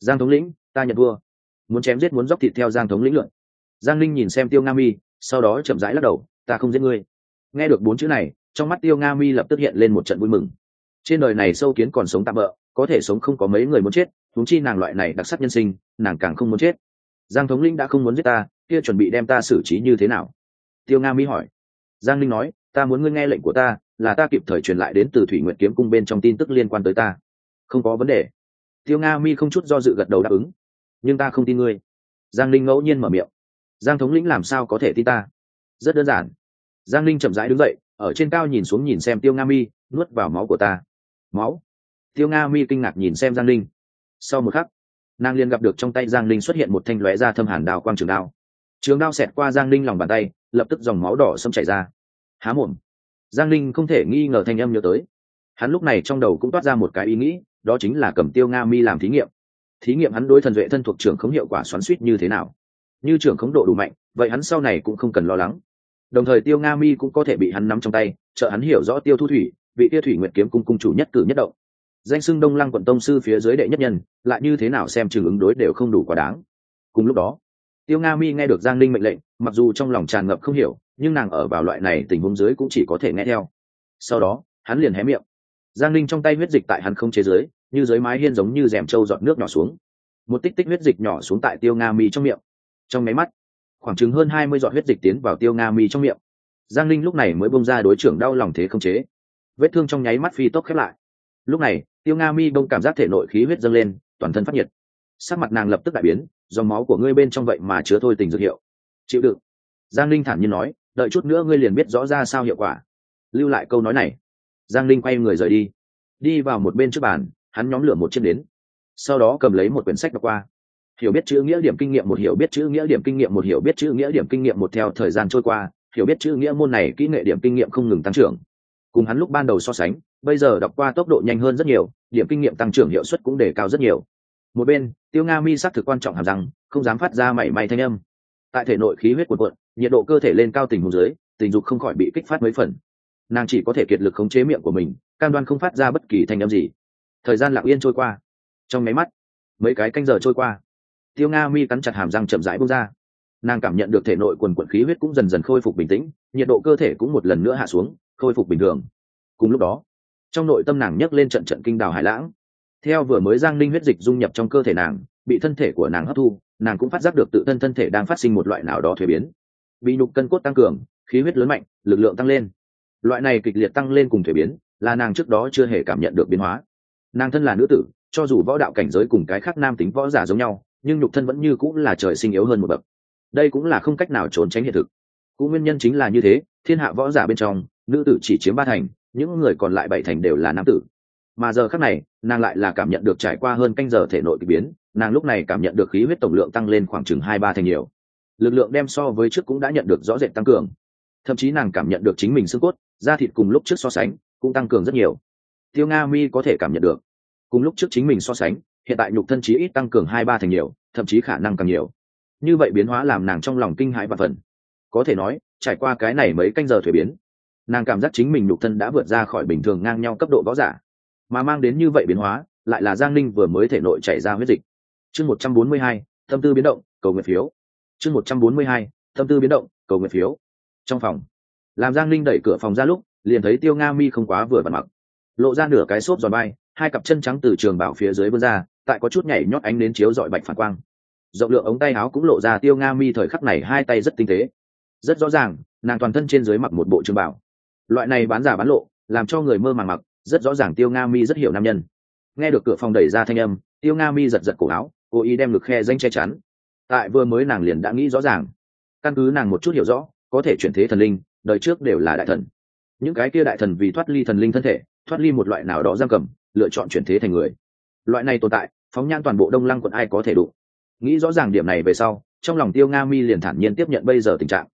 Giang thống lĩnh, ta nhận vua muốn chém giết muốn dốc thịt theo giang thống lĩnh luận. Giang linh nhìn xem tiêu nga mi, sau đó chậm rãi lắc đầu, ta không giết ngươi. Nghe được bốn chữ này, trong mắt tiêu nga mi lập tức hiện lên một trận vui mừng. Trên đời này sâu kiến còn sống tạm bỡ có thể sống không có mấy người muốn chết thúng chi nàng loại này đặc sắc nhân sinh, nàng càng không muốn chết. Giang thống linh đã không muốn giết ta, kia chuẩn bị đem ta xử trí như thế nào? Tiêu nga mi hỏi. Giang linh nói ta muốn ngươi nghe lệnh của ta, là ta kịp thời truyền lại đến từ thủy nguyện kiếm cung bên trong tin tức liên quan tới ta. Không có vấn đề. Tiêu nga mi không chút do dự gật đầu đáp ứng. Nhưng ta không tin ngươi. Giang linh ngẫu nhiên mở miệng. Giang thống lĩnh làm sao có thể tin ta? Rất đơn giản. Giang linh chậm rãi đứng dậy, ở trên cao nhìn xuống nhìn xem tiêu nga mi, nuốt vào máu của ta. Máu? Tiêu nga mi kinh ngạc nhìn xem giang linh sau một khắc, nàng liền gặp được trong tay giang linh xuất hiện một thanh lóe ra thâm hàn đào quang trường đao. Trường đao xẹt qua giang linh lòng bàn tay, lập tức dòng máu đỏ xâm chảy ra há mồm. Giang linh không thể nghi ngờ thanh âm nhớ tới. Hắn lúc này trong đầu cũng toát ra một cái ý nghĩ, đó chính là cầm tiêu nga mi làm thí nghiệm. Thí nghiệm hắn đối thần vệ thân thuộc trưởng không hiệu quả xoắn suýt như thế nào? Như trưởng khống độ đủ mạnh, vậy hắn sau này cũng không cần lo lắng. Đồng thời tiêu nga mi cũng có thể bị hắn nắm trong tay, trợ hắn hiểu rõ tiêu thu thủy, vị tiêu thủy nguyệt kiếm cung cung chủ nhất cử nhất động. Danh xưng đông lăng quận tông sư phía dưới đệ nhất nhân, lại như thế nào xem trường ứng đối đều không đủ quá đáng. Cùng lúc đó tiêu nga mi nghe được giang linh mệnh lệnh, mặc dù trong lòng tràn ngập không hiểu, nhưng nàng ở vào loại này tình huống dưới cũng chỉ có thể nghe theo. Sau đó, hắn liền hé miệng. Giang linh trong tay huyết dịch tại hắn không chế dưới như dưới mái hiên giống như rèm trâu giọt nước nhỏ xuống. Một tích tích huyết dịch nhỏ xuống tại tiêu nga mi trong miệng. Trong máy mắt, khoảng chừng hơn hai mươi giọt huyết dịch tiến vào tiêu nga mi trong miệng. Giang linh lúc này mới bông ra đối trưởng đau lòng thế không chế. Vết thương trong nháy mắt phi tốc khép lại. Lúc này, tiêu nga mi bông cảm giác thể nội khí huyết dâng lên, toàn thân phát nhiệt. Sắc mặt nàng lập tức đại biến dòng máu của ngươi bên trong vậy mà chứa thôi tình dược hiệu. Chịu đựng. Giang linh thản nhiên nói, đợi chút nữa ngươi liền biết rõ ra sao hiệu quả. Lưu lại câu nói này. Giang linh quay người rời đi. Đi vào một bên trước bàn, hắn nhóm lửa một chiếc đến. Sau đó cầm lấy một quyển sách đọc qua. Hiểu biết chữ nghĩa điểm kinh nghiệm một hiểu biết chữ nghĩa điểm kinh nghiệm một hiểu biết chữ nghĩa điểm kinh nghiệm một theo thời gian trôi qua, hiểu biết chữ nghĩa môn này kỹ nghệ điểm kinh nghiệm không ngừng tăng trưởng. Cùng hắn lúc ban đầu so sánh, bây giờ đọc qua tốc độ nhanh hơn rất nhiều, điểm kinh nghiệm tăng trưởng hiệu suất cũng đề cao rất nhiều một bên, tiêu nga mi s á c thực quan trọng hàm rằng không dám phát ra mảy may thanh âm. Tại thể nội khí huyết cuộn cuộn, nhiệt độ cơ thể lên cao tình huống dưới, tình dục không khỏi bị kích phát mấy phần. Nàng chỉ có thể kiệt lực khống chế miệng của mình, cam đoan không phát ra bất kỳ thanh âm gì. Thời gian lặng yên trôi qua. Trong máy mắt, mấy cái canh giờ trôi qua. Tiêu nga mi cắn chặt hàm răng chậm rãi bông ra. Nàng cảm nhận được thể nội quần quận khí huyết cũng dần dần khôi phục bình tĩnh, nhiệt độ cơ thể cũng một lần nữa hạ xuống, khôi phục bình thường. Cùng lúc đó, trong nội tâm nàng nhấc lên trận trận kinh đào hải lãng theo vừa mới giang linh huyết dịch dung nhập trong cơ thể nàng, bị thân thể của nàng hấp thu, nàng cũng phát giác được tự thân thân thể đang phát sinh một loại nào đó thuế biến. Bị nhục cân cốt tăng cường, khí huyết lớn mạnh, lực lượng tăng lên. Loại này kịch liệt tăng lên cùng thuế biến, là nàng trước đó chưa hề cảm nhận được biến hóa. Nàng thân là nữ tử, cho dù võ đạo cảnh giới cùng cái khác nam tính võ giả giống nhau, nhưng nhục thân vẫn như cũng là trời sinh yếu hơn một bậc. Đây cũng là không cách nào trốn tránh hiện thực. Cũng nguyên nhân chính là như thế, thiên hạ võ giả bên trong, nữ tử chỉ chiếm ba thành, những người còn lại bảy thành đều là nam tử mà giờ khác này, nàng lại là cảm nhận được trải qua hơn canh giờ thể nội k ỳ biến, nàng lúc này cảm nhận được khí huyết tổng lượng tăng lên khoảng chừng hai ba thành nhiều. Lực lượng đem so với trước cũng đã nhận được rõ rệt tăng cường. Thậm chí nàng cảm nhận được chính mình xương cốt, da thịt cùng lúc trước so sánh, cũng tăng cường rất nhiều. Tiêu nga mi có thể cảm nhận được. Cùng lúc trước chính mình so sánh, hiện tại nhục thân chí ít tăng cường hai ba thành nhiều, thậm chí khả năng càng nhiều. Như vậy biến hóa làm nàng trong lòng kinh hãi và phần có thể nói, trải qua cái này mấy canh giờ thuế biến, nàng cảm giác chính mình nhục thân đã vượt ra khỏi bình thường ngang nhau cấp độ võ giả mà mang đến như vậy biến hóa, lại là giang ninh vừa mới thể nội chảy ra huyết dịch. Chương một trăm bốn mươi hai, tâm tư biến động, cầu nguyện phiếu. Chương một trăm bốn mươi hai, tâm tư biến động, cầu nguyện phiếu. Trong phòng, làm giang ninh đẩy cửa phòng ra lúc, liền thấy tiêu nga mi không quá vừa vặn mặc. Lộ ra nửa cái xốp giòn bay hai cặp chân trắng từ trường bảo phía dưới vươn ra, tại có chút nhảy nhót ánh đến chiếu dọi bạch phản quang. Rộng lượng ống tay áo cũng lộ ra tiêu nga mi thời khắc này hai tay rất tinh tế. Rất rõ ràng, nàng toàn thân trên dưới mặc một bộ trường bảo. Loại này bán giả bán lộ, làm cho người mơ màng mặc rất rõ ràng tiêu nga mi rất hiểu nam nhân. Nghe được cửa phòng đẩy ra thanh âm, tiêu nga mi giật giật cổ áo, cố ý đem ngực khe danh che chắn. Tại vừa mới nàng liền đã nghĩ rõ ràng. Căn cứ nàng một chút hiểu rõ, có thể chuyển thế thần linh, đời trước đều là đại thần. Những cái kia đại thần vì thoát ly thần linh thân thể, thoát ly một loại nào đó giam cầm, lựa chọn chuyển thế thành người. Loại này tồn tại, phóng nhan toàn bộ đông lăng quận ai có thể đủ nghĩ rõ ràng điểm này về sau, trong lòng tiêu nga mi liền thản nhiên tiếp nhận bây giờ tình trạng.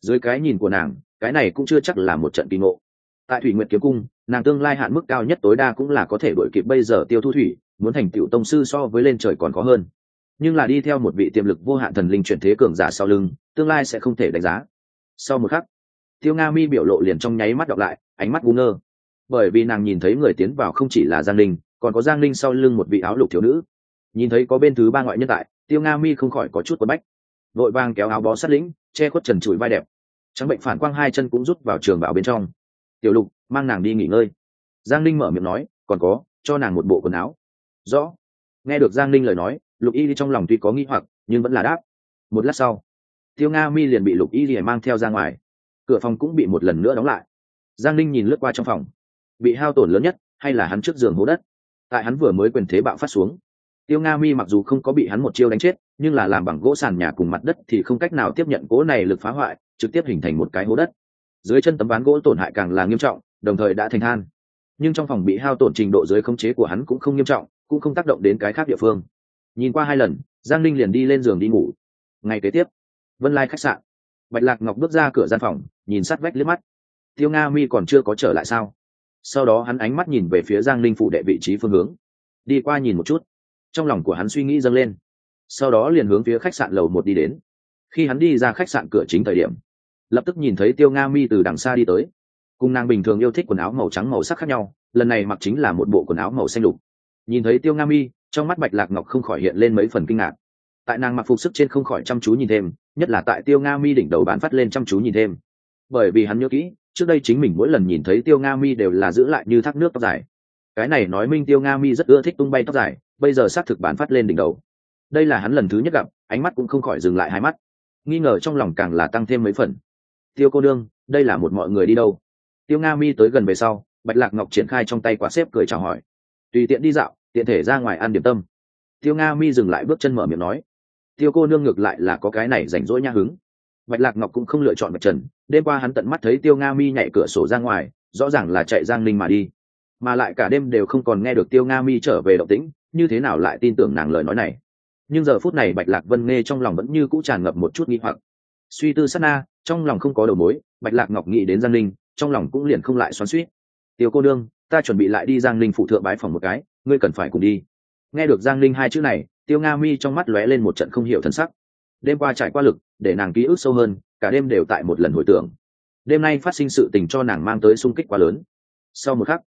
Dưới cái nhìn của nàng, cái này cũng chưa chắc là một trận kỳ ngộ. Tại thủy nguyện kiếm cung nàng tương lai hạn mức cao nhất tối đa cũng là có thể đổi kịp bây giờ tiêu thu thủy, muốn thành tựu tông sư so với lên trời còn khó hơn. Nhưng là đi theo một vị tiềm lực vô hạn thần linh chuyển thế cường giả sau lưng, tương lai sẽ không thể đánh giá. Sau một khắc, tiêu nga mi biểu lộ liền trong nháy mắt đọc lại, ánh mắt ngu ngơ. Bởi vì nàng nhìn thấy người tiến vào không chỉ là giang linh còn có giang linh sau lưng một vị áo lục thiếu nữ. Nhìn thấy có bên thứ ba ngoại nhân tại, tiêu nga mi không khỏi có chút quất bách. Vội vang kéo áo bó sát lĩnh, che khuất trần trụi vai đẹp. Trắng bệnh phản quang hai chân cũng rút vào trường bảo bên trong. Tiểu lục mang nàng đi nghỉ ngơi. Giang linh mở miệng nói, còn có, cho nàng một bộ quần áo. Rõ. Nghe được giang linh lời nói, lục y đi trong lòng tuy có nghi hoặc, nhưng vẫn là đáp. Một lát sau, tiêu nga mi liền bị lục y đi mang theo ra ngoài. Cửa phòng cũng bị một lần nữa đóng lại. Giang linh nhìn lướt qua trong phòng. Bị hao tổn lớn nhất, hay là hắn trước giường hố đất? Tại hắn vừa mới quyền thế bạo phát xuống, tiêu nga mi mặc dù không có bị hắn một chiêu đánh chết, nhưng là làm bằng gỗ sàn nhà cùng mặt đất thì không cách nào tiếp nhận gỗ này lực phá hoại, trực tiếp hình thành một cái hố đất. Dưới chân tấm ván gỗ tổn hại càng là nghiêm trọng đồng thời đã thành than. Nhưng trong phòng bị hao tổn trình độ dưới khống chế của hắn cũng không nghiêm trọng, cũng không tác động đến cái khác địa phương. Nhìn qua hai lần, giang linh liền đi lên giường đi ngủ. Ngày kế tiếp, vân lai khách sạn. Bạch lạc ngọc bước ra cửa gian phòng, nhìn sát vách liếc mắt. Tiêu nga mi còn chưa có trở lại sao? Sau đó hắn ánh mắt nhìn về phía giang linh phụ đệ vị trí phương hướng. Đi qua nhìn một chút. Trong lòng của hắn suy nghĩ dâng lên. Sau đó liền hướng phía khách sạn lầu một đi đến. Khi hắn đi ra khách sạn cửa chính thời điểm, lập tức nhìn thấy tiêu nga mi từ đằng xa đi tới cùng nàng bình thường yêu thích quần áo màu trắng màu sắc khác nhau, lần này mặc chính là một bộ quần áo màu xanh lục. Nhìn thấy tiêu nga mi, trong mắt bạch lạc ngọc không khỏi hiện lên mấy phần kinh ngạc. Tại nàng mặc phục sức trên không khỏi chăm chú nhìn thêm, nhất là tại tiêu nga mi đỉnh đầu bán phát lên chăm chú nhìn thêm. Bởi vì hắn nhớ kỹ, trước đây chính mình mỗi lần nhìn thấy tiêu nga mi đều là giữ lại như thác nước tóc dài. Cái này nói minh tiêu nga mi rất ưa thích tung bay tóc dài, bây giờ xác thực bán phát lên đỉnh đầu. Đây là hắn lần thứ nhất gặp, ánh mắt cũng không khỏi dừng lại hai mắt. Nghi ngờ trong lòng càng là tăng thêm mấy phần. Tiêu cô đương đây là một mọi người đi đâu? Tiêu nga mi tới gần về sau, bạch lạc ngọc triển khai trong tay quả xếp cười chào hỏi. Tùy tiện đi dạo, tiện thể ra ngoài ăn điểm tâm. Tiêu nga mi dừng lại bước chân mở miệng nói. Tiêu cô nương ngược lại là có cái này rảnh rỗi nha hứng. Bạch lạc ngọc cũng không lựa chọn mặt trần. Đêm qua hắn tận mắt thấy tiêu nga mi nhảy cửa sổ ra ngoài, rõ ràng là chạy giang Linh mà đi. Mà lại cả đêm đều không còn nghe được tiêu nga mi trở về động tĩnh, như thế nào lại tin tưởng nàng lời nói này. Nhưng giờ phút này bạch lạc vân nghe trong lòng vẫn như cũ tràn ngập một chút nghi hoặc. Suy tư sát na, trong lòng không có đầu mối, bạch lạc ngọc nghĩ đến giang Linh trong lòng cũng liền không lại xoắn suýt tiêu cô đương ta chuẩn bị lại đi giang ninh phụ thượng bái phòng một cái, ngươi cần phải cùng đi. Nghe được giang ninh hai chữ này, tiêu nga mi trong mắt lóe lên một trận không hiểu thân sắc. Đêm qua trải qua lực, để nàng ký ức sâu hơn, cả đêm đều tại một lần hồi tưởng. Đêm nay phát sinh sự tình cho nàng mang tới sung kích quá lớn. Sau một khắc,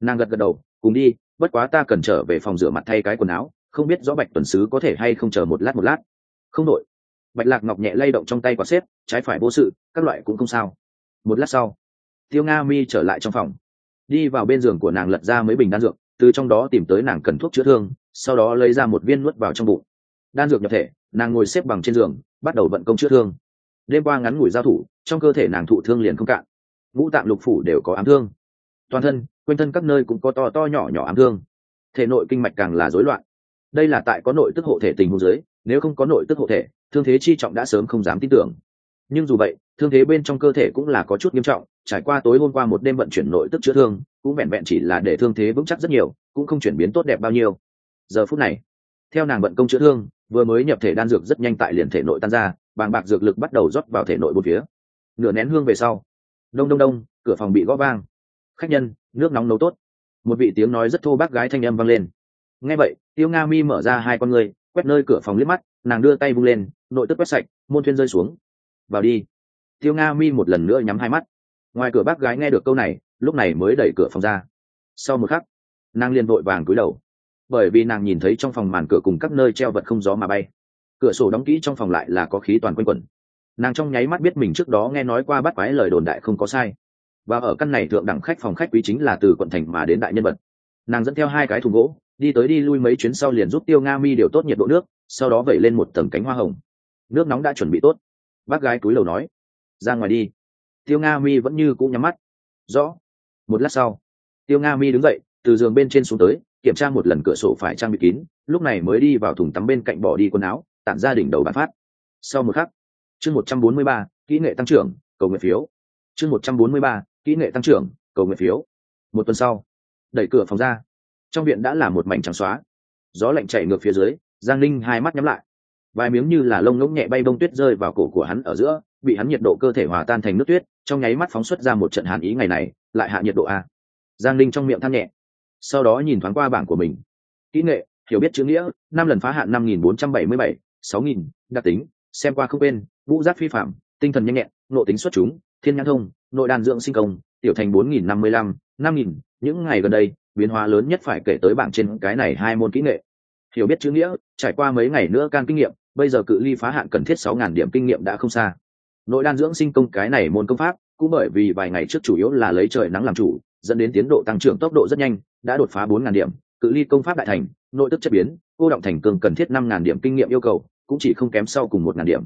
nàng gật gật đầu, cùng đi, bất quá ta cần trở về phòng rửa mặt thay cái quần áo, không biết rõ bạch tuần sứ có thể hay không chờ một lát một lát. Không đội. Bạch lạc ngọc nhẹ lay động trong tay quả xếp, trái phải vô sự, các loại cũng không sao. Một lát sau tiêu nga mi trở lại trong phòng. Đi vào bên giường của nàng lật ra mấy bình đan dược từ trong đó tìm tới nàng cần thuốc chữa thương sau đó lấy ra một viên nuốt vào trong bụng. Đan dược nhập thể nàng ngồi xếp bằng trên giường bắt đầu vận công chữa thương. Đêm qua ngắn ngủi giao thủ trong cơ thể nàng thụ thương liền không cạn. Ngũ tạng lục phủ đều có ám thương. Toàn thân quanh thân các nơi cũng có to to nhỏ nhỏ ám thương. Thể nội kinh mạch càng là rối loạn. Đây là tại có nội tức hộ thể tình huống dưới, nếu không có nội tức hộ thể thương thế chi trọng đã sớm không dám tin tưởng nhưng dù vậy, thương thế bên trong cơ thể cũng là có chút nghiêm trọng, trải qua tối hôm qua một đêm vận chuyển nội tức chữa thương, cũng vẹn vẹn chỉ là để thương thế vững chắc rất nhiều, cũng không chuyển biến tốt đẹp bao nhiêu. Giờ phút này, theo nàng vận công chữa thương, vừa mới nhập thể đan dược rất nhanh tại liền thể nội tan ra, bàng bạc dược lực bắt đầu rót vào thể nội một phía. Nửa nén hương về sau, đông đông đông, cửa phòng bị gõ vang. Khách nhân, nước nóng nấu tốt. Một vị tiếng nói rất thô bác gái thanh âm vang lên. Nghe vậy, tiêu nga mi mở ra hai con người, quét nơi cửa phòng liếc mắt, nàng đưa tay vung lên, nội tức quét sạch, môn thuyên rơi xuống vào đi. Tiêu nga mi một lần nữa nhắm hai mắt. Ngoài cửa bác gái nghe được câu này, lúc này mới đẩy cửa phòng ra. Sau một khắc, nàng liền vội vàng cúi đầu. Bởi vì nàng nhìn thấy trong phòng màn cửa cùng các nơi treo vật không gió mà bay. Cửa sổ đóng kỹ trong phòng lại là có khí toàn quanh quẩn. Nàng trong nháy mắt biết mình trước đó nghe nói qua bắt quái lời đồn đại không có sai. Và ở căn này thượng đẳng khách phòng khách quý chính là từ quận thành mà đến đại nhân vật. Nàng dẫn theo hai cái thùng gỗ, đi tới đi lui mấy chuyến sau liền giúp tiêu nga mi điều tốt nhiệt độ nước, sau đó vẩy lên một tầng cánh hoa hồng. Nước nóng đã chuẩn bị tốt bác gái túi lầu nói, ra ngoài đi. Tiêu nga mi vẫn như cũng nhắm mắt. Rõ. Một lát sau, tiêu nga mi đứng dậy, từ giường bên trên xuống tới, kiểm tra một lần cửa sổ phải trang bị kín, lúc này mới đi vào thùng tắm bên cạnh bỏ đi quần áo, tản ra đỉnh đầu bán phát. Sau một khắc, chương một trăm bốn mươi ba, kỹ nghệ tăng trưởng, cầu nguyện phiếu. Chương một trăm bốn mươi ba, kỹ nghệ tăng trưởng, cầu nguyện phiếu. Một tuần sau, đẩy cửa phòng ra. Trong viện đã là một mảnh trắng xóa. Gió lạnh chạy ngược phía dưới, giang linh hai mắt nhắm lại vài miếng như là lông ngỗng nhẹ bay bông tuyết rơi vào cổ của hắn ở giữa, bị hắn nhiệt độ cơ thể hòa tan thành nước tuyết, trong nháy mắt phóng xuất ra một trận hàn ý ngày này, lại hạ nhiệt độ a. Giang linh trong miệng than nhẹ, sau đó nhìn thoáng qua bảng của mình. Kỹ nghệ, hiểu biết chữ nghĩa, năm lần phá hạn năm nghìn bốn trăm bảy mươi bảy, sáu nghìn, đặc tính, xem qua không quên, vũ giác phi phạm, tinh thần nhanh nhẹn, nội tính xuất chúng, thiên nhãn thông, nội đàn dưỡng sinh công, tiểu thành bốn nghìn năm mươi lăm, năm nghìn, những ngày gần đây, biến hóa lớn nhất phải kể tới bảng trên cái này hai môn kỹ nghệ. Hiểu biết chữ nghĩa, trải qua mấy ngày nữa can kinh nghiệm bây giờ cự ly phá hạn cần thiết sáu ngàn điểm kinh nghiệm đã không xa. Nội đan dưỡng sinh công cái này môn công pháp, cũng bởi vì vài ngày trước chủ yếu là lấy trời nắng làm chủ, dẫn đến tiến độ tăng trưởng tốc độ rất nhanh, đã đột phá bốn ngàn điểm. Cự ly công pháp đại thành, nội tức chất biến, cô động thành cường cần thiết năm ngàn điểm kinh nghiệm yêu cầu, cũng chỉ không kém sau cùng một ngàn điểm.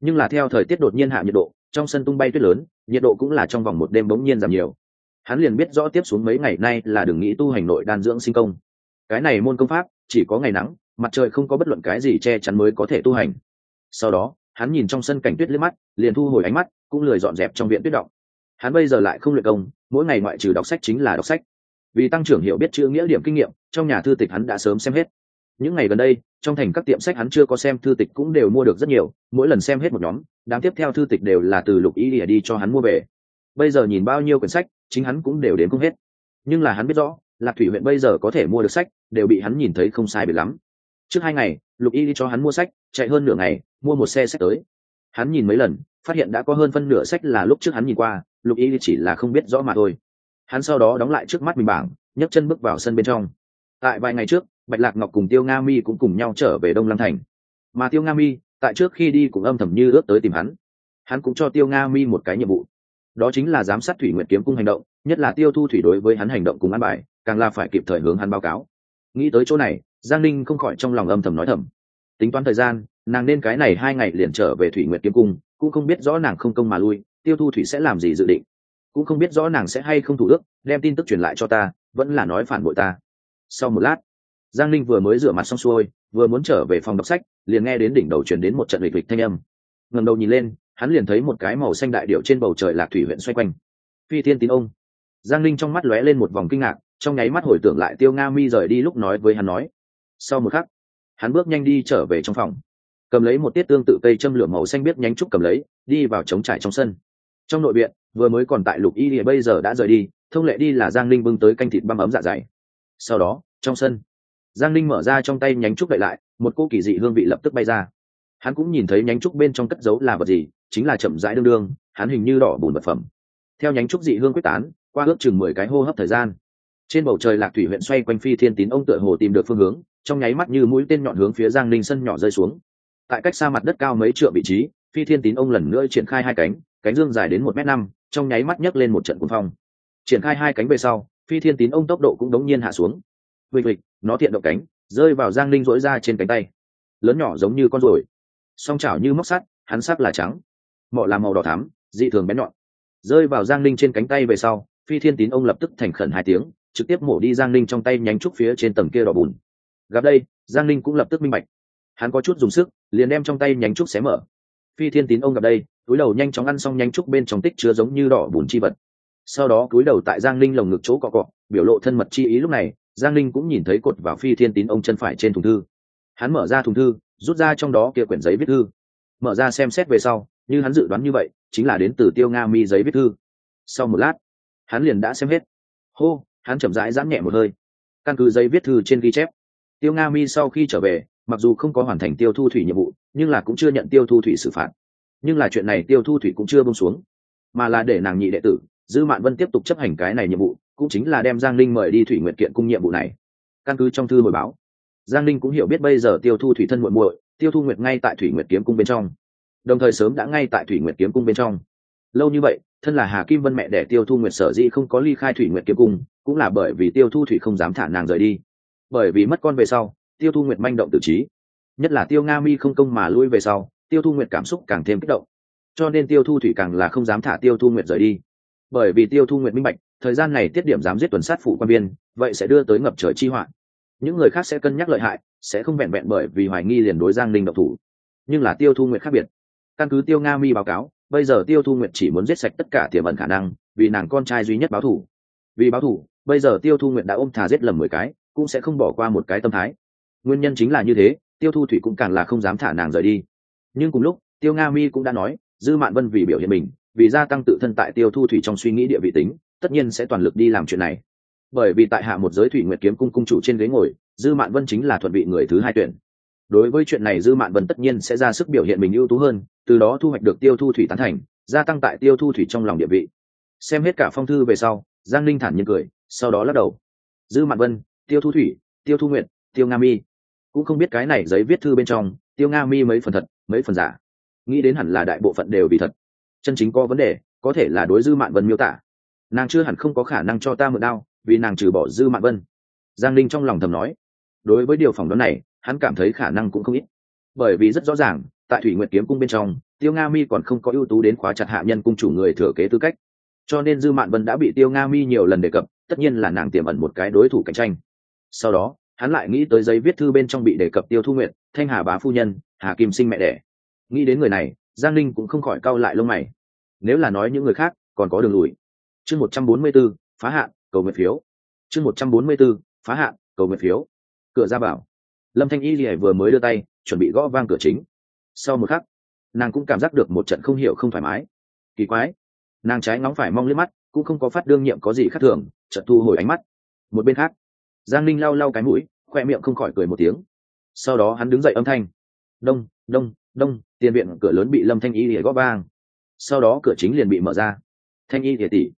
Nhưng là theo thời tiết đột nhiên hạ nhiệt độ, trong sân tung bay tuyết lớn, nhiệt độ cũng là trong vòng một đêm bỗng nhiên giảm nhiều. Hắn liền biết rõ tiếp xuống mấy ngày nay là đừng nghĩ tu hành nội đan dưỡng sinh công. Cái này môn công pháp, chỉ có ngày nắng mặt trời không có bất luận cái gì che chắn mới có thể tu hành. Sau đó, hắn nhìn trong sân cảnh tuyết liếc mắt, liền thu hồi ánh mắt, cũng lười dọn dẹp trong viện tuyết động. Hắn bây giờ lại không luyện công, mỗi ngày ngoại trừ đọc sách chính là đọc sách. Vì tăng trưởng hiểu biết chữ nghĩa điểm kinh nghiệm, trong nhà thư tịch hắn đã sớm xem hết. Những ngày gần đây, trong thành các tiệm sách hắn chưa có xem thư tịch cũng đều mua được rất nhiều, mỗi lần xem hết một nhóm, đám tiếp theo thư tịch đều là từ lục ý ỉa đi cho hắn mua về. Bây giờ nhìn bao nhiêu quyển sách, chính hắn cũng đều đến không hết. Nhưng là hắn biết rõ, lạc thủy huyện bây giờ có thể mua được sách, đều bị hắn nhìn thấy không sai biệt lắm trước hai ngày, lục y đi cho hắn mua sách, chạy hơn nửa ngày, mua một xe sách tới. Hắn nhìn mấy lần, phát hiện đã có hơn phân nửa sách là lúc trước hắn nhìn qua, lục y chỉ là không biết rõ mà thôi. Hắn sau đó đóng lại trước mắt mình bảng, nhấc chân bước vào sân bên trong. Tại vài ngày trước, bạch lạc ngọc cùng tiêu nga mi cũng cùng nhau trở về đông lăng thành. Mà tiêu nga mi, tại trước khi đi cũng âm thầm như ước tới tìm hắn. Hắn cũng cho tiêu nga mi một cái nhiệm vụ. Đó chính là giám sát thủy nguyện kiếm cung hành động, nhất là tiêu thu thủy đối với hắn hành động cùng ăn bài, càng là phải kịp thời hướng hắn báo cáo nghĩ tới chỗ này, giang ninh không khỏi trong lòng âm thầm nói thầm. Tính toán thời gian, nàng nên cái này hai ngày liền trở về thủy Nguyệt kiếm cung, cũng không biết rõ nàng không công mà lui, tiêu thu thủy sẽ làm gì dự định. Cũng không biết rõ nàng sẽ hay không thủ đức, đem tin tức truyền lại cho ta, vẫn là nói phản bội ta. Sau một lát, giang ninh vừa mới rửa mặt xong xuôi, vừa muốn trở về phòng đọc sách, liền nghe đến đỉnh đầu truyền đến một trận lịch lịch thanh âm. Ngầm đầu nhìn lên, hắn liền thấy một cái màu xanh đại điệu trên bầu trời lạc thủy huyện xoay quanh. Phi thiên tín ông. Giang Ninh trong mắt lóe lên một vòng kinh ngạc trong nháy mắt hồi tưởng lại tiêu nga mi rời đi lúc nói với hắn nói. Sau một khắc, hắn bước nhanh đi trở về trong phòng. Cầm lấy một tiết tương tự cây châm lửa màu xanh biết nhánh trúc cầm lấy, đi vào trống trải trong sân. Trong nội viện, vừa mới còn tại lục y thì bây giờ đã rời đi, thông lệ đi là giang linh bưng tới canh thịt băm ấm dạ dày. Sau đó, trong sân, giang linh mở ra trong tay nhánh trúc đậy lại, một cô kỳ dị hương vị lập tức bay ra. Hắn cũng nhìn thấy nhánh trúc bên trong cất giấu là vật gì, chính là chậm rãi đương đương, hắn hình như đỏ bùn vật phẩm. Theo nhánh trúc dị hương quyết tán, qua ước chừng mười cái hô hấp thời gian trên bầu trời lạc thủy huyện xoay quanh phi thiên tín ông tựa hồ tìm được phương hướng, trong nháy mắt như mũi tên nhọn hướng phía giang ninh sân nhỏ rơi xuống. Tại cách xa mặt đất cao mấy trượng vị trí, phi thiên tín ông lần nữa triển khai hai cánh cánh dương dài đến một m năm, trong nháy mắt nhấc lên một trận cuồng phong. Triển khai hai cánh về sau, phi thiên tín ông tốc độ cũng đống nhiên hạ xuống. Vịt vịt nó thiện động cánh, rơi vào giang linh dỗi ra trên cánh tay. Lớn nhỏ giống như con ruồi. Song chảo như móc sắt, hắn sắc là trắng. Mọ là màu đỏ thắm, dị thường bén nhọn. Rơi vào giang linh trên cánh tay về sau, phi thiên tín ông lập tức thành khẩn hai tiếng trực tiếp mổ đi giang Ninh trong tay nhánh trúc phía trên tầng kia đỏ bùn. Gặp đây, giang Ninh cũng lập tức minh bạch. Hắn có chút dùng sức, liền đem trong tay nhánh trúc xé mở. Phi thiên tín ông gặp đây, túi đầu nhanh chóng ăn xong nhánh trúc bên trong tích chứa giống như đỏ bùn chi vật. Sau đó túi đầu tại giang Ninh lồng ngực chỗ cọ cọ, biểu lộ thân mật chi ý lúc này, giang Ninh cũng nhìn thấy cột vào phi thiên tín ông chân phải trên thùng thư. Hắn mở ra thùng thư, rút ra trong đó kia quyển giấy viết thư. Mở ra xem xét về sau, như hắn dự đoán như vậy, chính là đến từ tiêu nga mi giấy viết thư. Sau một lát, hắn liền đã xem hết. Hô! Hắn chậm rãi giãn nhẹ một hơi. Căn cứ giấy viết thư trên ghi chép, tiêu nga mi sau khi trở về, mặc dù không có hoàn thành tiêu thu thủy nhiệm vụ, nhưng là cũng chưa nhận tiêu thu thủy xử phạt. Nhưng là chuyện này tiêu thu thủy cũng chưa bông xuống, mà là để nàng nhị đệ tử, dư mạn vân tiếp tục chấp hành cái này nhiệm vụ, cũng chính là đem giang linh mời đi thủy nguyện kiện cung nhiệm vụ này. Căn cứ trong thư hồi báo, giang linh cũng hiểu biết bây giờ tiêu thu thủy thân muội muội, tiêu thu nguyệt ngay tại thủy nguyệt kiếm cung bên trong. Đồng thời sớm đã ngay tại thủy nguyệt kiếm cung bên trong. Lâu như vậy thân là hà kim vân mẹ đẻ tiêu thu nguyệt sở dĩ không có ly khai thủy nguyệt kiếm cung, cũng là bởi vì tiêu thu thủy không dám thả nàng rời đi. Bởi vì mất con về sau, tiêu thu nguyệt manh động tự trí nhất là tiêu nga mi không công mà lui về sau, tiêu thu nguyệt cảm xúc càng thêm kích động. Cho nên tiêu thu thủy càng là không dám thả tiêu thu nguyệt rời đi. Bởi vì tiêu thu nguyệt minh bạch, thời gian này tiết điểm dám giết tuần sát phụ quan biên vậy sẽ đưa tới ngập trời chi hoạn những người khác sẽ cân nhắc lợi hại, sẽ không vẹn vẹn bởi vì hoài nghi liền đối giang linh độc thủ. Nhưng là tiêu thu nguyệt khác biệt. Căn cứ tiêu nga mi báo cáo bây giờ tiêu thu nguyệt chỉ muốn giết sạch tất cả tiềm ẩn khả năng, vì nàng con trai duy nhất báo thù. Vì báo thù, bây giờ tiêu thu nguyệt đã ôm thà giết lầm mười cái, cũng sẽ không bỏ qua một cái tâm thái. Nguyên nhân chính là như thế, tiêu thu thủy cũng càng là không dám thả nàng rời đi. Nhưng cùng lúc, tiêu nga mi cũng đã nói, dư mạn vân vì biểu hiện mình, vì gia tăng tự thân tại tiêu thu thủy trong suy nghĩ địa vị tính, tất nhiên sẽ toàn lực đi làm chuyện này. Bởi vì tại hạ một giới thủy nguyệt kiếm cung cung chủ trên ghế ngồi, dư mạn vân chính là thuận vị người thứ hai tuyển. Đối với chuyện này, dư mạn vân tất nhiên sẽ ra sức biểu hiện mình ưu tú hơn từ đó thu hoạch được tiêu thu thủy tán thành, gia tăng tại tiêu thu thủy trong lòng địa vị. Xem hết cả phong thư về sau, giang linh thản nhiên cười, sau đó lắc đầu. Dư mạn vân, tiêu thu thủy, tiêu thu nguyện tiêu nga mi. Cũng không biết cái này giấy viết thư bên trong, tiêu nga mi mấy phần thật, mấy phần giả. Nghĩ đến hẳn là đại bộ phận đều bị thật. Chân chính có vấn đề, có thể là đối dư mạn vân miêu tả. Nàng chưa hẳn không có khả năng cho ta mượn đao, vì nàng trừ bỏ dư mạn vân. Giang linh trong lòng thầm nói. Đối với điều phỏng đoán này, hắn cảm thấy khả năng cũng không ít. Bởi vì rất rõ ràng tại thủy nguyệt kiếm cung bên trong, tiêu nga mi còn không có ưu tú đến khóa chặt hạ nhân cung chủ người thừa kế tư cách. Cho nên dư mạn vân đã bị tiêu nga mi nhiều lần đề cập, tất nhiên là nàng tiềm ẩn một cái đối thủ cạnh tranh. Sau đó, hắn lại nghĩ tới giấy viết thư bên trong bị đề cập tiêu thu nguyện thanh hà bá phu nhân, hà kim sinh mẹ đẻ. Nghĩ đến người này, giang linh cũng không khỏi cau lại lông mày. Nếu là nói những người khác, còn có đường lùi. Chương một trăm bốn mươi b ố phá hạn, cầu nguyện phiếu. Chương một trăm bốn mươi b ố phá hạn, cầu nguyện phiếu. Cửa ra bảo lâm thanh y lìa vừa mới đưa tay, chuẩn bị gõ vang cửa chính sau một khắc, nàng cũng cảm giác được một trận không hiểu không thoải mái. Kỳ quái, nàng trái ngóng phải mong liếc mắt, cũng không có phát đương nhiệm có gì khác thường trận thu hồi ánh mắt. Một bên khác, giang linh lau lau cái mũi, khoe miệng không khỏi cười một tiếng. Sau đó hắn đứng dậy âm thanh. Đông đông đông, tiền viện cửa lớn bị lâm thanh y để góp vang. Sau đó cửa chính liền bị mở ra. Thanh y thì tỉ.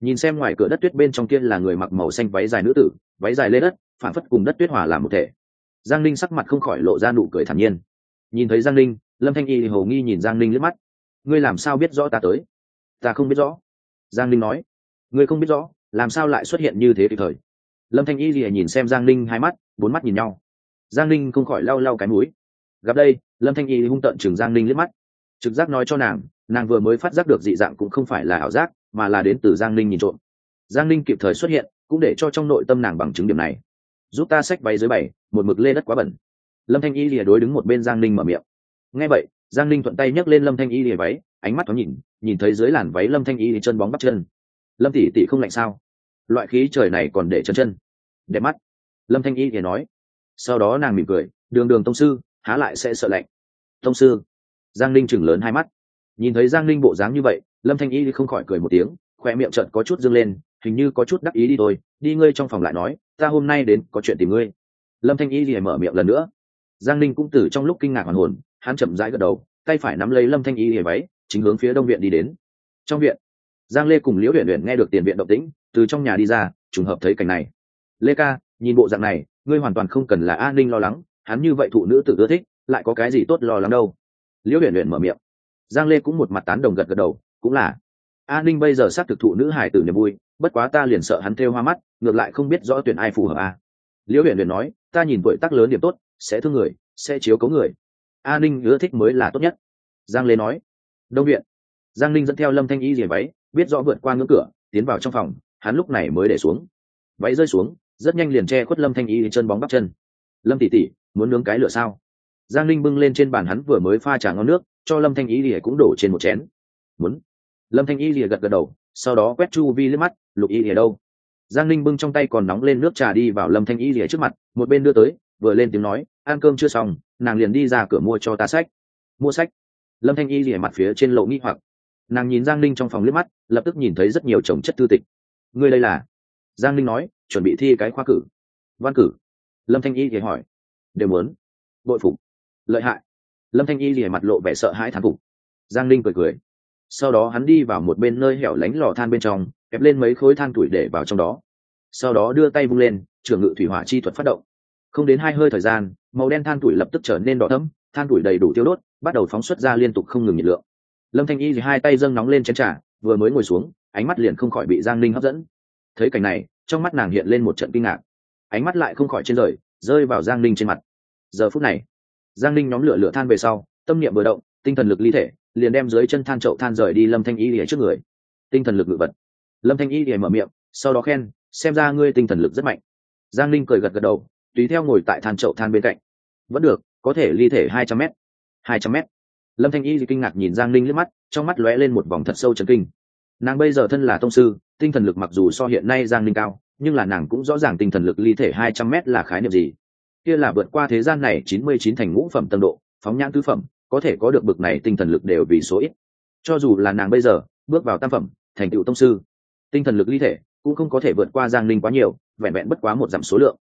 Nhìn xem ngoài cửa đất tuyết bên trong kia là người mặc màu xanh váy dài nữ tử, váy dài lên đất phản phất cùng đất tuyết hòa làm một thể. Giang linh sắc mặt không khỏi lộ ra nụ cười thản nhiên nhìn thấy giang linh lâm thanh y thì hầu nghi nhìn giang linh lướt mắt. Ngươi làm sao biết rõ ta tới? Ta không biết rõ. Giang linh nói. Ngươi không biết rõ, làm sao lại xuất hiện như thế kịp thời? Lâm thanh y thì nhìn xem giang linh hai mắt, bốn mắt nhìn nhau. Giang linh không khỏi lau lau cái mũi. Gặp đây, lâm thanh y hung tợn chừng giang linh liếc mắt. Trực giác nói cho nàng nàng vừa mới phát giác được dị dạng cũng không phải là ảo giác, mà là đến từ giang linh nhìn trộm. Giang linh kịp thời xuất hiện, cũng để cho trong nội tâm nàng bằng chứng điểm này. Giúp ta xách váy dưới bảy, một mực lê đất quá bẩn lâm thanh y lìa đối đứng một bên giang linh mở miệng. Nghe vậy, giang linh thuận tay nhấc lên lâm thanh y lìa váy, ánh mắt thoáng nhìn nhìn thấy dưới làn váy lâm thanh y chân bóng bắp chân. Lâm tỷ tỷ không lạnh sao? Loại khí trời này còn để chân chân. Đẹp mắt. Lâm thanh y thì nói. Sau đó nàng mỉm cười, đường đường tông sư, há lại sẽ sợ lạnh. Tông sư? Giang linh chừng lớn hai mắt. Nhìn thấy giang linh bộ dáng như vậy, lâm thanh y không khỏi cười một tiếng khoe miệng trận có chút dâng lên, hình như có chút đắc ý đi thôi. Đi ngươi trong phòng lại nói, ta hôm nay đến có chuyện tìm ngươi. Lâm thanh y thì mở miệng lần nữa giang linh cũng từ trong lúc kinh ngạc hoàn hồn, hắn chậm rãi gật đầu, tay phải nắm lấy lâm thanh y hề váy, chính hướng phía đông viện đi đến. Trong viện, giang lê cùng liễu huyện huyện nghe được tiền viện động tĩnh, từ trong nhà đi ra, trùng hợp thấy cảnh này. Lê ca, nhìn bộ dạng này, ngươi hoàn toàn không cần là an ninh lo lắng, hắn như vậy thụ nữ tự ưa thích, lại có cái gì tốt lo lắng đâu? Liễu huyện huyện mở miệng. Giang lê cũng một mặt tán đồng gật gật đầu, cũng là. An ninh bây giờ xác thực thụ nữ hải tử niềm vui, bất quá ta liền sợ hắn thêu hoa mắt, ngược lại không biết rõ tuyển ai phù hợp a. À. liễu huyện huyện nói, ta nhìn tuổi tác lớn điểm tốt sẽ thương người, sẽ chiếu cấu người. An ninh ưa thích mới là tốt nhất. Giang lê nói. Đông viện. Giang ninh dẫn theo lâm thanh y dìa váy, biết rõ vượt qua ngưỡng cửa, tiến vào trong phòng, hắn lúc này mới để xuống. Váy rơi xuống, rất nhanh liền che khuất lâm thanh y chân bóng bắp chân. Lâm tỉ tỉ muốn nướng cái lửa sao? Giang linh bưng lên trên bàn hắn vừa mới pha trà ngon nước, cho lâm thanh y lìa cũng đổ trên một chén. Muốn. Lâm thanh y lìa gật gật đầu, sau đó quét chu vi liếc mắt, lục y lìa đâu? Giang linh bưng trong tay còn nóng lên nước trà đi vào lâm thanh y lìa trước mặt, một bên đưa tới vừa lên tiếng nói, ăn cơm chưa xong, nàng liền đi ra cửa mua cho ta sách. Mua sách? Lâm thanh y lìa mặt phía trên lộ nghi hoặc. Nàng nhìn giang linh trong phòng liếc mắt, lập tức nhìn thấy rất nhiều chồng chất thư tịch. Ngươi đây là? Giang linh nói, chuẩn bị thi cái khoa cử. Văn cử? Lâm thanh y thì hỏi. Đều muốn. Bội phục. Lợi hại. Lâm thanh y thì mặt lộ vẻ sợ hãi thán phục. Giang linh cười cười. Sau đó hắn đi vào một bên nơi hẻo lánh lò than bên trong ép lên mấy khối than tuổi để vào trong đó. Sau đó đưa tay vung lên trường ngự thủy hỏa chi thuật phát động không đến hai hơi thời gian, màu đen than tuổi lập tức trở nên đỏ thấm than tuổi đầy đủ tiêu đốt, bắt đầu phóng xuất ra liên tục không ngừng nhiệt lượng. Lâm thanh y thì hai tay dâng nóng lên chén t r à vừa mới ngồi xuống, ánh mắt liền không khỏi bị giang ninh hấp dẫn. Thấy cảnh này, trong mắt nàng hiện lên một trận kinh ngạc. Ánh mắt lại không khỏi trên rời, rơi vào giang ninh trên mặt. Giờ phút này, giang ninh nhóm lửa lửa than về sau, tâm niệm vừa động, tinh thần lực ly thể, liền đem dưới chân than trậu than rời đi lâm thanh y lìa trước người. Tinh thần lực ngự vật. Lâm thanh y lìa mở miệng, sau đó khen, xem ra ngươi tinh thần lực rất mạnh. Giang ninh cười gật gật đầu tùy theo ngồi tại than trậu than bên cạnh. Vẫn được, có thể ly thể hai trăm m hai trăm m lâm thanh y kinh ngạc nhìn giang ninh liếc mắt, trong mắt lóe lên một vòng thật sâu trần kinh. Nàng bây giờ thân là tông sư, tinh thần lực mặc dù so hiện nay giang ninh cao, nhưng là nàng cũng rõ ràng tinh thần lực ly thể hai trăm m là khái niệm gì. Kia là vượt qua thế gian này chín mươi chín thành ngũ phẩm tân độ, phóng nhãn tứ phẩm, có thể có được bực này tinh thần lực đều vì số ít. Cho dù là nàng bây giờ, bước vào tam phẩm, thành tựu tông sư, tinh thần lực ly thể cũng không có thể vượt qua giang ninh quá nhiều, vẹn vẹn bất quá một dặm số lượng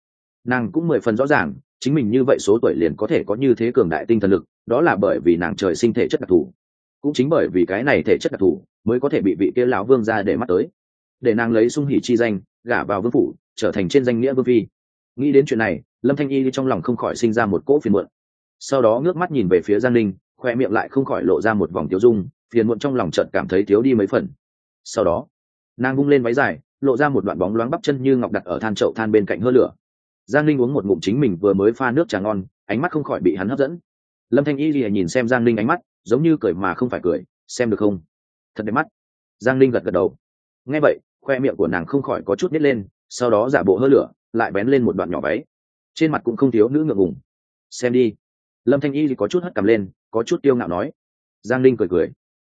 nàng cũng mười phần rõ ràng, chính mình như vậy số tuổi liền có thể có như thế cường đại tinh thần lực, đó là bởi vì nàng trời sinh thể chất đặc thù. Cũng chính bởi vì cái này thể chất đặc thù mới có thể bị vị kia lão vương ra để mắt tới. Để nàng lấy sung hỉ chi danh, gả vào vương phủ, trở thành trên danh nghĩa vương phi. Nghĩ đến chuyện này, lâm thanh y trong lòng không khỏi sinh ra một cỗ phiền muộn. Sau đó ngước mắt nhìn về phía giang linh khoe miệng lại không khỏi lộ ra một vòng tiêu dung, phiền muộn trong lòng chợt cảm thấy thiếu đi mấy phần. Sau đó, nàng bung lên váy dài, lộ ra một đoạn bóng loáng bắp chân như ngọc đặt ở than chậu than bên cạnh hơ lửa giang Linh uống một ngụm chính mình vừa mới pha nước trà ngon, ánh mắt không khỏi bị hắn hấp dẫn. Lâm thanh y lìa nhìn xem giang Linh ánh mắt, giống như cười mà không phải cười, xem được không? Thật đẹp mắt. Giang Linh gật gật đầu. Nghe vậy, khoe miệng của nàng không khỏi có chút nít lên, sau đó giả bộ hơ lửa, lại bén lên một đoạn nhỏ váy. Trên mặt cũng không thiếu nữ ngượng ngùng. Xem đi. Lâm thanh y thì có chút hất cầm lên, có chút tiêu ngạo nói. Giang Linh cười cười.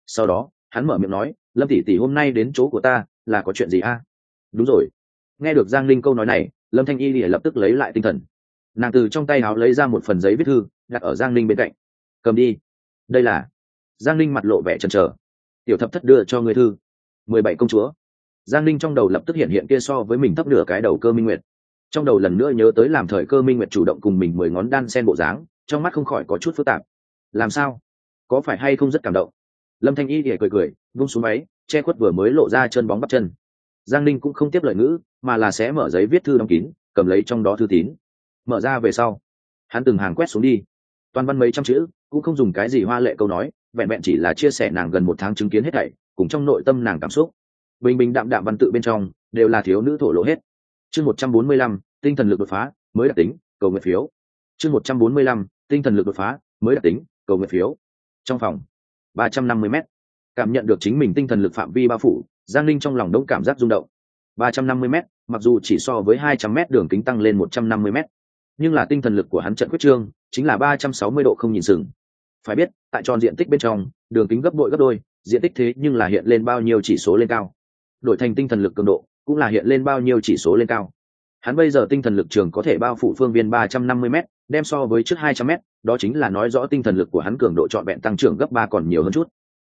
Sau đó, hắn mở miệng nói, lâm tỷ tỷ hôm nay đến chỗ của ta, là có chuyện gì a? Đúng rồi. Nghe được giang Linh câu nói này lâm thanh y lìa lập tức lấy lại tinh thần. Nàng từ trong tay áo lấy ra một phần giấy viết thư, đặt ở giang ninh bên cạnh. Cầm đi. Đây là? Giang ninh mặt lộ vẻ chần chờ. Tiểu thập thất đưa cho người thư. Mười bảy công chúa. Giang ninh trong đầu lập tức hiện hiện kia so với mình thấp nửa cái đầu cơ minh nguyệt. Trong đầu lần nữa nhớ tới làm thời cơ minh nguyệt chủ động cùng mình mười ngón đan sen bộ dáng, trong mắt không khỏi có chút phức tạp. Làm sao? Có phải hay không rất cảm động? Lâm thanh y thì cười cười, vung xuống máy che khuất vừa mới lộ ra chân bóng bắp chân. Giang ninh cũng không tiếp lời ngữ mà là sẽ mở giấy viết thư đóng kín, cầm lấy trong đó thư tín. Mở ra về sau, hắn từng hàng quét xuống đi. Toàn văn mấy trăm chữ, cũng không dùng cái gì hoa lệ câu nói, vẹn vẹn chỉ là chia sẻ nàng gần một tháng chứng kiến hết thảy, cùng trong nội tâm nàng cảm xúc. Bình bình đạm đạm văn tự bên trong, đều là thiếu nữ thổ lộ hết. Chương một trăm bốn mươi lăm, tinh thần lực đột phá, mới đặc tính, cầu nguyện phiếu. Chương một trăm bốn mươi lăm, tinh thần lực đột phá, mới đặc tính, cầu nguyện phiếu. Trong phòng, ba trăm năm mươi m cảm nhận được chính mình tinh thần lực phạm vi bao phủ, giang linh trong lòng đông cảm giác rung động ba trăm năm mươi m mặc dù chỉ so với hai trăm m đường kính tăng lên một trăm năm mươi m nhưng là tinh thần lực của hắn trận quyết trương, chính là ba trăm sáu mươi độ không nhìn sừng. Phải biết, tại tròn diện tích bên trong, đường kính gấp bội gấp đôi, diện tích thế nhưng là hiện lên bao nhiêu chỉ số lên cao. Đổi thành tinh thần lực cường độ, cũng là hiện lên bao nhiêu chỉ số lên cao. Hắn bây giờ tinh thần lực trường có thể bao phủ phương viên ba trăm năm mươi m đem so với trước hai trăm m đó chính là nói rõ tinh thần lực của hắn cường độ trọn vẹn tăng trưởng gấp ba còn nhiều hơn chút.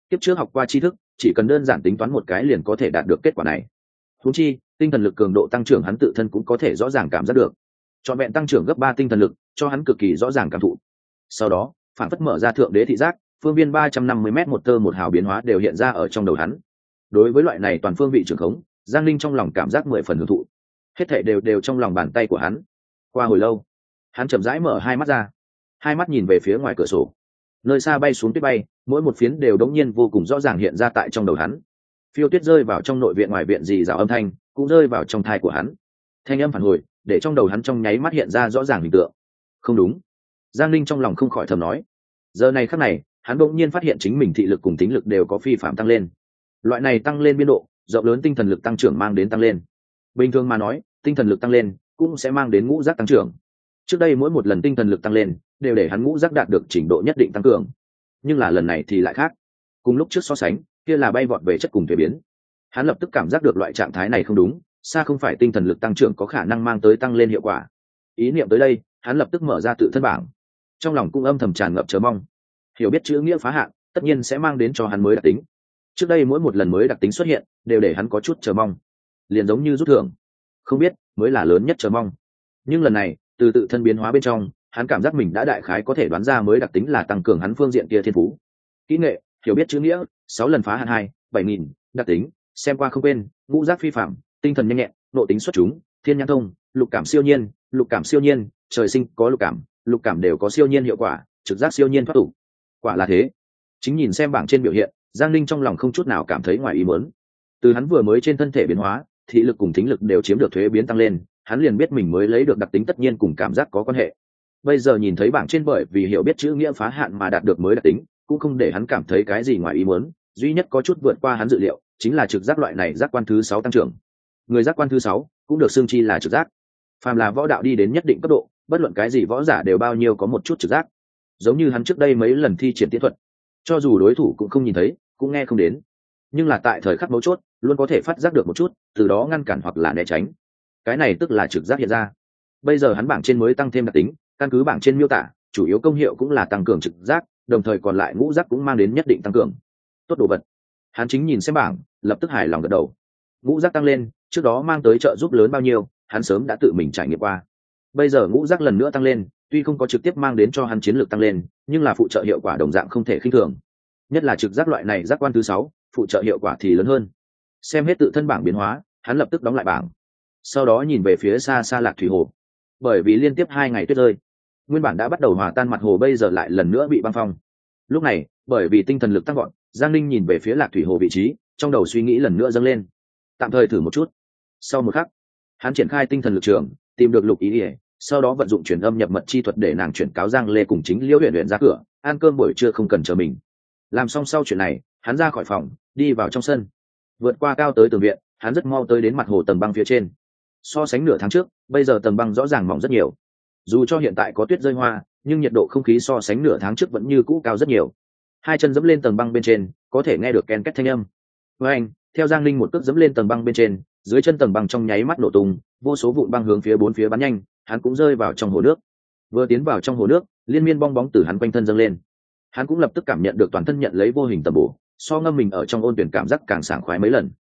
Tiếp trước học qua tri thức, chỉ cần đơn giản tính toán một cái liền có thể đạt được kết quả này húng chi, tinh thần lực cường độ tăng trưởng hắn tự thân cũng có thể rõ ràng cảm giác được. Trọn vẹn tăng trưởng gấp ba tinh thần lực, cho hắn cực kỳ rõ ràng cảm thụ. Sau đó, phản phất mở ra thượng đế thị giác, phương viên ba trăm năm mươi m một tơ một hào biến hóa đều hiện ra ở trong đầu hắn. Đối với loại này toàn phương vị trưởng khống, giang linh trong lòng cảm giác mười phần hưởng thụ. Hết thệ đều đều trong lòng bàn tay của hắn. Qua hồi lâu, hắn chậm rãi mở hai mắt ra. Hai mắt nhìn về phía ngoài cửa sổ. Nơi xa bay xuống tuyết bay, mỗi một phiến đều đống nhiên vô cùng rõ ràng hiện ra tại trong đầu hắn phiêu tuyết rơi vào trong nội viện ngoài viện dì rào âm thanh, cũng rơi vào trong thai của hắn. Thanh âm phản hồi, để trong đầu hắn trong nháy mắt hiện ra rõ ràng hình tượng. Không đúng. Giang linh trong lòng không khỏi thầm nói. Giờ này khắc này, hắn bỗng nhiên phát hiện chính mình thị lực cùng tính lực đều có phi phạm tăng lên. Loại này tăng lên biên độ, rộng lớn tinh thần lực tăng trưởng mang đến tăng lên. Bình thường mà nói, tinh thần lực tăng lên cũng sẽ mang đến ngũ giác tăng trưởng. Trước đây mỗi một lần tinh thần lực tăng lên đều để hắn ngũ giác đạt được trình độ nhất định tăng cường. Nhưng là lần này thì lại khác. Cùng lúc trước so sánh kia là bay vọt về chất cùng thuế biến. Hắn lập tức cảm giác được loại trạng thái này không đúng, xa không phải tinh thần lực tăng trưởng có khả năng mang tới tăng lên hiệu quả. Ý niệm tới đây, hắn lập tức mở ra tự thân bảng. Trong lòng cũng âm thầm tràn ngập chờ mong. Hiểu biết chữ nghĩa phá hạn, tất nhiên sẽ mang đến cho hắn mới đặc tính. Trước đây mỗi một lần mới đặc tính xuất hiện, đều để hắn có chút chờ mong. Liền giống như rút thưởng. Không biết, mới là lớn nhất chờ mong. Nhưng lần này, từ tự thân biến hóa bên trong, hắn cảm giác mình đã đại khái có thể đoán ra mới đặc tính là tăng cường hắn phương diện kia thiên phú. Kỹ nghệ hiểu biết chữ nghĩa, sáu lần phá hạn hai, bảy nghìn, đặc tính, xem qua không quên, ngũ giác phi phạm, tinh thần nhanh nhẹn, nội tính xuất chúng, thiên nhãn thông, lục cảm siêu nhiên, lục cảm siêu nhiên, trời sinh có lục cảm lục cảm đều có siêu nhiên hiệu quả, trực giác siêu nhiên thoát tục. Quả là thế. Chính nhìn xem bảng trên biểu hiện, giang linh trong lòng không chút nào cảm thấy ngoài ý muốn. Từ hắn vừa mới trên thân thể biến hóa, thị lực cùng thính lực đều chiếm được thuế biến tăng lên, hắn liền biết mình mới lấy được đặc tính tất nhiên cùng cảm giác có quan hệ. Bây giờ nhìn thấy bảng trên bởi vì hiểu biết chữ nghĩa phá hạn mà đạt được mới đặc tính cũng không để hắn cảm thấy cái gì ngoài ý muốn, duy nhất có chút vượt qua hắn dự liệu, chính là trực giác loại này giác quan thứ sáu tăng trưởng. Người giác quan thứ sáu cũng được xương chi là trực giác. Phàm là võ đạo đi đến nhất định cấp độ, bất luận cái gì võ giả đều bao nhiêu có một chút trực giác. Giống như hắn trước đây mấy lần thi triển tiến thuật, cho dù đối thủ cũng không nhìn thấy, cũng nghe không đến. Nhưng là tại thời khắc mấu chốt, luôn có thể phát giác được một chút, từ đó ngăn cản hoặc là né tránh. Cái này tức là trực giác hiện ra. Bây giờ hắn bảng trên mới tăng thêm đặc tính, căn cứ bảng trên miêu tả, chủ yếu công hiệu cũng là tăng cường trực giác đồng thời còn lại ngũ giác cũng mang đến nhất định tăng cường. Tốt đồ vật. Hắn chính nhìn xem bảng, lập tức hài lòng gật đầu. Ngũ giác tăng lên, trước đó mang tới trợ giúp lớn bao nhiêu, hắn sớm đã tự mình trải nghiệm qua. Bây giờ ngũ giác lần nữa tăng lên, tuy không có trực tiếp mang đến cho hắn chiến lược tăng lên, nhưng là phụ trợ hiệu quả đồng dạng không thể khinh thường. Nhất là trực giác loại này giác quan thứ sáu, phụ trợ hiệu quả thì lớn hơn. Xem hết tự thân bảng biến hóa, hắn lập tức đóng lại bảng. Sau đó nhìn về phía xa xa lạc thủy hồ. Bởi vì liên tiếp hai ngày tuyết rơi nguyên bản đã bắt đầu hòa tan mặt hồ bây giờ lại lần nữa bị băng phong. Lúc này, bởi vì tinh thần lực tăng gọn giang Ninh nhìn về phía lạc thủy hồ vị trí, trong đầu suy nghĩ lần nữa dâng lên. Tạm thời thử một chút. Sau một khắc, hắn triển khai tinh thần lực trường, tìm được lục ý ỉa, sau đó vận dụng truyền âm nhập mật chi thuật để nàng chuyển cáo giang lê cùng chính liễu huyện huyện ra cửa, ăn cơm buổi trưa không cần chờ mình. Làm xong sau chuyện này, hắn ra khỏi phòng, đi vào trong sân. Vượt qua cao tới tường viện, hắn rất mau tới đến mặt hồ tầng băng phía trên. So sánh nửa tháng trước, bây giờ tầng băng rõ ràng mỏng rất nhiều dù cho hiện tại có tuyết rơi hoa, nhưng nhiệt độ không khí so sánh nửa tháng trước vẫn như cũ cao rất nhiều. Hai chân dẫm lên tầng băng bên trên, có thể nghe được ken két thanh âm. Với anh, theo giang linh một cước dẫm lên tầng băng bên trên, dưới chân tầng băng trong nháy mắt nổ tung, vô số vụn băng hướng phía bốn phía bắn nhanh, hắn cũng rơi vào trong hồ nước. Vừa tiến vào trong hồ nước, liên miên bong bóng từ hắn quanh thân dâng lên. Hắn cũng lập tức cảm nhận được toàn thân nhận lấy vô hình tầm bổ, so ngâm mình ở trong ôn tuyển cảm giác càng sảng khoái mấy lần.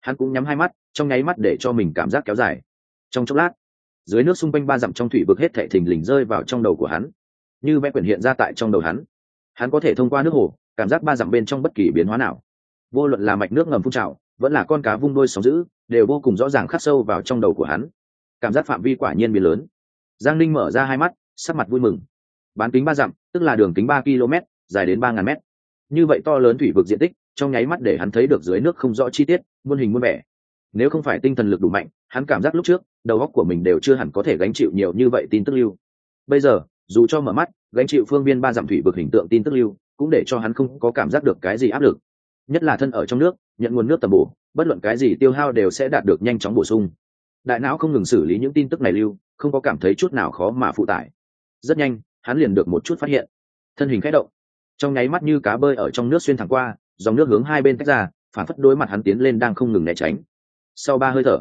Hắn cũng nhắm hai mắt, trong nháy mắt để cho mình cảm giác kéo dài. Trong chốc lát dưới nước xung quanh ba dặm trong thủy vực hết thệ thình lình rơi vào trong đầu của hắn. Như vẽ quyển hiện ra tại trong đầu hắn hắn có thể thông qua nước hồ, cảm giác ba dặm bên trong bất kỳ biến hóa nào. Vô luận là mạch nước ngầm phun trào, vẫn là con cá vung đôi sóng giữ đều vô cùng rõ ràng khắc sâu vào trong đầu của hắn. Cảm giác phạm vi quả nhiên biến lớn. Giang ninh mở ra hai mắt, sắc mặt vui mừng. Bán kính ba dặm, tức là đường kính ba km, dài đến ba ngàn mét. Như vậy to lớn thủy vực diện tích, trong nháy mắt để hắn thấy được dưới nước không rõ chi tiết, muôn hình muôn vẻ nếu không phải tinh thần lực đủ mạnh, hắn cảm giác lúc trước, đầu óc của mình đều chưa hẳn có thể gánh chịu nhiều như vậy tin tức lưu. Bây giờ, dù cho mở mắt, gánh chịu phương viên ba dặm thủy vực hình tượng tin tức lưu, cũng để cho hắn không có cảm giác được cái gì áp lực. Nhất là thân ở trong nước, nhận nguồn nước tầm bổ, bất luận cái gì tiêu hao đều sẽ đạt được nhanh chóng bổ sung. Đại não không ngừng xử lý những tin tức này lưu, không có cảm thấy chút nào khó mà phụ tải. Rất nhanh, hắn liền được một chút phát hiện. Thân hình khẽ động. Trong nháy mắt như cá bơi ở trong nước xuyên thẳng qua, dòng nước hướng hai bên tách ra, phản phất đối mặt hắn tiến lên đang không ngừng né tránh sau ba hơi thở.